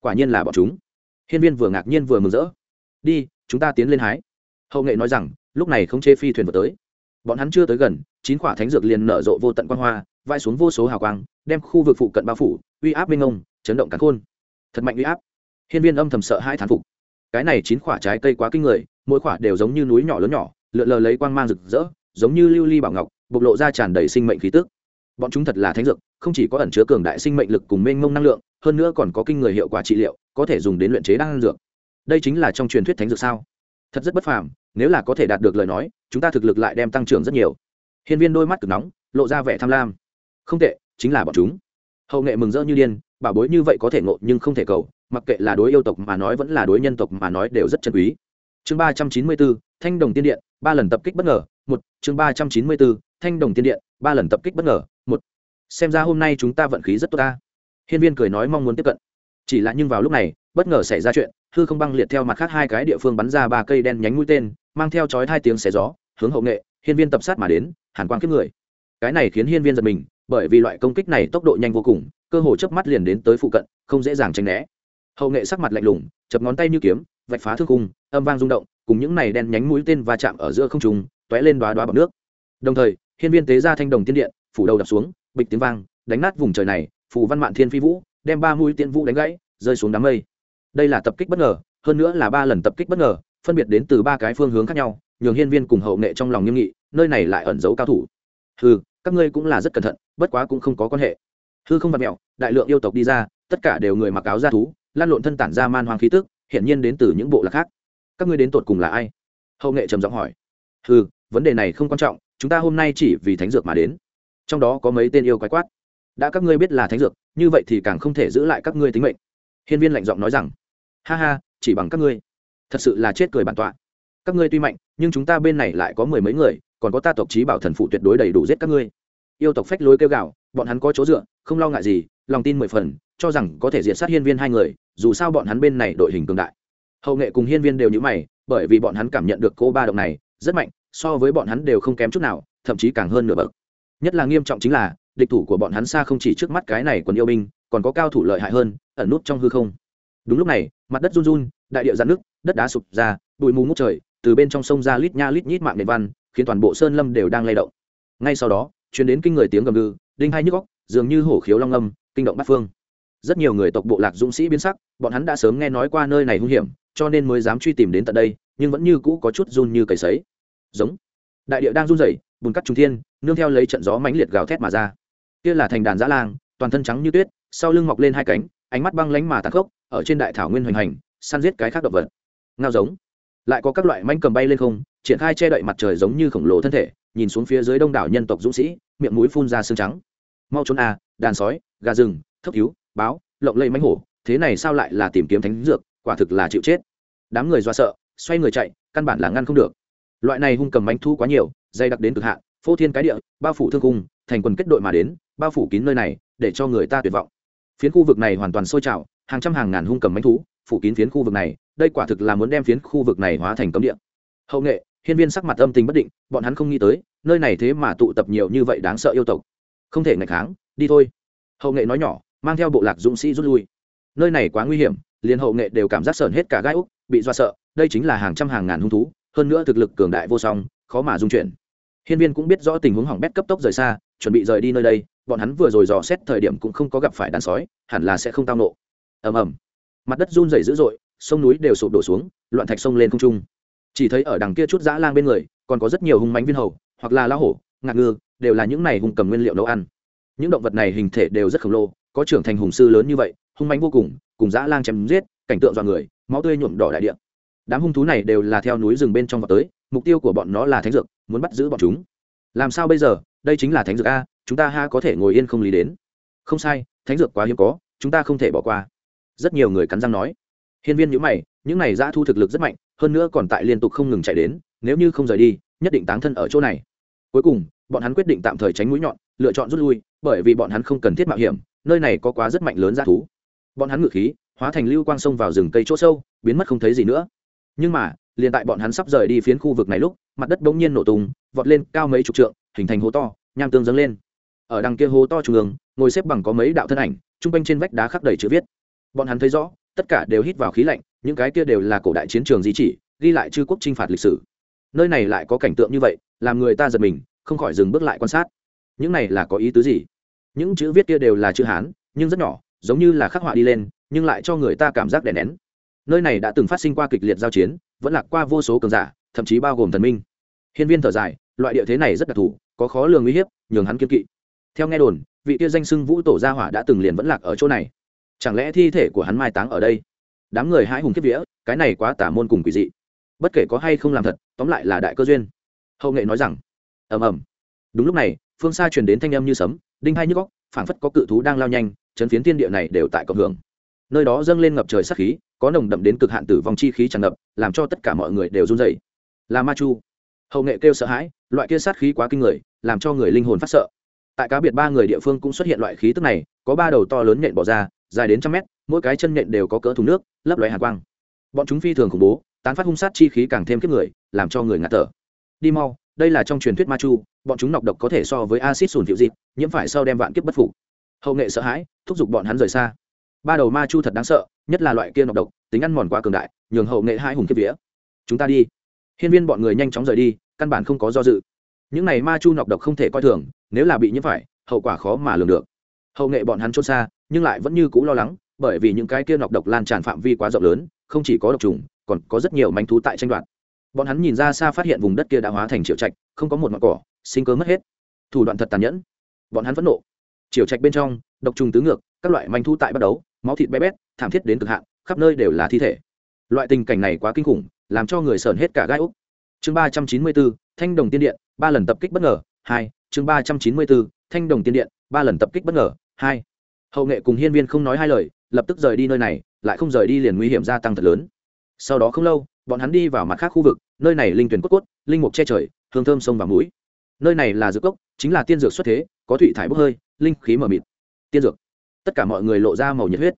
Quả nhiên là bọn chúng. Hiên viên vừa ngạc nhiên vừa mừng rỡ. Đi, chúng ta tiến lên hái. Hậu nghệ nói rằng lúc này không chê phi thuyền vừa tới. Bọn hắn chưa tới gần, chín quả thánh dược liền nở rộ vô tận quan hoa vai xuống vô số hào quang, đem khu vực phụ cận bao phủ, uy áp minh ông chấn động cắn khôn. Thật mạnh uy áp. Hiên viên âm thầm sợ hai thán phục. Cái này chín quả trái cây quá kinh người, mỗi quả đều giống như núi nhỏ lớn nhỏ, lượn lờ lấy quang mang rực rỡ, giống như lưu ly bảo ngọc, bộc lộ ra tràn đầy sinh mệnh khí tức. Bọn chúng thật là thánh dược, không chỉ có ẩn chứa cường đại sinh mệnh lực cùng mênh mông năng lượng, hơn nữa còn có kinh người hiệu quả trị liệu, có thể dùng đến luyện chế đan dược. Đây chính là trong truyền thuyết thánh dược sao? Thật rất bất phàm nếu là có thể đạt được lời nói, chúng ta thực lực lại đem tăng trưởng rất nhiều. Hiên viên đôi mắt cực nóng, lộ ra vẻ tham lam. Không tệ, chính là bọn chúng. Hậu nghệ mừng rỡ như điên, bảo bối như vậy có thể ngộ nhưng không thể cầu, mặc kệ là đối yêu tộc mà nói vẫn là đối nhân tộc mà nói đều rất chân quý. Chương ba trăm chín mươi bốn, thanh đồng tiên điện, ba lần tập kích bất ngờ, một. Chương ba trăm chín mươi bốn, thanh đồng tiên điện, ba lần tập kích bất ngờ, một. Xem ra hôm nay chúng ta vận khí rất tốt ta. Hiên viên cười nói mong muốn tiếp cận. Chỉ là nhưng vào lúc này, bất ngờ xảy ra chuyện, hư không băng liệt theo mặt khác hai cái địa phương bắn ra ba cây đen nhánh mũi tên mang theo chói hai tiếng xé gió, hướng hậu nghệ, hiên viên tập sát mà đến, hàn quang kiếp người. Cái này khiến hiên viên giật mình, bởi vì loại công kích này tốc độ nhanh vô cùng, cơ hồ chớp mắt liền đến tới phụ cận, không dễ dàng tránh né. Hậu nghệ sắc mặt lạnh lùng, chập ngón tay như kiếm, vạch phá thương khung, âm vang rung động, cùng những này đen nhánh mũi tên va chạm ở giữa không trung, tóe lên đoá đoá bọc nước. Đồng thời, hiên viên tế ra thanh đồng tiên điện, phủ đầu đập xuống, bịch tiếng vang, đánh nát vùng trời này, phủ văn mạn thiên phi vũ, đem ba mũi tiên vũ đánh gãy, rơi xuống đám mây. Đây là tập kích bất ngờ, hơn nữa là ba lần tập kích bất ngờ phân biệt đến từ ba cái phương hướng khác nhau, nhường hiên viên cùng hậu nghệ trong lòng nghiêm nghị, nơi này lại ẩn giấu cao thủ. Hư các ngươi cũng là rất cẩn thận, bất quá cũng không có quan hệ. Hư không vặt mẹo, đại lượng yêu tộc đi ra, tất cả đều người mặc áo da thú, lan lộn thân tản ra man hoang khí tức, hiển nhiên đến từ những bộ lạc khác. Các ngươi đến tột cùng là ai? Hậu nghệ trầm giọng hỏi. Hư vấn đề này không quan trọng, chúng ta hôm nay chỉ vì thánh dược mà đến. Trong đó có mấy tên yêu quái quát. Đã các ngươi biết là thánh dược, như vậy thì càng không thể giữ lại các ngươi tính mệnh. Hiên viên lạnh giọng nói rằng. Ha ha, chỉ bằng các ngươi thật sự là chết cười bản tọa. Các ngươi tuy mạnh, nhưng chúng ta bên này lại có mười mấy người, còn có ta tộc trí bảo thần phụ tuyệt đối đầy đủ giết các ngươi. Yêu tộc phách lối kêu gạo bọn hắn có chỗ dựa, không lo ngại gì, lòng tin mười phần, cho rằng có thể diệt sát hiên viên hai người, dù sao bọn hắn bên này đội hình cường đại. Hậu nghệ cùng hiên viên đều nhữ mày, bởi vì bọn hắn cảm nhận được cô ba động này, rất mạnh, so với bọn hắn đều không kém chút nào, thậm chí càng hơn nửa bậc. Nhất là nghiêm trọng chính là, địch thủ của bọn hắn xa không chỉ trước mắt cái này còn yêu binh, còn có cao thủ lợi hại hơn, ẩn nút trong hư không. Đúng lúc này, mặt đất run run, đại địa giãn nước đất đá sụp ra, bụi mù ngút trời, từ bên trong sông ra lít nha lít nhít mạng nền văn, khiến toàn bộ sơn lâm đều đang lay động. Ngay sau đó chuyển đến kinh người tiếng gầm gừ, đinh hai nhức góc dường như hổ khiếu long âm, kinh động bát phương. Rất nhiều người tộc bộ lạc dũng sĩ biến sắc, bọn hắn đã sớm nghe nói qua nơi này hung hiểm, cho nên mới dám truy tìm đến tận đây, nhưng vẫn như cũ có chút run như cầy sấy. Giống. Đại địa đang run rẩy, bùn cắt trung thiên, nương theo lấy trận gió mãnh liệt gào thét mà ra. Kia là thành đàn dã lang, toàn thân trắng như tuyết, sau lưng mọc lên hai cánh, ánh mắt băng lánh mà tàn khốc, ở trên đại thảo nguyên hoành hành, săn giết cái khác động vật ngao giống. Lại có các loại manh cầm bay lên không, triển khai che đậy mặt trời giống như khổng lồ thân thể, nhìn xuống phía dưới đông đảo nhân tộc dũng sĩ, miệng mũi phun ra xương trắng. Mau trốn a đàn sói, gà rừng, thấp cứu báo, lộng lây mánh hổ, thế này sao lại là tìm kiếm thánh dược, quả thực là chịu chết. Đám người do sợ, xoay người chạy, căn bản là ngăn không được. Loại này hung cầm mánh thu quá nhiều, dày đặc đến cực hạn, phô thiên cái địa, bao phủ thương cung, thành quần kết đội mà đến, bao phủ kín nơi này, để cho người ta tuyệt vọng. Phiến khu vực này hoàn toàn sôi trào, hàng trăm hàng ngàn hung cầm mánh thú, phủ kín phiến khu vực này đây quả thực là muốn đem phiến khu vực này hóa thành cấm địa. Hậu nghệ, hiên viên sắc mặt âm tình bất định, bọn hắn không nghĩ tới, nơi này thế mà tụ tập nhiều như vậy đáng sợ yêu tộc. Không thể ngày kháng, đi thôi. Hậu nghệ nói nhỏ, mang theo bộ lạc dũng sĩ rút lui. Nơi này quá nguy hiểm, liền hậu nghệ đều cảm giác sởn hết cả gai úc, bị do sợ, đây chính là hàng trăm hàng ngàn hung thú, hơn nữa thực lực cường đại vô song, khó mà dung chuyển. Hiên viên cũng biết rõ tình huống hỏng bét cấp tốc rời xa, chuẩn bị rời đi nơi đây, bọn hắn vừa rồi dò xét thời điểm cũng không có gặp phải đàn sói, hẳn là sẽ không tao nộ. Ầm ầm. Mặt đất run rẩy dữ dội sông núi đều sụp đổ xuống, loạn thạch sông lên không trung. Chỉ thấy ở đằng kia chút dã lang bên người, còn có rất nhiều hung mánh viên hầu, hoặc là lao hổ, ngạc ngư, đều là những này hung cầm nguyên liệu nấu ăn. Những động vật này hình thể đều rất khổng lồ, có trưởng thành hùng sư lớn như vậy, hung mánh vô cùng cùng dã lang chém giết, cảnh tượng dọa người, máu tươi nhuộm đỏ đại địa. Đám hung thú này đều là theo núi rừng bên trong vào tới, mục tiêu của bọn nó là thánh dược, muốn bắt giữ bọn chúng. Làm sao bây giờ? Đây chính là thánh dược a, chúng ta ha có thể ngồi yên không lý đến. Không sai, thánh dược quá hiếm có, chúng ta không thể bỏ qua. Rất nhiều người cắn răng nói hiên viên nhữ mày, những này dã thu thực lực rất mạnh, hơn nữa còn tại liên tục không ngừng chạy đến, nếu như không rời đi, nhất định táng thân ở chỗ này. Cuối cùng, bọn hắn quyết định tạm thời tránh mũi nhọn, lựa chọn rút lui, bởi vì bọn hắn không cần thiết mạo hiểm, nơi này có quá rất mạnh lớn dã thú. Bọn hắn ngự khí, hóa thành lưu quang sông vào rừng cây chỗ sâu, biến mất không thấy gì nữa. Nhưng mà, liền tại bọn hắn sắp rời đi phiến khu vực này lúc, mặt đất bỗng nhiên nổ tung, vọt lên cao mấy chục trượng, hình thành hố to, nham tương dâng lên. Ở đằng kia hố to trung ương, ngồi xếp bằng có mấy đạo thân ảnh, trung quanh trên vách đá khắc đầy chữ viết. Bọn hắn thấy rõ tất cả đều hít vào khí lạnh, những cái kia đều là cổ đại chiến trường di chỉ, ghi lại chư quốc chinh phạt lịch sử. Nơi này lại có cảnh tượng như vậy, làm người ta giật mình, không khỏi dừng bước lại quan sát. Những này là có ý tứ gì? Những chữ viết kia đều là chữ hán, nhưng rất nhỏ, giống như là khắc họa đi lên, nhưng lại cho người ta cảm giác đè nén. Nơi này đã từng phát sinh qua kịch liệt giao chiến, vẫn lạc qua vô số cường giả, thậm chí bao gồm thần minh. Hiên viên thở dài, loại địa thế này rất đặc thù, có khó lường uy hiếp, nhường hắn kiên kỵ. Theo nghe đồn, vị kia danh sưng vũ tổ gia hỏa đã từng liền vẫn lạc ở chỗ này chẳng lẽ thi thể của hắn mai táng ở đây? Đám người hãi hùng kiếp vía, cái này quá tả môn cùng quỷ dị. Bất kể có hay không làm thật, tóm lại là đại cơ duyên. Hậu nghệ nói rằng, ầm ầm. Đúng lúc này, phương xa truyền đến thanh âm như sấm, đinh hai nhức góc phảng phất có cự thú đang lao nhanh, chấn phiến thiên địa này đều tại cộng hưởng. Nơi đó dâng lên ngập trời sắc khí, có nồng đậm đến cực hạn tử vong chi khí tràn ngập, làm cho tất cả mọi người đều run rẩy. Là ma chu. Hậu nghệ kêu sợ hãi, loại kia sát khí quá kinh người, làm cho người linh hồn phát sợ. Tại cá biệt ba người địa phương cũng xuất hiện loại khí tức này, có ba đầu to lớn nhện bỏ ra dài đến trăm mét, mỗi cái chân nện đều có cỡ thùng nước, lấp loé hàn quang. Bọn chúng phi thường khủng bố, tán phát hung sát chi khí càng thêm kiếp người, làm cho người ngạt thở. Đi mau, đây là trong truyền thuyết ma chu, bọn chúng nọc độc có thể so với acid sùn thiệu dịp, nhiễm phải sau đem vạn kiếp bất phục. Hậu nghệ sợ hãi, thúc giục bọn hắn rời xa. Ba đầu ma chu thật đáng sợ, nhất là loại kia nọc độc, tính ăn mòn quá cường đại, nhường hậu nghệ hai hùng kiếp vía. Chúng ta đi. Hiên viên bọn người nhanh chóng rời đi, căn bản không có do dự. Những này ma chu nọc độc không thể coi thường, nếu là bị nhiễm phải, hậu quả khó mà lường được. Hậu nghệ bọn hắn trôn xa nhưng lại vẫn như c ũ lo lắng, bởi vì những cái kia nọc độc lan tràn phạm vi quá rộng lớn, không chỉ có độc trùng, còn có rất nhiều manh thú tại tranh đoạt. Bọn hắn nhìn ra xa phát hiện vùng đất kia đã hóa thành triệu trạch, không có một mặt cỏ, sinh cơ mất hết. Thủ đoạn thật tàn nhẫn. Bọn hắn phẫn nộ. Triệu trạch bên trong, độc trùng tứ ngược, các loại manh thú tại bắt đấu máu thịt bé bét, thảm thiết đến cực hạn, khắp nơi đều là thi thể. Loại tình cảnh này quá kinh khủng, làm cho người sờn hết cả gai úc chương ba trăm chín mươi bốn, thanh đồng tiên điện, ba lần tập kích bất ngờ, hai, chương ba trăm chín mươi bốn, thanh đồng tiên điện, ba lần tập kích bất ngờ, hai hậu nghệ cùng hiên viên không nói hai lời, lập tức rời đi nơi này, lại không rời đi liền nguy hiểm gia tăng thật lớn. Sau đó không lâu, bọn hắn đi vào mặt khác khu vực, nơi này linh tuyển cốt cốt, linh mục che trời, hương thơm sông và mũi. Nơi này là dược cốc, chính là tiên dược xuất thế, có thụy thải bốc hơi, linh khí mờ mịt. Tiên dược. Tất cả mọi người lộ ra màu nhiệt huyết.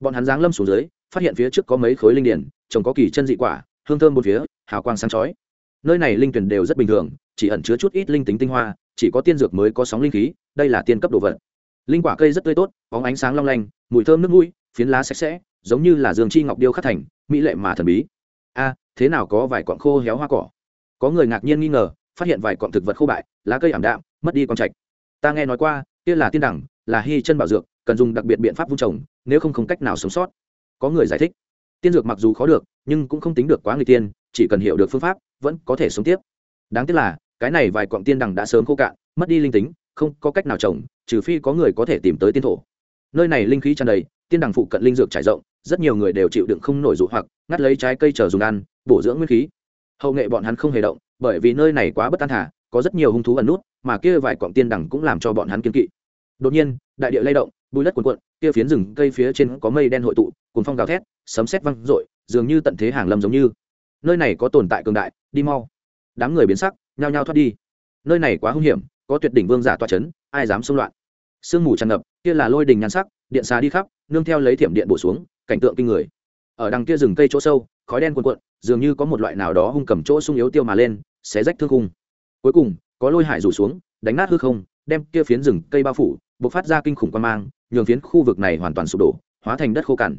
Bọn hắn giáng lâm xuống dưới, phát hiện phía trước có mấy khối linh điển trồng có kỳ chân dị quả, hương thơm một phía, hào quang sáng chói. Nơi này linh tuyển đều rất bình thường, chỉ ẩn chứa chút ít linh tính tinh hoa, chỉ có tiên dược mới có sóng linh khí, đây là tiên cấp đồ vật linh quả cây rất tươi tốt, bóng ánh sáng long lanh, mùi thơm nước mũi, phiến lá sạch sẽ, giống như là dương chi ngọc điêu khắc thành, mỹ lệ mà thần bí. A, thế nào có vài cọn khô héo hoa cỏ? Có người ngạc nhiên nghi ngờ, phát hiện vài cọn thực vật khô bại, lá cây ảm đạm, mất đi con trạch. Ta nghe nói qua, kia là tiên đẳng, là hy chân bảo dược, cần dùng đặc biệt biện pháp vung trồng, nếu không không cách nào sống sót. Có người giải thích. Tiên dược mặc dù khó được, nhưng cũng không tính được quá người tiên, chỉ cần hiểu được phương pháp, vẫn có thể sống tiếp. Đáng tiếc là, cái này vài cọng tiên đằng đã sớm khô cạn, mất đi linh tính không có cách nào trồng, trừ phi có người có thể tìm tới tiên thổ. Nơi này linh khí tràn đầy, tiên đằng phụ cận linh dược trải rộng, rất nhiều người đều chịu đựng không nổi dụ hoặc, ngắt lấy trái cây chờ dùng ăn, bổ dưỡng nguyên khí. Hậu nghệ bọn hắn không hề động, bởi vì nơi này quá bất an thả, có rất nhiều hung thú ẩn nút, mà kia vài cọng tiên đằng cũng làm cho bọn hắn kiên kỵ. Đột nhiên, đại địa lay động bùi đất cuồn cuộn, kia phiến rừng cây phía trên có mây đen hội tụ cuốn phong gào thét, sấm sét văng rội dường như tận thế hàng lâm giống như. Nơi này có tồn tại cường đại, đi mau. Đám người biến sắc, nhao nhao thoát đi. Nơi này quá hung hiểm có tuyệt đỉnh vương giả toa chấn, ai dám xông loạn? Sương mù tràn ngập, kia là lôi đình nhan sắc, điện xà đi khắp, nương theo lấy thiểm điện bổ xuống, cảnh tượng kinh người. Ở đằng kia rừng cây chỗ sâu, khói đen cuồn cuộn, dường như có một loại nào đó hung cầm chỗ sung yếu tiêu mà lên, xé rách thương khung. Cuối cùng, có lôi hải rủ xuống, đánh nát hư không, đem kia phiến rừng cây bao phủ, bộc phát ra kinh khủng quan mang, nhường phiến khu vực này hoàn toàn sụp đổ, hóa thành đất khô cằn.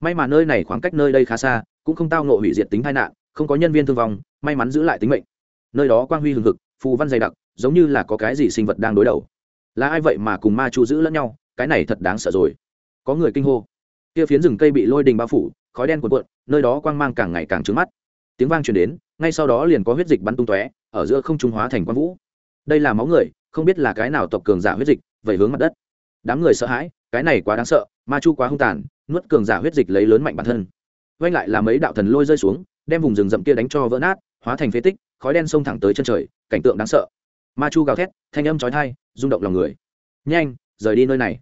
May mà nơi này khoảng cách nơi đây khá xa, cũng không tao ngộ hủy diệt tính tai nạn, không có nhân viên thương vong, may mắn giữ lại tính mệnh nơi đó quang huy hừng hực, phù văn dày đặc, giống như là có cái gì sinh vật đang đối đầu. Là ai vậy mà cùng ma chu giữ lẫn nhau? Cái này thật đáng sợ rồi. Có người kinh hô. Kia phiến rừng cây bị lôi đình bao phủ, khói đen cuộn cuộn, nơi đó quang mang càng ngày càng trướng mắt. Tiếng vang truyền đến, ngay sau đó liền có huyết dịch bắn tung tóe, ở giữa không trung hóa thành quang vũ. Đây là máu người, không biết là cái nào tộc cường giả huyết dịch vậy hướng mặt đất. Đám người sợ hãi, cái này quá đáng sợ, ma chu quá hung tàn, nuốt cường giả huyết dịch lấy lớn mạnh bản thân. Vanh lại là mấy đạo thần lôi rơi xuống, đem vùng rừng rậm kia đánh cho vỡ nát, hóa thành phế tích khói đen xông thẳng tới chân trời, cảnh tượng đáng sợ. Ma chu gào thét, thanh âm chói tai, rung động lòng người. Nhanh, rời đi nơi này.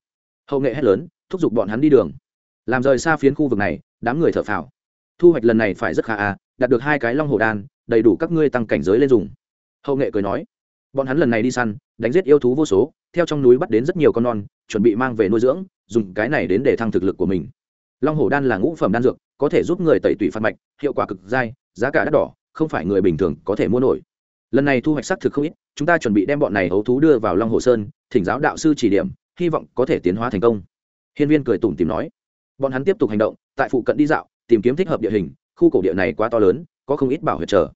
Hậu nghệ hét lớn, thúc giục bọn hắn đi đường. Làm rời xa phiến khu vực này, đám người thở phào. Thu hoạch lần này phải rất khá à đạt được hai cái long hồ đan, đầy đủ các ngươi tăng cảnh giới lên dùng. Hậu nghệ cười nói. Bọn hắn lần này đi săn, đánh giết yêu thú vô số, theo trong núi bắt đến rất nhiều con non, chuẩn bị mang về nuôi dưỡng, dùng cái này đến để thăng thực lực của mình. Long hổ đan là ngũ phẩm đan dược, có thể giúp người tẩy tủy phát mạch, hiệu quả cực dai, giá cả đắt đỏ không phải người bình thường có thể mua nổi. Lần này thu hoạch xác thực không ít, chúng ta chuẩn bị đem bọn này ấu thú đưa vào long hồ sơn, thỉnh giáo đạo sư chỉ điểm, hy vọng có thể tiến hóa thành công. Hiên viên cười tủm tìm nói. Bọn hắn tiếp tục hành động, tại phụ cận đi dạo, tìm kiếm thích hợp địa hình, khu cổ địa này quá to lớn, có không ít bảo hiểm trở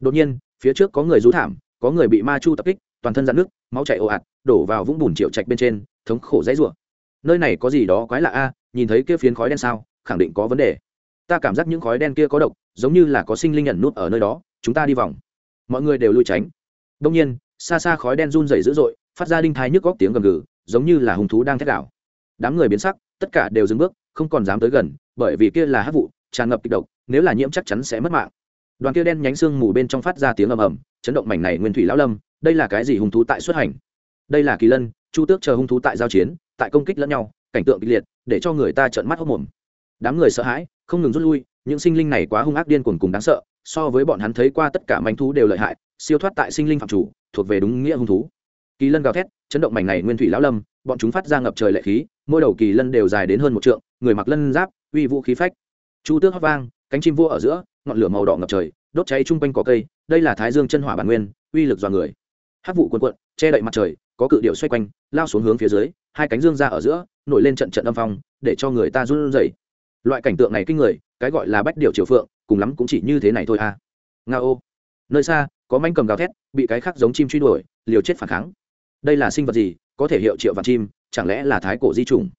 đột nhiên, phía trước có người rú thảm, có người bị ma chu tập kích, toàn thân dạn nước máu chảy ồ ạt, đổ vào vũng bùn triệu trạch bên trên, thống khổ dãy rủa. Nơi này có gì đó quái lạ a, nhìn thấy kia phiến khói đen sao, khẳng định có vấn đề ta cảm giác những khói đen kia có độc, giống như là có sinh linh nhận nút ở nơi đó, chúng ta đi vòng. Mọi người đều lui tránh. Đông nhiên, xa xa khói đen run rẩy dữ dội, phát ra đinh thái nhức góc tiếng gầm gừ, giống như là hung thú đang thét đảo đám người biến sắc, tất cả đều dừng bước, không còn dám tới gần, bởi vì kia là hát vụ, tràn ngập kịch độc, nếu là nhiễm chắc chắn sẽ mất mạng. Đoàn kia đen nhánh xương mù bên trong phát ra tiếng ầm ầm, chấn động mảnh này nguyên thủy lão lâm, đây là cái gì hung thú tại xuất hành? Đây là kỳ lân, chu tước chờ hung thú tại giao chiến, tại công kích lẫn nhau, cảnh tượng kịch liệt, để cho người ta trợn mắt hốc mồm đám người sợ hãi, không ngừng rút lui, những sinh linh này quá hung ác điên cuồng cùng đáng sợ, so với bọn hắn thấy qua tất cả manh thú đều lợi hại, siêu thoát tại sinh linh phạm chủ, thuộc về đúng nghĩa hung thú. Kỳ lân gào thét, chấn động mảnh này nguyên thủy lão lâm, bọn chúng phát ra ngập trời lệ khí, mỗi đầu kỳ lân đều dài đến hơn một trượng, người mặc lân giáp, uy vũ khí phách. Chu tước hót vang, cánh chim vua ở giữa, ngọn lửa màu đỏ ngập trời, đốt cháy chung quanh cỏ cây, đây là thái dương chân hỏa bản nguyên, uy lực dọa người. Hát vụ quần quận che đậy mặt trời, có cự điệu xoay quanh, lao xuống hướng phía dưới, hai cánh dương ra ở giữa, nổi lên trận trận âm phong, để cho người ta run rẩy loại cảnh tượng này kinh người, cái gọi là bách điệu triều phượng, cùng lắm cũng chỉ như thế này thôi à. Nga ô. Nơi xa, có manh cầm gào thét, bị cái khác giống chim truy đuổi, liều chết phản kháng. Đây là sinh vật gì, có thể hiệu triệu vạn chim, chẳng lẽ là thái cổ di trùng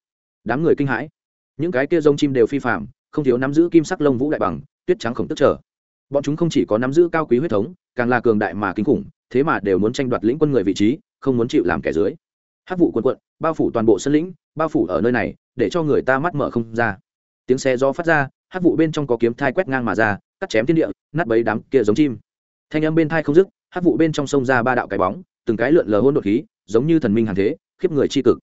đám người kinh hãi. Những cái kia giống chim đều phi phạm không thiếu nắm giữ kim sắc lông vũ đại bằng, tuyết trắng khổng tức trở. Bọn chúng không chỉ có nắm giữ cao quý huyết thống, càng là cường đại mà kinh khủng, thế mà đều muốn tranh đoạt lĩnh quân người vị trí, không muốn chịu làm kẻ dưới. Hát vụ quân quận bao phủ toàn bộ sân lĩnh, bao phủ ở nơi này, để cho người ta mắt mở không ra tiếng xe gió phát ra, hát vụ bên trong có kiếm thai quét ngang mà ra, cắt chém thiên địa, nát bấy đám kia giống chim. Thanh âm bên thai không dứt, hát vụ bên trong sông ra ba đạo cái bóng, từng cái lượn lờ hôn đột khí, giống như thần minh hàng thế, khiếp người c cực.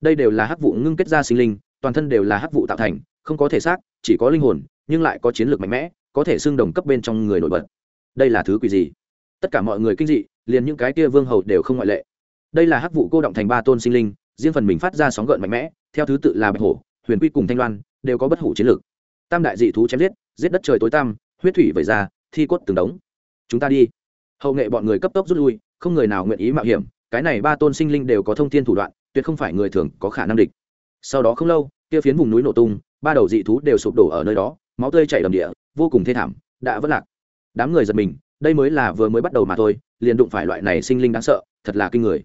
Đây đều là hát vụ ngưng kết ra sinh linh, toàn thân đều là hát vụ tạo thành, không có thể xác, chỉ có linh hồn, nhưng lại có chiến lược mạnh mẽ, có thể xưng đồng cấp bên trong người nổi bật. Đây là thứ quỷ gì? Tất cả mọi người kinh dị, liền những cái kia vương hầu đều không ngoại lệ. Đây là hắc vụ cô động thành ba tôn sinh linh, riêng phần mình phát ra sóng gợn mạnh mẽ, theo thứ tự là bạch hổ, huyền quy cùng thanh loan đều có bất hủ chiến lược. Tam đại dị thú chém giết giết đất trời tối tăm, huyết thủy vẩy ra thi cốt từng đống. Chúng ta đi. Hậu nghệ bọn người cấp tốc rút lui không người nào nguyện ý mạo hiểm cái này ba tôn sinh linh đều có thông thiên thủ đoạn tuyệt không phải người thường có khả năng địch. Sau đó không lâu kia phiến vùng núi nổ tung ba đầu dị thú đều sụp đổ ở nơi đó máu tươi chảy đầm địa vô cùng thê thảm đã vất lạc. Đám người giật mình đây mới là vừa mới bắt đầu mà thôi liền đụng phải loại này sinh linh đáng sợ thật là kinh người.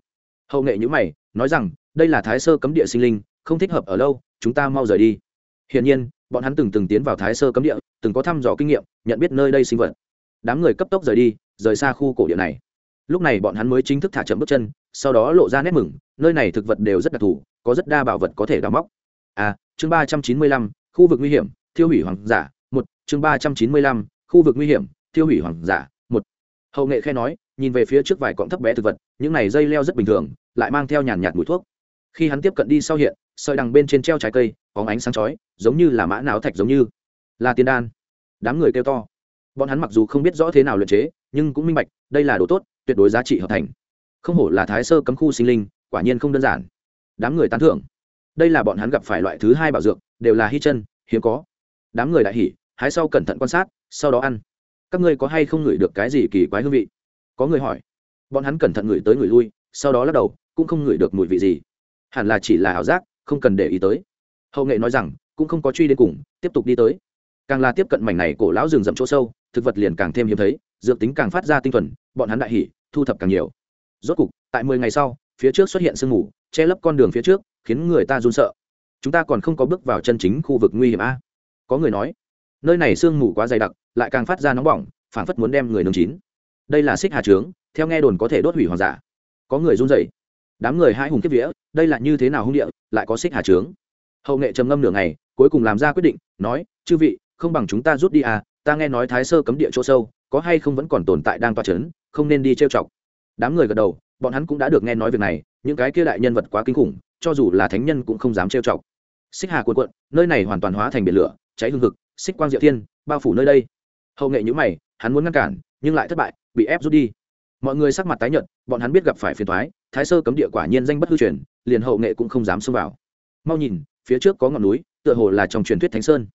Hậu nghệ nhữ mày nói rằng đây là thái sơ cấm địa sinh linh không thích hợp ở lâu chúng ta mau rời đi hiển nhiên, bọn hắn từng từng tiến vào thái sơ cấm địa, từng có thăm dò kinh nghiệm, nhận biết nơi đây sinh vật. Đám người cấp tốc rời đi, rời xa khu cổ địa này. Lúc này bọn hắn mới chính thức thả chậm bước chân, sau đó lộ ra nét mừng, nơi này thực vật đều rất đặc thù, có rất đa bảo vật có thể đào móc. À chương ba trăm chín mươi lăm, khu vực nguy hiểm, thiêu hủy hoàng giả, một, chương ba trăm chín mươi lăm, khu vực nguy hiểm, thiêu hủy hoàng giả, một. Hậu nghệ khẽ nói, nhìn về phía trước vài cọng thấp bé thực vật, những này dây leo rất bình thường, lại mang theo nhàn nhạt mùi thuốc. Khi hắn tiếp cận đi sau hiện, sợi đằng bên trên treo trái cây có ánh sáng chói, giống như là mã não thạch giống như. Là tiên đan. Đám người kêu to. Bọn hắn mặc dù không biết rõ thế nào luyện chế, nhưng cũng minh bạch, đây là đồ tốt, tuyệt đối giá trị hợp thành. Không hổ là thái sơ cấm khu sinh linh, quả nhiên không đơn giản. Đám người tán thưởng. Đây là bọn hắn gặp phải loại thứ hai bảo dược, đều là hy chân, hiếm có. Đám người đại hỉ, hái sau cẩn thận quan sát, sau đó ăn. Các ngươi có hay không ngửi được cái gì kỳ quái hương vị? Có người hỏi. Bọn hắn cẩn thận ngửi tới ngửi lui, sau đó lắc đầu, cũng không ngửi được mùi vị gì. Hẳn là chỉ là ảo giác, không cần để ý tới hậu nghệ nói rằng, cũng không có truy đến cùng, tiếp tục đi tới. Càng là tiếp cận mảnh này cổ lão rừng rậm chỗ sâu, thực vật liền càng thêm hiếm thấy, dược tính càng phát ra tinh thuần, bọn hắn đại hỉ, thu thập càng nhiều. Rốt cục, tại mười ngày sau, phía trước xuất hiện sương mù, che lấp con đường phía trước, khiến người ta run sợ. Chúng ta còn không có bước vào chân chính khu vực nguy hiểm a. Có người nói, nơi này sương mù quá dày đặc, lại càng phát ra nóng bỏng, phảng phất muốn đem người nướng chín. Đây là xích hà trướng, theo nghe đồn có thể đốt hủy hoàng giả. Có người run rẩy. Đám người hai hùng kiếp vía, đây là như thế nào hung địa, lại có xích hà trướng? Hậu nghệ trầm ngâm nửa ngày, cuối cùng làm ra quyết định, nói, chư vị, không bằng chúng ta rút đi à ta nghe nói thái sơ cấm địa chỗ sâu, có hay không vẫn còn tồn tại đang toa c h ấ n không nên đi trêu chọc. Đám người gật đầu, bọn hắn cũng đã được nghe nói việc này, những cái kia đại nhân vật quá kinh khủng, cho dù là thánh nhân cũng không dám trêu chọc. Xích hà cuộn cuộn, nơi này hoàn toàn hóa thành biển lửa, cháy hương thực xích quang diệu thiên, bao phủ nơi đây. Hậu nghệ nhữ mày, hắn muốn ngăn cản, nhưng lại thất bại, bị ép rút đi. Mọi người sắc mặt tái nhợt, bọn hắn biết gặp phải phiền thoái thái sơ cấm địa quả nhiên danh bất hư truyền, liền hậu nghệ cũng không dám xông vào. Mau nhìn phía trước có ngọn núi, tựa hồ là trong truyền thuyết thánh sơn.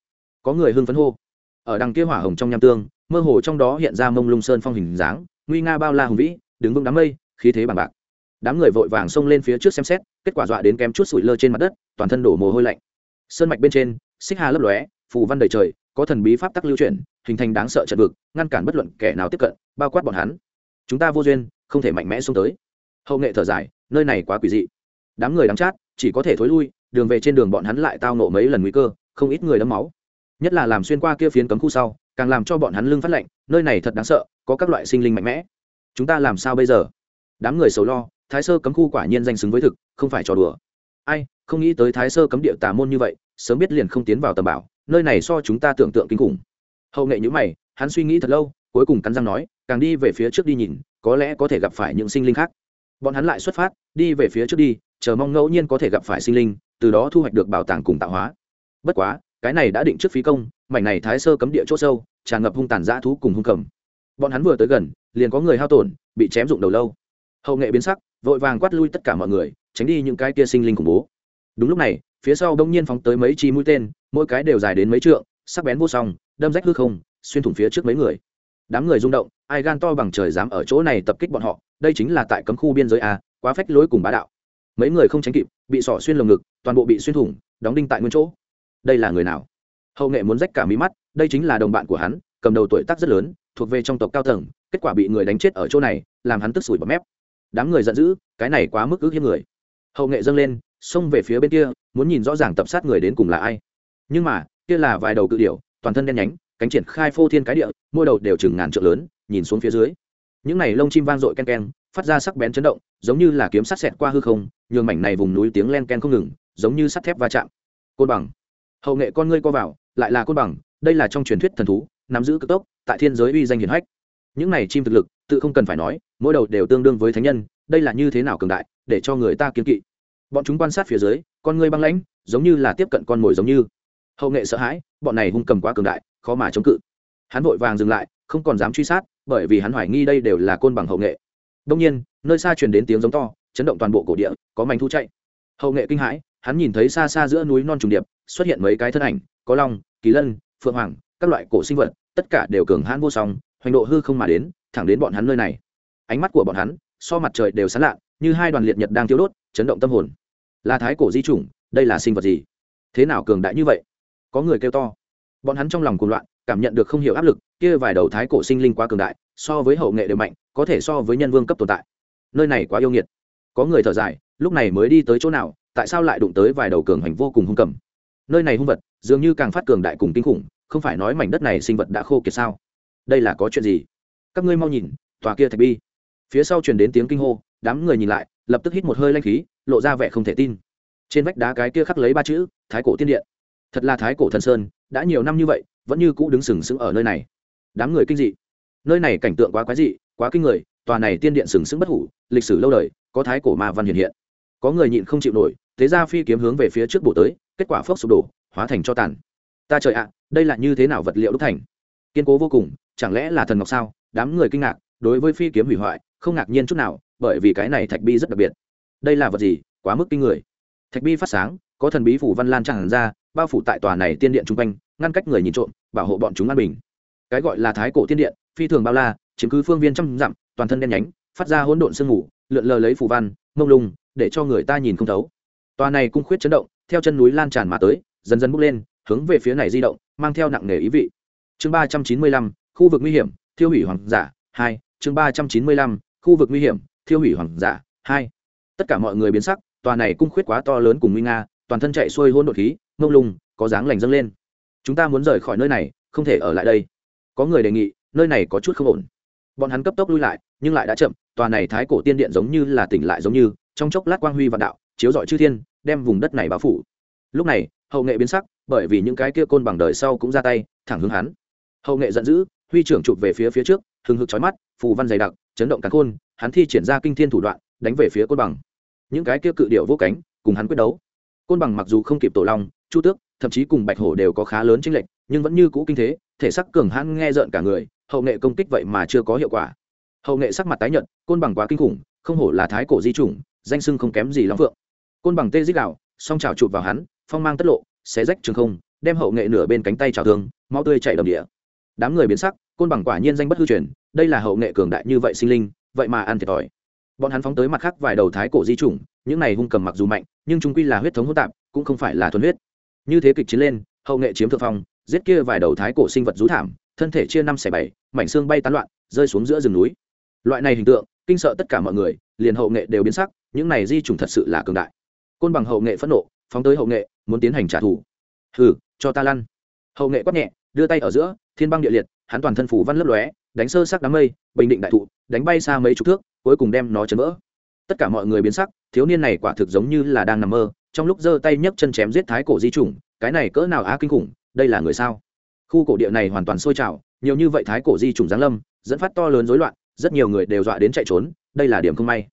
Có người hưng phấn hô. Ở đằng kia hỏa hồng trong nham tương, mơ hồ trong đó hiện ra mông lung sơn phong hình dáng, nguy nga bao la hùng vĩ, đứng vững đám mây, khí thế bằng bạc. Đám người vội vàng xông lên phía trước xem xét, kết quả dọa đến kém chút sủi lơ trên mặt đất, toàn thân đổ mồ hôi lạnh. Sơn mạch bên trên, xích hà lấp lóe, phù văn đầy trời, có thần bí pháp tắc lưu chuyển, hình thành đáng sợ trận vực, ngăn cản bất luận kẻ nào tiếp cận, bao quát bọn hắn. Chúng ta vô duyên, không thể mạnh mẽ xông tới. Hậu nghệ thở dài, nơi này quá quỷ dị. Đám người đắng chát, chỉ có thể thối lui đường về trên đường bọn hắn lại tao nộ mấy lần nguy cơ, không ít người đấm máu. Nhất là làm xuyên qua kia phiến cấm khu sau, càng làm cho bọn hắn lưng phát lạnh, nơi này thật đáng sợ, có các loại sinh linh mạnh mẽ. Chúng ta làm sao bây giờ? Đám người sầu lo, thái sơ cấm khu quả nhiên danh xứng với thực, không phải trò đùa. Ai, không nghĩ tới thái sơ cấm địa tà môn như vậy, sớm biết liền không tiến vào tầm bảo, nơi này so chúng ta tưởng tượng kinh khủng. Hậu nghệ nhữ mày, hắn suy nghĩ thật lâu, cuối cùng cắn răng nói, càng đi về phía trước đi nhìn, có lẽ có thể gặp phải những sinh linh khác. Bọn hắn lại xuất phát, đi về phía trước đi, chờ mong ngẫu nhiên có thể gặp phải sinh linh từ đó thu hoạch được bảo tàng cùng tạo hóa. Bất quá, cái này đã định trước phí công, mảnh này thái sơ cấm địa chỗ sâu, tràn ngập hung tàn dã thú cùng hung cầm. Bọn hắn vừa tới gần, liền có người hao tổn, bị chém dụng đầu lâu. Hậu nghệ biến sắc, vội vàng quát lui tất cả mọi người, tránh đi những cái kia sinh linh khủng bố. Đúng lúc này, phía sau đông nhiên phóng tới mấy chi mũi tên, mỗi cái đều dài đến mấy trượng, sắc bén vô song, đâm rách hư không, xuyên thủng phía trước mấy người. Đám người rung động, ai gan to bằng trời dám ở chỗ này tập kích bọn họ, đây chính là tại cấm khu biên giới a, quá phách lối cùng bá đạo. Mấy người không tránh kịp, bị sỏ xuyên lồng ngực toàn bộ bị xuyên thủng, đóng đinh tại nguyên chỗ. Đây là người nào? Hậu nghệ muốn rách cả mí mắt, đây chính là đồng bạn của hắn, cầm đầu tuổi tác rất lớn, thuộc về trong tộc cao tầng, kết quả bị người đánh chết ở chỗ này, làm hắn tức sủi bọt mép. Đám người giận dữ, cái này quá mức ước hiếp người. Hậu nghệ dâng lên, xông về phía bên kia, muốn nhìn rõ ràng tập sát người đến cùng là ai. Nhưng mà, kia là vài đầu cự điểu, toàn thân đen nhánh, cánh triển khai phô thiên cái địa, mỗi đầu đều chừng ngàn trượng lớn, nhìn xuống phía dưới. Những này lông chim vang dội ken ken, phát ra sắc bén chấn động, giống như là kiếm sắt xẹt qua hư không, nhường mảnh này vùng núi tiếng len ken không ngừng giống như sắt thép va chạm. Côn bằng. Hậu nghệ con ngươi co vào, lại là côn bằng, đây là trong truyền thuyết thần thú, nắm giữ cực tốc, tại thiên giới uy danh hiển hách. Những này chim thực lực, tự không cần phải nói, mỗi đầu đều tương đương với thánh nhân, đây là như thế nào cường đại, để cho người ta kiên kỵ. Bọn chúng quan sát phía dưới, con ngươi băng lãnh, giống như là tiếp cận con mồi giống như. Hậu nghệ sợ hãi, bọn này hung cầm quá cường đại, khó mà chống cự. Hắn vội vàng dừng lại, không còn dám truy sát, bởi vì hắn hoài nghi đây đều là côn bằng hậu nghệ. Đông nhiên, nơi xa truyền đến tiếng giống to, chấn động toàn bộ cổ địa, có mảnh thu chạy. Hậu nghệ kinh hãi hắn nhìn thấy xa xa giữa núi non trùng điệp, xuất hiện mấy cái thân ảnh, có long, kỳ lân, phượng hoàng, các loại cổ sinh vật, tất cả đều cường hãn vô song, hoành độ hư không mà đến, thẳng đến bọn hắn nơi này. Ánh mắt của bọn hắn, so mặt trời đều sán lạ, như hai đoàn liệt nhật đang thiếu đốt, chấn động tâm hồn. Là thái cổ di chủng, đây là sinh vật gì? Thế nào cường đại như vậy? Có người kêu to. Bọn hắn trong lòng cuồng loạn, cảm nhận được không hiểu áp lực, kia vài đầu thái cổ sinh linh quá cường đại, so với hậu nghệ đều mạnh, có thể so với nhân vương cấp tồn tại. Nơi này quá yêu nghiệt. Có người thở dài, lúc này mới đi tới chỗ nào tại sao lại đụng tới vài đầu cường hành vô cùng hung cầm? Nơi này hung vật, dường như càng phát cường đại cùng kinh khủng, không phải nói mảnh đất này sinh vật đã khô kiệt sao? Đây là có chuyện gì? Các ngươi mau nhìn, tòa kia thạch bi. Phía sau truyền đến tiếng kinh hô, đám người nhìn lại, lập tức hít một hơi lanh khí, lộ ra vẻ không thể tin. Trên vách đá cái kia khắc lấy ba chữ, thái cổ tiên điện. Thật là thái cổ thần sơn, đã nhiều năm như vậy, vẫn như cũ đứng sừng sững ở nơi này. Đám người kinh dị. Nơi này cảnh tượng quá quái dị, quá kinh người, tòa này tiên điện sừng sững bất hủ, lịch sử lâu đời, có thái cổ ma văn hiện hiện. Có người nhịn không chịu nổi thế ra phi kiếm hướng về phía trước bổ tới, kết quả phốc sụp đổ, hóa thành cho tàn. Ta trời ạ à, đây là như thế nào vật liệu đúc thành? Kiên cố vô cùng, chẳng lẽ là thần ngọc sao? Đám người kinh ngạc, đối với phi kiếm hủy hoại, không ngạc nhiên chút nào, bởi vì cái này thạch bi rất đặc biệt. Đây là vật gì? Quá mức kinh người. Thạch bi phát sáng, có thần bí phủ văn lan tràn ra, bao phủ tại tòa này tiên điện chung quanh, ngăn cách người nhìn trộm, bảo hộ bọn chúng an bình. Cái gọi là thái cổ tiên điện, phi thường bao la, chiếm cứ phương viên trăm dặm, toàn thân đen nhánh, phát ra hỗn độn sương mù, lượn lờ lấy phủ văn, mông lung, để cho người ta nhìn không thấu tòa này cung khuyết chấn động, theo chân núi lan tràn mà tới, dần dần bốc lên, hướng về phía này di động, mang theo nặng nề ý vị. Chương ba trăm chín mươi lăm, khu vực nguy hiểm, thiêu hủy hoàng giả, hai. Chương ba trăm chín mươi lăm, khu vực nguy hiểm, thiêu hủy hoàng giả, hai. Tất cả mọi người biến sắc, tòa này cung khuyết quá to lớn cùng nguy nga, toàn thân chạy xuôi hôn đột khí ngông lung, có dáng lành dâng lên. Chúng ta muốn rời khỏi nơi này, không thể ở lại đây. Có người đề nghị, nơi này có chút không ổn. Bọn hắn cấp tốc lui lại, nhưng lại đã chậm, tòa này thái cổ tiên điện giống như là tỉnh lại giống như, trong chốc lát quang huy vạn đạo chiếu rọi chư thiên, đem vùng đất này bao phủ. Lúc này, hậu nghệ biến sắc, bởi vì những cái kia côn bằng đời sau cũng ra tay, thẳng hướng hắn. Hậu nghệ giận dữ, huy trưởng chụp về phía phía trước, hừng hực chói mắt, phù văn dày đặc, chấn động cắn khôn hắn thi triển ra kinh thiên thủ đoạn, đánh về phía côn bằng. Những cái kia cự điệu vô cánh, cùng hắn quyết đấu. Côn bằng mặc dù không kịp tổ long, chu tước, thậm chí cùng bạch hổ đều có khá lớn chênh lệch, nhưng vẫn như cũ kinh thế, thể sắc cường hãn nghe rợn cả người, hậu nghệ công kích vậy mà chưa có hiệu quả. Hậu nghệ sắc mặt tái nhợt, côn bằng quá kinh khủng, không hổ là thái cổ di chủng danh sưng không kém gì long phượng. Côn bằng tê dích đạo, song trào chụp vào hắn, phong mang tất lộ, xé rách trường không, đem hậu nghệ nửa bên cánh tay trào thương mau tươi chảy đầm địa. Đám người biến sắc, côn bằng quả nhiên danh bất hư truyền, đây là hậu nghệ cường đại như vậy sinh linh, vậy mà ăn thiệt thòi. Bọn hắn phóng tới mặt khác vài đầu thái cổ di chủng, những này hung cầm mặc dù mạnh, nhưng chúng quy là huyết thống hỗn tạp, cũng không phải là thuần huyết. Như thế kịch chiến lên, hậu nghệ chiếm thượng phong, giết kia vài đầu thái cổ sinh vật rú thảm, thân thể chia năm xẻ bảy, mảnh xương bay tán loạn, rơi xuống giữa rừng núi. Loại này hình tượng, kinh sợ tất cả mọi người, liền hậu nghệ đều biến sắc những này di chủng thật sự là cường đại. Côn bằng hậu nghệ phẫn nộ, phóng tới hậu nghệ, muốn tiến hành trả thù. Hừ, cho ta lăn. Hậu nghệ quát nhẹ, đưa tay ở giữa, thiên băng địa liệt, hắn toàn thân phủ văn lấp lóe, đánh sơ sắc đám mây, bình định đại thụ, đánh bay xa mấy chục thước, cuối cùng đem nó chấn vỡ. Tất cả mọi người biến sắc, thiếu niên này quả thực giống như là đang nằm mơ, trong lúc giơ tay nhấc chân chém giết thái cổ di chủng cái này cỡ nào á kinh khủng, đây là người sao? Khu cổ địa này hoàn toàn sôi trào, nhiều như vậy thái cổ di chủng giáng lâm, dẫn phát to lớn rối loạn, rất nhiều người đều dọa đến chạy trốn, đây là điểm không may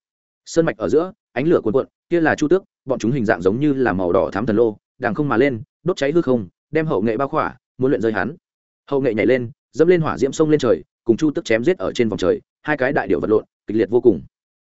sơn mạch ở giữa, ánh lửa cuồn cuộn, kia là chu tước, bọn chúng hình dạng giống như là màu đỏ thám thần lô đàng không mà lên, đốt cháy hư không, đem hậu nghệ bao khỏa, muốn luyện rơi hắn. Hậu nghệ nhảy lên, dẫm lên hỏa diễm sông lên trời, cùng chu tước chém giết ở trên vòng trời, hai cái đại điệu vật lộn, kịch liệt vô cùng.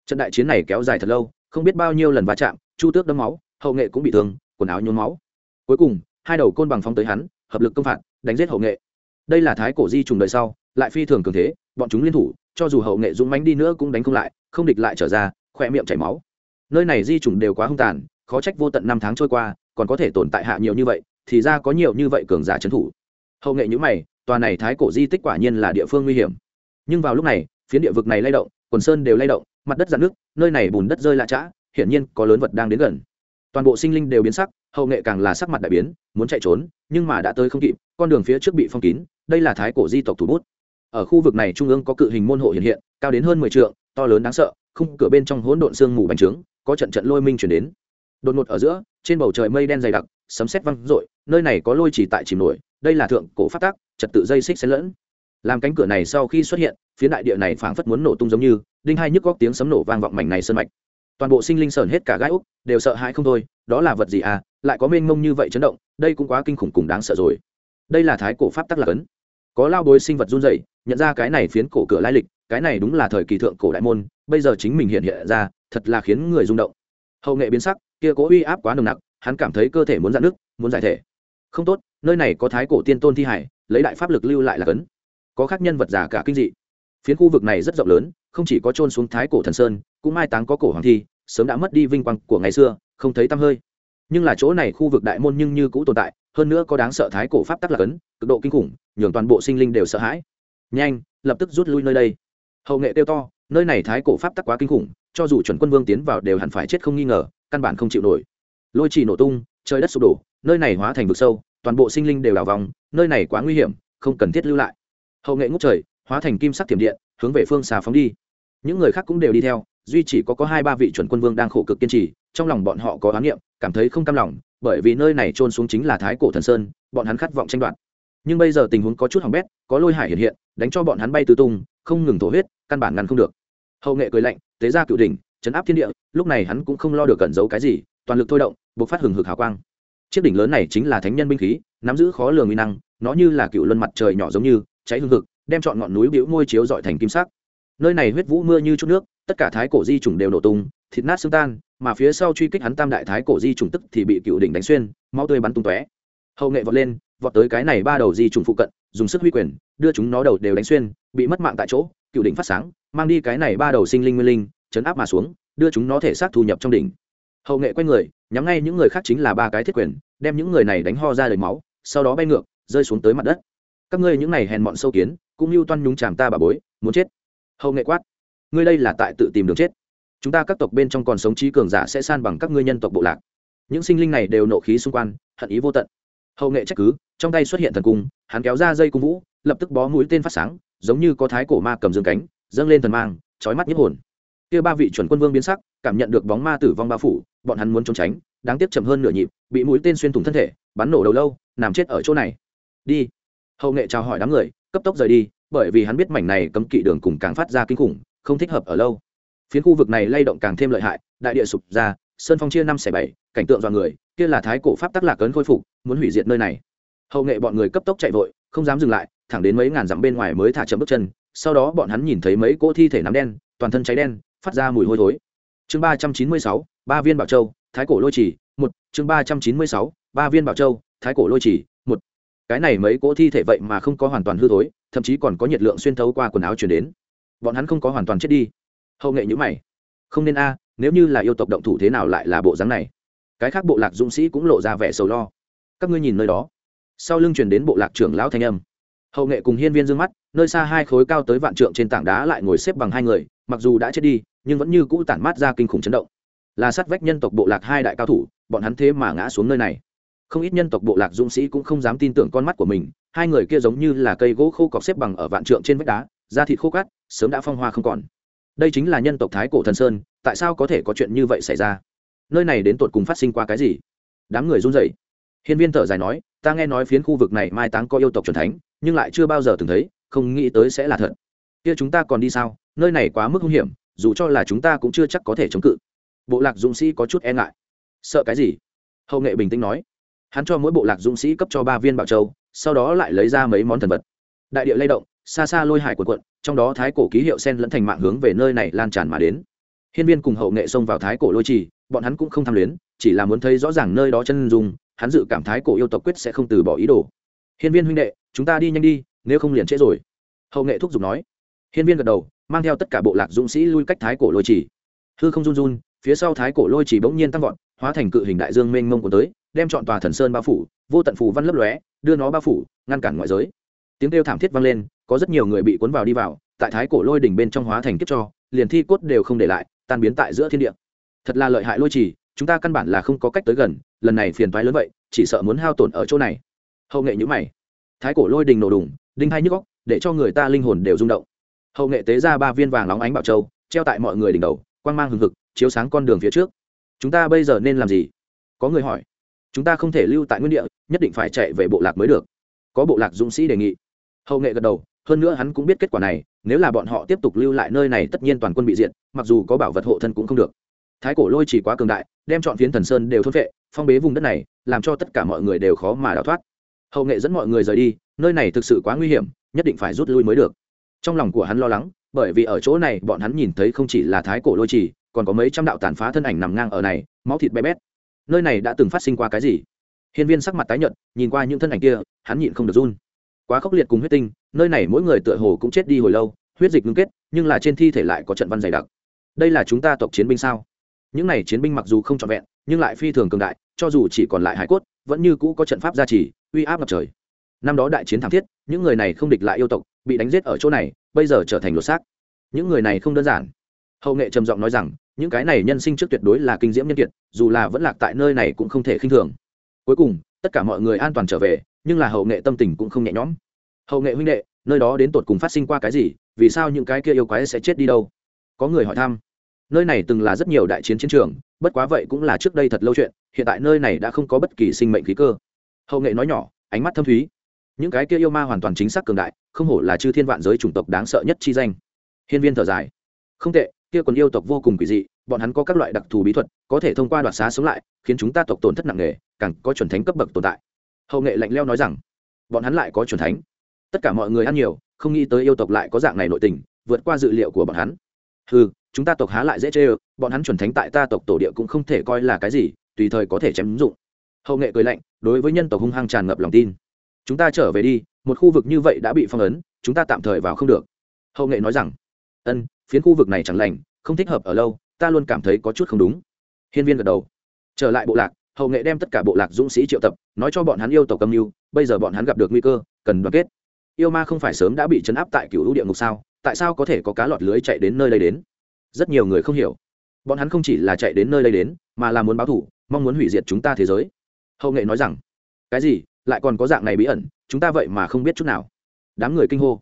Trận đại chiến này kéo dài thật lâu, không biết bao nhiêu lần va chạm, chu tước đấm máu, hậu nghệ cũng bị thương, quần áo nhuốm máu. Cuối cùng, hai đầu côn bằng phóng tới hắn, hợp lực công phạt, đánh giết hậu nghệ. Đây là thái cổ di trùng đời sau, lại phi thường cường thế, bọn chúng liên thủ, cho dù hậu nghệ dũng mánh đi nữa cũng đánh không lại, không địch lại trở ra khoe miệng chảy máu. Nơi này di trùng đều quá hung tàn, khó trách vô tận năm tháng trôi qua, còn có thể tồn tại hạ nhiều như vậy, thì ra có nhiều như vậy cường giả trấn thủ. Hậu nghệ nhữ mày, tòa này thái cổ di tích quả nhiên là địa phương nguy hiểm. Nhưng vào lúc này, phiến địa vực này lay động, quần sơn đều lay động, mặt đất dạn nước nơi này bùn đất rơi lạ chã hiển nhiên có lớn vật đang đến gần. Toàn bộ sinh linh đều biến sắc, hậu nghệ càng là sắc mặt đại biến, muốn chạy trốn, nhưng mà đã tới không kịp, con đường phía trước bị phong kín, đây là thái cổ di tộc thủ bút. Ở khu vực này trung ương có cự hình môn hộ hiện hiện, cao đến hơn mười t to lớn đáng sợ khung cửa bên trong hỗn độn sương mù bành trướng, có trận trận lôi minh chuyển đến. Đột ngột ở giữa, trên bầu trời mây đen dày đặc, sấm sét văng rội nơi này có lôi chỉ tại chìm nổi, đây là thượng cổ phát tác trật tự dây xích xen lẫn. Làm cánh cửa này sau khi xuất hiện, phía đại địa này phảng phất muốn nổ tung giống như, đinh hai nhức góc tiếng sấm nổ vang vọng mảnh này sơn mạch. Toàn bộ sinh linh sờn hết cả gai úc, đều sợ hãi không thôi, đó là vật gì à lại có mênh mông như vậy chấn động, đây cũng quá kinh khủng cùng đáng sợ rồi. Đây là thái cổ pháp tắc lạc ấn có lao bối sinh vật run rẩy, nhận ra cái này phiến cổ cửa lai lịch, cái này đúng là thời kỳ thượng cổ đại môn bây giờ chính mình hiện hiện ra, thật là khiến người rung động. Hậu nghệ biến sắc, kia cố uy áp quá nồng nặc, hắn cảm thấy cơ thể muốn dạn nước muốn giải thể. Không tốt, nơi này có thái cổ tiên tôn thi hải, lấy đại pháp lực lưu lại là cấn. Có khác nhân vật giả cả kinh dị. Phiến khu vực này rất rộng lớn, không chỉ có trôn xuống thái cổ thần sơn, cũng mai táng có cổ hoàng thi, sớm đã mất đi vinh quang của ngày xưa, không thấy tăm hơi. Nhưng là chỗ này khu vực đại môn nhưng như cũ tồn tại, hơn nữa có đáng sợ thái cổ pháp tắc là cấn, cực độ kinh khủng, nhường toàn bộ sinh linh đều sợ hãi. Nhanh, lập tức rút lui nơi đây. Hậu nghệ tiêu to nơi này thái cổ pháp tắc quá kinh khủng, cho dù chuẩn quân vương tiến vào đều hẳn phải chết không nghi ngờ, căn bản không chịu nổi. Lôi chỉ nổ tung, trời đất sụp đổ, nơi này hóa thành vực sâu, toàn bộ sinh linh đều đào vòng, nơi này quá nguy hiểm, không cần thiết lưu lại. Hậu nghệ ngốc trời, hóa thành kim sắc thiểm điện, hướng về phương xà phóng đi. Những người khác cũng đều đi theo, duy chỉ có có hai ba vị chuẩn quân vương đang khổ cực kiên trì, trong lòng bọn họ có oán niệm, cảm thấy không cam lòng, bởi vì nơi này trôn xuống chính là thái cổ thần sơn, bọn hắn khát vọng tranh đoạt. Nhưng bây giờ tình huống có chút hỏng bét, có lôi hải hiện hiện, đánh cho bọn hắn bay tứ tung, không ngừng thổ huyết, căn bản ngăn không được hậu nghệ cười lạnh, tế ra cựu đỉnh chấn áp thiên địa, lúc này hắn cũng không lo được cẩn giấu cái gì, toàn lực thôi động buộc phát hừng hực hào quang. Chiếc đỉnh lớn này chính là thánh nhân binh khí, nắm giữ khó lường uy năng, nó như là cựu luân mặt trời nhỏ giống như, cháy hừng hực, đem chọn ngọn núi biểu môi chiếu dọi thành kim sắc. Nơi này huyết vũ mưa như chút nước, tất cả thái cổ di trùng đều nổ tung, thịt nát xương tan, mà phía sau truy kích hắn tam đại thái cổ di trùng tức thì bị cựu đỉnh đánh xuyên mau tươi bắn tung tóe. Hậu nghệ vọt lên, vọt tới cái này ba đầu di trùng phụ cận, dùng sức huy quyền, đưa chúng nó đầu đều đánh xuyên, bị mất mạng tại chỗ cựu đỉnh phát sáng, mang đi cái này ba đầu sinh linh nguyên linh, chấn áp mà xuống, đưa chúng nó thể xác thu nhập trong đỉnh. Hậu nghệ quay người, nhắm ngay những người khác chính là ba cái thiết quyền, đem những người này đánh ho ra đầy máu, sau đó bay ngược, rơi xuống tới mặt đất. Các ngươi những này hèn mọn sâu kiến, cũng như toan nhúng chàm ta bà bối, muốn chết. Hậu nghệ quát, ngươi đây là tại tự tìm đường chết. Chúng ta các tộc bên trong còn sống trí cường giả sẽ san bằng các ngươi nhân tộc bộ lạc. Những sinh linh này đều nộ khí xung quanh, hận ý vô tận. Hậu nghệ trách cứ, trong tay xuất hiện thần cung, hắn kéo ra dây cung vũ, lập tức bó mũi tên phát sáng giống như có thái cổ ma cầm dương cánh, dâng lên thần mang trói mắt nhiếp hồn. Kia ba vị chuẩn quân vương biến sắc, cảm nhận được bóng ma tử vong bao phủ, bọn hắn muốn trốn tránh, đáng tiếc chậm hơn nửa nhịp, bị mũi tên xuyên thủng thân thể, bắn nổ đầu lâu, nằm chết ở chỗ này. Đi. Hậu nghệ chào hỏi đám người, cấp tốc rời đi, bởi vì hắn biết mảnh này cấm kỵ đường cùng càng phát ra kinh khủng, không thích hợp ở lâu. Phiến khu vực này lay động càng thêm lợi hại, đại địa sụp ra, sơn phong chia năm xẻ bảy, cảnh tượng dọa người, kia là thái cổ pháp tắc lạc ấn khôi phục, muốn hủy diệt nơi này. Hậu nghệ bọn người cấp tốc chạy vội không dám dừng lại, thẳng đến mấy ngàn dặm bên ngoài mới thả chậm bước chân, sau đó bọn hắn nhìn thấy mấy cỗ thi thể nắm đen, toàn thân cháy đen, phát ra mùi hôi thối. Chương ba trăm chín mươi sáu, ba viên bảo châu, thái cổ lôi chỉ một, chương ba trăm chín mươi sáu, ba viên bảo châu, thái cổ lôi chỉ một. Cái này mấy cỗ thi thể vậy mà không có hoàn toàn hư thối, thậm chí còn có nhiệt lượng xuyên thấu qua quần áo chuyển đến. Bọn hắn không có hoàn toàn chết đi. Hậu nghệ nhữ mày. Không nên a, nếu như là yêu tộc động thủ thế nào lại là bộ dáng này? Cái khác bộ lạc dũng sĩ cũng lộ ra vẻ sầu lo. Các ngươi nhìn nơi đó sau lưng chuyển đến bộ lạc trưởng lão thanh âm. Hậu nghệ cùng hiên viên dương mắt, nơi xa hai khối cao tới vạn trượng trên tảng đá lại ngồi xếp bằng hai người, mặc dù đã chết đi, nhưng vẫn như cũ tản mát ra kinh khủng chấn động. Là sát vách nhân tộc bộ lạc hai đại cao thủ, bọn hắn thế mà ngã xuống nơi này. Không ít nhân tộc bộ lạc dũng sĩ cũng không dám tin tưởng con mắt của mình, hai người kia giống như là cây gỗ khô cọc xếp bằng ở vạn trượng trên vách đá, da thịt khô cát, sớm đã phong hoa không còn. Đây chính là nhân tộc thái cổ thần sơn, tại sao có thể có chuyện như vậy xảy ra? Nơi này đến tột cùng phát sinh qua cái gì? Đám người run rẩy. Hiên viên thở dài nói ta nghe nói phiến khu vực này mai táng có yêu tộc c thánh, nhưng lại chưa bao giờ từng thấy, không nghĩ tới sẽ là thật. Kia chúng ta còn đi sao? Nơi này quá mức hung hiểm, dù cho là chúng ta cũng chưa chắc có thể chống cự. Bộ lạc dũng sĩ có chút e ngại. Sợ cái gì? Hậu nghệ bình tĩnh nói. Hắn cho mỗi bộ lạc dũng sĩ cấp cho ba viên bảo châu, sau đó lại lấy ra mấy món thần vật. Đại địa lay động, xa xa lôi hải quần quận, trong đó thái cổ ký hiệu sen lẫn thành mạng hướng về nơi này lan tràn mà đến. Hiên viên cùng hậu nghệ xông vào thái cổ lôi trì, bọn hắn cũng không tham luyến, chỉ là muốn thấy rõ ràng nơi đó chân dùng hắn dự cảm thái cổ yêu tộc quyết sẽ không từ bỏ ý đồ. Hiên viên huynh đệ, chúng ta đi nhanh đi, nếu không liền trễ rồi. Hậu nghệ thúc giục nói. Hiên viên gật đầu, mang theo tất cả bộ lạc dũng sĩ lui cách thái cổ lôi trì. Hư không run run, phía sau thái cổ lôi trì bỗng nhiên tăng vọt, hóa thành cự hình đại dương mênh mông của tới, đem chọn tòa thần sơn bao phủ, vô tận phù văn lấp lóe, đưa nó bao phủ, ngăn cản ngoại giới. Tiếng kêu thảm thiết vang lên, có rất nhiều người bị cuốn vào đi vào, tại thái cổ lôi đỉnh bên trong hóa thành kiếp cho, liền thi cốt đều không để lại, tan biến tại giữa thiên địa. Thật là lợi hại lôi trì, chúng ta căn bản là không có cách tới gần lần này phiền toái lớn vậy, chỉ sợ muốn hao tổn ở chỗ này. Hậu nghệ nhữ mày. Thái cổ lôi đình nổ đùng, đinh hai nhức góc để cho người ta linh hồn đều rung động. Hậu nghệ tế ra ba viên vàng nóng ánh bảo châu, treo tại mọi người đỉnh đầu, quang mang hừng hực, chiếu sáng con đường phía trước. Chúng ta bây giờ nên làm gì? Có người hỏi. Chúng ta không thể lưu tại nguyên địa, nhất định phải chạy về bộ lạc mới được. Có bộ lạc dũng sĩ đề nghị. Hậu nghệ gật đầu, hơn nữa hắn cũng biết kết quả này, nếu là bọn họ tiếp tục lưu lại nơi này tất nhiên toàn quân bị diệt, mặc dù có bảo vật hộ thân cũng không được. Thái cổ lôi chỉ quá cường đại, đem chọn phiến thần sơn đều thôn vệ phong bế vùng đất này, làm cho tất cả mọi người đều khó mà đào thoát. Hậu nghệ dẫn mọi người rời đi, nơi này thực sự quá nguy hiểm, nhất định phải rút lui mới được. Trong lòng của hắn lo lắng, bởi vì ở chỗ này bọn hắn nhìn thấy không chỉ là thái cổ lôi trì, còn có mấy trăm đạo tàn phá thân ảnh nằm ngang ở này, máu thịt bé bét. Nơi này đã từng phát sinh qua cái gì? Hiên viên sắc mặt tái nhợt, nhìn qua những thân ảnh kia, hắn nhịn không được run. Quá khốc liệt cùng huyết tinh, nơi này mỗi người tựa hồ cũng chết đi hồi lâu, huyết dịch ngưng kết, nhưng là trên thi thể lại có trận văn dày đặc. Đây là chúng ta tộc chiến binh sao? Những này chiến binh mặc dù không trọn vẹn, nhưng lại phi thường cường đại, cho dù chỉ còn lại hải cốt, vẫn như cũ có trận pháp gia trì, uy áp ngập trời. Năm đó đại chiến thảm thiết, những người này không địch lại yêu tộc, bị đánh giết ở chỗ này, bây giờ trở thành lột xác. Những người này không đơn giản. Hậu nghệ trầm giọng nói rằng, những cái này nhân sinh trước tuyệt đối là kinh diễm nhân kiệt, dù là vẫn lạc tại nơi này cũng không thể khinh thường. Cuối cùng, tất cả mọi người an toàn trở về, nhưng là hậu nghệ tâm tình cũng không nhẹ nhõm. Hậu nghệ huynh đệ, nơi đó đến tột cùng phát sinh qua cái gì, vì sao những cái kia yêu quái sẽ chết đi đâu? Có người hỏi thăm nơi này từng là rất nhiều đại chiến chiến trường, bất quá vậy cũng là trước đây thật lâu chuyện, hiện tại nơi này đã không có bất kỳ sinh mệnh khí cơ. Hậu nghệ nói nhỏ, ánh mắt thâm thúy. Những cái kia yêu ma hoàn toàn chính xác cường đại, không hổ là chư thiên vạn giới chủng tộc đáng sợ nhất chi danh. Hiên viên thở dài. Không tệ, kia còn yêu tộc vô cùng quỷ dị, bọn hắn có các loại đặc thù bí thuật, có thể thông qua đoạt xá sống lại, khiến chúng ta tộc tổn thất nặng nề, càng có chuẩn thánh cấp bậc tồn tại. Hậu nghệ lạnh leo nói rằng. Bọn hắn lại có chuẩn thánh. Tất cả mọi người ăn nhiều, không nghĩ tới yêu tộc lại có dạng này nội tình, vượt qua dự liệu của bọn hắn. Ừ chúng ta tộc há lại dễ chê ơ, bọn hắn chuẩn thánh tại ta tộc tổ địa cũng không thể coi là cái gì, tùy thời có thể chém ứng dụng. Hậu nghệ cười lạnh, đối với nhân tộc hung hăng tràn ngập lòng tin. Chúng ta trở về đi, một khu vực như vậy đã bị phong ấn, chúng ta tạm thời vào không được. Hậu nghệ nói rằng, ân, phiến khu vực này chẳng lành, không thích hợp ở lâu, ta luôn cảm thấy có chút không đúng. Hiên viên gật đầu. Trở lại bộ lạc, hậu nghệ đem tất cả bộ lạc dũng sĩ triệu tập, nói cho bọn hắn yêu tộc âm mưu, bây giờ bọn hắn gặp được nguy cơ, cần đoàn kết. Yêu ma không phải sớm đã bị chấn áp tại cựu lũ địa ngục sao? Tại sao có thể có cá lọt lưới chạy đến nơi đây đến? Rất nhiều người không hiểu. Bọn hắn không chỉ là chạy đến nơi đây đến, mà là muốn báo thủ mong muốn hủy diệt chúng ta thế giới. Hậu nghệ nói rằng, cái gì? Lại còn có dạng này bí ẩn, chúng ta vậy mà không biết chút nào. Đám người kinh hô.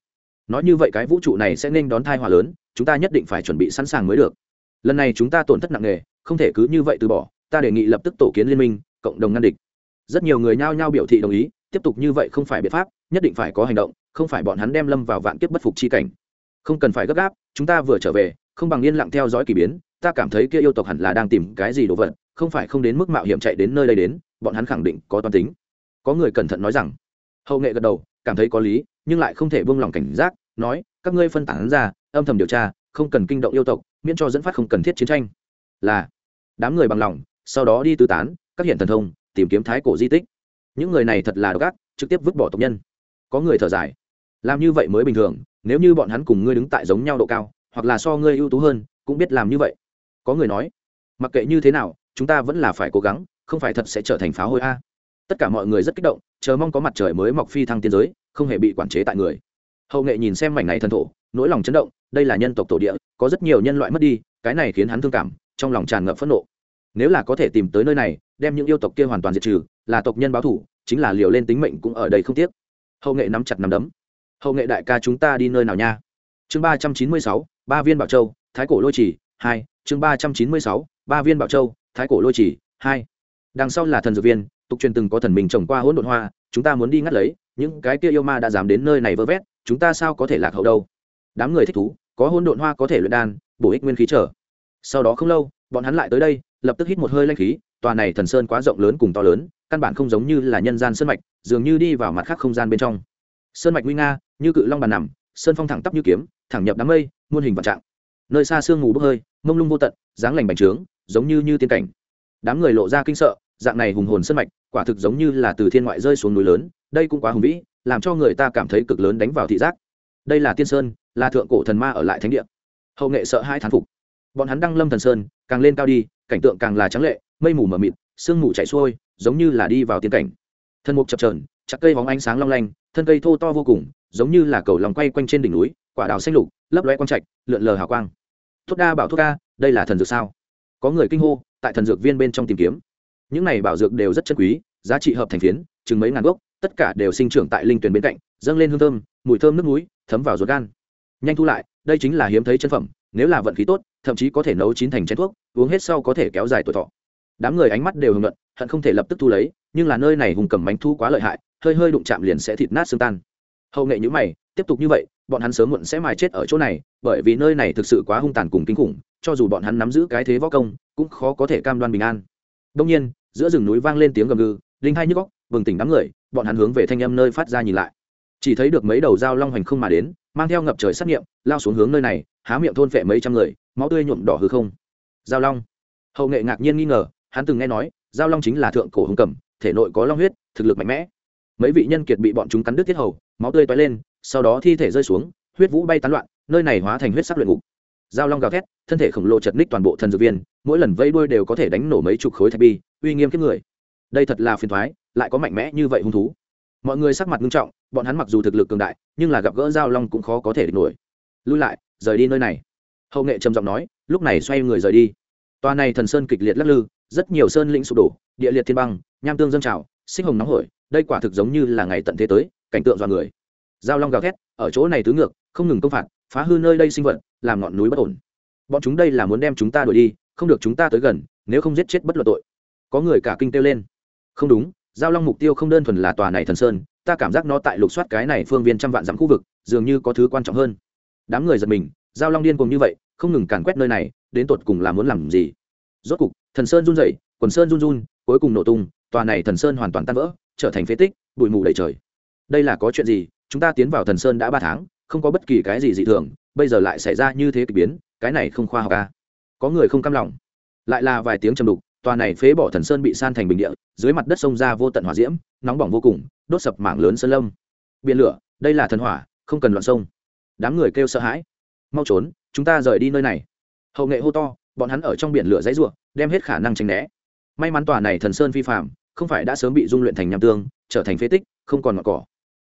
Nói như vậy cái vũ trụ này sẽ nên đón thai hòa lớn, chúng ta nhất định phải chuẩn bị sẵn sàng mới được. Lần này chúng ta tổn thất nặng nề, không thể cứ như vậy từ bỏ, ta đề nghị lập tức tổ kiến liên minh, cộng đồng ngăn địch. Rất nhiều người nhao nhao biểu thị đồng ý, tiếp tục như vậy không phải biện pháp, nhất định phải có hành động, không phải bọn hắn đem lâm vào vạn kiếp bất phục chi cảnh. Không cần phải gấp gáp, chúng ta vừa trở về không bằng yên lặng theo dõi kỳ biến, ta cảm thấy kia yêu tộc hẳn là đang tìm cái gì đồ vật, không phải không đến mức mạo hiểm chạy đến nơi đây đến, bọn hắn khẳng định có toan tính. Có người cẩn thận nói rằng. Hậu nghệ gật đầu, cảm thấy có lý, nhưng lại không thể buông lỏng cảnh giác, nói, các ngươi phân tán ra, âm thầm điều tra, không cần kinh động yêu tộc, miễn cho dẫn phát không cần thiết chiến tranh. Là. Đám người bằng lòng, sau đó đi tứ tán, các hiện thần thông, tìm kiếm thái cổ di tích. Những người này thật là độc ác, trực tiếp vứt bỏ tộc nhân. Có người thở dài. Làm như vậy mới bình thường, nếu như bọn hắn cùng ngươi đứng tại giống nhau độ cao hoặc là so ngươi ưu tú hơn, cũng biết làm như vậy. Có người nói, mặc kệ như thế nào, chúng ta vẫn là phải cố gắng, không phải thật sẽ trở thành pháo hôi a. Tất cả mọi người rất kích động, chờ mong có mặt trời mới mọc phi thăng tiên giới, không hề bị quản chế tại người. Hậu nghệ nhìn xem mảnh này thần thổ, nỗi lòng chấn động, đây là nhân tộc tổ địa, có rất nhiều nhân loại mất đi, cái này khiến hắn thương cảm, trong lòng tràn ngập phẫn nộ. Nếu là có thể tìm tới nơi này, đem những yêu tộc kia hoàn toàn diệt trừ, là tộc nhân báo thủ chính là liều lên tính mệnh cũng ở đây không tiếc. Hậu nghệ nắm chặt nắm đấm. Hậu nghệ đại ca chúng ta đi nơi nào nha? Chương ba trăm chín mươi sáu ba viên bảo châu, thái cổ lôi trì, hai, chương ba trăm chín mươi sáu, ba viên bảo châu, thái cổ lôi trì, hai. Đằng sau là thần dược viên, tục truyền từng có thần mình trồng qua hỗn độn hoa, chúng ta muốn đi ngắt lấy, những cái kia yêu ma đã dám đến nơi này vơ vét, chúng ta sao có thể lạc hậu đâu? Đám người thích thú, có hỗn độn hoa có thể luyện đan, bổ ích nguyên khí trở. Sau đó không lâu, bọn hắn lại tới đây, lập tức hít một hơi lanh khí, tòa này thần sơn quá rộng lớn cùng to lớn, căn bản không giống như là nhân gian sơn mạch, dường như đi vào mặt khác không gian bên trong. Sơn mạch nguy nga, như cự long bàn nằm, sơn phong thẳng tắp như kiếm, thẳng nhập đám mây muôn hình vạn trạng. Nơi xa sương mù bốc hơi, mông lung vô tận, dáng lành bành trướng, giống như như tiên cảnh. Đám người lộ ra kinh sợ, dạng này hùng hồn sân mạch, quả thực giống như là từ thiên ngoại rơi xuống núi lớn, đây cũng quá hùng vĩ, làm cho người ta cảm thấy cực lớn đánh vào thị giác. Đây là tiên sơn, là thượng cổ thần ma ở lại thánh địa. Hậu nghệ sợ hai thán phục. Bọn hắn đăng lâm thần sơn, càng lên cao đi, cảnh tượng càng là trắng lệ, mây mù mờ mịt, sương mù chảy xuôi, giống như là đi vào tiên cảnh. Thân mục chập trờn chặt cây vóng ánh sáng long lanh, thân cây thô to vô cùng, giống như là cầu lòng quay quanh trên đỉnh núi quả đào xanh lục, lấp loe quang trạch, lượn lờ hào quang. Thuốc đa bảo thuốc ca, đây là thần dược sao? Có người kinh hô, tại thần dược viên bên trong tìm kiếm. Những này bảo dược đều rất chân quý, giá trị hợp thành phiến, chừng mấy ngàn gốc, tất cả đều sinh trưởng tại linh tuyển bên cạnh, dâng lên hương thơm, mùi thơm nước núi, thấm vào ruột gan. Nhanh thu lại, đây chính là hiếm thấy chân phẩm, nếu là vận khí tốt, thậm chí có thể nấu chín thành chén thuốc, uống hết sau có thể kéo dài tuổi thọ. Đám người ánh mắt đều hưởng luận, hận không thể lập tức thu lấy, nhưng là nơi này hùng cầm bánh thu quá lợi hại, hơi hơi đụng chạm liền sẽ thịt nát xương tan. Hậu nghệ nhữ mày, tiếp tục như vậy bọn hắn sớm muộn sẽ mài chết ở chỗ này, bởi vì nơi này thực sự quá hung tàn cùng kinh khủng, cho dù bọn hắn nắm giữ cái thế võ công, cũng khó có thể cam đoan bình an. Đông nhiên, giữa rừng núi vang lên tiếng gầm gừ, linh hai nhức góc bừng tỉnh đám người, bọn hắn hướng về thanh âm nơi phát ra nhìn lại. Chỉ thấy được mấy đầu dao long hoành không mà đến, mang theo ngập trời sát nghiệm lao xuống hướng nơi này, há miệng thôn phệ mấy trăm người, máu tươi nhuộm đỏ hư không. Giao long. Hậu nghệ ngạc nhiên nghi ngờ, hắn từng nghe nói giao long chính là thượng cổ hùng cầm, thể nội có long huyết, thực lực mạnh mẽ. Mấy vị nhân kiệt bị bọn chúng cắn đứt tiết hầu, máu tươi toái lên sau đó thi thể rơi xuống, huyết vũ bay tán loạn, nơi này hóa thành huyết sắc luyện ngục. Giao long gào thét, thân thể khổng lồ chật ních toàn bộ thần dược viên, mỗi lần vây đuôi đều có thể đánh nổ mấy chục khối thạch bi, uy nghiêm kiếp người. Đây thật là phiền thoái lại có mạnh mẽ như vậy hung thú. Mọi người sắc mặt nghiêm trọng, bọn hắn mặc dù thực lực cường đại, nhưng là gặp gỡ giao long cũng khó có thể địch nổi. Lui lại, rời đi nơi này. Hậu nghệ trầm giọng nói, lúc này xoay người rời đi. Tòa này thần sơn kịch liệt lắc lư, rất nhiều sơn lĩnh sụp đổ, địa liệt thiên băng, nham tương dâng trào, sinh hồng nóng hổi, đây quả thực giống như là ngày tận thế tới, cảnh tượng dọa người giao long gào thét, ở chỗ này tứ ngược, không ngừng công phạt, phá hư nơi đây sinh vật, làm ngọn núi bất ổn. Bọn chúng đây là muốn đem chúng ta đuổi đi, không được chúng ta tới gần, nếu không giết chết bất luận tội. Có người cả kinh kêu lên. Không đúng, giao long mục tiêu không đơn thuần là tòa này thần sơn, ta cảm giác nó tại lục soát cái này phương viên trăm vạn dặm khu vực, dường như có thứ quan trọng hơn. Đám người giật mình, giao long điên cùng như vậy, không ngừng càn quét nơi này, đến tột cùng là muốn làm gì? Rốt cục, thần sơn run rẩy, quần sơn run run, cuối cùng nổ tung, tòa này thần sơn hoàn toàn tan vỡ, trở thành phế tích, bụi mù đầy trời. Đây là có chuyện gì? Chúng ta tiến vào thần sơn đã ba tháng, không có bất kỳ cái gì dị thường, bây giờ lại xảy ra như thế k ỳ biến, cái này không khoa học ca à? có người không cam lòng. Lại là vài tiếng chầm đục, tòa này phế bỏ thần sơn bị san thành bình địa, dưới mặt đất sông ra vô tận hỏa diễm, nóng bỏng vô cùng, đốt sập mảng lớn sơn lâm. Biển lửa, đây là thần hỏa, không cần loạn sông. Đám người kêu sợ hãi. Mau trốn, chúng ta rời đi nơi này. Hậu nghệ hô to, bọn hắn ở trong biển lửa dãy ruộng, đem hết khả năng tránh né. May mắn tòa này thần sơn phi phạm không phải đã sớm bị dung luyện thành nham tương, trở thành phế tích, không còn ngọn cỏ.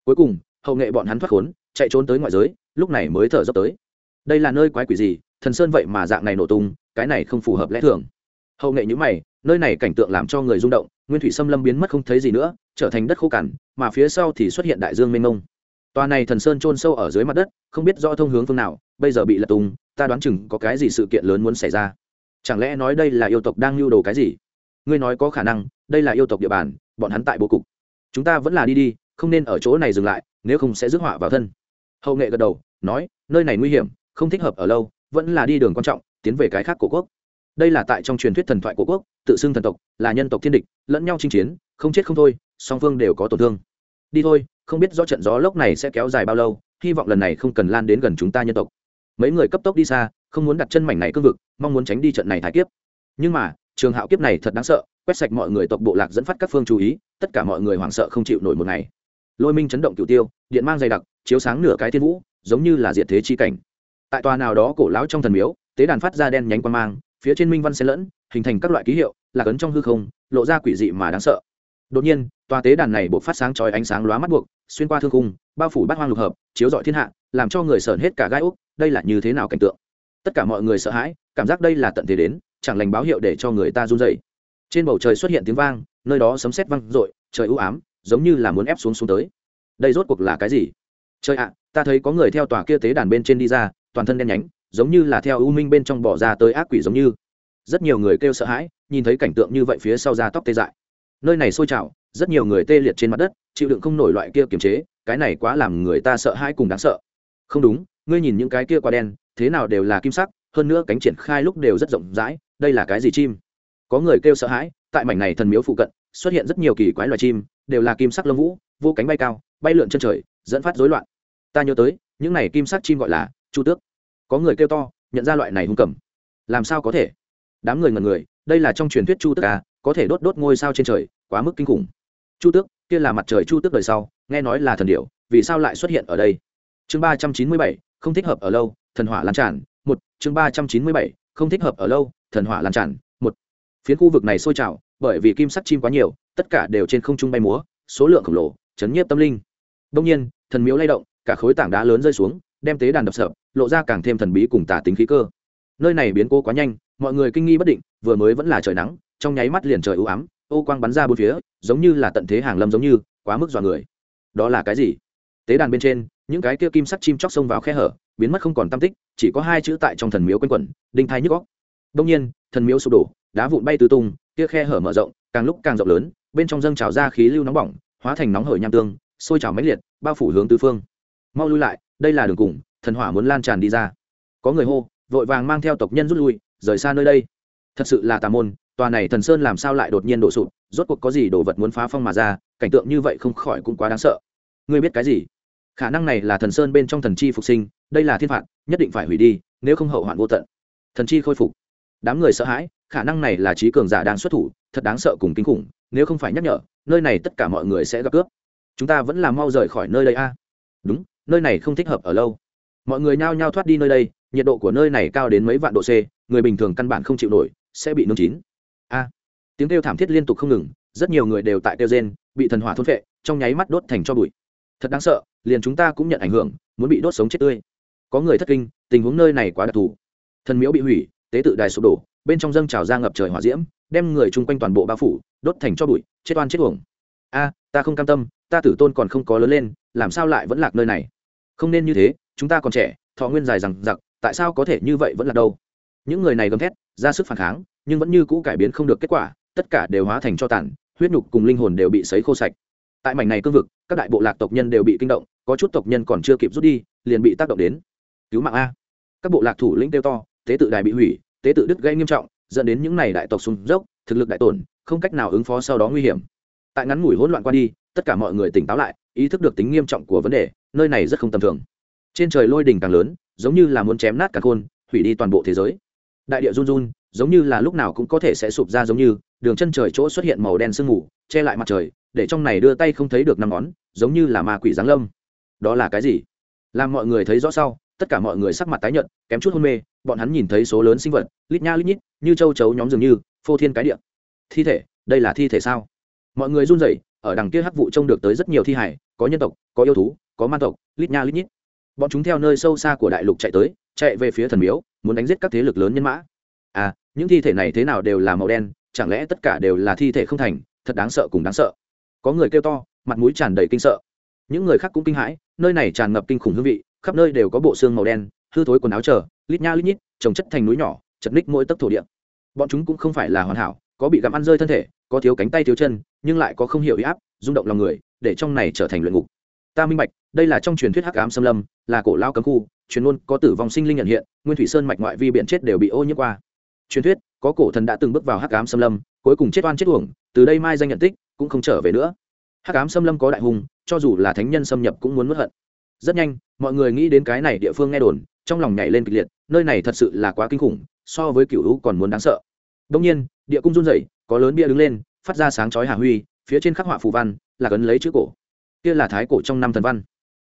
Cuối cùng hậu nghệ bọn hắn thoát khốn, chạy trốn tới ngoại giới, lúc này mới thở dốc tới. Đây là nơi quái quỷ gì, thần sơn vậy mà dạng này nổ tung, cái này không phù hợp lẽ thường. Hậu nghệ nhữ mày, nơi này cảnh tượng làm cho người rung động, nguyên thủy xâm lâm biến mất không thấy gì nữa, trở thành đất khô cằn, mà phía sau thì xuất hiện đại dương mênh mông. Tòa này thần sơn trôn sâu ở dưới mặt đất, không biết rõ thông hướng phương nào, bây giờ bị lật tung, ta đoán chừng có cái gì sự kiện lớn muốn xảy ra. Chẳng lẽ nói đây là yêu tộc đang lưu đồ cái gì? Ngươi nói có khả năng, đây là yêu tộc địa bàn, bọn hắn tại bố cục. Chúng ta vẫn là đi đi, không nên ở chỗ này dừng lại nếu không sẽ rước họa vào thân. Hậu nghệ gật đầu, nói, nơi này nguy hiểm, không thích hợp ở lâu, vẫn là đi đường quan trọng, tiến về cái khác của quốc. Đây là tại trong truyền thuyết thần thoại của quốc, tự xưng thần tộc, là nhân tộc thiên địch, lẫn nhau chinh chiến, không chết không thôi, song phương đều có tổn thương. Đi thôi, không biết do trận gió lốc này sẽ kéo dài bao lâu, hy vọng lần này không cần lan đến gần chúng ta nhân tộc. Mấy người cấp tốc đi xa, không muốn đặt chân mảnh này cương vực, mong muốn tránh đi trận này thái kiếp. Nhưng mà, trường hạo kiếp này thật đáng sợ, quét sạch mọi người tộc bộ lạc dẫn phát các phương chú ý, tất cả mọi người hoảng sợ không chịu nổi một ngày lôi minh chấn động cửu tiêu, điện mang dày đặc, chiếu sáng nửa cái thiên vũ, giống như là diệt thế chi cảnh. Tại tòa nào đó cổ lão trong thần miếu, tế đàn phát ra đen nhánh quan mang, phía trên minh văn xen lẫn, hình thành các loại ký hiệu, là cấn trong hư không, lộ ra quỷ dị mà đáng sợ. Đột nhiên, tòa tế đàn này buộc phát sáng chói ánh sáng lóa mắt buộc, xuyên qua thương khung, bao phủ bát hoang lục hợp, chiếu rọi thiên hạ, làm cho người sởn hết cả gai úc đây là như thế nào cảnh tượng? Tất cả mọi người sợ hãi, cảm giác đây là tận thế đến, chẳng lành báo hiệu để cho người ta run dậy trên bầu trời xuất hiện tiếng vang, nơi đó sấm sét vang rội trời ưu ám giống như là muốn ép xuống xuống tới. Đây rốt cuộc là cái gì? Trời ạ, ta thấy có người theo tòa kia tế đàn bên trên đi ra, toàn thân đen nhánh, giống như là theo ưu minh bên trong bỏ ra tới ác quỷ giống như. Rất nhiều người kêu sợ hãi, nhìn thấy cảnh tượng như vậy phía sau da tóc tê dại. Nơi này sôi trào, rất nhiều người tê liệt trên mặt đất, chịu đựng không nổi loại kia kiềm chế, cái này quá làm người ta sợ hãi cùng đáng sợ. Không đúng, ngươi nhìn những cái kia quá đen, thế nào đều là kim sắc, hơn nữa cánh triển khai lúc đều rất rộng rãi, đây là cái gì chim? Có người kêu sợ hãi, tại mảnh này thần miếu phụ cận xuất hiện rất nhiều kỳ quái loài chim, đều là kim sắc lông vũ, vô cánh bay cao, bay lượn chân trời, dẫn phát rối loạn. Ta nhớ tới, những này kim sắc chim gọi là chu tước. Có người kêu to, nhận ra loại này hung cầm. Làm sao có thể? Đám người ngần người, đây là trong truyền thuyết chu tước à có thể đốt đốt ngôi sao trên trời, quá mức kinh khủng. Chu tước, kia là mặt trời chu tước đời sau, nghe nói là thần điệu vì sao lại xuất hiện ở đây? Chương ba trăm chín mươi bảy, không thích hợp ở lâu, thần hỏa lan tràn, một, chương ba trăm chín mươi bảy, không thích hợp ở lâu, thần hỏa lan tràn, một. Phiến khu vực này sôi trào bởi vì kim sắc chim quá nhiều, tất cả đều trên không trung bay múa, số lượng khổng lồ, chấn nhiếp tâm linh. Đông nhiên, thần miếu lay động, cả khối tảng đá lớn rơi xuống, đem tế đàn đập sập, lộ ra càng thêm thần bí cùng tả tính khí cơ. Nơi này biến cố quá nhanh, mọi người kinh nghi bất định, vừa mới vẫn là trời nắng, trong nháy mắt liền trời ưu ám, ô quang bắn ra bốn phía, giống như là tận thế hàng lâm giống như, quá mức dọa người. Đó là cái gì? Tế đàn bên trên, những cái kia kim sắc chim chóc xông vào khe hở, biến mất không còn tam tích, chỉ có hai chữ tại trong thần miếu quanh quẩn, đinh thai nhức góc đông nhiên, thần miếu sụp đổ, đá vụn bay tứ tung kia khe hở mở rộng, càng lúc càng rộng lớn, bên trong dâng trào ra khí lưu nóng bỏng, hóa thành nóng hởi nham tương, sôi trào mãnh liệt, bao phủ hướng tứ phương. Mau lui lại, đây là đường cùng, thần hỏa muốn lan tràn đi ra. Có người hô, vội vàng mang theo tộc nhân rút lui, rời xa nơi đây. Thật sự là tà môn, tòa này thần sơn làm sao lại đột nhiên đổ sụp, rốt cuộc có gì đồ vật muốn phá phong mà ra, cảnh tượng như vậy không khỏi cũng quá đáng sợ. Ngươi biết cái gì? Khả năng này là thần sơn bên trong thần chi phục sinh, đây là thiên phạt, nhất định phải hủy đi, nếu không hậu hoạn vô tận. Thần chi khôi phục. Đám người sợ hãi khả năng này là trí cường giả đang xuất thủ, thật đáng sợ cùng kinh khủng, nếu không phải nhắc nhở, nơi này tất cả mọi người sẽ gặp cướp. Chúng ta vẫn là mau rời khỏi nơi đây a. Đúng, nơi này không thích hợp ở lâu. Mọi người nhao nhao thoát đi nơi đây, nhiệt độ của nơi này cao đến mấy vạn độ c, người bình thường căn bản không chịu nổi, sẽ bị nung chín. A. Tiếng kêu thảm thiết liên tục không ngừng, rất nhiều người đều tại kêu gen bị thần hỏa thôn vệ trong nháy mắt đốt thành cho bụi. Thật đáng sợ, liền chúng ta cũng nhận ảnh hưởng, muốn bị đốt sống chết tươi. Có người thất kinh, tình huống nơi này quá đặc thù. Thần miễu bị hủy, tế tự đài sụp đổ bên trong dâng trào ra ngập trời hỏa diễm, đem người chung quanh toàn bộ bao phủ, đốt thành cho bụi, chết oan chết uổng. A, ta không cam tâm, ta tử tôn còn không có lớn lên, làm sao lại vẫn lạc nơi này? Không nên như thế, chúng ta còn trẻ, thọ nguyên dài rằng giặc tại sao có thể như vậy vẫn là đâu? Những người này gầm thét, ra sức phản kháng, nhưng vẫn như cũ cải biến không được kết quả, tất cả đều hóa thành cho tàn, huyết nhục cùng linh hồn đều bị sấy khô sạch. Tại mảnh này cương vực, các đại bộ lạc tộc nhân đều bị kinh động, có chút tộc nhân còn chưa kịp rút đi, liền bị tác động đến. Cứu mạng a. Các bộ lạc thủ lĩnh kêu to, tế tự đài bị hủy tế tự đứt gây nghiêm trọng, dẫn đến những này đại tộc sùng dốc, thực lực đại tổn, không cách nào ứng phó sau đó nguy hiểm. Tại ngắn ngủi hỗn loạn qua đi, tất cả mọi người tỉnh táo lại, ý thức được tính nghiêm trọng của vấn đề, nơi này rất không tầm thường. Trên trời lôi đỉnh càng lớn, giống như là muốn chém nát cả khôn, hủy đi toàn bộ thế giới. Đại địa run run, giống như là lúc nào cũng có thể sẽ sụp ra giống như, đường chân trời chỗ xuất hiện màu đen sương mù, che lại mặt trời, để trong này đưa tay không thấy được năm ngón, giống như là ma quỷ giáng lâm. Đó là cái gì? Làm mọi người thấy rõ sau, tất cả mọi người sắc mặt tái nhợt, kém chút hôn mê bọn hắn nhìn thấy số lớn sinh vật, lít nha lít nhít, như châu chấu nhóm dường như, phô thiên cái địa. Thi thể, đây là thi thể sao? Mọi người run rẩy, ở đằng kia hắc vụ trông được tới rất nhiều thi hải có nhân tộc, có yêu thú, có man tộc, lít nha lít nhít. Bọn chúng theo nơi sâu xa của đại lục chạy tới, chạy về phía thần miếu, muốn đánh giết các thế lực lớn nhân mã. À những thi thể này thế nào đều là màu đen, chẳng lẽ tất cả đều là thi thể không thành, thật đáng sợ cùng đáng sợ. Có người kêu to, mặt mũi tràn đầy kinh sợ. Những người khác cũng kinh hãi, nơi này tràn ngập kinh khủng hương vị, khắp nơi đều có bộ xương màu đen, hư thối quần áo chờ lít nha lít nhít, trồng chất thành núi nhỏ, chật ních mỗi tấc thổ địa. Bọn chúng cũng không phải là hoàn hảo, có bị gặm ăn rơi thân thể, có thiếu cánh tay thiếu chân, nhưng lại có không hiểu ý áp, rung động lòng người, để trong này trở thành luyện ngục. Ta minh bạch, đây là trong truyền thuyết hắc ám xâm lâm, là cổ lao cấm khu, truyền luôn có tử vong sinh linh nhận hiện, nguyên thủy sơn mạch ngoại vi biển chết đều bị ô nhiễm qua. Truyền thuyết, có cổ thần đã từng bước vào hắc ám xâm lâm, cuối cùng chết oan chết uổng, từ đây mai danh nhận tích, cũng không trở về nữa. Hắc ám xâm lâm có đại hùng, cho dù là thánh nhân xâm nhập cũng muốn mất hận. Rất nhanh, mọi người nghĩ đến cái này địa phương nghe đồn trong lòng nhảy lên kịch liệt, nơi này thật sự là quá kinh khủng, so với cựu hữu còn muốn đáng sợ. Đông nhiên, địa cung run rẩy, có lớn bia đứng lên, phát ra sáng chói hà huy, phía trên khắc họa phù văn, là cấn lấy chữ cổ. Kia là thái cổ trong năm thần văn.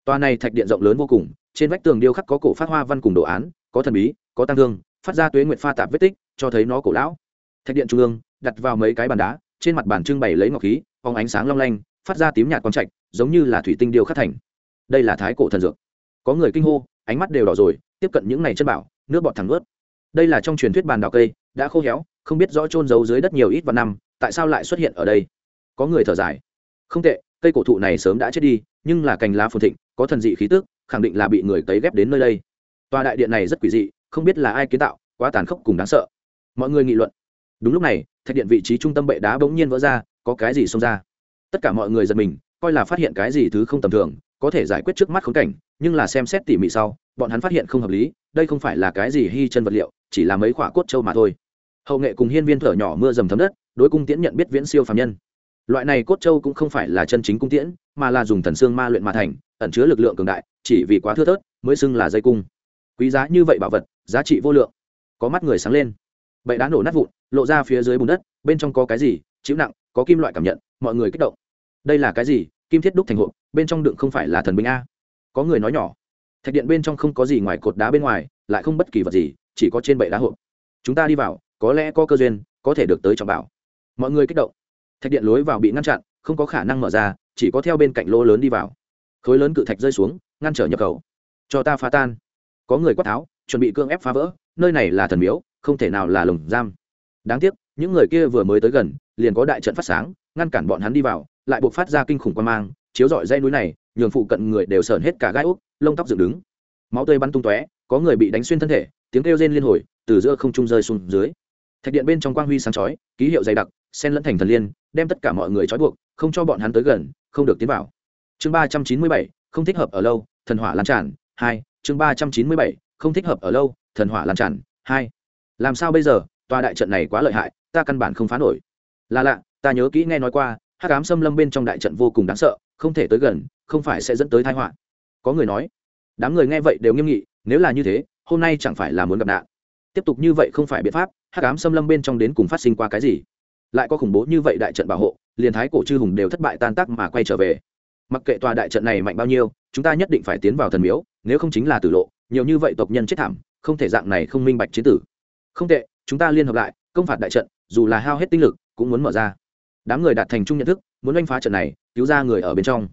Tòa này thạch điện rộng lớn vô cùng, trên vách tường điêu khắc có cổ phát hoa văn cùng đồ án, có thần bí, có tăng thương, phát ra tuế nguyện pha tạp vết tích, cho thấy nó cổ lão. Thạch điện trung ương, đặt vào mấy cái bàn đá, trên mặt bàn trưng bày lấy ngọc khí, phóng ánh sáng long lanh, phát ra tím nhạt quang trạch, giống như là thủy tinh điêu khắc thành. Đây là thái cổ thần dược. Có người kinh hô, ánh mắt đều đỏ rồi tiếp cận những này chân bảo, nước bọt thẳng ướt đây là trong truyền thuyết bàn đào cây, đã khô héo, không biết rõ trôn giấu dưới đất nhiều ít và năm, tại sao lại xuất hiện ở đây? Có người thở dài. Không tệ, cây cổ thụ này sớm đã chết đi, nhưng là cành lá phồn thịnh, có thần dị khí tức, khẳng định là bị người cấy ghép đến nơi đây. Tòa đại điện này rất quỷ dị, không biết là ai kiến tạo, quá tàn khốc cùng đáng sợ. Mọi người nghị luận. Đúng lúc này, thạch điện vị trí trung tâm bệ đá bỗng nhiên vỡ ra, có cái gì xông ra? Tất cả mọi người giật mình, coi là phát hiện cái gì thứ không tầm thường, có thể giải quyết trước mắt khốn cảnh, nhưng là xem xét tỉ mỉ sau bọn hắn phát hiện không hợp lý, đây không phải là cái gì hy chân vật liệu, chỉ là mấy khoả cốt trâu mà thôi. Hậu nghệ cùng hiên viên thở nhỏ mưa dầm thấm đất, đối cung tiễn nhận biết viễn siêu phạm nhân. Loại này cốt trâu cũng không phải là chân chính cung tiễn, mà là dùng thần xương ma luyện mà thành, ẩn chứa lực lượng cường đại, chỉ vì quá thưa thớt mới xưng là dây cung. Quý giá như vậy bảo vật, giá trị vô lượng. Có mắt người sáng lên. Bậy đá nổ nát vụn, lộ ra phía dưới bùn đất, bên trong có cái gì, chịu nặng, có kim loại cảm nhận, mọi người kích động. Đây là cái gì? Kim thiết đúc thành hộp, bên trong đựng không phải là thần binh a. Có người nói nhỏ thạch điện bên trong không có gì ngoài cột đá bên ngoài, lại không bất kỳ vật gì, chỉ có trên bệ đá hộp. Chúng ta đi vào, có lẽ có cơ duyên, có thể được tới trọng bảo. Mọi người kích động. Thạch điện lối vào bị ngăn chặn, không có khả năng mở ra, chỉ có theo bên cạnh lô lớn đi vào. Khối lớn cự thạch rơi xuống, ngăn trở nhập khẩu. Cho ta phá tan. Có người quát tháo, chuẩn bị cương ép phá vỡ, nơi này là thần miếu, không thể nào là lồng giam. Đáng tiếc, những người kia vừa mới tới gần, liền có đại trận phát sáng, ngăn cản bọn hắn đi vào, lại buộc phát ra kinh khủng quan mang, chiếu rọi dây núi này nhường phụ cận người đều sờn hết cả gai úc, lông tóc dựng đứng. Máu tươi bắn tung tóe, có người bị đánh xuyên thân thể, tiếng kêu rên liên hồi, từ giữa không trung rơi xuống dưới. Thạch điện bên trong quang huy sáng chói, ký hiệu dày đặc, sen lẫn thành thần liên, đem tất cả mọi người trói buộc, không cho bọn hắn tới gần, không được tiến vào. Chương ba trăm chín mươi bảy, không thích hợp ở lâu, thần hỏa lan tràn, hai. Chương ba trăm chín mươi bảy, không thích hợp ở lâu, thần hỏa lan tràn, hai. Làm sao bây giờ, tòa đại trận này quá lợi hại, ta căn bản không phá nổi. Là lạ, ta nhớ kỹ nghe nói qua hát cám xâm lâm bên trong đại trận vô cùng đáng sợ, không thể tới gần không phải sẽ dẫn tới thái họa. Có người nói, đám người nghe vậy đều nghiêm nghị, nếu là như thế, hôm nay chẳng phải là muốn gặp nạn. Tiếp tục như vậy không phải biện pháp, hắc ám xâm lâm bên trong đến cùng phát sinh qua cái gì? Lại có khủng bố như vậy đại trận bảo hộ, liền thái cổ chư hùng đều thất bại tan tác mà quay trở về. Mặc kệ tòa đại trận này mạnh bao nhiêu, chúng ta nhất định phải tiến vào thần miếu, nếu không chính là tử lộ, nhiều như vậy tộc nhân chết thảm, không thể dạng này không minh bạch chiến tử. Không tệ, chúng ta liên hợp lại, công phạt đại trận, dù là hao hết tinh lực, cũng muốn mở ra. Đám người đạt thành chung nhận thức, muốn oanh phá trận này, cứu ra người ở bên trong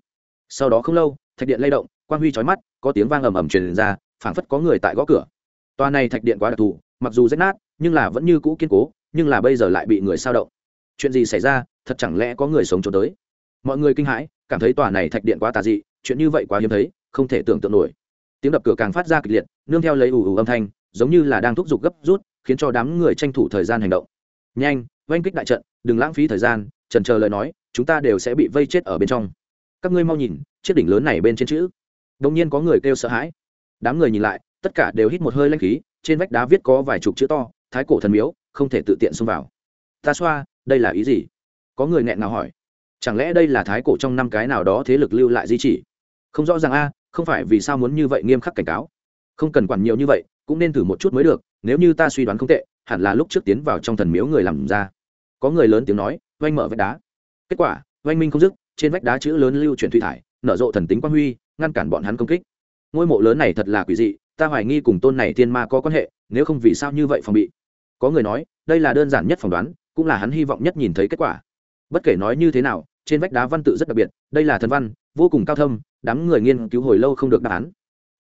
sau đó không lâu, thạch điện lay động, quang huy trói mắt, có tiếng vang ầm ầm truyền ra, phảng phất có người tại gõ cửa. Tòa này thạch điện quá đặc thù, mặc dù rách nát, nhưng là vẫn như cũ kiên cố, nhưng là bây giờ lại bị người sao động. Chuyện gì xảy ra, thật chẳng lẽ có người sống trốn tới? Mọi người kinh hãi, cảm thấy tòa này thạch điện quá tà dị, chuyện như vậy quá hiếm thấy, không thể tưởng tượng nổi. Tiếng đập cửa càng phát ra kịch liệt, nương theo lấy ù ù âm thanh, giống như là đang thúc giục gấp rút, khiến cho đám người tranh thủ thời gian hành động. Nhanh, oanh kích đại trận, đừng lãng phí thời gian trần chờ lời nói, chúng ta đều sẽ bị vây chết ở bên trong các ngươi mau nhìn, chiếc đỉnh lớn này bên trên chữ. Đông nhiên có người kêu sợ hãi. Đám người nhìn lại, tất cả đều hít một hơi lanh khí, trên vách đá viết có vài chục chữ to, thái cổ thần miếu, không thể tự tiện xông vào. Ta xoa, đây là ý gì? Có người nghẹn nào hỏi. Chẳng lẽ đây là thái cổ trong năm cái nào đó thế lực lưu lại di chỉ? Không rõ ràng a, không phải vì sao muốn như vậy nghiêm khắc cảnh cáo. Không cần quản nhiều như vậy, cũng nên thử một chút mới được, nếu như ta suy đoán không tệ, hẳn là lúc trước tiến vào trong thần miếu người làm ra. Có người lớn tiếng nói, oanh mở vách đá. Kết quả, oanh minh không dứt trên vách đá chữ lớn lưu chuyển thủy thải, nở rộ thần tính quang huy, ngăn cản bọn hắn công kích. Ngôi mộ lớn này thật là quỷ dị, ta hoài nghi cùng tôn này thiên ma có quan hệ, nếu không vì sao như vậy phòng bị? Có người nói, đây là đơn giản nhất phỏng đoán, cũng là hắn hy vọng nhất nhìn thấy kết quả. Bất kể nói như thế nào, trên vách đá văn tự rất đặc biệt, đây là thần văn, vô cùng cao thâm, đám người nghiên cứu hồi lâu không được đáp án.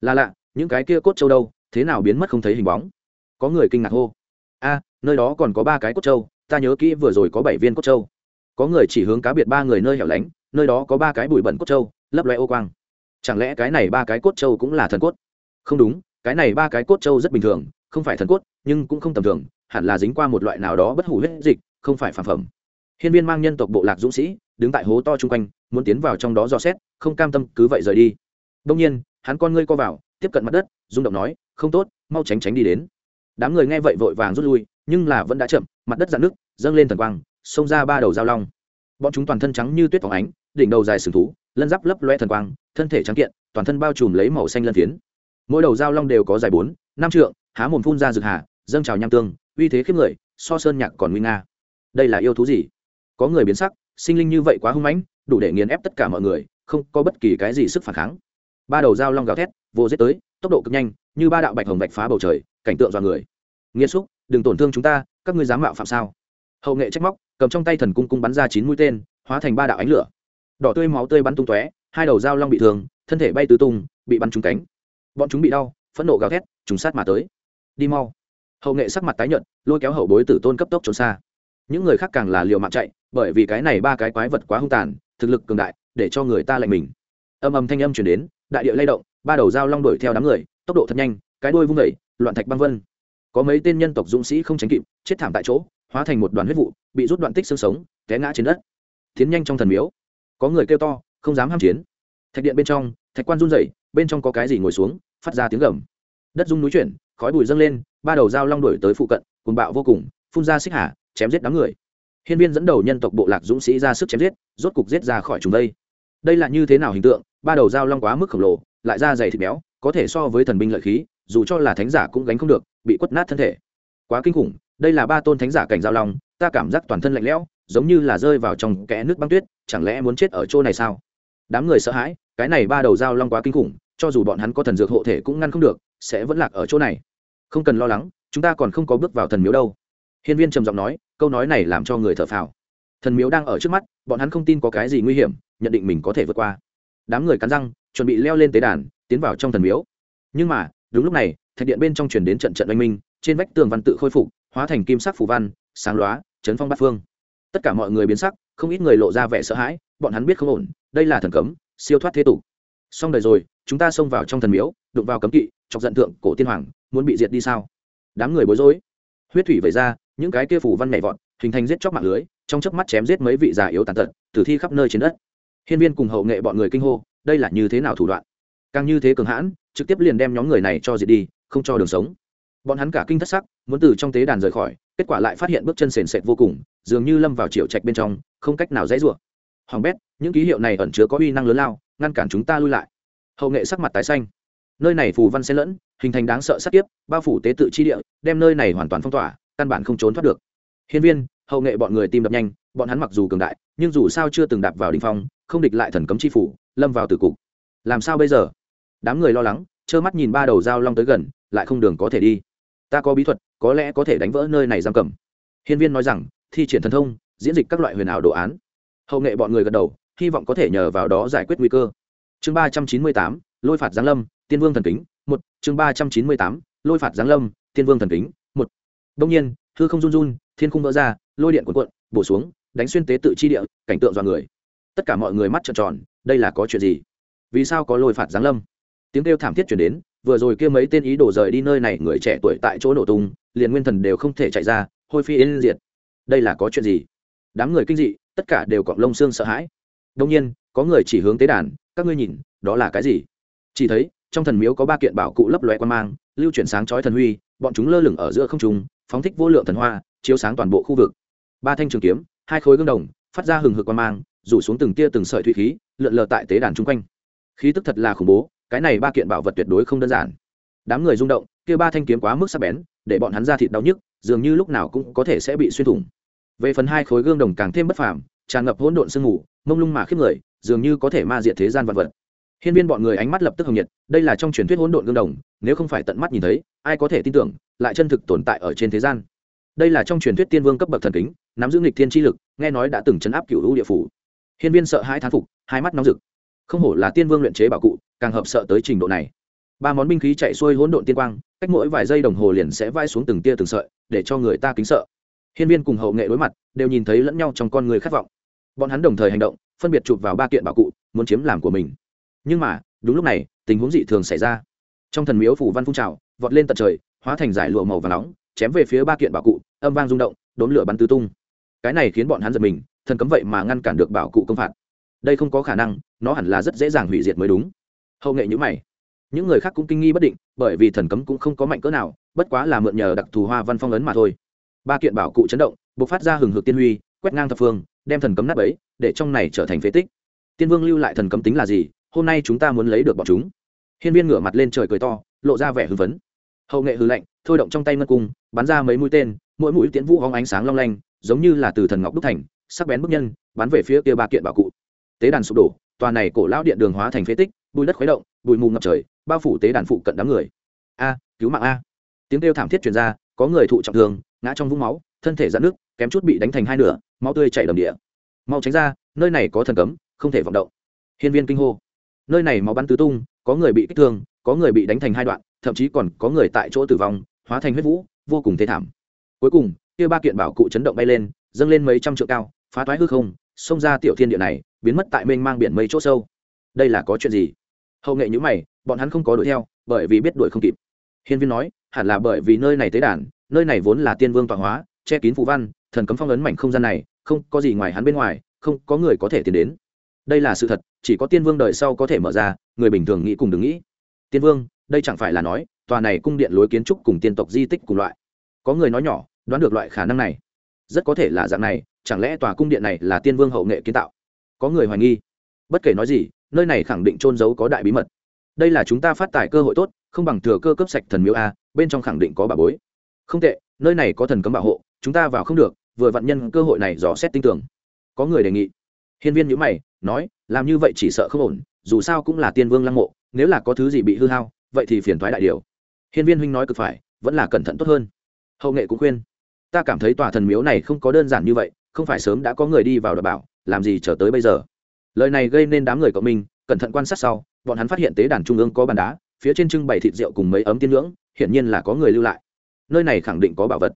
Là lạ, những cái kia cốt châu đâu, thế nào biến mất không thấy hình bóng? Có người kinh ngạc hô. A, nơi đó còn có ba cái cốt châu, ta nhớ kỹ vừa rồi có bảy viên cốt châu. Có người chỉ hướng cá biệt ba người nơi hẻo lánh nơi đó có ba cái bụi bẩn cốt châu lấp loe ô quang. Chẳng lẽ cái này ba cái cốt châu cũng là thần cốt? Không đúng, cái này ba cái cốt châu rất bình thường, không phải thần cốt, nhưng cũng không tầm thường, hẳn là dính qua một loại nào đó bất hủ huyết dịch, không phải phản phẩm. Hiên viên mang nhân tộc bộ lạc dũng sĩ, đứng tại hố to chung quanh, muốn tiến vào trong đó dò xét, không cam tâm, cứ vậy rời đi. Đông nhiên, hắn con ngươi co vào, tiếp cận mặt đất, rung động nói, không tốt, mau tránh tránh đi đến. Đám người nghe vậy vội vàng rút lui, nhưng là vẫn đã chậm, mặt đất dạn nước dâng lên thần quang, xông ra ba đầu dao long bọn chúng toàn thân trắng như tuyết phóng ánh, đỉnh đầu dài sừng thú, lân giáp lấp loe thần quang, thân thể trắng kiện, toàn thân bao trùm lấy màu xanh lân phiến. Mỗi đầu dao long đều có dài bốn, năm trượng, há mồm phun ra rực hà, dâng trào nham tương, uy thế khiếp người, so sơn nhạc còn nguy nga. Đây là yêu thú gì? Có người biến sắc, sinh linh như vậy quá hung mãnh, đủ để nghiền ép tất cả mọi người, không có bất kỳ cái gì sức phản kháng. Ba đầu dao long gào thét, vô giết tới, tốc độ cực nhanh, như ba đạo bạch hồng bạch phá bầu trời, cảnh tượng dọa người. Nghiêm xúc, đừng tổn thương chúng ta, các ngươi dám mạo phạm sao? Hậu nghệ trách móc, cầm trong tay thần cung cung bắn ra chín mũi tên, hóa thành ba đạo ánh lửa. Đỏ tươi máu tươi bắn tung tóe, hai đầu dao long bị thương, thân thể bay tứ tung, bị bắn trúng cánh. Bọn chúng bị đau, phẫn nộ gào thét, trùng sát mà tới. Đi mau. Hậu nghệ sắc mặt tái nhợt, lôi kéo hậu bối tử tôn cấp tốc trốn xa. Những người khác càng là liều mạng chạy, bởi vì cái này ba cái quái vật quá hung tàn, thực lực cường đại, để cho người ta lạnh mình. Âm âm thanh âm chuyển đến, đại địa lay động, ba đầu dao long đuổi theo đám người, tốc độ thật nhanh, cái đuôi vung vẩy loạn thạch băng vân. Có mấy tên nhân tộc dũng sĩ không tránh kịp, chết thảm tại chỗ hóa thành một đoàn huyết vụ, bị rút đoạn tích xương sống, té ngã trên đất. Tiến nhanh trong thần miếu. Có người kêu to, không dám ham chiến. Thạch điện bên trong, thạch quan run rẩy, bên trong có cái gì ngồi xuống, phát ra tiếng gầm. Đất rung núi chuyển, khói bụi dâng lên, ba đầu dao long đuổi tới phụ cận, cuồng bạo vô cùng, phun ra xích hà, chém giết đám người. Hiên viên dẫn đầu nhân tộc bộ lạc dũng sĩ ra sức chém giết, rốt cục giết ra khỏi chúng đây đây là như thế nào hình tượng? Ba đầu dao long quá mức khổng lồ, lại da dày thịt béo, có thể so với thần binh lợi khí, dù cho là thánh giả cũng gánh không được, bị quất nát thân thể. Quá kinh khủng đây là ba tôn thánh giả cảnh giao long, ta cảm giác toàn thân lạnh lẽo, giống như là rơi vào trong kẽ nước băng tuyết, chẳng lẽ muốn chết ở chỗ này sao? Đám người sợ hãi, cái này ba đầu giao long quá kinh khủng, cho dù bọn hắn có thần dược hộ thể cũng ngăn không được, sẽ vẫn lạc ở chỗ này. Không cần lo lắng, chúng ta còn không có bước vào thần miếu đâu. Hiên viên trầm giọng nói, câu nói này làm cho người thở phào. Thần miếu đang ở trước mắt, bọn hắn không tin có cái gì nguy hiểm, nhận định mình có thể vượt qua. Đám người cắn răng, chuẩn bị leo lên tế đàn, tiến vào trong thần miếu. Nhưng mà, đúng lúc này, thạch điện bên trong truyền đến trận trận oanh minh, trên vách tường văn tự khôi phục hóa thành kim sắc phù văn, sáng lóa, chấn phong bát phương. Tất cả mọi người biến sắc, không ít người lộ ra vẻ sợ hãi, bọn hắn biết không ổn, đây là thần cấm, siêu thoát thế tục. Xong đời rồi, chúng ta xông vào trong thần miếu, đụng vào cấm kỵ, chọc giận tượng cổ tiên hoàng, muốn bị diệt đi sao? Đám người bối rối. Huyết thủy vẩy ra, những cái kia phủ văn nhảy vọt, hình thành giết chóc mạng lưới, trong chớp mắt chém giết mấy vị già yếu tàn tật, tử thi khắp nơi trên đất. Hiên viên cùng hậu nghệ bọn người kinh hô, đây là như thế nào thủ đoạn? Càng như thế cường hãn, trực tiếp liền đem nhóm người này cho diệt đi, không cho đường sống. Bọn hắn cả kinh thất sắc muốn từ trong tế đàn rời khỏi, kết quả lại phát hiện bước chân sền sệt vô cùng, dường như lâm vào triệu trạch bên trong, không cách nào dãy rủa. Hoàng bét, những ký hiệu này ẩn chứa có uy năng lớn lao, ngăn cản chúng ta lui lại. Hậu nghệ sắc mặt tái xanh. Nơi này phù văn xen lẫn, hình thành đáng sợ sát tiếp bao phủ tế tự chi địa, đem nơi này hoàn toàn phong tỏa, căn bản không trốn thoát được. Hiên viên, hậu nghệ bọn người tìm đập nhanh, bọn hắn mặc dù cường đại, nhưng dù sao chưa từng đạp vào đ phong, không địch lại thần cấm chi phủ, lâm vào tử cục. Làm sao bây giờ? Đám người lo lắng, trơ mắt nhìn ba đầu dao long tới gần, lại không đường có thể đi ta có bí thuật, có lẽ có thể đánh vỡ nơi này giam cầm. Hiên viên nói rằng, thi triển thần thông, diễn dịch các loại huyền ảo đồ án. Hậu nghệ bọn người gật đầu, hy vọng có thể nhờ vào đó giải quyết nguy cơ. Chương ba trăm chín mươi tám, lôi phạt giáng lâm, tiên vương thần kính, một. Chương ba trăm chín mươi tám, lôi phạt giáng lâm, tiên vương thần kính, một. Đông nhiên, hư không run run, thiên khung vỡ ra, lôi điện cuộn cuộn, bổ xuống, đánh xuyên tế tự chi địa, cảnh tượng dọa người. Tất cả mọi người mắt trợn tròn, đây là có chuyện gì? Vì sao có lôi phạt giáng lâm? Tiếng kêu thảm thiết chuyển đến vừa rồi kia mấy tên ý đồ rời đi nơi này, người trẻ tuổi tại chỗ nổ tung, liền nguyên thần đều không thể chạy ra, hôi phi yên diệt. Đây là có chuyện gì? Đám người kinh dị, tất cả đều cọng lông xương sợ hãi. Đông nhiên, có người chỉ hướng tế đàn, các ngươi nhìn, đó là cái gì? Chỉ thấy, trong thần miếu có ba kiện bảo cụ lấp loe quan mang, lưu chuyển sáng chói thần huy, bọn chúng lơ lửng ở giữa không trung, phóng thích vô lượng thần hoa, chiếu sáng toàn bộ khu vực. Ba thanh trường kiếm, hai khối gương đồng, phát ra hừng hực quan mang, rủ xuống từng tia từng sợi thủy khí, lượn lờ tại tế đàn chung quanh. Khí tức thật là khủng bố cái này ba kiện bảo vật tuyệt đối không đơn giản. Đám người rung động, kia ba thanh kiếm quá mức sắc bén, để bọn hắn ra thịt đau nhức, dường như lúc nào cũng có thể sẽ bị xuyên thủng. Về phần hai khối gương đồng càng thêm bất phàm, tràn ngập hỗn độn sương mù, mông lung mà khiếp người, dường như có thể ma diệt thế gian vật vật. Hiên viên bọn người ánh mắt lập tức hồng nhiệt, đây là trong truyền thuyết hỗn độn gương đồng, nếu không phải tận mắt nhìn thấy, ai có thể tin tưởng, lại chân thực tồn tại ở trên thế gian. Đây là trong truyền thuyết tiên vương cấp bậc thần kính, nắm giữ nghịch thiên tri lực, nghe nói đã từng chấn áp cựu lũ địa phủ. Hiên viên sợ hai thán phục, hai mắt nóng rực không hổ là tiên vương luyện chế bảo cụ, càng hợp sợ tới trình độ này. Ba món binh khí chạy xuôi hỗn độn tiên quang, cách mỗi vài giây đồng hồ liền sẽ vai xuống từng tia từng sợi, để cho người ta kính sợ. Hiên viên cùng hậu nghệ đối mặt, đều nhìn thấy lẫn nhau trong con người khát vọng. Bọn hắn đồng thời hành động, phân biệt chụp vào ba kiện bảo cụ, muốn chiếm làm của mình. Nhưng mà, đúng lúc này, tình huống dị thường xảy ra. Trong thần miếu phủ văn phun trào, vọt lên tận trời, hóa thành giải lụa màu và nóng, chém về phía ba kiện bảo cụ, âm vang rung động, đốn lửa bắn tứ tung. Cái này khiến bọn hắn giật mình, thần cấm vậy mà ngăn cản được bảo cụ công phạt đây không có khả năng, nó hẳn là rất dễ dàng hủy diệt mới đúng. Hậu nghệ nhữ mày. Những người khác cũng kinh nghi bất định, bởi vì thần cấm cũng không có mạnh cỡ nào, bất quá là mượn nhờ đặc thù hoa văn phong ấn mà thôi. Ba kiện bảo cụ chấn động b ộ c phát ra hừng hực tiên huy, quét ngang thập phương, đem thần cấm nắp ấy để trong này trở thành phế tích. Tiên vương lưu lại thần cấm tính là gì? Hôm nay chúng ta muốn lấy được bọn chúng. Hiên viên ngửa mặt lên trời cười to, lộ ra vẻ hưng phấn. hậu nghệ hư lạnh, thôi động trong tay ngân cung, bắn ra mấy mũi tên, mỗi mũi tiễn vũ hóng ánh sáng long lanh, giống như là từ thần ngọc đúc thành, sắc bén bức nhân, bắn về phía kia ba kiện bảo cụ tế đàn sụp đổ, tòa này cổ lão điện đường hóa thành phế tích, bùi đất khuấy động, bụi mù ngập trời, bao phủ tế đàn phụ cận đám người. A, cứu mạng a. Tiếng kêu thảm thiết truyền ra, có người thụ trọng thương, ngã trong vũng máu, thân thể dạn nước kém chút bị đánh thành hai nửa, máu tươi chảy đầm địa. Mau tránh ra, nơi này có thần cấm, không thể vọng động. Hiên viên kinh hô. Nơi này máu bắn tứ tung, có người bị kích thương, có người bị đánh thành hai đoạn, thậm chí còn có người tại chỗ tử vong, hóa thành huyết vũ, vô cùng thê thảm. Cuối cùng, kia ba kiện bảo cụ chấn động bay lên, dâng lên mấy trăm trượng cao, phá toái hư không, xông ra tiểu thiên địa này biến mất tại mênh mang biển mây chỗ sâu. Đây là có chuyện gì? Hậu nghệ nhữ mày, bọn hắn không có đuổi theo, bởi vì biết đuổi không kịp. Hiên viên nói, hẳn là bởi vì nơi này tế đàn, nơi này vốn là tiên vương tọa hóa, che kín phù văn, thần cấm phong ấn mảnh không gian này, không có gì ngoài hắn bên ngoài, không có người có thể tiến đến. Đây là sự thật, chỉ có tiên vương đời sau có thể mở ra, người bình thường nghĩ cùng đừng nghĩ. Tiên vương, đây chẳng phải là nói, tòa này cung điện lối kiến trúc cùng tiên tộc di tích cùng loại. Có người nói nhỏ, đoán được loại khả năng này. Rất có thể là dạng này, chẳng lẽ tòa cung điện này là tiên vương hậu nghệ kiến tạo? Có người hoài nghi. Bất kể nói gì, nơi này khẳng định trôn giấu có đại bí mật. Đây là chúng ta phát tài cơ hội tốt, không bằng thừa cơ cấp sạch thần miếu a, bên trong khẳng định có bà bối. Không tệ, nơi này có thần cấm bảo hộ, chúng ta vào không được, vừa vặn nhân cơ hội này dò xét tin tưởng. Có người đề nghị. Hiên viên nhữ mày, nói, làm như vậy chỉ sợ không ổn, dù sao cũng là tiên vương lăng mộ, nếu là có thứ gì bị hư hao, vậy thì phiền thoái đại điều. Hiên viên huynh nói cực phải, vẫn là cẩn thận tốt hơn. Hậu nghệ cũng khuyên. Ta cảm thấy tòa thần miếu này không có đơn giản như vậy, không phải sớm đã có người đi vào đ bảo làm gì chờ tới bây giờ? Lời này gây nên đám người cộng minh, cẩn thận quan sát sau, bọn hắn phát hiện tế đàn trung ương có bàn đá, phía trên trưng bày thịt rượu cùng mấy ấm tiên ngưỡng hiển nhiên là có người lưu lại. Nơi này khẳng định có bảo vật.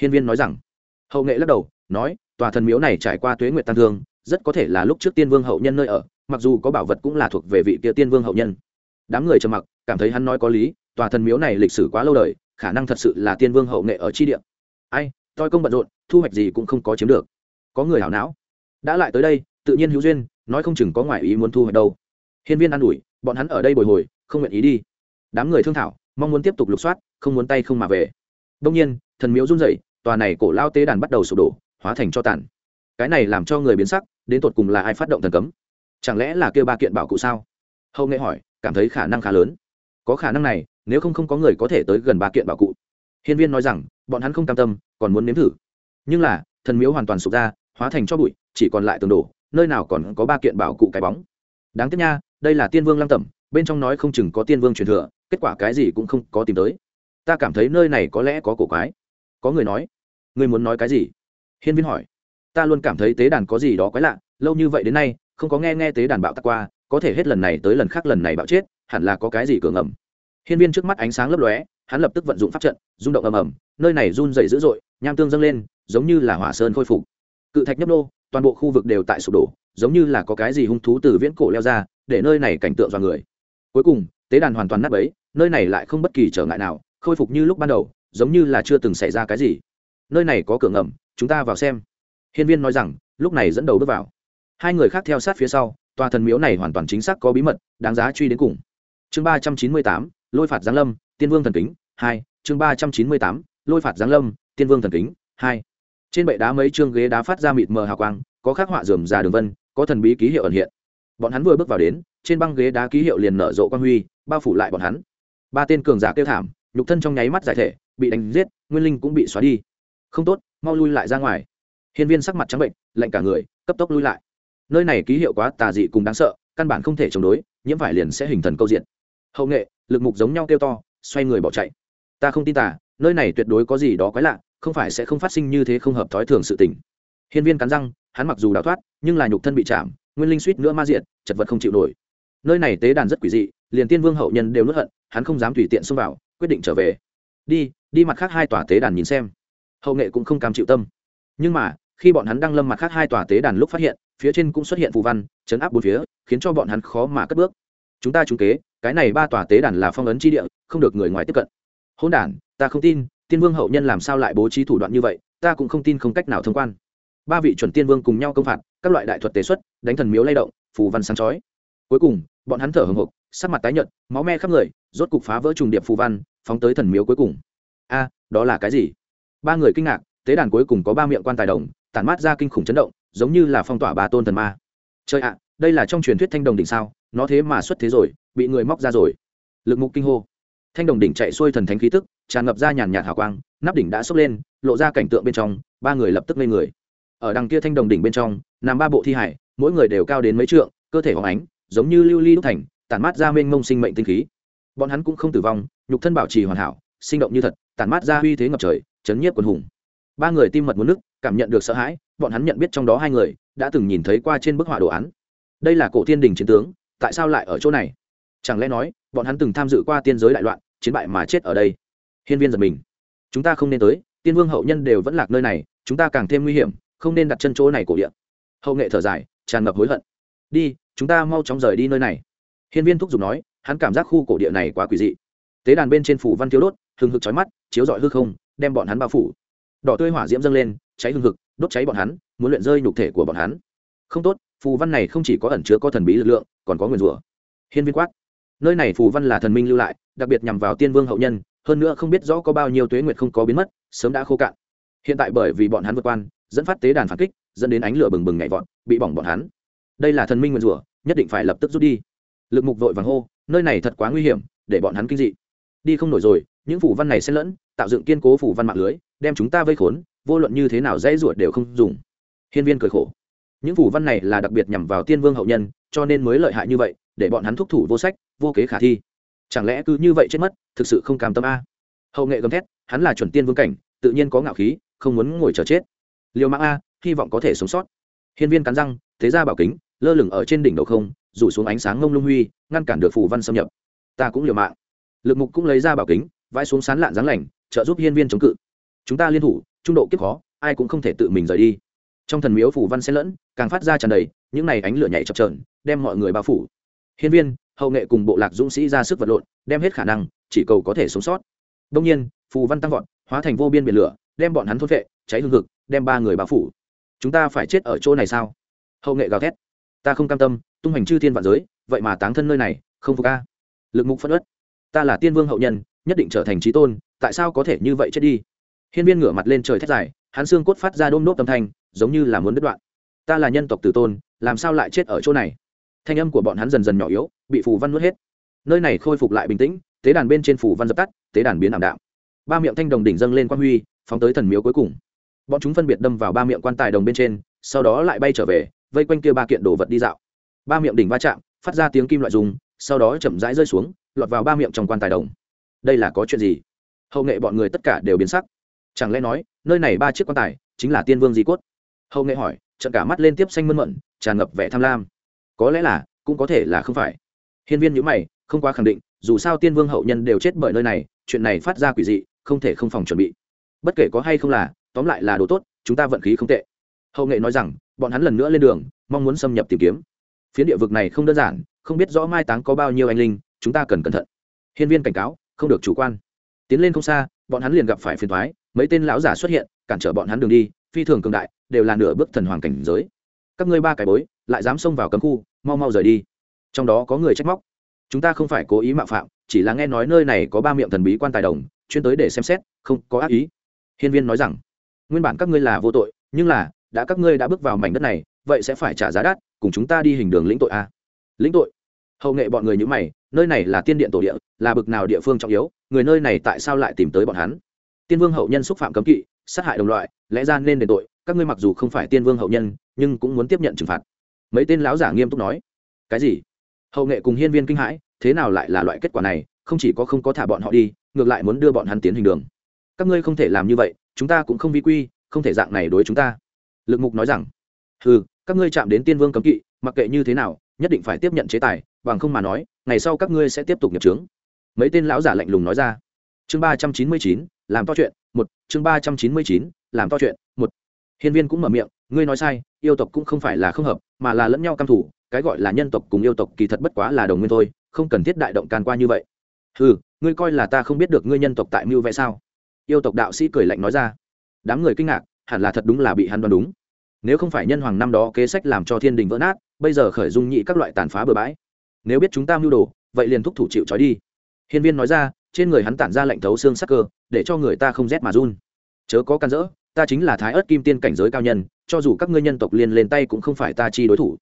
Hiên viên nói rằng, hậu nghệ lắc đầu, nói, tòa thần miếu này trải qua tuế nguyệt tăng thương, rất có thể là lúc trước tiên vương hậu nhân nơi ở, mặc dù có bảo vật cũng là thuộc về vị kia tiên vương hậu nhân. Đám người trầm mặc, cảm thấy hắn nói có lý, tòa thần miếu này lịch sử quá lâu đời, khả năng thật sự là tiên vương hậu nghệ ở chi địa. Ai toi công bận rộn, thu hoạch gì cũng không có chiếm được. Có người hảo não đã lại tới đây, tự nhiên hữu duyên, nói không chừng có ngoại ý muốn thu hoạch đâu. Hiên viên an ủi, bọn hắn ở đây bồi hồi, không nguyện ý đi. Đám người thương thảo, mong muốn tiếp tục lục soát, không muốn tay không mà về. Đông nhiên, thần miếu run rẩy, tòa này cổ lao tế đàn bắt đầu sụp đổ, hóa thành cho tàn. Cái này làm cho người biến sắc, đến tột cùng là ai phát động thần cấm? Chẳng lẽ là kêu ba kiện bảo cụ sao? Hậu nghệ hỏi, cảm thấy khả năng khá lớn. Có khả năng này, nếu không không có người có thể tới gần ba kiện bảo cụ. Hiên viên nói rằng, bọn hắn không cam tâm, còn muốn nếm thử. Nhưng là, thần miếu hoàn toàn sụp ra, hóa thành cho bụi chỉ còn lại tường đổ, nơi nào còn có ba kiện bảo cụ cái bóng. Đáng tiếc nha, đây là tiên vương lăng tẩm, bên trong nói không chừng có tiên vương truyền thừa, kết quả cái gì cũng không có tìm tới. Ta cảm thấy nơi này có lẽ có cổ quái. Có người nói. Người muốn nói cái gì? Hiên viên hỏi. Ta luôn cảm thấy tế đàn có gì đó quái lạ, lâu như vậy đến nay, không có nghe nghe tế đàn bạo tắc qua, có thể hết lần này tới lần khác lần này bạo chết, hẳn là có cái gì cường ẩm hiên viên trước mắt ánh sáng lấp lóe, hắn lập tức vận dụng pháp trận, rung động ầm ầm, nơi này run dày dữ dội, nham tương dâng lên, giống như là hỏa sơn khôi phục. Cự thạch nhấp nô toàn bộ khu vực đều tại sụp đổ, giống như là có cái gì hung thú từ viễn cổ leo ra, để nơi này cảnh tượng do người. Cuối cùng, tế đàn hoàn toàn nát bấy, nơi này lại không bất kỳ trở ngại nào, khôi phục như lúc ban đầu, giống như là chưa từng xảy ra cái gì. Nơi này có cửa ngầm, chúng ta vào xem. Hiên viên nói rằng, lúc này dẫn đầu bước vào. Hai người khác theo sát phía sau, tòa thần miếu này hoàn toàn chính xác có bí mật, đáng giá truy đến cùng. Chương ba trăm chín mươi tám, lôi phạt giáng lâm, tiên vương thần kính, hai. Chương ba trăm chín mươi tám, lôi phạt giáng lâm, tiên vương thần kính, hai trên bệ đá mấy chương ghế đá phát ra mịt mờ hào quang, có khắc họa dườm già đường vân, có thần bí ký hiệu ẩn hiện. Bọn hắn vừa bước vào đến, trên băng ghế đá ký hiệu liền nở rộ quang huy, bao phủ lại bọn hắn. Ba tên cường giả kêu thảm, nhục thân trong nháy mắt giải thể, bị đánh giết, nguyên linh cũng bị xóa đi. Không tốt, mau lui lại ra ngoài. Hiên viên sắc mặt trắng bệnh, lạnh cả người, cấp tốc lui lại. Nơi này ký hiệu quá tà dị cùng đáng sợ, căn bản không thể chống đối, nhiễm phải liền sẽ hình thần câu diện. Hậu nghệ, lực mục giống nhau kêu to, xoay người bỏ chạy. Ta không tin tà, nơi này tuyệt đối có gì đó quái lạ không phải sẽ không phát sinh như thế không hợp thói thường sự tình. Hiên viên cắn răng, hắn mặc dù đào thoát, nhưng là nhục thân bị chạm, nguyên linh suýt nữa ma diện chật vật không chịu nổi. Nơi này tế đàn rất quỷ dị, liền tiên vương hậu nhân đều nuốt hận, hắn không dám tùy tiện xông vào, quyết định trở về. Đi đi mặt khác hai tòa tế đàn nhìn xem. Hậu nghệ cũng không cam chịu tâm. Nhưng mà, khi bọn hắn đang lâm mặt khác hai tòa tế đàn lúc phát hiện, phía trên cũng xuất hiện phù văn, chấn áp bốn phía, khiến cho bọn hắn khó mà cất bước. Chúng ta trúng kế, cái này ba tòa tế đàn là phong ấn chi địa, không được người ngoài tiếp cận. Hôn đản, ta không tin tiên vương hậu nhân làm sao lại bố trí thủ đoạn như vậy, ta cũng không tin không cách nào thông quan. Ba vị chuẩn tiên vương cùng nhau công phạt, các loại đại thuật tế xuất, đánh thần miếu lay động, phù văn sáng chói. Cuối cùng, bọn hắn thở hồng hộc sắc mặt tái nhợt, máu me khắp người, rốt cục phá vỡ trùng điệp phù văn, phóng tới thần miếu cuối cùng. A, đó là cái gì? Ba người kinh ngạc, tế đàn cuối cùng có ba miệng quan tài đồng, tản mát ra kinh khủng chấn động, giống như là phong tỏa bà tôn thần ma. Trời ạ, đây là trong truyền thuyết thanh đồng đỉnh sao, nó thế mà xuất thế rồi, bị người móc ra rồi. Lực mục kinh hô. Thanh đồng đỉnh chạy xuôi thần thánh khí tức tràn ngập ra nhàn nhạt hào quang, nắp đỉnh đã sốc lên, lộ ra cảnh tượng bên trong, ba người lập tức ngây người. Ở đằng kia thanh đồng đỉnh bên trong, nằm ba bộ thi hải, mỗi người đều cao đến mấy trượng, cơ thể hóng ánh, giống như lưu ly đúc thành, tản mát ra mênh mông sinh mệnh tinh khí. Bọn hắn cũng không tử vong, nhục thân bảo trì hoàn hảo, sinh động như thật, tản mát ra uy thế ngập trời, chấn nhiếp quần hùng. Ba người tim mật muốn nước, cảm nhận được sợ hãi, bọn hắn nhận biết trong đó hai người, đã từng nhìn thấy qua trên bức họa đồ án. Đây là cổ tiên đình chiến tướng, tại sao lại ở chỗ này? Chẳng lẽ nói, bọn hắn từng tham dự qua tiên giới đại loạn, chiến bại mà chết ở đây? Hiên viên giật mình. Chúng ta không nên tới, tiên vương hậu nhân đều vẫn lạc nơi này, chúng ta càng thêm nguy hiểm, không nên đặt chân chỗ này cổ địa. Hậu nghệ thở dài, tràn ngập hối hận. Đi, chúng ta mau chóng rời đi nơi này. Hiên viên thúc giục nói, hắn cảm giác khu cổ địa này quá quỷ dị. Tế đàn bên trên phủ văn thiếu đốt, hừng hực chói mắt, chiếu rọi hư không, đem bọn hắn bao phủ. Đỏ tươi hỏa diễm dâng lên, cháy hừng hực, đốt cháy bọn hắn, muốn luyện rơi nhục thể của bọn hắn. Không tốt, phù văn này không chỉ có ẩn chứa có thần bí lực lượng, còn có nguyền rủa. Hiên viên quát, nơi này phù văn là thần minh lưu lại, đặc biệt nhằm vào tiên vương hậu nhân hơn nữa không biết rõ có bao nhiêu tuế nguyệt không có biến mất, sớm đã khô cạn. Hiện tại bởi vì bọn hắn vượt quan, dẫn phát tế đàn phản kích, dẫn đến ánh lửa bừng bừng nhảy vọt, bị bỏng bọn hắn. Đây là thần minh nguyền rủa, nhất định phải lập tức rút đi. Lực mục vội vàng hô, nơi này thật quá nguy hiểm, để bọn hắn kinh dị. Đi không nổi rồi, những phủ văn này sẽ lẫn, tạo dựng kiên cố phủ văn mạng lưới, đem chúng ta vây khốn, vô luận như thế nào dễ ruột đều không dùng. Hiên viên cười khổ. Những phủ văn này là đặc biệt nhằm vào tiên vương hậu nhân, cho nên mới lợi hại như vậy, để bọn hắn thúc thủ vô sách, vô kế khả thi chẳng lẽ cứ như vậy chết mất, thực sự không cam tâm a? Hậu nghệ gầm thét, hắn là chuẩn tiên vương cảnh, tự nhiên có ngạo khí, không muốn ngồi chờ chết. Liều mạng a, hy vọng có thể sống sót. Hiên viên cắn răng, thế ra bảo kính, lơ lửng ở trên đỉnh đầu không, rủ xuống ánh sáng ngông lung huy, ngăn cản được phủ văn xâm nhập. Ta cũng liều mạng. Lực mục cũng lấy ra bảo kính, vãi xuống sán lạn dáng lành, trợ giúp hiên viên chống cự. Chúng ta liên thủ, trung độ kiếp khó, ai cũng không thể tự mình rời đi. Trong thần miếu phủ văn xen lẫn, càng phát ra tràn đầy, những này ánh lửa nhảy chập trờn đem mọi người bao phủ. Hiên viên hậu nghệ cùng bộ lạc dũng sĩ ra sức vật lộn, đem hết khả năng, chỉ cầu có thể sống sót. Đông nhiên, phù văn tăng vọt, hóa thành vô biên biển lửa, đem bọn hắn thốt vệ, cháy hương thực đem ba người bao phủ. Chúng ta phải chết ở chỗ này sao? Hậu nghệ gào thét. Ta không cam tâm, tung hành chư thiên vạn giới, vậy mà táng thân nơi này, không phục ca lực mục phất ớt ta là tiên vương hậu nhân, nhất định trở thành trí tôn, tại sao có thể như vậy chết đi? Hiên viên ngửa mặt lên trời thét dài, hắn xương cốt phát ra đôm nốt âm thanh, giống như là muốn đứt đoạn. Ta là nhân tộc tử tôn, làm sao lại chết ở chỗ này? Thanh âm của bọn hắn dần dần nhỏ yếu, bị phù văn nuốt hết. Nơi này khôi phục lại bình tĩnh, tế đàn bên trên phù văn dập tắt, tế đàn biến ảm đạm. Ba miệng thanh đồng đỉnh dâng lên quan huy, phóng tới thần miếu cuối cùng. Bọn chúng phân biệt đâm vào ba miệng quan tài đồng bên trên, sau đó lại bay trở về, vây quanh kia ba kiện đồ vật đi dạo. Ba miệng đỉnh va chạm, phát ra tiếng kim loại dùng sau đó chậm rãi rơi xuống, lọt vào ba miệng trong quan tài đồng. Đây là có chuyện gì? Hậu nghệ bọn người tất cả đều biến sắc. Chẳng lẽ nói, nơi này ba chiếc quan tài chính là tiên vương di cốt? Hậu nghệ hỏi trận cả mắt lên tiếp xanh mơn mận, tràn ngập vẻ tham lam có lẽ là, cũng có thể là không phải. Hiên viên nhữ mày, không quá khẳng định, dù sao tiên vương hậu nhân đều chết bởi nơi này, chuyện này phát ra quỷ dị, không thể không phòng chuẩn bị. Bất kể có hay không là, tóm lại là đồ tốt, chúng ta vận khí không tệ. Hậu nghệ nói rằng, bọn hắn lần nữa lên đường, mong muốn xâm nhập tìm kiếm. Phiến địa vực này không đơn giản, không biết rõ mai táng có bao nhiêu anh linh, chúng ta cần cẩn thận. Hiên viên cảnh cáo, không được chủ quan. Tiến lên không xa, bọn hắn liền gặp phải phiền thoái mấy tên lão giả xuất hiện, cản trở bọn hắn đường đi, phi thường cường đại, đều là nửa bước thần hoàng cảnh giới. Các ngươi ba cái bối lại dám xông vào cấm khu, mau mau rời đi. Trong đó có người trách móc. Chúng ta không phải cố ý mạo phạm, chỉ là nghe nói nơi này có ba miệng thần bí quan tài đồng, chuyên tới để xem xét, không có ác ý. Hiên viên nói rằng, nguyên bản các ngươi là vô tội, nhưng là, đã các ngươi đã bước vào mảnh đất này, vậy sẽ phải trả giá đắt, cùng chúng ta đi hình đường lĩnh tội a à? lĩnh tội? Hậu nghệ bọn người như mày, nơi này là tiên điện tổ địa, là bực nào địa phương trọng yếu, người nơi này tại sao lại tìm tới bọn hắn? Tiên vương hậu nhân xúc phạm cấm kỵ, sát hại đồng loại, lẽ ra nên đền tội, các ngươi mặc dù không phải tiên vương hậu nhân, nhưng cũng muốn tiếp nhận trừng phạt mấy tên lão giả nghiêm túc nói, cái gì? Hậu nghệ cùng hiên viên kinh hãi, thế nào lại là loại kết quả này? Không chỉ có không có thả bọn họ đi, ngược lại muốn đưa bọn hắn tiến hình đường. Các ngươi không thể làm như vậy, chúng ta cũng không vi quy, không thể dạng này đối chúng ta. Lực mục nói rằng ừ các ngươi chạm đến tiên vương cấm kỵ, mặc kệ như thế nào, nhất định phải tiếp nhận chế tài, bằng không mà nói, ngày sau các ngươi sẽ tiếp tục nhập trướng mấy tên lão giả lạnh lùng nói ra. Chương ba trăm chín mươi chín, làm to chuyện, một, chương ba trăm chín mươi chín, làm to chuyện, một. Hiên viên cũng mở miệng ngươi nói sai, yêu tộc cũng không phải là không hợp, mà là lẫn nhau căm thủ cái gọi là nhân tộc cùng yêu tộc kỳ thật bất quá là đồng nguyên thôi, không cần thiết đại động can qua như vậy. Ừ ngươi coi là ta không biết được ngươi nhân tộc tại mưu vẽ sao? Yêu tộc đạo sĩ cười lạnh nói ra. Đám người kinh ngạc, hẳn là thật đúng là bị hắn đoán đúng. Nếu không phải nhân hoàng năm đó kế sách làm cho thiên đình vỡ nát, bây giờ khởi dung nhị các loại tàn phá bừa bãi. Nếu biết chúng ta mưu đồ, vậy liền thúc thủ chịu trói đi. Hiên viên nói ra, trên người hắn tản ra lệnh thấu xương sắc cơ, để cho người ta không rét mà run. Chớ có can dỡ ta chính là thái ớt kim tiên cảnh giới cao nhân, cho dù các ngươi nhân tộc liền lên tay cũng không phải ta chi đối thủ.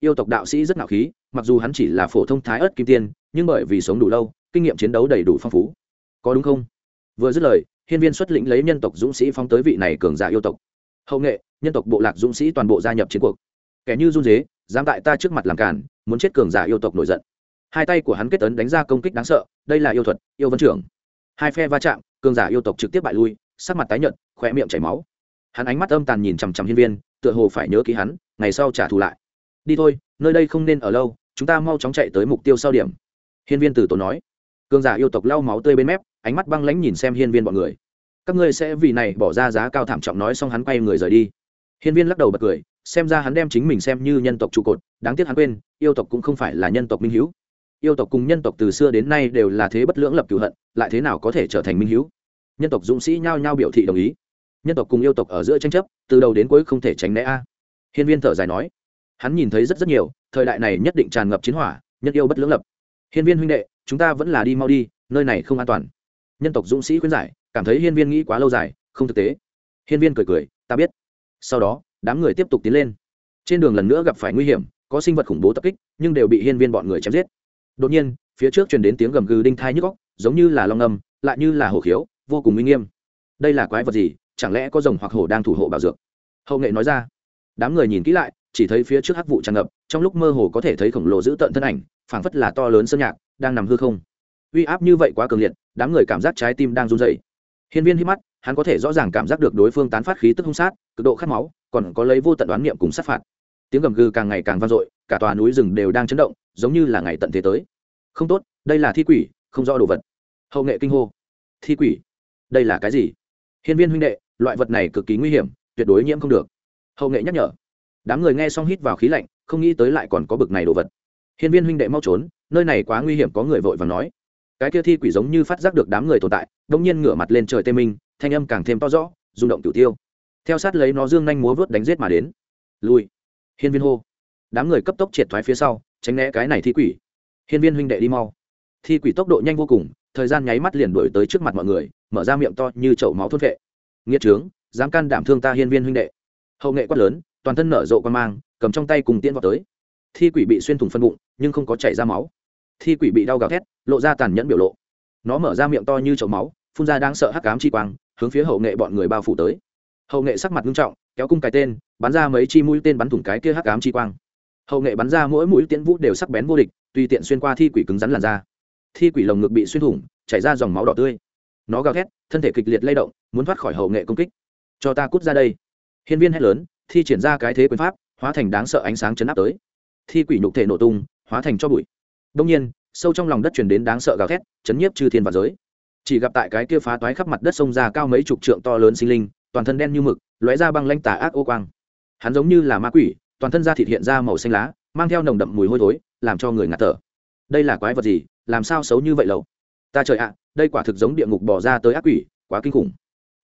Yêu tộc đạo sĩ rất ngạo khí, mặc dù hắn chỉ là phổ thông thái ớt kim tiên, nhưng bởi vì sống đủ lâu, kinh nghiệm chiến đấu đầy đủ phong phú. Có đúng không? Vừa dứt lời, hiên viên xuất lĩnh lấy nhân tộc dũng sĩ phóng tới vị này cường giả yêu tộc. Hậu nghệ, nhân tộc bộ lạc dũng sĩ toàn bộ gia nhập chiến cuộc. Kẻ như run dế, dám tại ta trước mặt làm cản muốn chết cường giả yêu tộc nổi giận. Hai tay của hắn kết tấn đánh ra công kích đáng sợ, đây là yêu thuật, yêu vân trưởng. Hai phe va chạm, cường giả yêu tộc trực tiếp bại lui, sắc mặt tái nhợt khóe miệng chảy máu. Hắn ánh mắt âm tàn nhìn chằm chằm hiên viên, tựa hồ phải nhớ ký hắn, ngày sau trả thù lại. Đi thôi, nơi đây không nên ở lâu, chúng ta mau chóng chạy tới mục tiêu sau điểm. Hiên viên từ tốn nói. Cương giả yêu tộc lau máu tươi bên mép, ánh mắt băng lãnh nhìn xem hiên viên bọn người. Các ngươi sẽ vì này bỏ ra giá cao thảm trọng nói xong hắn quay người rời đi. Hiên viên lắc đầu bật cười, xem ra hắn đem chính mình xem như nhân tộc trụ cột, đáng tiếc hắn quên, yêu tộc cũng không phải là nhân tộc minh hữu yêu tộc cùng nhân tộc từ xưa đến nay đều là thế bất lưỡng lập cửu hận, lại thế nào có thể trở thành minh hữu nhân tộc dũng sĩ nhao nhao biểu thị đồng ý nhân tộc cùng yêu tộc ở giữa tranh chấp, từ đầu đến cuối không thể tránh né a. Hiên viên thở dài nói, hắn nhìn thấy rất rất nhiều, thời đại này nhất định tràn ngập chiến hỏa, nhất yêu bất lưỡng lập. Hiên viên huynh đệ, chúng ta vẫn là đi mau đi, nơi này không an toàn. Nhân tộc dũng sĩ khuyên giải, cảm thấy hiên viên nghĩ quá lâu dài, không thực tế. Hiên viên cười cười, ta biết. Sau đó, đám người tiếp tục tiến lên. Trên đường lần nữa gặp phải nguy hiểm, có sinh vật khủng bố tập kích, nhưng đều bị hiên viên bọn người chém giết. Đột nhiên, phía trước truyền đến tiếng gầm gừ đinh thai nhức góc giống như là long âm, lại như là hổ khiếu, vô cùng uy nghiêm. Đây là quái vật gì? Chẳng lẽ có rồng hoặc hổ đang thủ hộ bảo dược? Hậu nghệ nói ra. Đám người nhìn kỹ lại, chỉ thấy phía trước hắc vụ tràn ngập, trong lúc mơ hồ có thể thấy khổng lồ giữ tận thân ảnh, phảng phất là to lớn sơn nhạc, đang nằm hư không. Uy áp như vậy quá cường liệt, đám người cảm giác trái tim đang run dậy hiên viên hít mắt, hắn có thể rõ ràng cảm giác được đối phương tán phát khí tức hung sát, cực độ khát máu, còn có lấy vô tận đoán niệm cùng sát phạt. Tiếng gầm gừ càng ngày càng vang dội, cả tòa núi rừng đều đang chấn động, giống như là ngày tận thế tới. Không tốt, đây là thi quỷ, không rõ đồ vật. Hậu nghệ kinh hô. Thi quỷ? Đây là cái gì? Hiên viên huynh đệ loại vật này cực kỳ nguy hiểm, tuyệt đối nhiễm không được. Hậu nghệ nhắc nhở. Đám người nghe xong hít vào khí lạnh, không nghĩ tới lại còn có bực này đồ vật. Hiên viên huynh đệ mau trốn, nơi này quá nguy hiểm, có người vội và nói. Cái kia thi quỷ giống như phát giác được đám người tồn tại, đông nhiên ngửa mặt lên trời tê minh, thanh âm càng thêm to rõ, rung động cửu tiêu. Theo sát lấy nó dương nhanh múa vớt đánh giết mà đến. Lùi. hiên viên hô. Đám người cấp tốc triệt thoái phía sau, tránh né cái này thi quỷ. Hiên viên huynh đệ đi mau. Thi quỷ tốc độ nhanh vô cùng, thời gian nháy mắt liền đuổi tới trước mặt mọi người, mở ra miệng to như chậu máu thôn vệ nghĩa trướng, dám can đảm thương ta hiên viên huynh đệ. Hậu nghệ quát lớn, toàn thân nở rộ quan mang, cầm trong tay cùng tiễn vào tới. Thi quỷ bị xuyên thủng phân bụng, nhưng không có chảy ra máu. Thi quỷ bị đau gào thét, lộ ra tàn nhẫn biểu lộ. Nó mở ra miệng to như chậu máu, phun ra đang sợ hắc cám chi quang, hướng phía hậu nghệ bọn người bao phủ tới. Hậu nghệ sắc mặt nghiêm trọng, kéo cung cái tên, bắn ra mấy chi mũi tên bắn thủng cái kia hắc ám chi quang. Hậu nghệ bắn ra mỗi mũi tiễn vũ đều sắc bén vô địch, tùy tiện xuyên qua thi quỷ cứng rắn làn ra thi quỷ lồng ngực bị xuyên thủng, chảy ra dòng máu đỏ tươi nó gào thét, thân thể kịch liệt lay động, muốn thoát khỏi hậu nghệ công kích. Cho ta cút ra đây. Hiên viên hét lớn, thi triển ra cái thế quyền pháp, hóa thành đáng sợ ánh sáng chấn áp tới. Thi quỷ nhục thể nổ tung, hóa thành cho bụi. Đông nhiên, sâu trong lòng đất truyền đến đáng sợ gào thét, chấn nhiếp chư thiên và giới. Chỉ gặp tại cái kia phá toái khắp mặt đất sông ra cao mấy chục trượng to lớn sinh linh, toàn thân đen như mực, lóe ra băng lanh tà ác ô quang. Hắn giống như là ma quỷ, toàn thân da thịt hiện ra màu xanh lá, mang theo nồng đậm mùi hôi thối, làm cho người ngạt thở. Đây là quái vật gì? Làm sao xấu như vậy lầu? Ta trời ạ đây quả thực giống địa ngục bỏ ra tới ác quỷ, quá kinh khủng.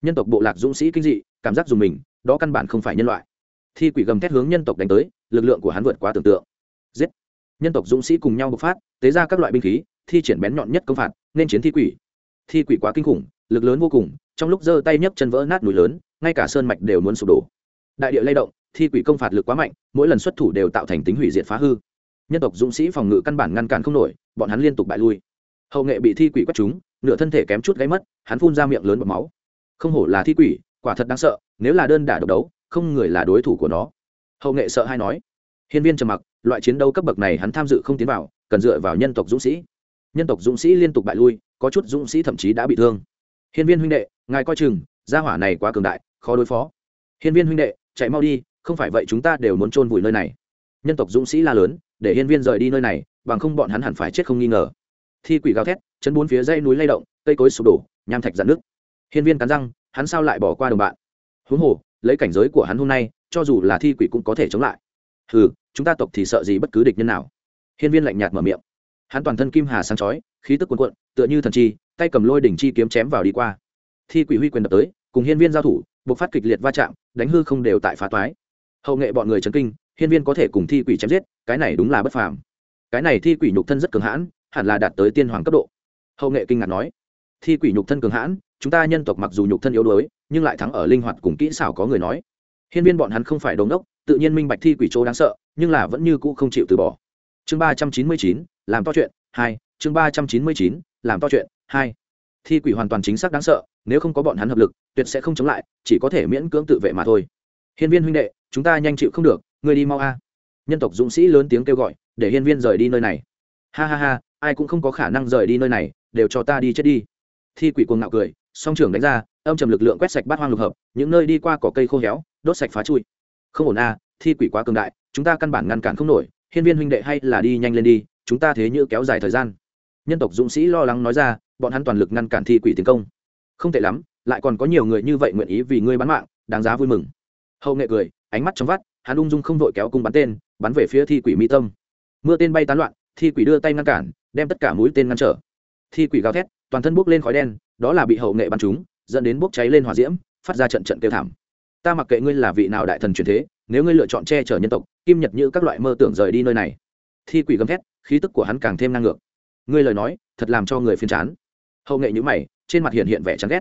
Nhân tộc bộ lạc dũng sĩ kinh dị, cảm giác dùng mình, đó căn bản không phải nhân loại. Thi quỷ gầm thét hướng nhân tộc đánh tới, lực lượng của hắn vượt quá tưởng tượng. Giết! Nhân tộc dũng sĩ cùng nhau bộc phát, tế ra các loại binh khí, thi triển bén nhọn nhất công phạt, nên chiến thi quỷ. Thi quỷ quá kinh khủng, lực lớn vô cùng, trong lúc giơ tay nhấc chân vỡ nát núi lớn, ngay cả sơn mạch đều muốn sụp đổ. Đại địa lay động, thi quỷ công phạt lực quá mạnh, mỗi lần xuất thủ đều tạo thành tính hủy diệt phá hư. Nhân tộc dũng sĩ phòng ngự căn bản ngăn cản không nổi, bọn hắn liên tục bại lui hậu nghệ bị thi quỷ quét trúng nửa thân thể kém chút gáy mất, hắn phun ra miệng lớn bọc máu. Không hổ là thi quỷ, quả thật đáng sợ, nếu là đơn đả độc đấu, không người là đối thủ của nó. Hậu nghệ sợ hay nói. Hiên viên trầm mặc, loại chiến đấu cấp bậc này hắn tham dự không tiến vào, cần dựa vào nhân tộc dũng sĩ. Nhân tộc dũng sĩ liên tục bại lui, có chút dũng sĩ thậm chí đã bị thương. Hiên viên huynh đệ, ngài coi chừng, gia hỏa này quá cường đại, khó đối phó. Hiên viên huynh đệ, chạy mau đi, không phải vậy chúng ta đều muốn chôn vùi nơi này. Nhân tộc dũng sĩ la lớn, để hiên viên rời đi nơi này, bằng không bọn hắn hẳn phải chết không nghi ngờ thi quỷ gào thét chân bốn phía dây núi lay động cây cối sụp đổ nham thạch dạn nước hiên viên cắn răng hắn sao lại bỏ qua đồng bạn? Huống hồ lấy cảnh giới của hắn hôm nay cho dù là thi quỷ cũng có thể chống lại. Hừ, chúng ta tộc thì sợ gì bất cứ địch nhân nào? Hiên viên lạnh nhạt mở miệng. Hắn toàn thân kim hà sáng chói khí tức cuồn cuộn tựa như thần chi tay cầm lôi đỉnh chi kiếm chém vào đi qua. Thi quỷ huy quyền đập tới cùng hiên viên giao thủ buộc phát kịch liệt va chạm đánh hư không đều tại phá toái. Hậu nghệ bọn người chấn kinh hiên viên có thể cùng thi quỷ chém giết cái này đúng là bất phàm. Cái này thi quỷ nhục thân rất cường hãn hẳn là đạt tới tiên hoàng cấp độ. Hậu nghệ kinh ngạc nói, thi quỷ nhục thân cường hãn, chúng ta nhân tộc mặc dù nhục thân yếu đuối, nhưng lại thắng ở linh hoạt cùng kỹ xảo có người nói. Hiên viên bọn hắn không phải đống đốc, tự nhiên minh bạch thi quỷ chỗ đáng sợ, nhưng là vẫn như cũ không chịu từ bỏ. Chương ba trăm chín mươi chín, làm to chuyện, hai, chương ba trăm chín mươi chín, làm to chuyện, hai. Thi quỷ hoàn toàn chính xác đáng sợ, nếu không có bọn hắn hợp lực, tuyệt sẽ không chống lại, chỉ có thể miễn cưỡng tự vệ mà thôi. Hiên viên huynh đệ, chúng ta nhanh chịu không được người đi mau a. Nhân tộc dũng sĩ lớn tiếng kêu gọi, để hiên viên rời đi nơi này ha ha ha, ai cũng không có khả năng rời đi nơi này, đều cho ta đi chết đi. Thi quỷ cuồng ngạo cười, song trưởng đánh ra, âm trầm lực lượng quét sạch bát hoang lục hợp, những nơi đi qua cỏ cây khô héo, đốt sạch phá chui không ổn a thi quỷ quá cường đại, chúng ta căn bản ngăn cản không nổi, hiên viên huynh đệ hay là đi nhanh lên đi, chúng ta thế như kéo dài thời gian. Nhân tộc dũng sĩ lo lắng nói ra, bọn hắn toàn lực ngăn cản thi quỷ tiến công. Không tệ lắm, lại còn có nhiều người như vậy nguyện ý vì ngươi bán mạng, đáng giá vui mừng. Hậu nghệ cười, ánh mắt trong vắt, hắn ung dung không vội kéo cung bắn tên, bắn về phía thi quỷ mỹ tâm. Mưa tên bay tán loạn thi quỷ đưa tay ngăn cản, đem tất cả mũi tên ngăn trở. Thi quỷ gào thét, toàn thân bốc lên khói đen, đó là bị hậu nghệ bắn trúng, dẫn đến bốc cháy lên hỏa diễm, phát ra trận trận kêu thảm. Ta mặc kệ ngươi là vị nào đại thần truyền thế, nếu ngươi lựa chọn che chở nhân tộc, kim nhật như các loại mơ tưởng rời đi nơi này. Thi quỷ gầm thét, khí tức của hắn càng thêm năng ngược. Ngươi lời nói, thật làm cho người phiền chán. Hậu nghệ nhữ mày, trên mặt hiện hiện vẻ chán ghét.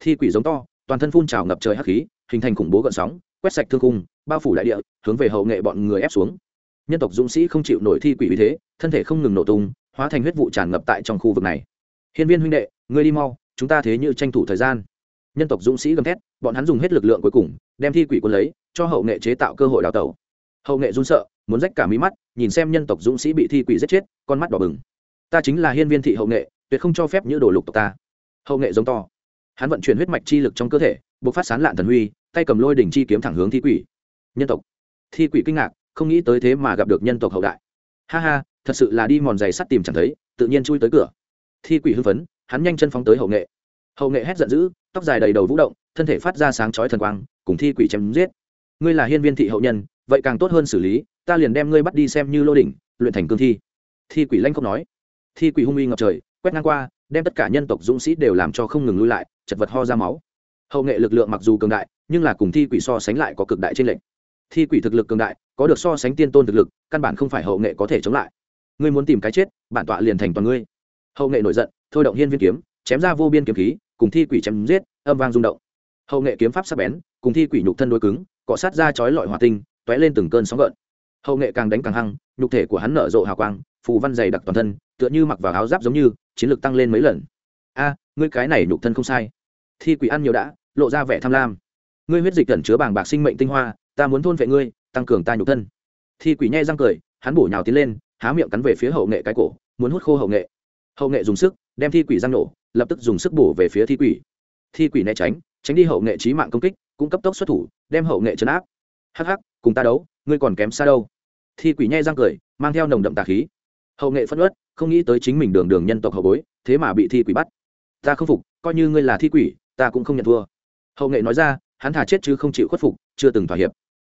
Thi quỷ giống to, toàn thân phun trào ngập trời hắc khí, hình thành khủng bố gợn sóng, quét sạch thương cung bao phủ đại địa, hướng về hậu nghệ bọn người ép xuống nhân tộc dũng sĩ không chịu nổi thi quỷ uy thế, thân thể không ngừng nổ tung, hóa thành huyết vụ tràn ngập tại trong khu vực này. Hiên viên huynh đệ, ngươi đi mau, chúng ta thế như tranh thủ thời gian. Nhân tộc dũng sĩ gầm thét, bọn hắn dùng hết lực lượng cuối cùng, đem thi quỷ quân lấy, cho hậu nghệ chế tạo cơ hội đào tẩu. Hậu nghệ run sợ, muốn rách cả mí mắt, nhìn xem nhân tộc dũng sĩ bị thi quỷ giết chết, con mắt đỏ bừng. Ta chính là hiên viên thị hậu nghệ, tuyệt không cho phép như đồ lục tộc ta. Hậu nghệ giống to. Hắn vận chuyển huyết mạch chi lực trong cơ thể buộc phát sán lạn thần huy, tay cầm lôi đỉnh chi kiếm thẳng hướng thi quỷ. Nhân tộc. Thi quỷ kinh ngạc không nghĩ tới thế mà gặp được nhân tộc hậu đại. Ha ha, thật sự là đi mòn giày sắt tìm chẳng thấy, tự nhiên chui tới cửa. Thi quỷ hưng phấn, hắn nhanh chân phóng tới hậu nghệ. Hậu nghệ hét giận dữ, tóc dài đầy đầu vũ động, thân thể phát ra sáng chói thần quang, cùng thi quỷ chém giết. Ngươi là hiên viên thị hậu nhân, vậy càng tốt hơn xử lý, ta liền đem ngươi bắt đi xem như lô đỉnh, luyện thành cương thi. Thi quỷ lanh không nói. Thi quỷ hung uy ngập trời, quét ngang qua, đem tất cả nhân tộc dũng sĩ đều làm cho không ngừng lui lại, chật vật ho ra máu. Hậu nghệ lực lượng mặc dù cường đại, nhưng là cùng thi quỷ so sánh lại có cực đại trên lệnh thi quỷ thực lực cường đại, có được so sánh tiên tôn thực lực, căn bản không phải hậu nghệ có thể chống lại. Ngươi muốn tìm cái chết, bản tọa liền thành toàn ngươi. Hậu nghệ nổi giận, thôi động hiên viên kiếm, chém ra vô biên kiếm khí, cùng thi quỷ chém giết, âm vang rung động. Hậu nghệ kiếm pháp sắc bén, cùng thi quỷ nhục thân đôi cứng, cọ sát ra chói lọi hỏa tinh t lên từng cơn sóng gợn. Hậu nghệ càng đánh càng hăng, nhục thể của hắn nở rộ hào quang, phù văn dày đặc toàn thân, tựa như mặc vào áo giáp giống như, chiến lược tăng lên mấy lần. A, ngươi cái này nhục thân không sai. Thi quỷ ăn nhiều đã, lộ ra vẻ tham lam. Ngươi huyết dịch cẩn chứa bàng bạc sinh mệnh tinh hoa ta muốn thôn vệ ngươi, tăng cường ta nhục thân. Thi quỷ nhai răng cười, hắn bổ nhào tiến lên, há miệng cắn về phía hậu nghệ cái cổ, muốn hút khô hậu nghệ. Hậu nghệ dùng sức, đem thi quỷ giang nổ, lập tức dùng sức bổ về phía thi quỷ. Thi quỷ né tránh tránh đi hậu nghệ trí mạng công kích, cũng cấp tốc xuất thủ, đem hậu nghệ chấn áp. Hắc hắc, cùng ta đấu, ngươi còn kém xa đâu. Thi quỷ nhai răng cười, mang theo nồng đậm tà khí. Hậu nghệ phất ớt không nghĩ tới chính mình đường đường nhân tộc hậu bối, thế mà bị thi quỷ bắt. Ta không phục, coi như ngươi là thi quỷ, ta cũng không nhận thua. Hậu nghệ nói ra, hắn thả chết chứ không chịu khuất phục, chưa từng thỏa hiệp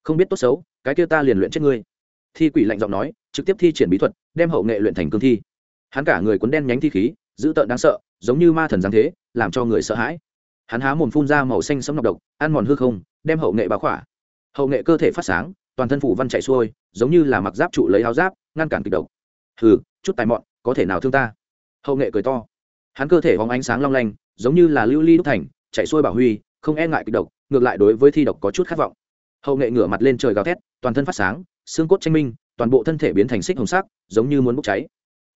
không biết tốt xấu, cái kia ta liền luyện chết ngươi. Thi quỷ lạnh giọng nói, trực tiếp thi triển bí thuật, đem hậu nghệ luyện thành cương thi. Hắn cả người cuốn đen nhánh thi khí, dữ tợn đáng sợ, giống như ma thần giáng thế, làm cho người sợ hãi. Hắn há mồm phun ra màu xanh sấm nọc độc, ăn mòn hư không, đem hậu nghệ báo khỏa. Hậu nghệ cơ thể phát sáng, toàn thân phủ văn chạy xuôi, giống như là mặc giáp trụ lấy áo giáp, ngăn cản kịch độc. Hừ, chút tài mọn, có thể nào thương ta? Hậu nghệ cười to. Hắn cơ thể hóng ánh sáng long lanh, giống như là lưu ly đúc thành chạy xuôi bảo huy, không e ngại kịch độc, ngược lại đối với thi độc có chút khát vọng hậu nghệ ngửa mặt lên trời gào thét, toàn thân phát sáng, xương cốt tranh minh, toàn bộ thân thể biến thành xích hồng sắc, giống như muốn bốc cháy.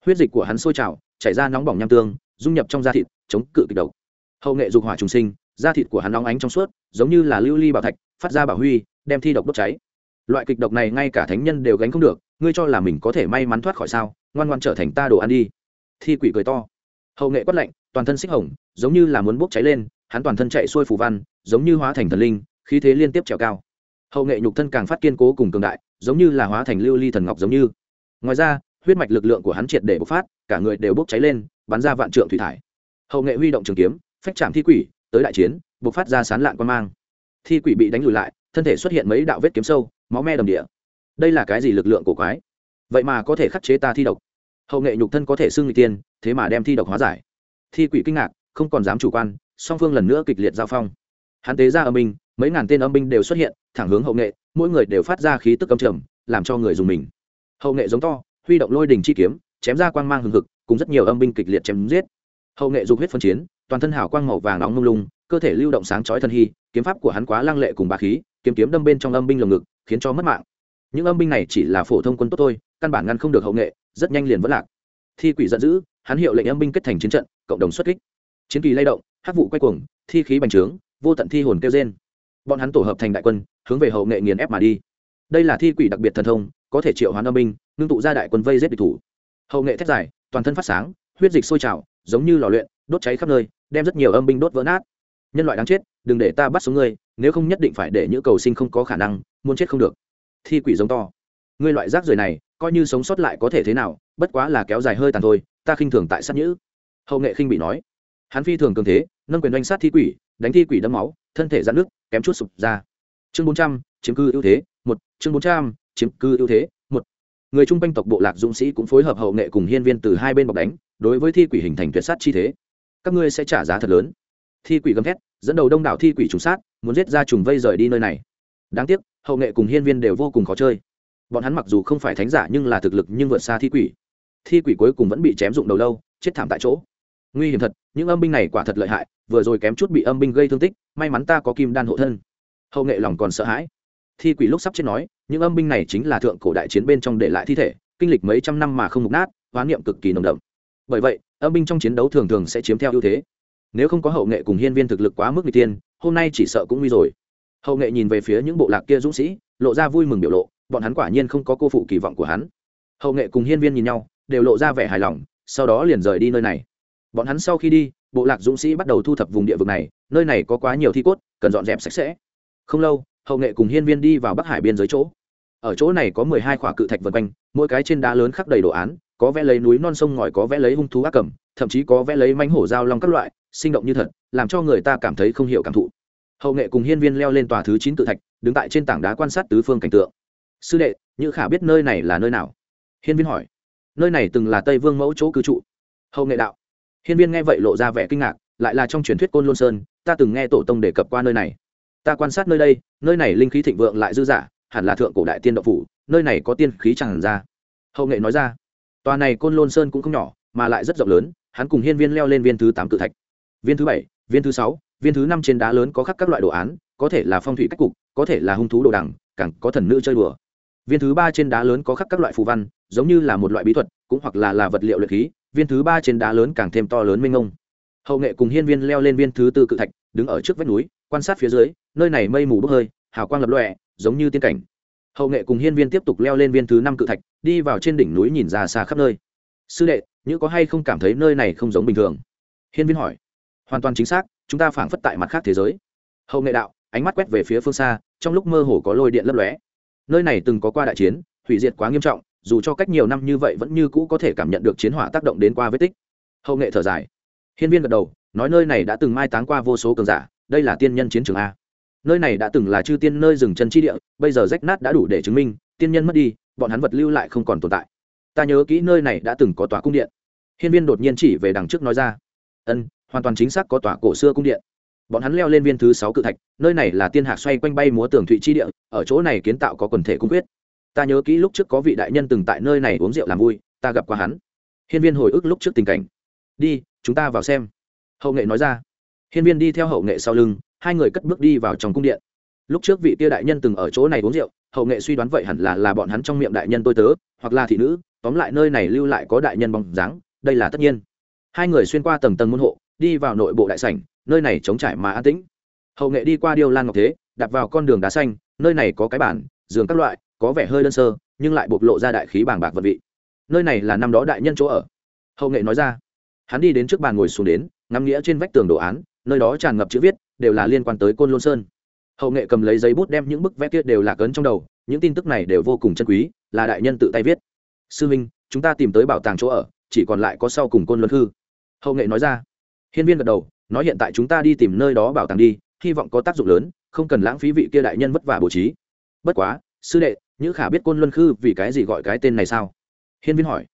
Huyết dịch của hắn sôi trào, chảy ra nóng bỏng nham tương, dung nhập trong da thịt, chống cự kịch độc. Hậu nghệ dục hỏa trùng sinh, da thịt của hắn nóng ánh trong suốt, giống như là lưu ly bảo thạch, phát ra bảo huy, đem thi độc đốt cháy. Loại kịch độc này ngay cả thánh nhân đều gánh không được, ngươi cho là mình có thể may mắn thoát khỏi sao? Ngoan ngoan trở thành ta đồ ăn đi. Thi quỷ cười to. Hậu nghệ quất lạnh, toàn thân xích hồng, giống như là muốn bốc cháy lên, hắn toàn thân chạy xuôi phù văn, giống như hóa thành thần linh, khí thế liên tiếp trèo cao hậu nghệ nhục thân càng phát kiên cố cùng cường đại, giống như là hóa thành lưu ly thần ngọc giống như. Ngoài ra, huyết mạch lực lượng của hắn triệt để bộc phát, cả người đều bốc cháy lên, bắn ra vạn trượng thủy thải. Hậu nghệ huy động trường kiếm, phách chạm thi quỷ, tới đại chiến, bộc phát ra sán lạn quan mang. Thi quỷ bị đánh lùi lại, thân thể xuất hiện mấy đạo vết kiếm sâu, máu me đầm địa. Đây là cái gì lực lượng của quái? Vậy mà có thể khắc chế ta thi độc. Hậu nghệ nhục thân có thể xưng người tiên, thế mà đem thi độc hóa giải. Thi quỷ kinh ngạc, không còn dám chủ quan, song phương lần nữa kịch liệt giao phong. Hắn tế ra ở mình mấy ngàn tên âm binh đều xuất hiện, thẳng hướng hậu nghệ, mỗi người đều phát ra khí tức âm trầm, làm cho người dùng mình. Hậu nghệ giống to, huy động lôi đình chi kiếm, chém ra quang mang hừng hực, cùng rất nhiều âm binh kịch liệt chém giết. Hậu nghệ dục huyết phân chiến, toàn thân hào quang màu vàng nóng lung lung, cơ thể lưu động sáng chói thân hy, kiếm pháp của hắn quá lăng lệ cùng bá khí, kiếm kiếm đâm bên trong âm binh lồng ngực, khiến cho mất mạng. Những âm binh này chỉ là phổ thông quân tốt thôi, căn bản ngăn không được hậu nghệ, rất nhanh liền vất lạc. Thi quỷ giận dữ, hắn hiệu lệnh âm binh kết thành chiến trận, cộng đồng xuất kích. Chiến kỳ lay động hát vụ quay cuồng, thi khí bành trướng, vô tận thi hồn kêu trên bọn hắn tổ hợp thành đại quân, hướng về hậu nghệ nghiền ép mà đi. Đây là thi quỷ đặc biệt thần thông, có thể triệu hoán âm binh, ngưng tụ ra đại quân vây giết địch thủ. Hậu nghệ thét dài, toàn thân phát sáng, huyết dịch sôi trào, giống như lò luyện, đốt cháy khắp nơi, đem rất nhiều âm binh đốt vỡ nát. Nhân loại đáng chết, đừng để ta bắt sống ngươi, nếu không nhất định phải để những cầu sinh không có khả năng, muốn chết không được. Thi quỷ giống to. Ngươi loại rác rưởi này, coi như sống sót lại có thể thế nào, bất quá là kéo dài hơi tàn thôi, ta khinh thường tại sát nhữ. Hậu nghệ khinh bị nói. Hắn phi thường cường thế nâng quyền doanh sát thi quỷ, đánh thi quỷ đâm máu, thân thể dạn nước kém chút sụp ra. Chương bốn trăm, chiếm cư ưu thế, một. Chương bốn trăm, chiếm cư ưu thế, một. Người trung quanh tộc bộ lạc dũng sĩ cũng phối hợp hậu nghệ cùng hiên viên từ hai bên bọc đánh, đối với thi quỷ hình thành tuyệt sát chi thế. Các ngươi sẽ trả giá thật lớn. Thi quỷ gầm thét, dẫn đầu đông đảo thi quỷ trùng sát, muốn giết ra trùng vây rời đi nơi này. Đáng tiếc, hậu nghệ cùng hiên viên đều vô cùng khó chơi. Bọn hắn mặc dù không phải thánh giả nhưng là thực lực nhưng vượt xa thi quỷ. Thi quỷ cuối cùng vẫn bị chém dụng đầu lâu, chết thảm tại chỗ. Nguy hiểm thật những âm binh này quả thật lợi hại, vừa rồi kém chút bị âm binh gây thương tích, may mắn ta có kim đan hộ thân. Hậu nghệ lòng còn sợ hãi. Thi quỷ lúc sắp chết nói, những âm binh này chính là thượng cổ đại chiến bên trong để lại thi thể, kinh lịch mấy trăm năm mà không mục nát, hoán niệm cực kỳ nồng đậm. Bởi vậy, âm binh trong chiến đấu thường thường sẽ chiếm theo ưu thế. Nếu không có hậu nghệ cùng hiên viên thực lực quá mức n g tiên hôm nay chỉ sợ cũng nguy rồi. Hậu nghệ nhìn về phía những bộ lạc kia dũng sĩ, lộ ra vui mừng biểu lộ, bọn hắn quả nhiên không có cô phụ kỳ vọng của hắn. Hậu nghệ cùng hiên viên nhìn nhau, đều lộ ra vẻ hài lòng, sau đó liền rời đi nơi này bọn hắn sau khi đi, bộ lạc dũng sĩ bắt đầu thu thập vùng địa vực này, nơi này có quá nhiều thi cốt, cần dọn dẹp sạch sẽ. Không lâu, hậu nghệ cùng hiên viên đi vào bắc hải biên giới chỗ. Ở chỗ này có mười hai khỏa cự thạch vân quanh, mỗi cái trên đá lớn khắc đầy đồ án, có vẽ lấy núi non sông ngòi, có vẽ lấy hung thú ác cầm, thậm chí có vẽ lấy mánh hổ dao long các loại, sinh động như thật, làm cho người ta cảm thấy không hiểu cảm thụ. Hậu nghệ cùng hiên viên leo lên tòa thứ chín cự thạch, đứng tại trên tảng đá quan sát tứ phương cảnh tượng. Sư đệ như khả biết nơi này là nơi nào? Hiên viên hỏi. Nơi này từng là tây vương mẫu chỗ cư trụ. Hậu nghệ đạo hiên viên nghe vậy lộ ra vẻ kinh ngạc, lại là trong truyền thuyết côn lôn sơn, ta từng nghe tổ tông đề cập qua nơi này. Ta quan sát nơi đây, nơi này linh khí thịnh vượng lại dư dả, hẳn là thượng cổ đại tiên đậu phủ, nơi này có tiên khí tràn ra. Hậu nghệ nói ra, tòa này côn lôn sơn cũng không nhỏ, mà lại rất rộng lớn, hắn cùng hiên viên leo lên viên thứ tám cự thạch. Viên thứ bảy, viên thứ sáu, viên thứ năm trên đá lớn có khắc các loại đồ án, có thể là phong thủy cách cục, có thể là hung thú đồ đằng, càng có thần nữ chơi đùa. Viên thứ ba trên đá lớn có khắc các loại phù văn, giống như là một loại bí thuật, cũng hoặc là là vật liệu luyện khí viên thứ ba trên đá lớn càng thêm to lớn mênh ngông hậu nghệ cùng hiên viên leo lên viên thứ tư cự thạch, đứng ở trước vách núi, quan sát phía dưới, nơi này mây mù bốc hơi, hào quang lập lọe giống như tiên cảnh. Hậu nghệ cùng hiên viên tiếp tục leo lên viên thứ năm cự thạch, đi vào trên đỉnh núi nhìn ra xa khắp nơi. Sư đệ như có hay không cảm thấy nơi này không giống bình thường? Hiên viên hỏi. Hoàn toàn chính xác, chúng ta phảng phất tại mặt khác thế giới. Hậu nghệ đạo, ánh mắt quét về phía phương xa, trong lúc mơ hồ có lôi điện lấp lóe. Nơi này từng có qua đại chiến, hủy diệt quá nghiêm trọng dù cho cách nhiều năm như vậy vẫn như cũ có thể cảm nhận được chiến hỏa tác động đến qua vết tích. Hậu nghệ thở dài. Hiên viên gật đầu, nói nơi này đã từng mai táng qua vô số cường giả, đây là tiên nhân chiến trường a. Nơi này đã từng là chư tiên nơi dừng chân chi địa, bây giờ rách nát đã đủ để chứng minh, tiên nhân mất đi, bọn hắn vật lưu lại không còn tồn tại. Ta nhớ kỹ nơi này đã từng có tòa cung điện. Hiên viên đột nhiên chỉ về đằng trước nói ra. Ân, hoàn toàn chính xác có tòa cổ xưa cung điện. Bọn hắn leo lên viên thứ sáu cự thạch, nơi này là tiên hạc xoay quanh bay múa tường thụy chi địa, ở chỗ này kiến tạo có quần thể cung quyết ta nhớ kỹ lúc trước có vị đại nhân từng tại nơi này uống rượu làm vui, ta gặp qua hắn. Hiên viên hồi ức lúc trước tình cảnh. Đi, chúng ta vào xem. Hậu nghệ nói ra. Hiên viên đi theo hậu nghệ sau lưng, hai người cất bước đi vào trong cung điện. Lúc trước vị tia đại nhân từng ở chỗ này uống rượu, hậu nghệ suy đoán vậy hẳn là là bọn hắn trong miệng đại nhân tôi tớ, hoặc là thị nữ, tóm lại nơi này lưu lại có đại nhân bóng dáng, đây là tất nhiên. Hai người xuyên qua tầng tầng môn hộ, đi vào nội bộ đại sảnh, nơi này trống trải mà an tĩnh. Hậu nghệ đi qua điêu lan ngọc thế đặt vào con đường đá xanh, nơi này có cái bản giường các loại có vẻ hơi đơn sơ, nhưng lại bộc lộ ra đại khí bàng bạc vật vị. Nơi này là năm đó đại nhân chỗ ở. Hậu nghệ nói ra. Hắn đi đến trước bàn ngồi xuống đến, ngắm nghĩa trên vách tường đồ án, nơi đó tràn ngập chữ viết, đều là liên quan tới côn lôn sơn. Hậu nghệ cầm lấy giấy bút đem những bức vẽ kia đều là cấn trong đầu, những tin tức này đều vô cùng chân quý, là đại nhân tự tay viết. Sư minh, chúng ta tìm tới bảo tàng chỗ ở, chỉ còn lại có sau cùng côn luân hư hậu nghệ nói ra. Hiên viên gật đầu, nói hiện tại chúng ta đi tìm nơi đó bảo tàng đi, hy vọng có tác dụng lớn, không cần lãng phí vị kia đại nhân vất vả bố trí. Bất quá, sư đệ Nhữ khả biết côn luân khư vì cái gì gọi cái tên này sao? Hiên viên hỏi.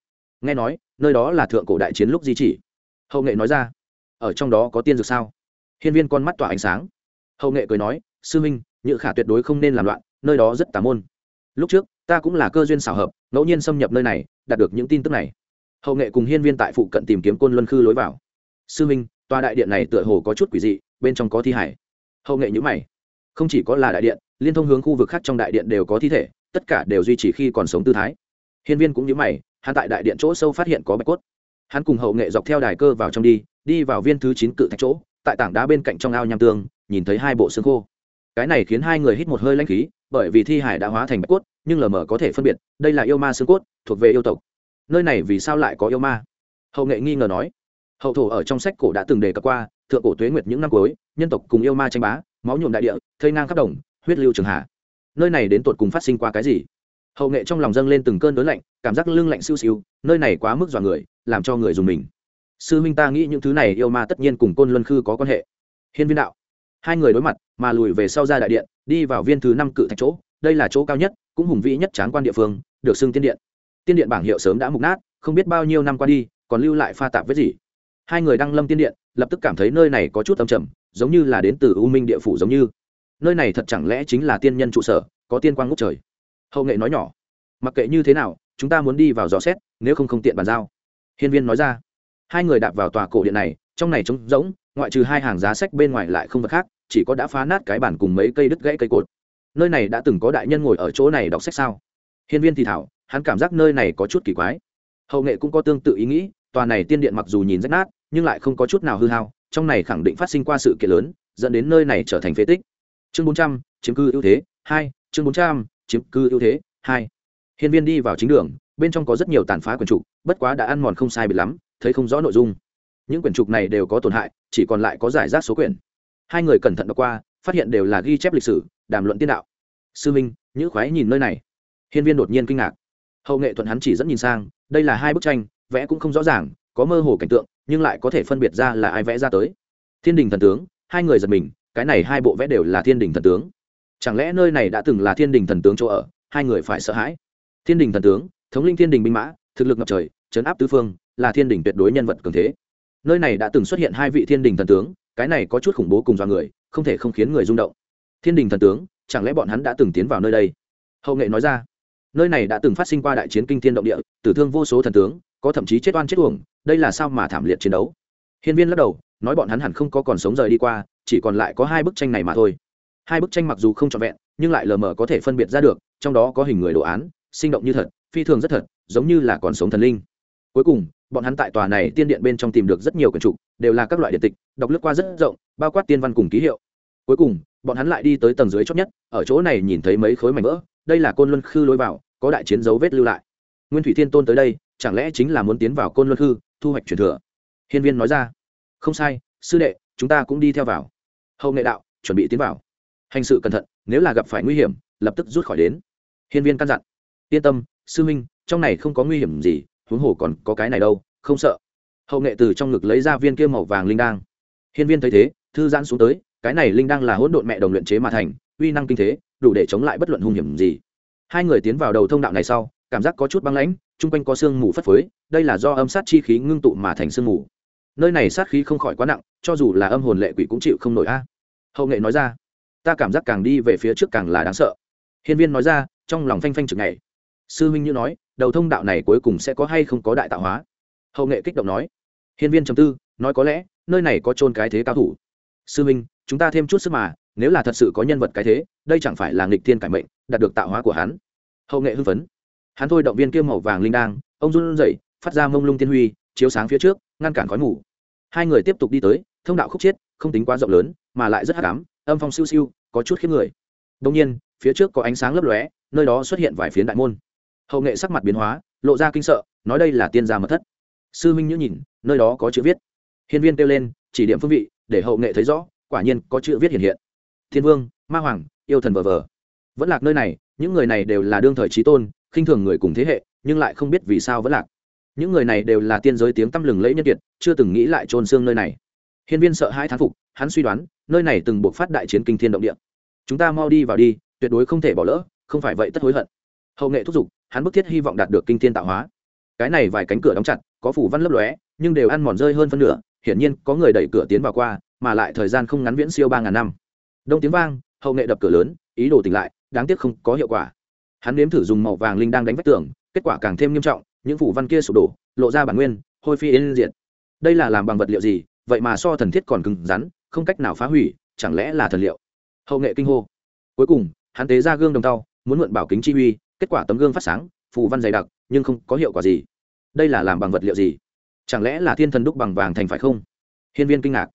Nghe nói, nơi đó là thượng cổ đại chiến lúc di chỉ. Hậu nghệ nói ra. Ở trong đó có tiên dược sao? Hiên viên con mắt tỏa ánh sáng. Hậu nghệ cười nói, sư minh, Nhữ khả tuyệt đối không nên làm loạn, nơi đó rất tà môn. Lúc trước, ta cũng là cơ duyên xảo hợp, ngẫu nhiên xâm nhập nơi này, đạt được những tin tức này. Hậu nghệ cùng hiên viên tại phụ cận tìm kiếm côn luân khư lối vào. Sư minh, tòa đại điện này tựa hồ có chút quỷ dị, bên trong có thi hải. Hậu nghệ nhữ mày. Không chỉ có là đại điện, liên thông hướng khu vực khác trong đại điện đều có thi thể tất cả đều duy trì khi còn sống tư thái. Hiên viên cũng như mày, hắn tại đại điện chỗ sâu phát hiện có bạch cốt. Hắn cùng hậu nghệ dọc theo đài cơ vào trong đi đi vào viên thứ chín cự thạch chỗ, tại tảng đá bên cạnh trong ao nham tương, nhìn thấy hai bộ xương khô. Cái này khiến hai người hít một hơi lanh khí, bởi vì thi hải đã hóa thành bạch cốt, nhưng lờ mờ có thể phân biệt, đây là yêu ma xương cốt, thuộc về yêu tộc. Nơi này vì sao lại có yêu ma? Hậu nghệ nghi ngờ nói. Hậu thổ ở trong sách cổ đã từng đề cập qua, thượng cổ tuế nguyệt những năm cuối, nhân tộc cùng yêu ma tranh bá, máu nhuộm đại địa, thây ngang khắp đồng, huyết lưu trường hạ nơi này đến tột cùng phát sinh qua cái gì? Hậu nghệ trong lòng dâng lên từng cơn đớn lạnh, cảm giác lưng lạnh siêu siêu, nơi này quá mức dọa người, làm cho người dùng mình. Sư minh ta nghĩ những thứ này yêu ma tất nhiên cùng côn luân khư có quan hệ. Hiên viên đạo. Hai người đối mặt, mà lùi về sau ra đại điện, đi vào viên thứ năm cự thạch chỗ, đây là chỗ cao nhất, cũng hùng vĩ nhất tráng quan địa phương, được xưng tiên điện. Tiên điện bảng hiệu sớm đã mục nát, không biết bao nhiêu năm qua đi, còn lưu lại pha tạp với gì. Hai người đăng lâm tiên điện, lập tức cảm thấy nơi này có chút âm trầm, giống như là đến từ u minh địa phủ giống như nơi này thật chẳng lẽ chính là tiên nhân trụ sở, có tiên quang ngốc trời? Hậu nghệ nói nhỏ, mặc kệ như thế nào, chúng ta muốn đi vào dò xét, nếu không không tiện bàn giao. Hiên viên nói ra, hai người đạp vào tòa cổ điện này, trong này trống rỗng, ngoại trừ hai hàng giá sách bên ngoài lại không vật khác, chỉ có đã phá nát cái bản cùng mấy cây đứt gãy cây cột. Nơi này đã từng có đại nhân ngồi ở chỗ này đọc sách sao? Hiên viên thì thảo, hắn cảm giác nơi này có chút kỳ quái. Hậu nghệ cũng có tương tự ý nghĩ, tòa này tiên điện mặc dù nhìn rách nát, nhưng lại không có chút nào hư hao, trong này khẳng định phát sinh qua sự kiện lớn, dẫn đến nơi này trở thành phế tích chương bốn trăm, chiếm cư ưu thế, hai, chương bốn trăm, chiếm cư ưu thế, hai. Hiên viên đi vào chính đường, bên trong có rất nhiều tàn phá quyển trục, bất quá đã ăn mòn không sai biệt lắm, thấy không rõ nội dung. Những quyển trục này đều có tổn hại, chỉ còn lại có giải rác số quyển. Hai người cẩn thận đọc qua, phát hiện đều là ghi chép lịch sử, đàm luận tiên đạo. Sư minh, nhữ khoái nhìn nơi này. Hiên viên đột nhiên kinh ngạc. Hậu nghệ thuận hắn chỉ dẫn nhìn sang, đây là hai bức tranh, vẽ cũng không rõ ràng, có mơ hồ cảnh tượng, nhưng lại có thể phân biệt ra là ai vẽ ra tới. Thiên đình thần tướng, hai người giật mình cái này hai bộ vẽ đều là thiên đình thần tướng. Chẳng lẽ nơi này đã từng là thiên đình thần tướng chỗ ở? Hai người phải sợ hãi. Thiên đình thần tướng, thống linh thiên đình binh mã, thực lực ngập trời chấn áp tứ phương, là thiên đình tuyệt đối nhân vật cường thế. Nơi này đã từng xuất hiện hai vị thiên đình thần tướng, cái này có chút khủng bố cùng dọa người, không thể không khiến người rung động. Thiên đình thần tướng, chẳng lẽ bọn hắn đã từng tiến vào nơi đây? Hậu nghệ nói ra. Nơi này đã từng phát sinh qua đại chiến kinh thiên động địa, tử thương vô số thần tướng, có thậm chí chết oan chết uổng, đây là sao mà thảm liệt chiến đấu? Hiên viên lắc đầu nói bọn hắn hẳn không có còn sống rời đi qua chỉ còn lại có hai bức tranh này mà thôi. Hai bức tranh mặc dù không trọn vẹn nhưng lại lờ mờ có thể phân biệt ra được trong đó có hình người đồ án sinh động như thật phi thường rất thật giống như là còn sống thần linh. Cuối cùng bọn hắn tại tòa này tiên điện bên trong tìm được rất nhiều quyển trục đều là các loại điện tịch đọc lướt qua rất rộng bao quát tiên văn cùng ký hiệu. Cuối cùng bọn hắn lại đi tới tầng dưới chót nhất ở chỗ này nhìn thấy mấy khối mảnh vỡ đây là côn luân khư lối vào có đại chiến dấu vết lưu lại. Nguyên thủy thiên tôn tới đây chẳng lẽ chính là muốn tiến vào côn luân khư, thu hoạch truyền thừa? Hiên viên nói ra không sai, sư đệ, chúng ta cũng đi theo vào. Hậu nghệ đạo, chuẩn bị tiến vào. Hành sự cẩn thận, nếu là gặp phải nguy hiểm, lập tức rút khỏi đến. Hiên viên căn dặn. Yên tâm, sư minh trong này không có nguy hiểm gì, huống hồ còn có cái này đâu, không sợ. Hậu nghệ từ trong ngực lấy ra viên kia màu vàng linh đang hiên viên thấy thế, thư giãn xuống tới, cái này linh đang là hỗn độn mẹ đồng luyện chế mà thành, uy năng kinh thế, đủ để chống lại bất luận hung hiểm gì. Hai người tiến vào đầu thông đạo này sau, cảm giác có chút băng lãnh, chung quanh có sương mù phất phới, đây là do âm sát chi khí ngưng tụ mà thành sương mù nơi này sát khí không khỏi quá nặng, cho dù là âm hồn lệ quỷ cũng chịu không nổi a. Hậu nghệ nói ra, ta cảm giác càng đi về phía trước càng là đáng sợ. Hiên viên nói ra, trong lòng phanh phanh chừng này sư huynh như nói, đầu thông đạo này cuối cùng sẽ có hay không có đại tạo hóa? Hậu nghệ kích động nói. Hiên viên trầm tư, nói có lẽ, nơi này có trôn cái thế cao thủ. Sư huynh, chúng ta thêm chút sức mà, nếu là thật sự có nhân vật cái thế, đây chẳng phải là nghịch thiên cải mệnh, đạt được tạo hóa của hắn? Hậu nghệ hưng phấn. Hắn thôi động viên kia màu vàng linh đang ông run rẩy, phát ra mông lung tiên huy, chiếu sáng phía trước ngăn cản khói ngủ hai người tiếp tục đi tới, thông đạo khúc chiết, không tính quá rộng lớn, mà lại rất hắc ám, âm phong siêu siêu, có chút khiếp người. Đông nhiên, phía trước có ánh sáng lấp lóe, nơi đó xuất hiện vài phiến đại môn. Hậu nghệ sắc mặt biến hóa, lộ ra kinh sợ, nói đây là tiên gia mật thất. Sư minh nhữ nhìn, nơi đó có chữ viết. Hiên viên kêu lên, chỉ điểm phương vị, để hậu nghệ thấy rõ, quả nhiên có chữ viết hiện hiện. Thiên vương, ma hoàng, yêu thần vờ vờ. Vẫn lạc nơi này, những người này đều là đương thời trí tôn, khinh thường người cùng thế hệ, nhưng lại không biết vì sao vẫn lạc những người này đều là tiên giới tiếng tăm lừng lẫy nhân kiệt, chưa từng nghĩ lại trôn xương nơi này. Hiên viên sợ hai thán phục, hắn suy đoán, nơi này từng buộc phát đại chiến kinh thiên động địa. Chúng ta mau đi vào đi, tuyệt đối không thể bỏ lỡ, không phải vậy tất hối hận. Hậu nghệ thúc giục, hắn bức thiết hy vọng đạt được kinh thiên tạo hóa. Cái này vài cánh cửa đóng chặt, có phủ văn lấp lóe, nhưng đều ăn mòn rơi hơn phân nửa, hiển nhiên có người đẩy cửa tiến vào qua, mà lại thời gian không ngắn viễn siêu ba ngàn năm. Đông tiếng vang, hậu nghệ đập cửa lớn, ý đồ tỉnh lại, đáng tiếc không có hiệu quả. Hắn nếm thử dùng màu vàng linh đang đánh vách tường, kết quả càng thêm nghiêm trọng những phủ văn kia sụp đổ, lộ ra bản nguyên, hôi phi yên diện đây là làm bằng vật liệu gì? Vậy mà so thần thiết còn cứng rắn, không cách nào phá hủy, chẳng lẽ là thần liệu? Hậu nghệ kinh hô. Cuối cùng, hắn tế ra gương đồng tàu muốn mượn bảo kính chi uy, kết quả tấm gương phát sáng, phù văn dày đặc, nhưng không có hiệu quả gì. Đây là làm bằng vật liệu gì? Chẳng lẽ là thiên thần đúc bằng vàng thành phải không? Hiên viên kinh ngạc.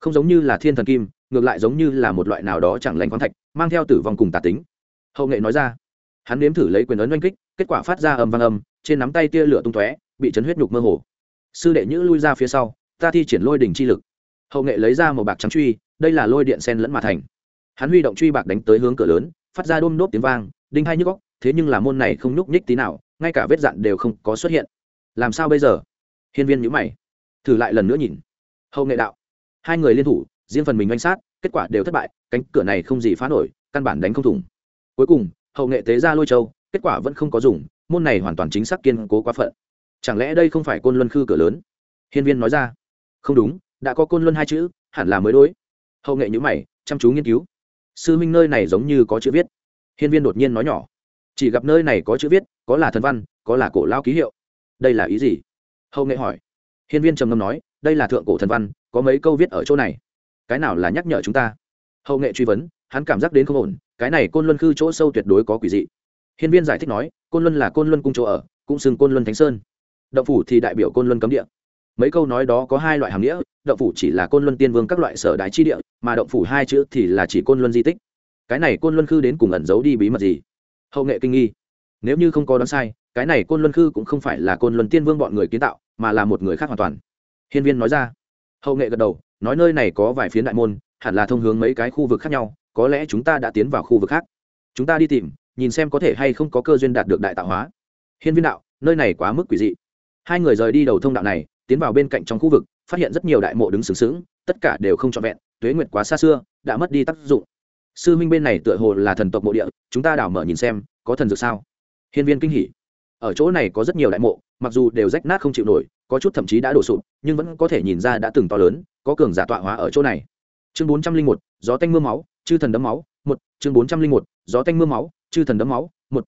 Không giống như là thiên thần kim, ngược lại giống như là một loại nào đó chẳng lành khoáng thạch, mang theo tử vong cùng tà tính. Hậu nghệ nói ra. Hắn nếm thử lấy quyền ấn oanh kích kết quả phát ra âm vang âm, trên nắm tay tia lửa tung tóe, bị chấn huyết nhục mơ hồ. Sư đệ nhữ lui ra phía sau, ta thi triển lôi đỉnh chi lực. Hậu nghệ lấy ra một bạc trắng truy, đây là lôi điện sen lẫn mà thành. Hắn huy động truy bạc đánh tới hướng cửa lớn, phát ra đôm đốp tiếng vang, đinh hai nhức góc thế nhưng là môn này không nhúc nhích tí nào, ngay cả vết dạn đều không có xuất hiện. Làm sao bây giờ? Hiên viên nhữ mày, thử lại lần nữa nhìn. Hậu nghệ đạo. Hai người liên thủ, riêng phần mình oanh sát, kết quả đều thất bại, cánh cửa này không gì phá nổi, căn bản đánh không thủng. Cuối cùng, hậu nghệ tế ra lôi châu kết quả vẫn không có dùng, môn này hoàn toàn chính xác kiên cố quá phận. Chẳng lẽ đây không phải côn luân khư cửa lớn? Hiên viên nói ra. Không đúng, đã có côn luân hai chữ, hẳn là mới đối. Hậu nghệ nhữ mày, chăm chú nghiên cứu. Sư minh nơi này giống như có chữ viết. Hiên viên đột nhiên nói nhỏ. Chỉ gặp nơi này có chữ viết, có là thần văn, có là cổ lao ký hiệu. Đây là ý gì? Hậu nghệ hỏi. Hiên viên trầm ngâm nói, đây là thượng cổ thần văn, có mấy câu viết ở chỗ này. Cái nào là nhắc nhở chúng ta? Hậu nghệ truy vấn, hắn cảm giác đến không ổn, cái này côn luân khư chỗ sâu tuyệt đối có quỷ dị hiên viên giải thích nói, côn luân là côn luân cung chỗ ở, cũng xưng côn luân thánh sơn. Động phủ thì đại biểu côn luân cấm địa. Mấy câu nói đó có hai loại hàm nghĩa, động phủ chỉ là côn luân tiên vương các loại sở đái chi địa, mà động phủ hai chữ thì là chỉ côn luân di tích. Cái này côn luân khư đến cùng ẩn giấu đi bí mật gì? Hậu nghệ kinh nghi. Nếu như không có đoán sai, cái này côn luân khư cũng không phải là côn luân tiên vương bọn người kiến tạo, mà là một người khác hoàn toàn. Hiên viên nói ra. Hậu nghệ gật đầu, nói nơi này có vài phiến đại môn, hẳn là thông hướng mấy cái khu vực khác nhau, có lẽ chúng ta đã tiến vào khu vực khác. Chúng ta đi tìm nhìn xem có thể hay không có cơ duyên đạt được đại tạo hóa. Hiên viên đạo, nơi này quá mức quỷ dị. Hai người rời đi đầu thông đạo này, tiến vào bên cạnh trong khu vực, phát hiện rất nhiều đại mộ đứng sừng sững, tất cả đều không trọn vẹn, tuế nguyệt quá xa xưa, đã mất đi tác dụng. Sư minh bên này tựa hồ là thần tộc mộ địa, chúng ta đảo mở nhìn xem, có thần dược sao? Hiên viên kinh hỉ. Ở chỗ này có rất nhiều đại mộ, mặc dù đều rách nát không chịu nổi, có chút thậm chí đã đổ sụp, nhưng vẫn có thể nhìn ra đã từng to lớn, có cường giả tọa hóa ở chỗ này. Chương bốn trăm linh một, gió tanh m ư a máu, chư thần đấm máu, một, chương bốn trăm linh một, gió tanh m ư a máu chư thần đấm máu, một,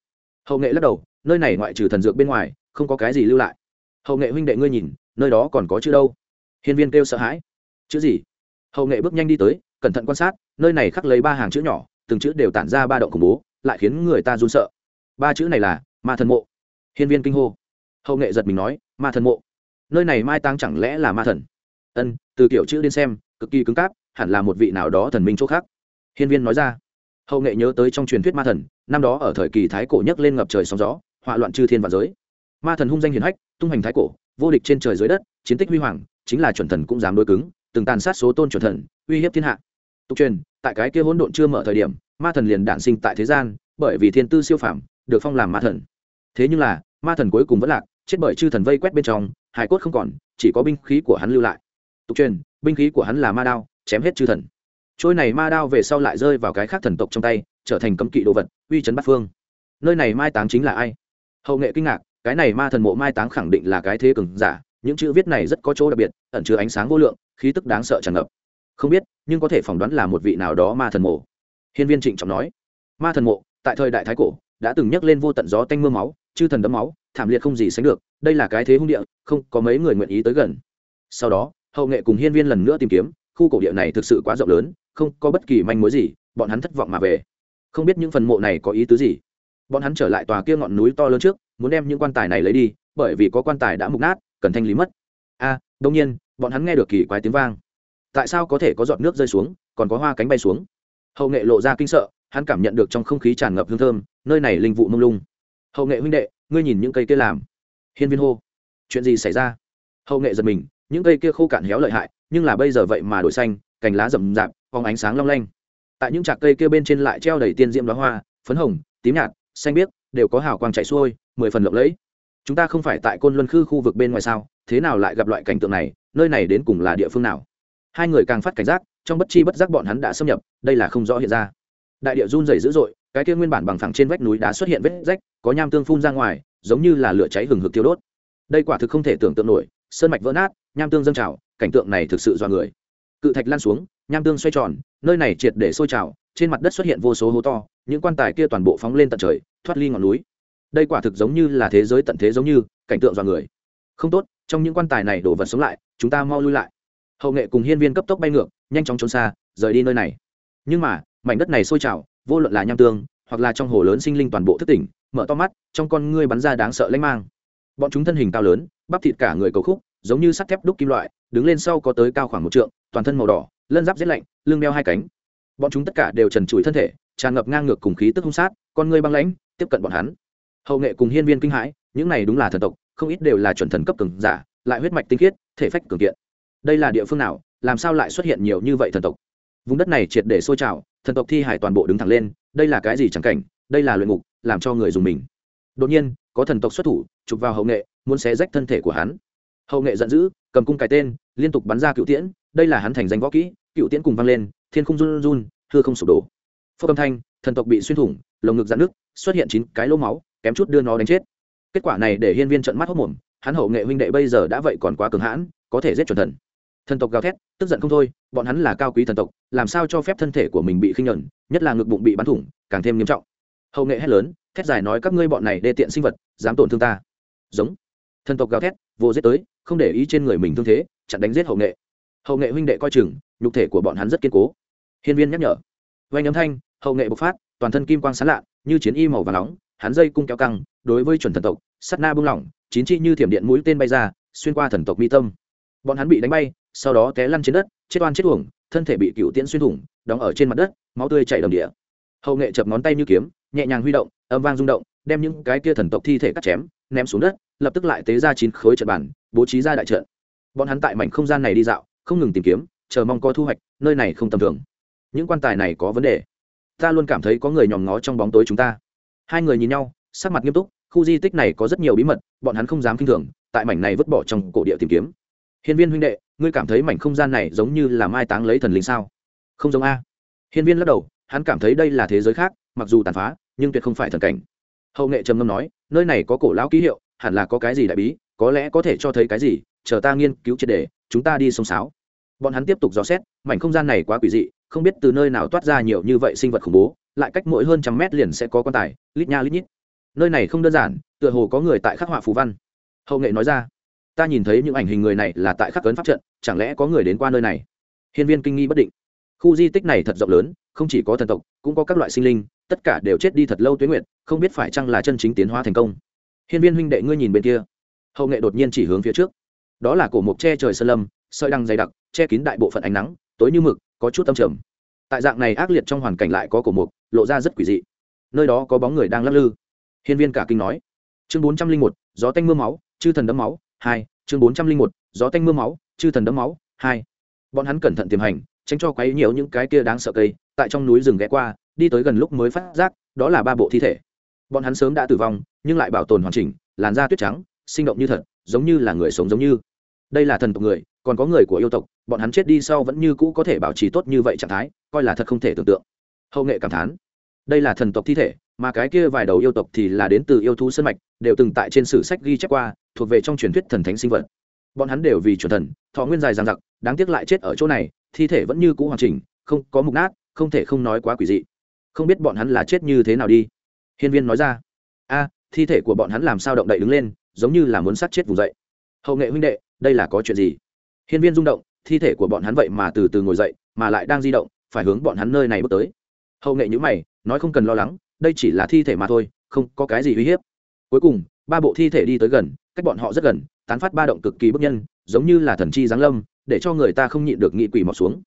hậu nghệ lắc đầu, nơi này ngoại trừ thần dược bên ngoài, không có cái gì lưu lại. Hậu nghệ huynh đệ ngươi nhìn, nơi đó còn có chữ đâu? Hiên viên kêu sợ hãi. Chữ gì? Hậu nghệ bước nhanh đi tới, cẩn thận quan sát, nơi này khắc lấy ba hàng chữ nhỏ, từng chữ đều tản ra ba động khủng bố, lại khiến người ta run sợ. Ba chữ này là, ma thần mộ. Hiên viên kinh hô. Hậu nghệ giật mình nói, ma thần mộ. Nơi này mai táng chẳng lẽ là ma thần? Ân, từ kiểu chữ đến xem, cực kỳ cứng cáp, hẳn là một vị nào đó thần minh chỗ khác. Hiên viên nói ra hậu nghệ nhớ tới trong truyền thuyết ma thần, năm đó ở thời kỳ thái cổ nhấc lên ngập trời sóng gió họa loạn chư thiên và giới. Ma thần hung danh hiền hách, tung hành thái cổ, vô địch trên trời dưới đất, chiến tích huy hoàng, chính là chuẩn thần cũng dám đối cứng, từng tàn sát số tôn chuẩn thần, uy hiếp thiên hạ. Tục truyền, tại cái kia hỗn độn chưa mở thời điểm, ma thần liền đản sinh tại thế gian, bởi vì thiên tư siêu phàm, được phong làm ma thần. Thế nhưng là, ma thần cuối cùng vẫn lạc, chết bởi chư thần vây quét bên trong, hải cốt không còn, chỉ có binh khí của hắn lưu lại. Tục truyền, binh khí của hắn là ma đao, chém hết chư thần trôi này ma đao về sau lại rơi vào cái khác thần tộc trong tay, trở thành cấm kỵ đồ vật, uy chấn bát phương. Nơi này mai táng chính là ai? Hậu nghệ kinh ngạc, cái này ma thần mộ mai táng khẳng định là cái thế cường giả, những chữ viết này rất có chỗ đặc biệt, ẩn chứa ánh sáng vô lượng, khí tức đáng sợ tràn ngập. Không biết, nhưng có thể phỏng đoán là một vị nào đó ma thần mộ. Hiên viên trịnh trọng nói, ma thần mộ, tại thời đại thái cổ, đã từng nhắc lên vô tận gió tanh mưa máu, chư thần đấm máu, thảm liệt không gì sánh được, đây là cái thế hung địa, không có mấy người nguyện ý tới gần. Sau đó, hậu nghệ cùng hiên viên lần nữa tìm kiếm, khu cổ địa này thực sự quá rộng lớn không có bất kỳ manh mối gì bọn hắn thất vọng mà về. Không biết những phần mộ này có ý tứ gì. Bọn hắn trở lại tòa kia ngọn núi to lớn trước muốn đem những quan tài này lấy đi bởi vì có quan tài đã mục nát cần thanh lý mất. A à, đông nhiên bọn hắn nghe được kỳ quái tiếng vang. Tại sao có thể có giọt nước rơi xuống còn có hoa cánh bay xuống? Hậu nghệ lộ ra kinh sợ hắn cảm nhận được trong không khí tràn ngập hương thơm nơi này linh vụ mông lung. Hậu nghệ huynh đệ ngươi nhìn những cây kia làm. Hiên viên hô chuyện gì xảy ra? Hậu nghệ giật mình những cây kia khô cạn héo lợi hại nhưng là bây giờ vậy mà đổi xanh cành lá rậm rạp, phóng ánh sáng long lanh. Tại những trạc cây kia bên trên lại treo đầy tiên diễm đoá hoa, phấn hồng, tím nhạt, xanh biếc, đều có hào quang chạy xuôi, mười phần lộng lẫy. Chúng ta không phải tại côn luân khư khu vực bên ngoài sao, thế nào lại gặp loại cảnh tượng này, nơi này đến cùng là địa phương nào? Hai người càng phát cảnh giác, trong bất chi bất giác bọn hắn đã xâm nhập, đây là không rõ hiện ra. Đại địa run rẩy dữ dội, cái kia nguyên bản bằng phẳng trên vách núi đá xuất hiện vết rách, có nham tương phun ra ngoài, giống như là lửa cháy hừng hực tiêu đốt. Đây quả thực không thể tưởng tượng nổi, sơn mạch vỡ nát, nham tương dâng trào, cảnh tượng này thực sự do người cự thạch lan xuống, nham tương xoay tròn, nơi này triệt để sôi trào, trên mặt đất xuất hiện vô số hố to, những quan tài kia toàn bộ phóng lên tận trời, thoát ly ngọn núi. Đây quả thực giống như là thế giới tận thế giống như, cảnh tượng do người. Không tốt, trong những quan tài này đổ vật sống lại, chúng ta mau lui lại. Hậu nghệ cùng hiên viên cấp tốc bay ngược, nhanh chóng trốn xa, rời đi nơi này. Nhưng mà, mảnh đất này sôi trào, vô luận là nham tương, hoặc là trong hồ lớn sinh linh toàn bộ thức tỉnh, mở to mắt, trong con ngươi bắn ra đáng sợ lãnh mang. Bọn chúng thân hình cao lớn, bắp thịt cả người cầu khúc, giống như sắt thép đúc kim loại đứng lên sau có tới cao khoảng một trượng, toàn thân màu đỏ, lân giáp rét lạnh, lưng đeo hai cánh. Bọn chúng tất cả đều trần trụi thân thể, tràn ngập ngang ngược cùng khí tức hung sát, con ngươi băng lãnh, tiếp cận bọn hắn. Hậu nghệ cùng hiên viên kinh hãi, những này đúng là thần tộc, không ít đều là chuẩn thần cấp cường giả, lại huyết mạch tinh khiết, thể phách cường kiện. Đây là địa phương nào, làm sao lại xuất hiện nhiều như vậy thần tộc? Vùng đất này triệt để sôi trào, thần tộc thi hải toàn bộ đứng thẳng lên, đây là cái gì chẳng cảnh, đây là luyện ngục, làm cho người dùng mình. Đột nhiên, có thần tộc xuất thủ, chụp vào hậu nghệ, muốn xé rách thân thể của hắn. Hậu nghệ giận dữ, cầm cung cái tên liên tục bắn ra cựu tiễn, đây là hắn thành danh võ kỹ, cựu tiễn cùng vang lên, thiên không run run thưa không sụp đổ. Phước âm thanh, thần tộc bị xuyên thủng, lồng ngực dạn nước xuất hiện chín cái lỗ máu, kém chút đưa nó đánh chết. Kết quả này để hiên viên trận mắt hốc mồm, hắn hậu nghệ huynh đệ bây giờ đã vậy còn quá cường hãn, có thể giết chuẩn thần. Thần tộc gào thét, tức giận không thôi, bọn hắn là cao quý thần tộc, làm sao cho phép thân thể của mình bị khinh nhẫn, nhất là ngực bụng bị bắn thủng, càng thêm nghiêm trọng. Hậu nghệ hét lớn, thét dài nói các ngươi bọn này đê tiện sinh vật, dám tổn thương ta. Giống. Thần tộc gào thét, vô giết tới, không để ý trên người mình thương thế chặn đánh giết hậu nghệ. Hậu nghệ huynh đệ coi chừng, nhục thể của bọn hắn rất kiên cố. Hiên viên nhắc nhở. Vanh âm thanh, hậu nghệ bộc phát, toàn thân kim quang sán lạ, như chiến y màu và nóng, hắn dây cung kéo căng, đối với chuẩn thần tộc sắt na bung lỏng, chín chi như thiểm điện mũi tên bay ra, xuyên qua thần tộc mi tâm. Bọn hắn bị đánh bay, sau đó té lăn trên đất, chết oan chết uổng, thân thể bị cựu tiễn xuyên thủng, đóng ở trên mặt đất, máu tươi chảy đầm địa. Hậu nghệ chập ngón tay như kiếm, nhẹ nhàng huy động, âm vang rung động, đem những cái kia thần tộc thi thể cắt chém, ném xuống đất, lập tức lại tế ra chín khối trận bản bố trí ra đại trận bọn hắn tại mảnh không gian này đi dạo, không ngừng tìm kiếm, chờ mong có thu hoạch, nơi này không tầm thường. Những quan tài này có vấn đề. Ta luôn cảm thấy có người nhòm ngó trong bóng tối chúng ta. Hai người nhìn nhau, sắc mặt nghiêm túc, khu di tích này có rất nhiều bí mật, bọn hắn không dám k i n h thường, tại mảnh này vứt bỏ trong cổ địa tìm kiếm. Hiên viên huynh đệ, ngươi cảm thấy mảnh không gian này giống như là mai táng lấy thần linh sao? Không giống a. Hiên viên lắc đầu, hắn cảm thấy đây là thế giới khác, mặc dù tàn phá, nhưng tuyệt không phải thần cảnh. Hậu nghệ trầm ngâm nói, nơi này có cổ lão ký hiệu, hẳn là có cái gì đại bí, có lẽ có thể cho thấy cái gì chờ ta nghiên cứu triệt đề, chúng ta đi sông sáo. Bọn hắn tiếp tục dò xét, mảnh không gian này quá quỷ dị, không biết từ nơi nào toát ra nhiều như vậy sinh vật khủng bố, lại cách mỗi hơn trăm mét liền sẽ có quan tài, lít nha lít nhít. Nơi này không đơn giản, tựa hồ có người tại khắc họa phù văn. Hậu nghệ nói ra, ta nhìn thấy những ảnh hình người này là tại khắc cấn pháp trận, chẳng lẽ có người đến qua nơi này? Hiên viên kinh nghi bất định. Khu di tích này thật rộng lớn, không chỉ có thần tộc, cũng có các loại sinh linh, tất cả đều chết đi thật lâu tuyến nguyện không biết phải chăng là chân chính tiến hóa thành công. Hiên viên huynh đệ ngươi nhìn bên kia. Hậu nghệ đột nhiên chỉ hướng phía trước đó là cổ mộc che trời sơn lâm, sợi đăng dày đặc, che kín đại bộ phận ánh nắng, tối như mực, có chút âm trầm. Tại dạng này ác liệt trong hoàn cảnh lại có cổ mục lộ ra rất quỷ dị. Nơi đó có bóng người đang lắc lư. Hiên viên cả kinh nói, chương bốn trăm linh một, gió tanh mưa máu, chư thần đấm máu, hai, chương bốn trăm linh một, gió tanh mưa máu, chư thần đấm máu, hai. Bọn hắn cẩn thận tiềm hành, tránh cho quấy nhiều những cái kia đáng sợ cây, tại trong núi rừng ghé qua, đi tới gần lúc mới phát giác, đó là ba bộ thi thể. Bọn hắn sớm đã tử vong, nhưng lại bảo tồn hoàn chỉnh, làn da tuyết trắng, sinh động như thật giống như là người sống giống như. Đây là thần tộc người, còn có người của yêu tộc, bọn hắn chết đi sau vẫn như cũ có thể bảo trì tốt như vậy trạng thái, coi là thật không thể tưởng tượng. Hậu nghệ cảm thán. Đây là thần tộc thi thể, mà cái kia vài đầu yêu tộc thì là đến từ yêu thú sân mạch, đều từng tại trên sử sách ghi chép qua, thuộc về trong truyền thuyết thần thánh sinh vật. Bọn hắn đều vì chuẩn thần, thọ nguyên dài dằng dặc, đáng tiếc lại chết ở chỗ này, thi thể vẫn như cũ hoàn chỉnh, không có mục nát, không thể không nói quá quỷ dị. Không biết bọn hắn là chết như thế nào đi. Hiên viên nói ra. A thi thể của bọn hắn làm sao động đậy đứng lên giống như là muốn sát chết vùng dậy. Hậu nghệ huynh đệ đây là có chuyện gì? Hiên viên rung động thi thể của bọn hắn vậy mà từ từ ngồi dậy mà lại đang di động phải hướng bọn hắn nơi này bước tới. Hậu nghệ nhữ mày nói không cần lo lắng đây chỉ là thi thể mà thôi không có cái gì uy hiếp. Cuối cùng ba bộ thi thể đi tới gần cách bọn họ rất gần tán phát ba động cực kỳ bức nhân giống như là thần chi giáng lâm để cho người ta không nhịn được nghị quỷ mọc xuống.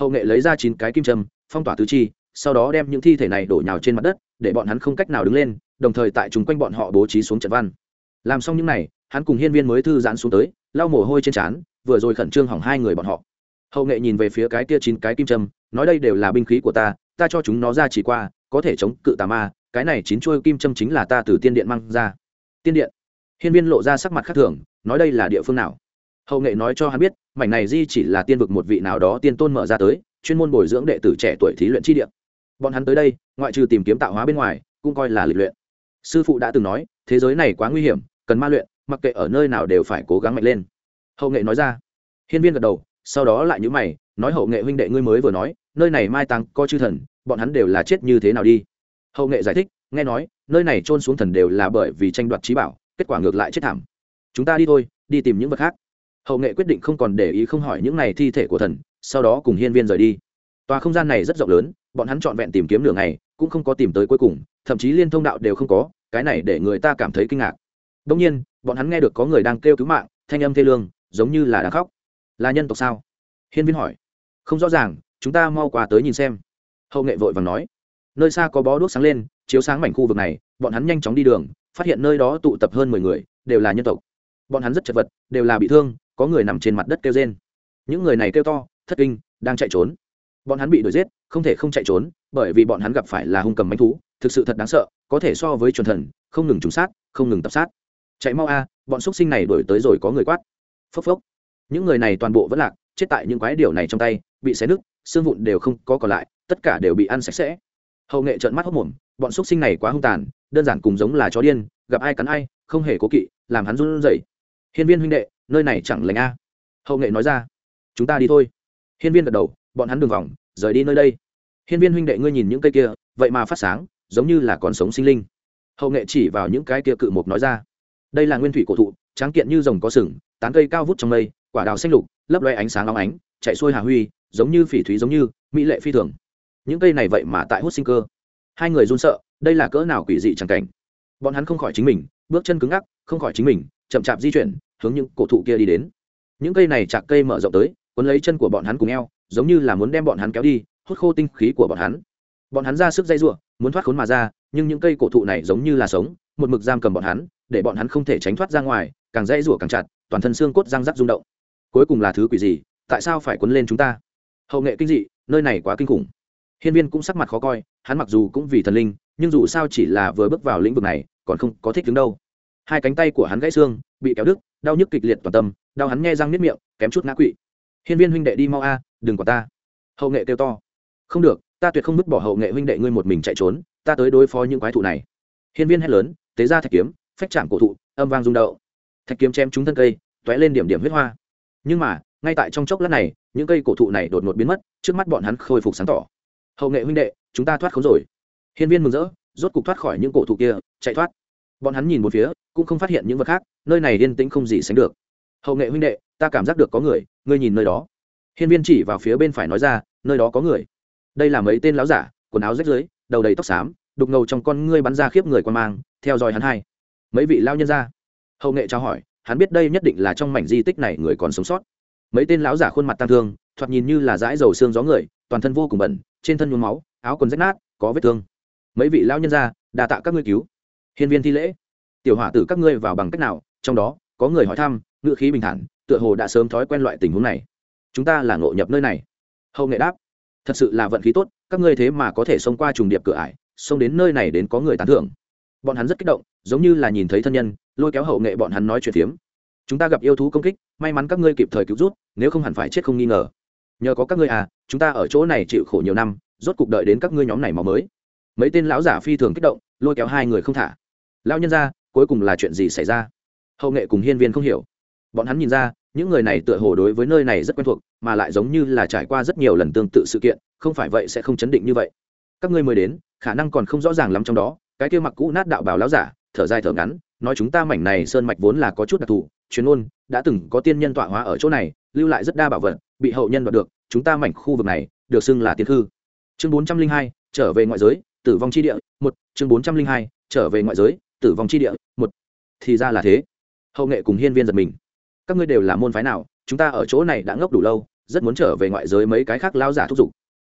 Hậu nghệ lấy ra chín cái kim trâm, phong tỏa tứ chi sau đó đem những thi thể này đổ nhào trên mặt đất, để bọn hắn không cách nào đứng lên, đồng thời tại chúng quanh bọn họ bố trí xuống trận văn. Làm xong những n à y hắn cùng hiên viên mới thư giãn xuống tới, lau mồ hôi trên trán, vừa rồi khẩn trương hỏng hai người bọn họ. Hậu nghệ nhìn về phía cái kia chín cái kim trâm nói đây đều là binh khí của ta ta cho chúng nó ra chỉ qua, có thể chống cự tà ma, cái này chín chuôi kim trâm chính là ta từ tiên điện mang ra. Tiên điện. Hiên viên lộ ra sắc mặt khác thường, nói đây là địa phương nào? Hậu nghệ nói cho hắn biết, mảnh này di chỉ là tiên vực một vị nào đó tiên tôn mở ra tới, chuyên môn bồi dưỡng đệ tử trẻ tuổi thí luyện chi điện bọn hắn tới đây, ngoại trừ tìm kiếm tạo hóa bên ngoài, cũng coi là lịch luyện. Sư phụ đã từng nói, thế giới này quá nguy hiểm, cần ma luyện, mặc kệ ở nơi nào đều phải cố gắng mạnh lên. Hậu nghệ nói ra. Hiên viên gật đầu, sau đó lại nhữ mày, nói hậu nghệ huynh đệ ngươi mới vừa nói, nơi này mai tăng có chư thần, bọn hắn đều là chết như thế nào đi? Hậu nghệ giải thích, nghe nói, nơi này trôn xuống thần đều là bởi vì tranh đoạt trí bảo, kết quả ngược lại chết thảm. Chúng ta đi thôi, đi tìm những vật khác. Hậu nghệ quyết định không còn để ý không hỏi những này thi thể của thần, sau đó cùng hiên viên rời đi tòa không gian này rất rộng lớn, bọn hắn trọn vẹn tìm kiếm đường này cũng không có tìm tới cuối cùng, thậm chí liên thông đạo đều không có, cái này để người ta cảm thấy kinh ngạc. Đông nhiên, bọn hắn nghe được có người đang kêu cứu mạng, thanh âm thê lương, giống như là đang khóc. Là nhân tộc sao? Hiên viên hỏi. Không rõ ràng, chúng ta mau qua tới nhìn xem. Hậu nghệ vội vàng nói. Nơi xa có bó đuốc sáng lên, chiếu sáng mảnh khu vực này, bọn hắn nhanh chóng đi đường, phát hiện nơi đó tụ tập hơn mười người, đều là nhân tộc. Bọn hắn rất chật vật, đều là bị thương, có người nằm trên mặt đất kêu rên. Những người này kêu to, thất kinh, đang chạy trốn bọn hắn bị đuổi giết, không thể không chạy trốn, bởi vì bọn hắn gặp phải là hung cầm manh thú, thực sự thật đáng sợ, có thể so với chuẩn thần, không ngừng trùng sát, không ngừng tập sát. Chạy mau a, bọn x sinh này đuổi tới rồi có người quát. Phốc phốc. Những người này toàn bộ vẫn lạc, chết tại những quái điều này trong tay, bị xé nứt, xương vụn đều không có còn lại, tất cả đều bị ăn sạch sẽ. Hậu nghệ trợn mắt hốc mồm, bọn x sinh này quá hung tàn, đơn giản cùng giống là chó điên, gặp ai cắn ai, không hề cố kỵ, làm hắn run rẩy. Hiên viên huynh đệ, nơi này chẳng lành a. Hậu nghệ nói ra, chúng ta đi thôi. Hiên viên gật đầu bọn hắn đường vòng, rời đi nơi đây. Hiên viên huynh đệ ngươi nhìn những cây kia, vậy mà phát sáng, giống như là còn sống sinh linh. Hậu nghệ chỉ vào những cái kia cự mục nói ra. Đây là nguyên thủy cổ thụ, tráng kiện như rồng có sừng, tán cây cao vút trong mây, quả đào xanh lục, lấp loe ánh sáng óng ánh, chạy xuôi hà huy, giống như phỉ thúy giống như, mỹ lệ phi thường. Những cây này vậy mà tại hút sinh cơ. Hai người run sợ, đây là cỡ nào quỷ dị chẳng cảnh. Bọn hắn không khỏi chính mình, bước chân cứng ngắc, không khỏi chính mình, chậm chạp di chuyển, hướng những cổ thụ kia đi đến. Những cây này chạc cây mở rộng tới, cuốn lấy chân của bọn hắn cùng eo giống như là muốn đem bọn hắn kéo đi, hút khô tinh khí của bọn hắn. Bọn hắn ra sức dây giụa muốn thoát khốn mà ra, nhưng những cây cổ thụ này giống như là sống, một mực giam cầm bọn hắn, để bọn hắn không thể tránh thoát ra ngoài, càng dây giụa càng chặt, toàn thân xương cốt răng rắc rung động. Cuối cùng là thứ quỷ gì, tại sao phải quấn lên chúng ta? Hậu nghệ kinh dị, nơi này quá kinh khủng. Hiên viên cũng sắc mặt khó coi, hắn mặc dù cũng vì thần linh, nhưng dù sao chỉ là vừa bước vào lĩnh vực này, còn không có thích đứng đâu. Hai cánh tay của hắn gãy xương, bị kéo đứt, đau nhức kịch liệt toàn tâm, đau hắn nghe răng nếp miệng, kém chút ngã quỵ. Hiên viên huynh đệ đi mau a đừng quả ta. Hậu nghệ kêu to. Không được, ta tuyệt không vứt bỏ hậu nghệ huynh đệ ngươi một mình chạy trốn, ta tới đối phó những quái thụ này. Hiên viên hét lớn, tế ra thạch kiếm, phách chạm cổ thụ, âm vang rung đậu thạch kiếm chém trúng thân cây t ó é lên điểm điểm huyết hoa. Nhưng mà, ngay tại trong chốc lát này, những cây cổ thụ này đột ngột biến mất, trước mắt bọn hắn khôi phục sáng tỏ. Hậu nghệ huynh đệ, chúng ta thoát khốn rồi. Hiên viên mừng rỡ, rốt cục thoát khỏi những cổ thụ kia, chạy thoát. Bọn hắn nhìn một phía, cũng không phát hiện những vật khác, nơi này yên tĩnh không gì sánh được. Hậu nghệ huynh đệ, ta cảm giác được có người, ngươi nhìn nơi đó hiên viên chỉ vào phía bên phải nói ra, nơi đó có người. Đây là mấy tên láo giả, quần áo rách rưới, đầu đầy tóc xám, đục ngầu trong con ngươi bắn ra khiếp người quan mang, theo dõi hắn hai. Mấy vị lao nhân ra. Hậu nghệ trao hỏi, hắn biết đây nhất định là trong mảnh di tích này người còn sống sót. Mấy tên lão giả khuôn mặt tăng thương, thoạt nhìn như là dãi dầu xương gió người, toàn thân vô cùng bẩn, trên thân nhuốm máu, áo quần rách nát, có vết thương. Mấy vị lão nhân ra đà tạ các ngươi cứu. Hiên viên thi lễ. Tiểu hỏa tử, các ngươi vào bằng cách nào? Trong đó, có người hỏi thăm ngữ khí bình thản, tựa hồ đã sớm thói quen loại tình huống này chúng ta là ngộ nhập nơi này. Hậu nghệ đáp, thật sự là vận khí tốt, các ngươi thế mà có thể xông qua trùng điệp cửa ải, xông đến nơi này đến có người tán thưởng. Bọn hắn rất kích động, giống như là nhìn thấy thân nhân, lôi kéo hậu nghệ bọn hắn nói chuyện phiếm. Chúng ta gặp yêu thú công kích, may mắn các ngươi kịp thời cứu rút nếu không hẳn phải chết không nghi ngờ. Nhờ có các ngươi à chúng ta ở chỗ này chịu khổ nhiều năm, rốt cuộc đợi đến các ngươi nhóm này máu mới. Mấy tên lão giả phi thường kích động, lôi kéo hai người không thả. Lão nhân ra, cuối cùng là chuyện gì xảy ra? Hậu nghệ cùng hiên viên không hiểu. Bọn hắn nhìn ra những người này tựa hồ đối với nơi này rất quen thuộc, mà lại giống như là trải qua rất nhiều lần tương tự sự kiện, không phải vậy sẽ không chấn định như vậy. Các ngươi mới đến, khả năng còn không rõ ràng lắm trong đó, cái kia mặc cũ nát đạo bào lão giả, thở dài thở ngắn, nói chúng ta mảnh này sơn mạch vốn là có chút đặc thù, chuyên môn đã từng có tiên nhân tọa hóa ở chỗ này, lưu lại rất đa bảo vật, bị hậu nhân đoạt được, chúng ta mảnh khu vực này, được xưng là tiên hư chương bốn trăm linh hai, trở về ngoại giới, tử vong chi địa, một. Chương bốn trăm linh hai, trở về ngoại giới, tử vong chi địa, một. Thì ra là thế. Hậu nghệ cùng hiên viên giật mình các ngươi đều là môn phái nào, chúng ta ở chỗ này đã ngốc đủ lâu, rất muốn trở về ngoại giới mấy cái khác lao giả thúc giục.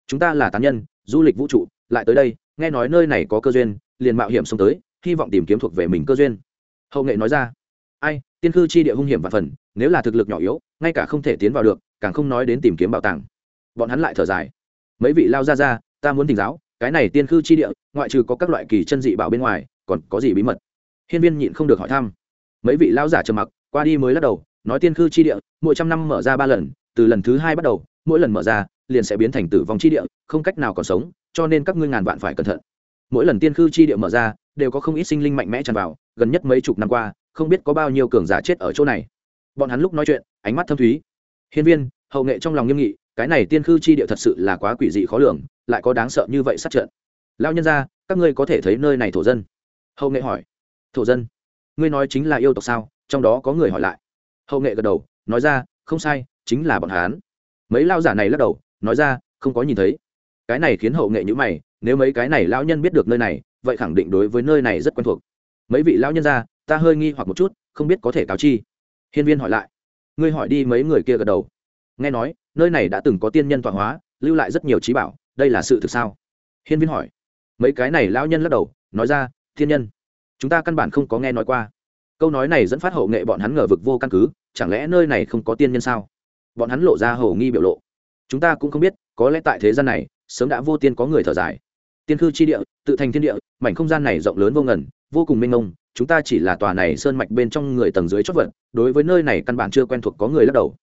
Chúng ta là tán nhân, du lịch vũ trụ, lại tới đây, nghe nói nơi này có cơ duyên, liền mạo hiểm xông tới, hy vọng tìm kiếm thuộc về mình cơ duyên. Hậu nghệ nói ra. Ai, tiên cư chi địa hung hiểm và phần, nếu là thực lực nhỏ yếu, ngay cả không thể tiến vào được, càng không nói đến tìm kiếm bảo tàng. Bọn hắn lại thở dài. Mấy vị lao ra ra ta muốn thỉnh giáo, cái này tiên cư chi địa, ngoại trừ có các loại kỳ chân dị bảo bên ngoài, còn có gì bí mật? Hiên viên nhịn không được hỏi thăm. Mấy vị lao giả trầm mặc, qua đi mới lắc đầu nói tiên khư chi địa, mỗi trăm năm mở ra ba lần, từ lần thứ hai bắt đầu, mỗi lần mở ra, liền sẽ biến thành tử vong chi địa, không cách nào còn sống, cho nên các ngươi ngàn vạn phải cẩn thận. Mỗi lần tiên khư chi địa mở ra, đều có không ít sinh linh mạnh mẽ tràn vào, gần nhất mấy chục năm qua, không biết có bao nhiêu cường giả chết ở chỗ này. Bọn hắn lúc nói chuyện, ánh mắt thâm thúy. Hiên viên, hậu nghệ trong lòng nghiêm nghị, cái này tiên khư chi địa thật sự là quá quỷ dị khó lường, lại có đáng sợ như vậy sát trận. Lao nhân ra các ngươi có thể thấy nơi này thổ dân? Hậu nghệ hỏi. Thổ dân? Ngươi nói chính là yêu tộc sao? Trong đó có người hỏi lại hậu nghệ gật đầu, nói ra, không sai, chính là bọn hán. Mấy lao giả này lắc đầu, nói ra, không có nhìn thấy. Cái này khiến hậu nghệ nhữ mày, nếu mấy cái này lão nhân biết được nơi này, vậy khẳng định đối với nơi này rất quen thuộc. Mấy vị lão nhân ra, ta hơi nghi hoặc một chút, không biết có thể cáo chi. Hiên viên hỏi lại, ngươi hỏi đi mấy người kia gật đầu. Nghe nói, nơi này đã từng có tiên nhân tọa hóa, lưu lại rất nhiều trí bảo, đây là sự thực sao? Hiên viên hỏi. Mấy cái này lão nhân lắc đầu, nói ra thiên nhân, chúng ta căn bản không có nghe nói qua câu nói này dẫn phát hậu nghệ bọn hắn ngờ vực vô căn cứ, chẳng lẽ nơi này không có tiên nhân sao? Bọn hắn lộ ra hầu nghi biểu lộ. Chúng ta cũng không biết, có lẽ tại thế gian này, sớm đã vô tiên có người thở dài. Tiên khư chi địa, tự thành thiên địa, mảnh không gian này rộng lớn vô ngần, vô cùng mênh mông, chúng ta chỉ là tòa này sơn mạch bên trong người tầng dưới chót vật, đối với nơi này căn bản chưa quen thuộc có người lắc đầu.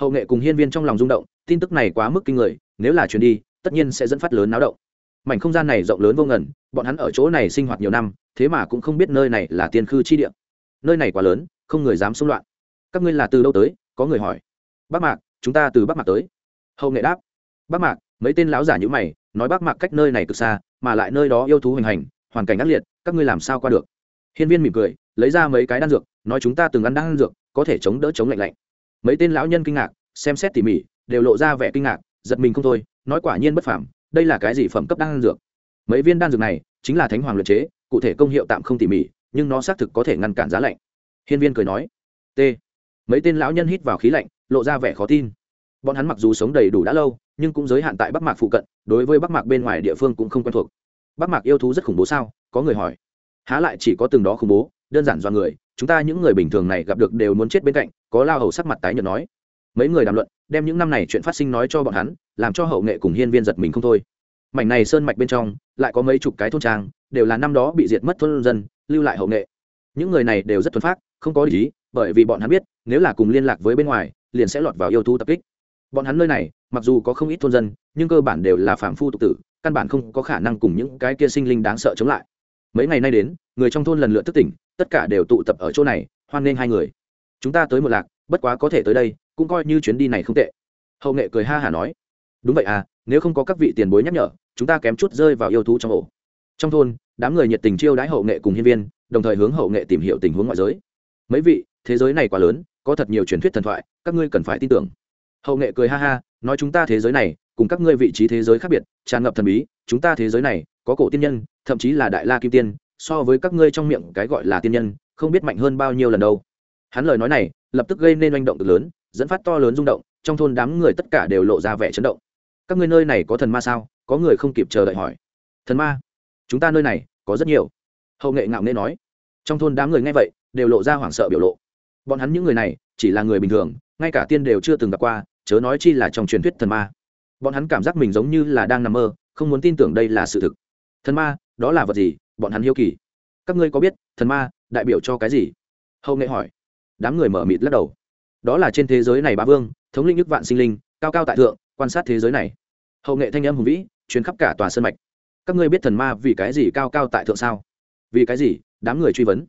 Hậu nghệ cùng hiên viên trong lòng rung động, tin tức này quá mức kinh người, nếu là chuyến đi, tất nhiên sẽ dẫn phát lớn náo động. Mảnh không gian này rộng lớn vô ngần, bọn hắn ở chỗ này sinh hoạt nhiều năm, thế mà cũng không biết nơi này là tiên khư chi địa nơi này quá lớn, không người dám xung loạn. Các ngươi là từ đâu tới? Có người hỏi. Bác mạc, chúng ta từ bắc mạc tới. Hậu nghệ đáp. Bác mạc, mấy tên lão giả như mày, nói bác mạc cách nơi này cực xa, mà lại nơi đó yêu thú hình hành, hoàn cảnh ác liệt, các ngươi làm sao qua được? Hiên viên mỉm cười, lấy ra mấy cái đan dược, nói chúng ta từng ăn đan dược, có thể chống đỡ chống lạnh lạnh. Mấy tên lão nhân kinh ngạc, xem xét tỉ mỉ, đều lộ ra vẻ kinh ngạc, giật mình không thôi, nói quả nhiên bất phẩm đây là cái gì phẩm cấp đan dược? Mấy viên đan dược này, chính là thánh hoàng luyện chế, cụ thể công hiệu tạm không tỉ mỉ nhưng nó xác thực có thể ngăn cản giá lạnh. Hiên viên cười nói, t. Mấy tên lão nhân hít vào khí lạnh, lộ ra vẻ khó tin. Bọn hắn mặc dù sống đầy đủ đã lâu, nhưng cũng giới hạn tại bắc mạc phụ cận, đối với bắc mạc bên ngoài địa phương cũng không quen thuộc. Bắc mạc yêu thú rất khủng bố sao? Có người hỏi. Há lại chỉ có từng đó khủng bố, đơn giản do người, chúng ta những người bình thường này gặp được đều muốn chết bên cạnh, có lao hầu sắc mặt tái nhợt nói. Mấy người đàm luận, đem những năm này chuyện phát sinh nói cho bọn hắn, làm cho hậu nghệ cùng hiên viên giật mình không thôi. Mảnh này sơn mạch bên trong, lại có mấy chục cái thôn trang, đều là năm đó bị diệt mất thôn dân lưu lại hậu nghệ. Những người này đều rất thuần phát không có lý bởi vì bọn hắn biết, nếu là cùng liên lạc với bên ngoài, liền sẽ lọt vào yêu thú tập kích. Bọn hắn nơi này, mặc dù có không ít thôn dân, nhưng cơ bản đều là phạm phu tục tử, căn bản không có khả năng cùng những cái kia sinh linh đáng sợ chống lại. Mấy ngày nay đến, người trong thôn lần lượt thức tỉnh, tất cả đều tụ tập ở chỗ này, hoan nghênh hai người. Chúng ta tới một lạc, bất quá có thể tới đây, cũng coi như chuyến đi này không tệ. Hậu nghệ cười ha hả nói. Đúng vậy à nếu không có các vị tiền bối nhắc nhở, chúng ta kém chút rơi vào yêu thú trong ổ. Trong thôn đám người nhiệt tình chiêu đãi hậu nghệ cùng nhân viên, đồng thời hướng hậu nghệ tìm hiểu tình huống ngoại giới. Mấy vị, thế giới này quá lớn, có thật nhiều truyền thuyết thần thoại, các ngươi cần phải tin tưởng. Hậu nghệ cười ha ha, nói chúng ta thế giới này, cùng các ngươi vị trí thế giới khác biệt, tràn ngập thần bí, chúng ta thế giới này, có cổ tiên nhân, thậm chí là đại la kim tiên, so với các ngươi trong miệng cái gọi là tiên nhân, không biết mạnh hơn bao nhiêu lần đâu. Hắn lời nói này, lập tức gây nên manh động cực lớn, dẫn phát to lớn rung động, trong thôn đám người tất cả đều lộ ra vẻ chấn động. Các ngươi nơi này có thần ma sao? Có người không kịp chờ đợi hỏi. Thần ma? Chúng ta nơi này có rất nhiều. Hậu nghệ ngạo nghê nói. Trong thôn đám người nghe vậy, đều lộ ra hoảng sợ biểu lộ. Bọn hắn những người này chỉ là người bình thường, ngay cả tiên đều chưa từng gặp qua, chớ nói chi là trong truyền thuyết thần ma. Bọn hắn cảm giác mình giống như là đang nằm mơ, không muốn tin tưởng đây là sự thực. Thần ma, đó là vật gì? Bọn hắn hiếu kỳ. Các ngươi có biết, thần ma đại biểu cho cái gì? Hậu nghệ hỏi. Đám người mở mịt lắc đầu. Đó là trên thế giới này bá vương, thống linh nhất vạn sinh linh, cao cao tại thượng, quan sát thế giới này. Hậu nghệ thanh âm hùng vĩ chuyến khắp cả tòa sân mạch các ngươi biết thần ma vì cái gì cao cao tại thượng sao? Vì cái gì? Đám người truy vấn.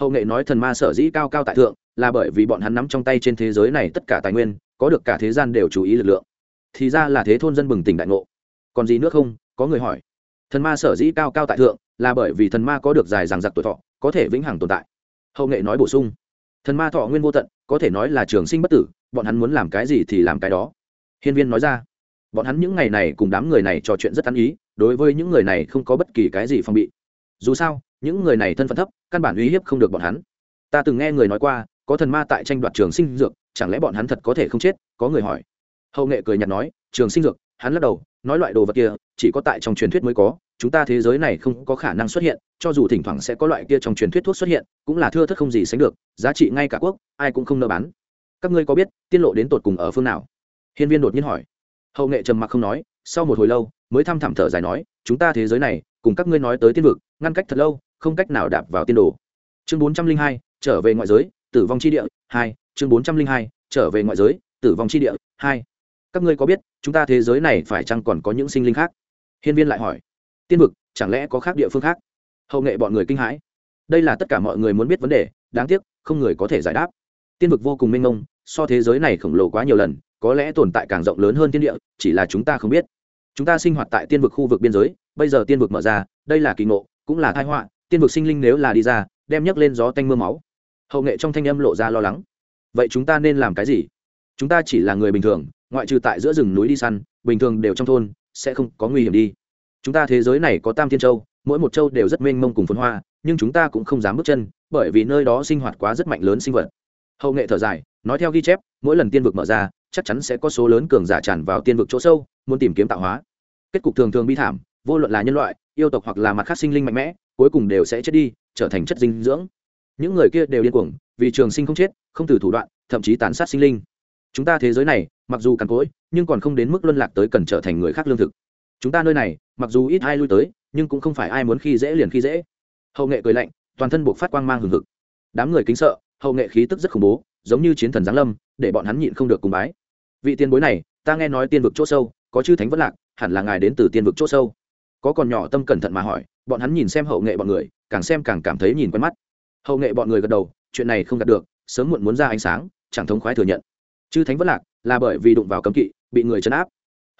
Hậu nghệ nói thần ma sở dĩ cao cao tại thượng là bởi vì bọn hắn nắm trong tay trên thế giới này tất cả tài nguyên, có được cả thế gian đều chú ý lực lượng. Thì ra là thế thôn dân bừng tỉnh đại ngộ. Còn gì nữa không? Có người hỏi. Thần ma sở dĩ cao cao tại thượng là bởi vì thần ma có được dài rằng giặc tuổi thọ, có thể vĩnh hằng tồn tại. Hậu nghệ nói bổ sung. Thần ma thọ nguyên vô tận, có thể nói là trường sinh bất tử, bọn hắn muốn làm cái gì thì làm cái đó. Hiên viên nói ra bọn hắn những ngày này cùng đám người này trò chuyện rất ăn ý, đối với những người này không có bất kỳ cái gì phong bị. Dù sao, những người này thân phận thấp, căn bản uy hiếp không được bọn hắn. Ta từng nghe người nói qua, có thần ma tại tranh đoạt trường sinh dược, chẳng lẽ bọn hắn thật có thể không chết? Có người hỏi. Hậu nghệ cười nhạt nói, trường sinh dược? Hắn lắc đầu, nói loại đồ vật kia, chỉ có tại trong truyền thuyết mới có, chúng ta thế giới này không có khả năng xuất hiện, cho dù thỉnh thoảng sẽ có loại kia trong truyền thuyết thuốc xuất hiện, cũng là thưa thất không gì sánh được, giá trị ngay cả quốc, ai cũng không nợ bán. Các ngươi có biết tiên lộ đến tột cùng ở phương nào? Hiên viên đột nhiên hỏi hậu nghệ trầm mặc không nói, sau một hồi lâu, mới thăm thẳm thở dài nói, chúng ta thế giới này, cùng các ngươi nói tới tiên vực, ngăn cách thật lâu, không cách nào đạp vào tiên đồ. Chương bốn trăm linh hai, trở về ngoại giới, tử vong chi địa, hai, chương bốn trăm linh hai, trở về ngoại giới, tử vong chi địa, hai. Các ngươi có biết, chúng ta thế giới này phải chăng còn có những sinh linh khác? Hiên viên lại hỏi. Tiên vực, chẳng lẽ có khác địa phương khác? Hậu nghệ bọn người kinh hãi. Đây là tất cả mọi người muốn biết vấn đề, đáng tiếc, không người có thể giải đáp. Tiên vực vô cùng mênh mông, so thế giới này khổng lồ quá nhiều lần có lẽ tồn tại càng rộng lớn hơn thiên địa, chỉ là chúng ta không biết. Chúng ta sinh hoạt tại tiên vực khu vực biên giới, bây giờ tiên vực mở ra, đây là kỳ ngộ, cũng là tai họa, tiên vực sinh linh nếu là đi ra, đem nhấc lên gió tanh mưa máu. Hậu nghệ trong thanh âm lộ ra lo lắng. Vậy chúng ta nên làm cái gì? Chúng ta chỉ là người bình thường, ngoại trừ tại giữa rừng núi đi săn, bình thường đều trong thôn, sẽ không có nguy hiểm đi. Chúng ta thế giới này có tam thiên châu, mỗi một châu đều rất mênh mông cùng phấn hoa, nhưng chúng ta cũng không dám bước chân, bởi vì nơi đó sinh hoạt quá rất mạnh lớn sinh vật. Hậu nghệ thở dài, nói theo ghi chép, mỗi lần tiên vực mở ra chắc chắn sẽ có số lớn cường giả tràn vào tiên vực chỗ sâu, muốn tìm kiếm tạo hóa. Kết cục thường thường bi thảm, vô luận là nhân loại, yêu tộc hoặc là mặt khác sinh linh mạnh mẽ, cuối cùng đều sẽ chết đi, trở thành chất dinh dưỡng. Những người kia đều điên cuồng, vì trường sinh không chết, không từ thủ đoạn, thậm chí tàn sát sinh linh. Chúng ta thế giới này, mặc dù cằn cỗi, nhưng còn không đến mức luân lạc tới cần trở thành người khác lương thực. Chúng ta nơi này, mặc dù ít ai lui tới, nhưng cũng không phải ai muốn khi dễ liền khi dễ. Hậu nghệ cười lạnh, toàn thân buộc phát quang mang hừng hực. Đám người kính sợ, hậu nghệ khí tức rất khủng bố, giống như chiến thần giáng lâm để bọn hắn nhịn không được cùng bái. Vị tiên bối này, ta nghe nói tiên vực chỗ sâu, có chư thánh vất lạc, hẳn là ngài đến từ tiên vực chỗ sâu. Có còn nhỏ tâm cẩn thận mà hỏi, bọn hắn nhìn xem hậu nghệ bọn người, càng xem càng cảm thấy nhìn quen mắt. Hậu nghệ bọn người gật đầu, chuyện này không đạt được, sớm muộn muốn ra ánh sáng, chẳng thống khoái thừa nhận. Chư thánh vất lạc là bởi vì đụng vào cấm kỵ, bị người chấn áp.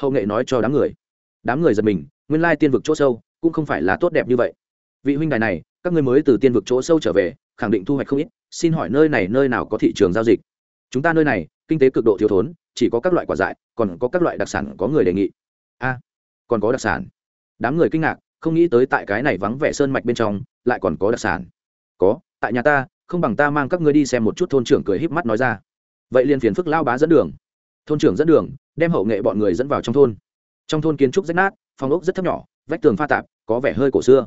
Hậu nghệ nói cho đám người. Đám người giật mình, nguyên lai tiên vực chỗ sâu cũng không phải là tốt đẹp như vậy. Vị huynh đài này, các ngươi mới từ tiên vực chỗ sâu trở về, khẳng định thu hoạch không ít, xin hỏi nơi này nơi nào có thị trường giao dịch? Chúng ta nơi này, kinh tế cực độ thiếu thốn, chỉ có các loại quả dại, còn có các loại đặc sản có người đề nghị. A, còn có đặc sản. Đám người kinh ngạc, không nghĩ tới tại cái này vắng vẻ sơn mạch bên trong, lại còn có đặc sản. Có, tại nhà ta, không bằng ta mang các ngươi đi xem một chút thôn trưởng cười híp mắt nói ra. Vậy liền phiền phức lao bá dẫn đường. Thôn trưởng dẫn đường, đem hậu nghệ bọn người dẫn vào trong thôn. Trong thôn kiến trúc rách nát, phòng ốc rất thấp nhỏ, vách tường pha tạp, có vẻ hơi cổ xưa.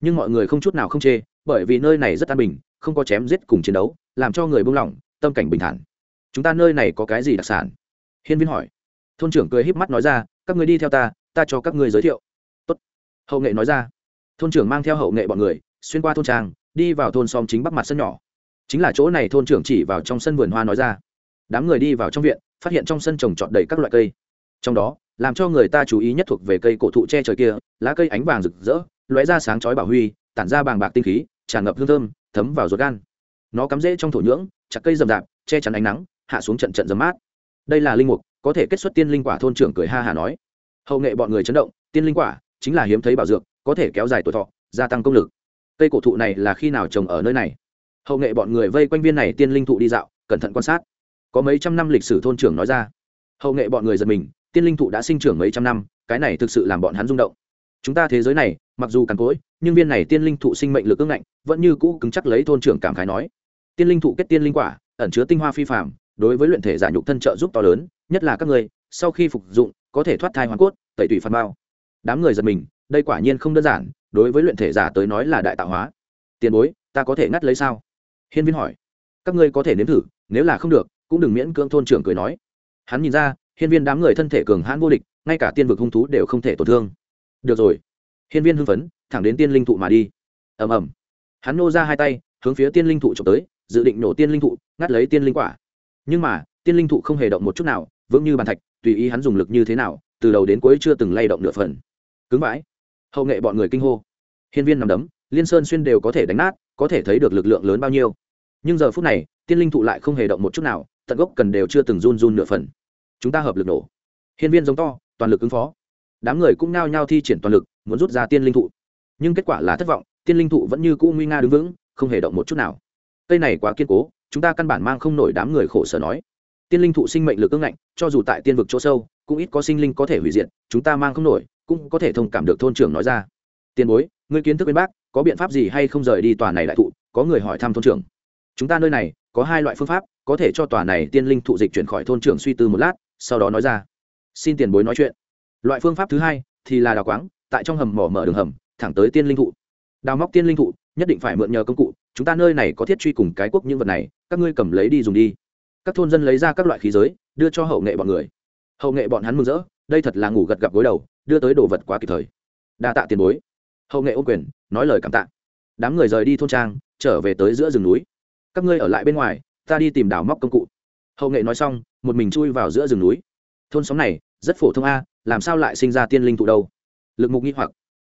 Nhưng mọi người không chút nào không chê, bởi vì nơi này rất an bình, không có chém giết cùng chiến đấu, làm cho người buông lỏng, tâm cảnh bình thản chúng ta nơi này có cái gì đặc sản? Hiên viên hỏi. Thôn trưởng cười híp mắt nói ra, các người đi theo ta ta cho các người giới thiệu. Tốt. hậu nghệ nói ra. Thôn trưởng mang theo hậu nghệ bọn người, xuyên qua thôn trang, đi vào thôn xóm chính bắc mặt sân nhỏ. Chính là chỗ này thôn trưởng chỉ vào trong sân vườn hoa nói ra. Đám người đi vào trong viện, phát hiện trong sân trồng trọt đầy các loại cây. Trong đó, làm cho người ta chú ý nhất thuộc về cây cổ thụ che trời kia, lá cây ánh vàng rực rỡ, lóe ra sáng chói bảo huy, tản ra bàng bạc tinh khí, tràn ngập hương thơm, thấm vào ruột gan. Nó cắm rễ trong thổ nhưỡng, chặt cây rậm rạp, che chắn ánh nắng hạ xuống trận trận dấm mát. Đây là linh mục, có thể kết xuất tiên linh quả, thôn trưởng cười ha hà nói. Hậu nghệ bọn người chấn động, tiên linh quả chính là hiếm thấy bảo dược, có thể kéo dài tuổi thọ, gia tăng công lực. Cây cổ thụ này là khi nào trồng ở nơi này? Hậu nghệ bọn người vây quanh viên này tiên linh thụ đi dạo, cẩn thận quan sát. Có mấy trăm năm lịch sử thôn trưởng nói ra. Hậu nghệ bọn người giật mình, tiên linh thụ đã sinh trưởng mấy trăm năm, cái này thực sự làm bọn hắn rung động. Chúng ta thế giới này, mặc dù cằn cỗi, nhưng viên này tiên linh thụ sinh mệnh lực ưng ngạnh, vẫn như cũ cứng chắc lấy thôn trưởng cảm khái nói. Tiên linh thụ kết tiên linh quả, ẩn chứa tinh hoa phi phạm đối với luyện thể giả nhục thân trợ giúp to lớn, nhất là các người sau khi phục dụng, có thể thoát thai hoàn cốt, tẩy tủy phạt bao. Đám người giật mình, đây quả nhiên không đơn giản, đối với luyện thể giả tới nói là đại tạo hóa. Tiền bối, ta có thể ngắt lấy sao? Hiên viên hỏi. Các ngươi có thể nếm thử, nếu là không được, cũng đừng miễn cưỡng thôn trưởng cười nói. Hắn nhìn ra, hiên viên đám người thân thể cường hãn vô địch, ngay cả tiên vực hung thú đều không thể tổn thương. Được rồi. Hiên viên hưng phấn, thẳng đến tiên linh thụ mà đi. Ầm ầm. Hắn nô ra hai tay, hướng phía tiên linh thụ trộm tới, dự định nổ tiên linh thụ, ngắt lấy tiên linh quả nhưng mà, tiên linh thụ không hề động một chút nào, vững như bàn thạch, tùy ý hắn dùng lực như thế nào, từ đầu đến cuối chưa từng lay động nửa phần. Cứng vãi. Hậu nghệ bọn người kinh hô. Hiên viên nằm đấm, liên sơn xuyên đều có thể đánh nát, có thể thấy được lực lượng lớn bao nhiêu. Nhưng giờ phút này, tiên linh thụ lại không hề động một chút nào, tận gốc cần đều chưa từng run run nửa phần. Chúng ta hợp lực nổ. Hiên viên giống to, toàn lực ứng phó. Đám người cũng nao nhao thi triển toàn lực, muốn rút ra tiên linh thụ. Nhưng kết quả là thất vọng, tiên linh thụ vẫn như cũ nguy nga đứng vững, không hề động một chút nào. Cây này quá kiên cố chúng ta căn bản mang không nổi đám người khổ sở nói. Tiên linh thụ sinh mệnh lực ưng ngạnh, cho dù tại tiên vực chỗ sâu, cũng ít có sinh linh có thể hủy diệt, chúng ta mang không nổi, cũng có thể thông cảm được thôn trưởng nói ra. Tiền bối, ngươi kiến thức bên bác, có biện pháp gì hay không rời đi tòa này đại thụ, có người hỏi thăm thôn trưởng. Chúng ta nơi này, có hai loại phương pháp, có thể cho tòa này tiên linh thụ dịch chuyển khỏi thôn trưởng suy tư một lát, sau đó nói ra. Xin tiền bối nói chuyện. Loại phương pháp thứ hai thì là đào quáng, tại trong hầm mỏ mở đường hầm, thẳng tới tiên linh thụ. Đào móc tiên linh thụ, nhất định phải mượn nhờ công cụ, chúng ta nơi này có thiết truy cùng cái quốc những vật này các ngươi cầm lấy đi dùng đi. Các thôn dân lấy ra các loại khí giới, đưa cho hậu nghệ bọn người. Hậu nghệ bọn hắn mừng rỡ, đây thật là ngủ gật gặp gối đầu, đưa tới đồ vật quá kịp thời. Đa tạ tiền bối. Hậu nghệ ô quyền, nói lời cảm tạ. Đám người rời đi thôn trang, trở về tới giữa rừng núi. Các ngươi ở lại bên ngoài, ta đi tìm đào móc công cụ. Hậu nghệ nói xong, một mình chui vào giữa rừng núi. Thôn xóm này, rất phổ thông a, làm sao lại sinh ra tiên linh thụ đâu? Lực mục nghi hoặc.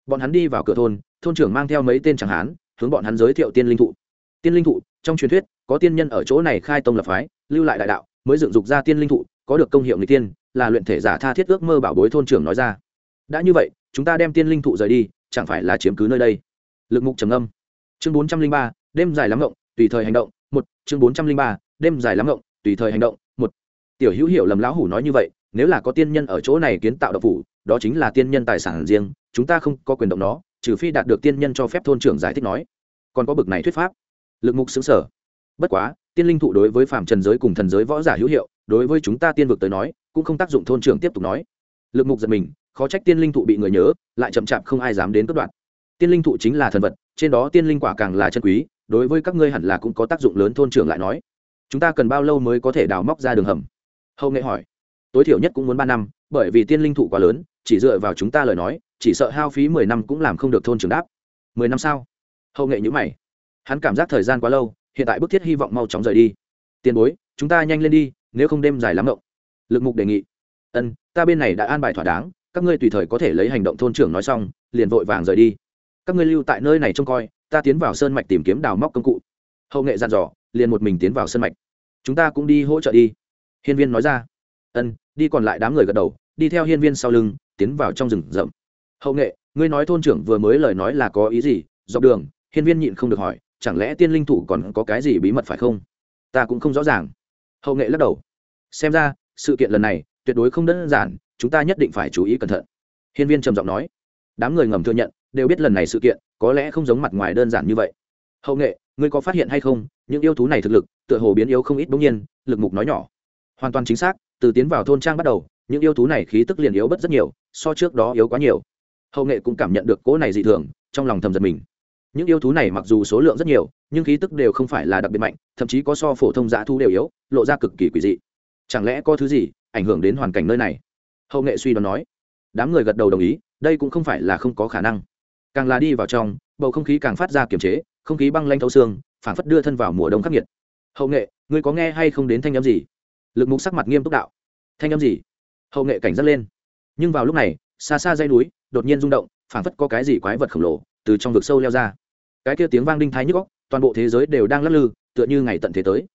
Bọn hắn đi vào cửa thôn thôn trưởng mang theo mấy tên chẳng hán, hướng bọn hắn giới thiệu tiên linh thụ tiên linh thụ, trong truyền thuyết, có tiên nhân ở chỗ này khai tông lập phái, lưu lại đại đạo, mới dựng dục ra tiên linh thụ, có được công hiệu người tiên, là luyện thể giả tha thiết ước mơ bảo bối thôn trưởng nói ra. Đã như vậy, chúng ta đem tiên linh thụ rời đi, chẳng phải là chiếm cứ nơi đây? Lực mục trầm âm chương bốn trăm linh ba, đêm dài lắm ngộng, tùy thời hành động, một. Chương bốn trăm linh ba, đêm dài lắm ngộng, tùy thời hành động, một. Tiểu hữu hiểu lầm lão hủ nói như vậy, nếu là có tiên nhân ở chỗ này kiến tạo độc phủ, đó chính là tiên nhân tài sản riêng, chúng ta không có quyền động nó, trừ phi đạt được tiên nhân cho phép thôn trưởng giải thích nói. Còn có bực này thuyết pháp lực mục xứng sở. Bất quá, tiên linh thụ đối với phạm trần giới cùng thần giới võ giả hữu hiệu, đối với chúng ta tiên vực tới nói, cũng không tác dụng thôn trưởng tiếp tục nói. Lực mục giật mình, khó trách tiên linh thụ bị người nhớ, lại chậm chạp không ai dám đến cất đoạn. Tiên linh thụ chính là thần vật, trên đó tiên linh quả càng là chân quý, đối với các ngươi hẳn là cũng có tác dụng lớn thôn trưởng lại nói. Chúng ta cần bao lâu mới có thể đào móc ra đường hầm? Hậu nghệ hỏi. Tối thiểu nhất cũng muốn ba năm, bởi vì tiên linh thụ quá lớn, chỉ dựa vào chúng ta lời nói, chỉ sợ hao phí mười năm cũng làm không được thôn trưởng đáp. Mười năm sao? Hậu nghệ nhữ mày hắn cảm giác thời gian quá lâu, hiện tại bức thiết hy vọng mau chóng rời đi. Tiền bối, chúng ta nhanh lên đi, nếu không đêm dài lắm động. lực mục đề nghị. Ân, ta bên này đã an bài thỏa đáng, các ngươi tùy thời có thể lấy hành động thôn trưởng nói xong, liền vội vàng rời đi. Các ngươi lưu tại nơi này trông coi, ta tiến vào sơn mạch tìm kiếm đào móc công cụ. Hậu nghệ dặn dò, liền một mình tiến vào sơn mạch. Chúng ta cũng đi hỗ trợ đi. Hiên viên nói ra. Ân, đi còn lại đám người gật đầu, đi theo hiên viên sau lưng, tiến vào trong rừng rậm. Hậu nghệ, ngươi nói thôn trưởng vừa mới lời nói là có ý gì? Dọc đường, hiên viên nhịn không được hỏi chẳng lẽ tiên linh thủ còn có cái gì bí mật phải không? Ta cũng không rõ ràng. Hậu nghệ lắc đầu. Xem ra, sự kiện lần này tuyệt đối không đơn giản, chúng ta nhất định phải chú ý cẩn thận. Hiên viên trầm giọng nói. Đám người ngầm thừa nhận, đều biết lần này sự kiện, có lẽ không giống mặt ngoài đơn giản như vậy. Hậu nghệ, ngươi có phát hiện hay không, những yêu thú này thực lực, tựa hồ biến yếu không ít bỗng nhiên, lực mục nói nhỏ. Hoàn toàn chính xác, từ tiến vào thôn trang bắt đầu, những yêu thú này khí tức liền yếu bất rất nhiều, so trước đó yếu quá nhiều. Hậu nghệ cũng cảm nhận được cỗ này dị thường, trong lòng thầm giật mình những yêu thú này mặc dù số lượng rất nhiều, nhưng khí tức đều không phải là đặc biệt mạnh, thậm chí có so phổ thông dã thu đều yếu, lộ ra cực kỳ quỷ dị. Chẳng lẽ có thứ gì ảnh hưởng đến hoàn cảnh nơi này? Hậu nghệ suy đoán nói. Đám người gật đầu đồng ý, đây cũng không phải là không có khả năng. Càng là đi vào trong, bầu không khí càng phát ra kiềm chế, không khí băng lanh thấu xương, phảng phất đưa thân vào mùa đông khắc nghiệt. Hậu nghệ, ngươi có nghe hay không đến thanh â m gì? Lực mục sắc mặt nghiêm túc đạo. Thanh â m gì? Hậu nghệ cảnh giác lên. Nhưng vào lúc này, xa xa dây núi, đột nhiên rung động, phảng phất có cái gì quái vật khổng lồ từ trong vực sâu leo ra cái kia tiếng vang đinh thái nhức góc toàn bộ thế giới đều đang lắc lư, tựa như ngày tận thế tới.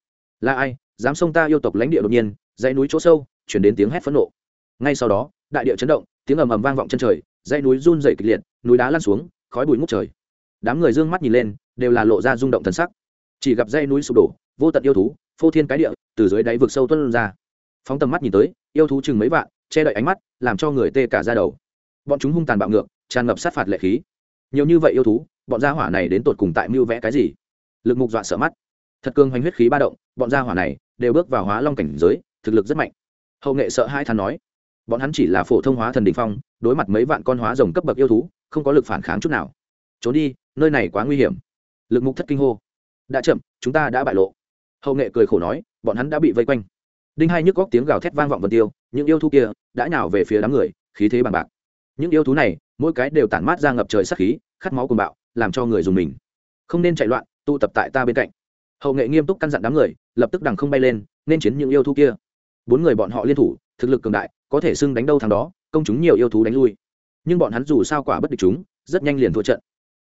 Là ai? Dám xông ta yêu tộc lãnh địa đột nhiên, dãy núi chỗ sâu, chuyển đến tiếng hét phẫn nộ. Ngay sau đó, đại địa chấn động, tiếng ầm ầm vang vọng chân trời, dãy núi run dày kịch liệt, núi đá lăn xuống, khói bụi ngút trời. Đám người dương mắt nhìn lên, đều là lộ ra rung động thần sắc. Chỉ gặp dãy núi sụp đổ, vô tận yêu thú, phô thiên cái địa, từ dưới đáy vực sâu tuân ra. Phóng tầm mắt nhìn tới, yêu thú chừng mấy vạn, che đậy ánh mắt, làm cho người tê cả ra đầu. Bọn chúng hung tàn bạo ngược, tràn ngập sát phạt lệ khí. Nhiều như vậy yêu thú bọn gia hỏa này đến tột cùng tại mưu vẽ cái gì? Lực mục dọa sợ mắt. Thật cương hoành huyết khí ba động, bọn gia hỏa này đều bước vào hóa long cảnh giới, thực lực rất mạnh. Hậu nghệ sợ hai thán nói, bọn hắn chỉ là phổ thông hóa thần đình phong, đối mặt mấy vạn con hóa rồng cấp bậc yêu thú, không có lực phản kháng chút nào. Trốn đi, nơi này quá nguy hiểm. Lực mục thất kinh hô, đã chậm, chúng ta đã bại lộ. Hậu nghệ cười khổ nói, bọn hắn đã bị vây quanh. Đinh hai nhức góc tiếng gào thét vang vọng vân tiêu, những yêu thú kia đã nhào về phía đám người, khí thế bằng bạc. Những yêu thú này, mỗi cái đều tản mát ra ngập trời sắc khí, khát máu cùng bạo làm cho người dùng mình. Không nên chạy loạn, tụ tập tại ta bên cạnh. Hậu nghệ nghiêm túc căn dặn đám người, lập tức đằng không bay lên, nên chiến những yêu thú kia. Bốn người bọn họ liên thủ, thực lực cường đại, có thể xưng đánh đâu thằng đó, công chúng nhiều yêu thú đánh lui. Nhưng bọn hắn dù sao quả bất địch chúng, rất nhanh liền thua trận.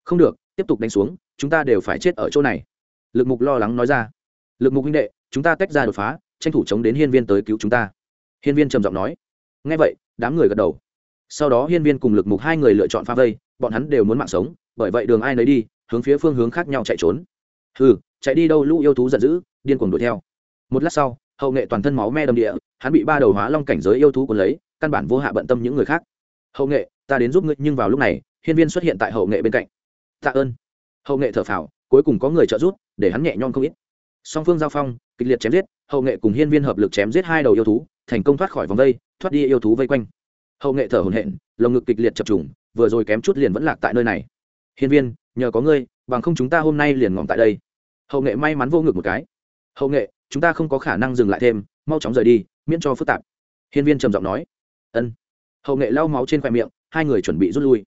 Không được, tiếp tục đánh xuống, chúng ta đều phải chết ở chỗ này. Lực mục lo lắng nói ra. Lực mục huynh đệ, chúng ta tách ra đột phá, tranh thủ chống đến hiên viên tới cứu chúng ta. Hiên viên trầm giọng nói. Ngay vậy, đám người gật đầu. Sau đó hiên viên cùng lực mục hai người lựa chọn pha vây, bọn hắn đều muốn mạng sống bởi vậy đường ai nấy đi, hướng phía phương hướng khác nhau chạy trốn. Hừ, chạy đi đâu lũ yêu thú giận dữ, điên cuồng đuổi theo. Một lát sau, hậu nghệ toàn thân máu me đầm địa, hắn bị ba đầu hóa long cảnh giới yêu thú cuốn lấy, căn bản vô hạ bận tâm những người khác. Hậu nghệ, ta đến giúp ngươi, nhưng vào lúc này, hiên viên xuất hiện tại hậu nghệ bên cạnh. Tạ ơn. Hậu nghệ thở phào, cuối cùng có người trợ giúp, để hắn nhẹ nhõm không ít. Song phương giao phong, kịch liệt chém giết, hậu nghệ cùng hiên viên hợp lực chém giết hai đầu yêu thú, thành công thoát khỏi vòng vây, thoát đi yêu thú vây quanh. Hậu nghệ thở hổn hển, lồng ngực kịch liệt chập trùng, vừa rồi kém chút liền vẫn lạc tại nơi này hiên viên, nhờ có ngươi, bằng không chúng ta hôm nay liền ngỏm tại đây. Hậu nghệ may mắn vô ngực một cái. Hậu nghệ, chúng ta không có khả năng dừng lại thêm, mau chóng rời đi, miễn cho phức tạp. Hiên viên trầm giọng nói. Ân. Hậu nghệ lau máu trên khoe miệng, hai người chuẩn bị rút lui.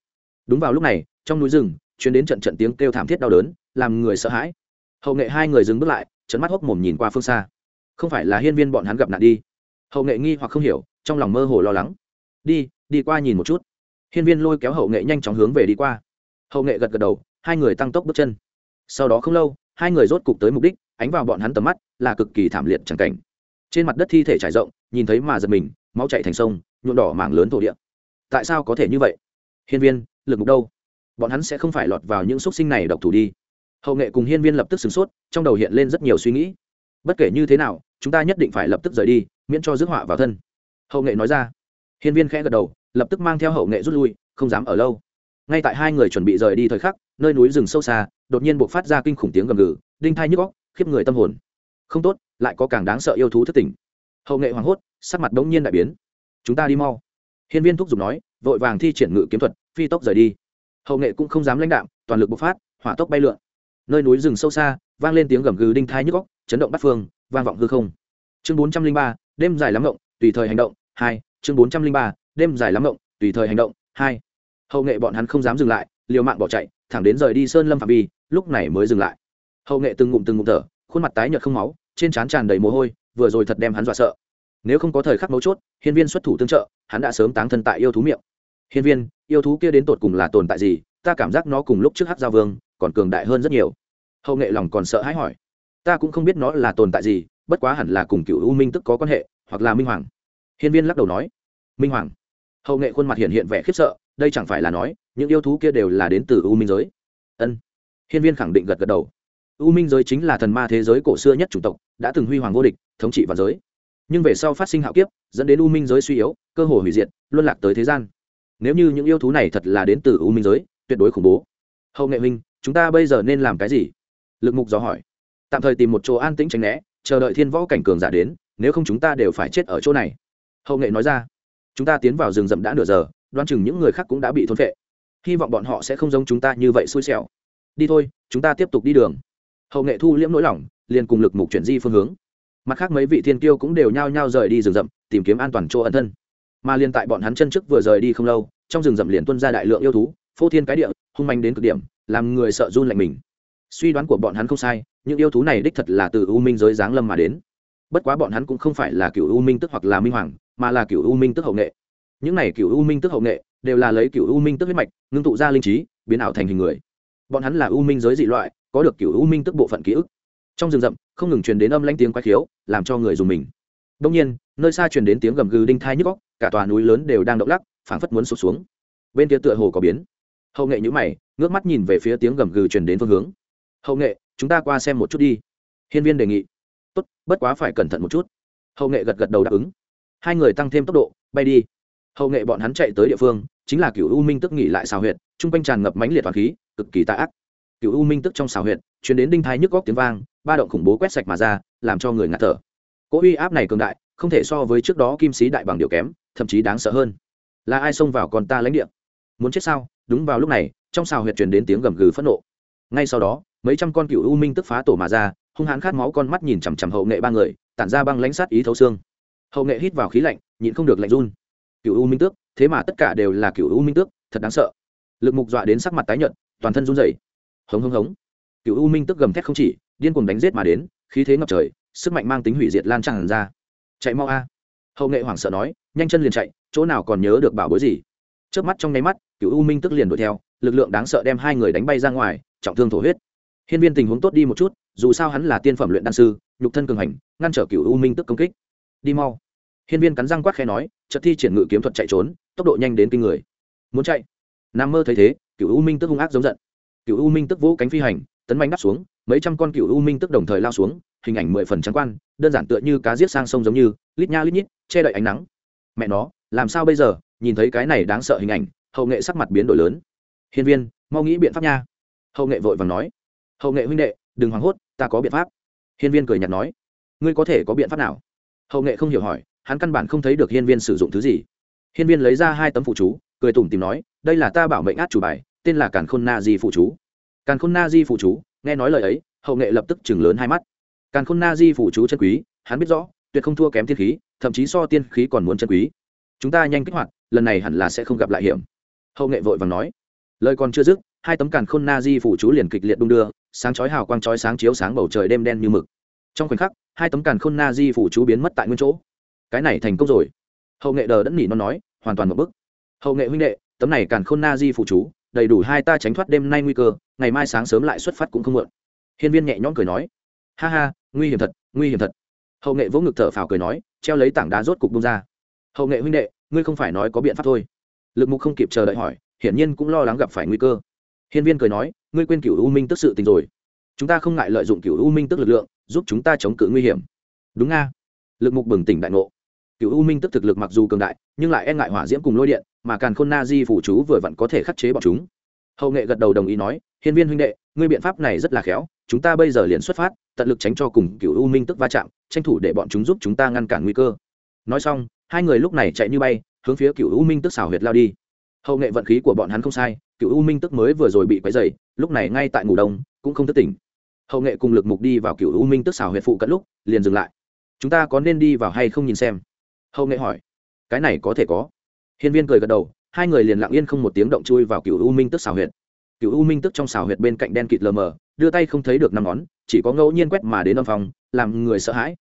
Đúng vào lúc này, trong núi rừng chuyến đến trận trận tiếng kêu thảm thiết đau đớn, làm người sợ hãi. Hậu nghệ hai người dừng bước lại trận mắt hốc mồm nhìn qua phương xa. Không phải là hiên viên bọn hắn gặp nạn đi. Hậu nghệ nghi hoặc không hiểu, trong lòng mơ hồ lo lắng. Đi đi qua nhìn một chút. Hiên viên lôi kéo hậu nghệ nhanh chóng hướng về đi qua hậu nghệ gật gật đầu, hai người tăng tốc bước chân. Sau đó không lâu, hai người rốt cục tới mục đích, ánh vào bọn hắn tầm mắt là cực kỳ thảm liệt chẳng cảnh. Trên mặt đất thi thể trải rộng, nhìn thấy mà giật mình, máu chạy thành sông, nhuộm đỏ mảng lớn thổ địa. Tại sao có thể như vậy? Hiên viên, lực mục đâu? Bọn hắn sẽ không phải lọt vào những xúc sinh này độc thủ đi. Hậu nghệ cùng hiên viên lập tức sửng sốt, trong đầu hiện lên rất nhiều suy nghĩ. Bất kể như thế nào, chúng ta nhất định phải lập tức rời đi, miễn cho rước họa vào thân. Hậu nghệ nói ra. Hiên viên khẽ gật đầu, lập tức mang theo hậu nghệ rút lui, không dám ở lâu ngay tại hai người chuẩn bị rời đi thời khắc, nơi núi rừng sâu xa, đột nhiên buộc phát ra kinh khủng tiếng gầm gừ, đinh thai nhức góc khiếp người tâm hồn. Không tốt, lại có càng đáng sợ yêu thú thất tỉnh hậu nghệ hoảng hốt, sắc mặt bỗng nhiên đại biến. Chúng ta đi mau. Hiên viên thúc giục nói, vội vàng thi triển ngự kiếm thuật, phi tốc rời đi. Hậu nghệ cũng không dám lãnh đạm, toàn lực bộc phát, hỏa tốc bay lượn. Nơi núi rừng sâu xa, vang lên tiếng gầm gừ đinh thai nhức góc chấn động bắt phương, vang vọng hư không. Chương bốn trăm linh ba, đêm dài lắm ngộng, tùy thời hành động, hai. Chương bốn trăm linh ba, đêm dài lắm ngộng, tùy thời hành động, hai hậu nghệ bọn hắn không dám dừng lại, liều mạng bỏ chạy, thẳng đến rời đi sơn lâm phạm vi, lúc này mới dừng lại. Hậu nghệ từng ngụm từng ngụm thở, khuôn mặt tái nhợt không máu, trên trán tràn đầy mồ hôi, vừa rồi thật đem hắn dọa sợ. Nếu không có thời khắc mấu chốt, hiên viên xuất thủ tương trợ, hắn đã sớm táng thân tại yêu thú miệng. Hiên viên, yêu thú kia đến tột cùng là tồn tại gì? Ta cảm giác nó cùng lúc trước hát giao vương, còn cường đại hơn rất nhiều. Hậu nghệ lòng còn sợ hãi hỏi. Ta cũng không biết nó là tồn tại gì, bất quá hẳn là cùng cựu u minh tức có quan hệ, hoặc là minh hoàng. Hiên viên lắc đầu nói. Minh hoàng. Hậu nghệ khuôn mặt hiện hiện vẻ khiếp sợ đây chẳng phải là nói những yêu thú kia đều là đến từ u minh giới. Ân. Hiên viên khẳng định gật gật đầu. U minh giới chính là thần ma thế giới cổ xưa nhất chủng tộc đã từng huy hoàng vô địch thống trị và giới. Nhưng về sau phát sinh hạo kiếp dẫn đến u minh giới suy yếu cơ hồ hủy diệt luân lạc tới thế gian. Nếu như những yêu thú này thật là đến từ u minh giới tuyệt đối khủng bố. Hậu nghệ Minh, chúng ta bây giờ nên làm cái gì? Lực mục dò hỏi. Tạm thời tìm một chỗ an tĩnh tránh né chờ đợi thiên võ cảnh cường giả đến nếu không chúng ta đều phải chết ở chỗ này. Hậu nghệ nói ra. Chúng ta tiến vào rừng rậm đã nửa giờ đoán chừng những người khác cũng đã bị thôn phệ. Hy vọng bọn họ sẽ không giống chúng ta như vậy xui xẻo. Đi thôi, chúng ta tiếp tục đi đường. Hậu nghệ thu liễm nỗi lòng, liền cùng lực mục chuyển di phương hướng. Mặt khác mấy vị thiên kiêu cũng đều nhao nhao rời đi rừng rậm, tìm kiếm an toàn chỗ ẩn thân. Mà liền tại bọn hắn chân trước vừa rời đi không lâu, trong rừng rậm liền tuân ra đại lượng yêu thú, phô thiên cái địa, hung manh đến cực điểm, làm người sợ run lạnh mình. Suy đoán của bọn hắn không sai, những yêu thú này đích thật là từ u minh giới giáng lâm mà đến. Bất quá bọn hắn cũng không phải là cựu u minh tức hoặc là minh hoàng, mà là cựu u minh tức hậu nghệ những này cựu u minh tức hậu nghệ, đều là lấy cựu u minh tức huyết mạch, ngưng tụ ra linh trí, biến ảo thành hình người. Bọn hắn là u minh giới dị loại, có được cựu u minh tức bộ phận ký ức. Trong rừng rậm, không ngừng truyền đến âm lãnh tiếng quái khiếu, làm cho người dùng mình. Đông nhiên, nơi xa truyền đến tiếng gầm gừ đinh thai nhức góc cả tòa núi lớn đều đang động lắc, phảng phất muốn sụt xuống. Bên kia tựa hồ có biến. Hậu nghệ nhữ mày, ngước mắt nhìn về phía tiếng gầm gừ truyền đến phương hướng. Hậu nghệ, chúng ta qua xem một chút đi. Hiên viên đề nghị. Tốt, bất quá phải cẩn thận một chút. Hậu nghệ gật gật đầu đáp ứng. Hai người tăng thêm tốc độ, bay đi hậu nghệ bọn hắn chạy tới địa phương, chính là cựu u minh tức nghỉ lại xào huyệt t r u n g quanh tràn ngập mánh liệt toàn khí, cực kỳ tạ ác. Cựu u minh tức trong xào huyệt chuyển đến đinh thái nhức góc tiếng vang, ba động khủng bố quét sạch mà ra, làm cho người ngạt thở. Cỗ uy áp này cường đại, không thể so với trước đó kim sĩ đại bằng điều kém, thậm chí đáng sợ hơn. Là ai xông vào còn ta lãnh địa? Muốn chết sao? Đúng vào lúc này, trong xào huyệt truyền đến tiếng gầm gừ phẫn nộ. Ngay sau đó, mấy trăm con cựu u minh tức phá tổ mà ra, hung hãn khát máu con mắt nhìn chằm chằm hậu nghệ ba người, tản ra băng lãnh sát ý thấu xương. Hậu nghệ hít vào khí lạnh, nhịn không được lạnh run cựu u minh tước, thế mà tất cả đều là cựu u minh tước, thật đáng sợ. Lực mục dọa đến sắc mặt tái nhợt, toàn thân run rẩy. Hống hống hống. Cựu u minh tước gầm thét không chỉ, điên cuồng đánh giết mà đến, khí thế ngập trời, sức mạnh mang tính hủy diệt lan tràn ra. Chạy mau a. Hậu nghệ hoảng sợ nói, nhanh chân liền chạy, chỗ nào còn nhớ được bảo bối gì. Trước mắt trong nháy mắt cựu u minh tức liền đuổi theo, lực lượng đáng sợ đem hai người đánh bay ra ngoài, trọng thương thổ huyết. Hiên viên tình huống tốt đi một chút, dù sao hắn là tiên phẩm luyện đan sư, nhục thân cường hành, ngăn trở cựu u minh tức công kích. Đi mau hiên viên cắn răng quát khẽ nói, chợt thi triển ngự kiếm thuật chạy trốn, tốc độ nhanh đến kinh người. Muốn chạy? Nam mơ thấy thế cựu u minh tức hung ác giống giận. Cựu u minh tức vỗ cánh phi hành, tấn bánh đáp xuống, mấy trăm con cựu u minh tức đồng thời lao xuống, hình ảnh mười phần trắng quan, đơn giản tựa như cá giết sang sông giống như, lít nha lít nhít, che đậy ánh nắng. Mẹ nó, làm sao bây giờ? Nhìn thấy cái này đáng sợ hình ảnh, hậu nghệ sắc mặt biến đổi lớn. Hiên viên, mau nghĩ biện pháp nha. Hậu nghệ vội vàng nói. Hậu nghệ huynh đệ, đừng hoảng hốt, ta có biện pháp. Hiên viên cười nhạt nói. Ngươi có thể có biện pháp nào? Hậu nghệ không hiểu hỏi hắn căn bản không thấy được hiên viên sử dụng thứ gì. Hiên viên lấy ra hai tấm phụ chú, cười tủm tìm nói, đây là ta bảo mệnh át chủ bài, tên là càn khôn na di phụ chú. Càn khôn na di phụ chú, nghe nói lời ấy, hậu nghệ lập tức chừng lớn hai mắt. Càn khôn na di phụ chú chân quý, hắn biết rõ, tuyệt không thua kém tiên khí, thậm chí so tiên khí còn muốn chân quý. Chúng ta nhanh kích hoạt, lần này hẳn là sẽ không gặp lại hiểm. Hậu nghệ vội vàng nói. Lời còn chưa dứt, hai tấm càn khôn na di phụ chú liền kịch liệt đung đưa, sáng chói hào quang chói sáng chiếu sáng bầu trời đêm đen như mực. Trong khoảnh khắc, hai tấm càn khôn na di phụ chú biến mất tại nguyên chỗ cái này thành công rồi. Hậu nghệ đờ đẫn nỉ nó nói, hoàn toàn một bức hậu nghệ huynh đệ, tấm này càn khôn na di phụ chú, đầy đủ hai ta tránh thoát đêm nay nguy cơ, ngày mai sáng sớm lại xuất phát cũng không muộn. Hiên viên nhẹ nhõm cười nói, ha ha, nguy hiểm thật, nguy hiểm thật. Hậu nghệ vỗ ngực thở phào cười nói, treo lấy tảng đá rốt cục bung ra. Hậu nghệ huynh đệ, ngươi không phải nói có biện pháp thôi. Lực mục không kịp chờ đợi hỏi, hiển nhiên cũng lo lắng gặp phải nguy cơ. Hiên viên cười nói, ngươi quên cựu u minh tức sự tình rồi. Chúng ta không ngại lợi dụng cựu u minh tức lực lượng, giúp chúng ta chống cự nguy hiểm. Đúng nga. Lực mục bừng tỉnh đại ngộ cựu u minh tức thực lực mặc dù cường đại, nhưng lại e ngại hỏa diễm cùng lôi điện, mà càn khôn na di phủ chú vừa vặn có thể khắc chế bọn chúng. Hậu nghệ gật đầu đồng ý nói, hiên viên huynh đệ, ngươi biện pháp này rất là khéo, chúng ta bây giờ liền xuất phát, tận lực tránh cho cùng cựu u minh tức va chạm, tranh thủ để bọn chúng giúp chúng ta ngăn cản nguy cơ. Nói xong, hai người lúc này chạy như bay, hướng phía cựu u minh tức xảo huyệt lao đi. Hậu nghệ vận khí của bọn hắn không sai, cựu u minh tức mới vừa rồi bị quấy dày lúc này ngay tại ngủ đông, cũng không thức tỉnh. Hậu nghệ cùng lực mục đi vào cựu u minh tức xảo huyệt phụ cận lúc, liền dừng lại. Chúng ta có nên đi vào hay không nhìn xem? Hậu nghệ hỏi, cái này có thể có. Hiên viên cười gật đầu, hai người liền lặng yên không một tiếng động chui vào cựu u minh tức xảo huyệt. Cựu u minh tức trong xảo huyệt bên cạnh đen kịt lờ mờ, đưa tay không thấy được năm ngón, chỉ có ngẫu nhiên quét mà đến âm phòng làm người sợ hãi.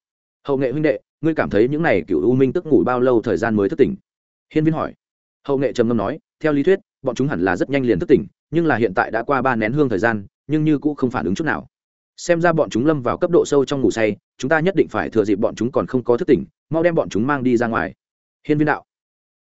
Hậu nghệ huynh đệ, ngươi cảm thấy những này cựu u minh tức ngủ bao lâu thời gian mới thức tỉnh? Hiên viên hỏi. Hậu nghệ trầm ngâm nói, theo lý thuyết, bọn chúng hẳn là rất nhanh liền thức tỉnh, nhưng là hiện tại đã qua ba nén hương thời gian, nhưng như cũng không phản ứng chút nào xem ra bọn chúng lâm vào cấp độ sâu trong ngủ say, chúng ta nhất định phải thừa dịp bọn chúng còn không có thức tỉnh, mau đem bọn chúng mang đi ra ngoài. Hiên viên đạo.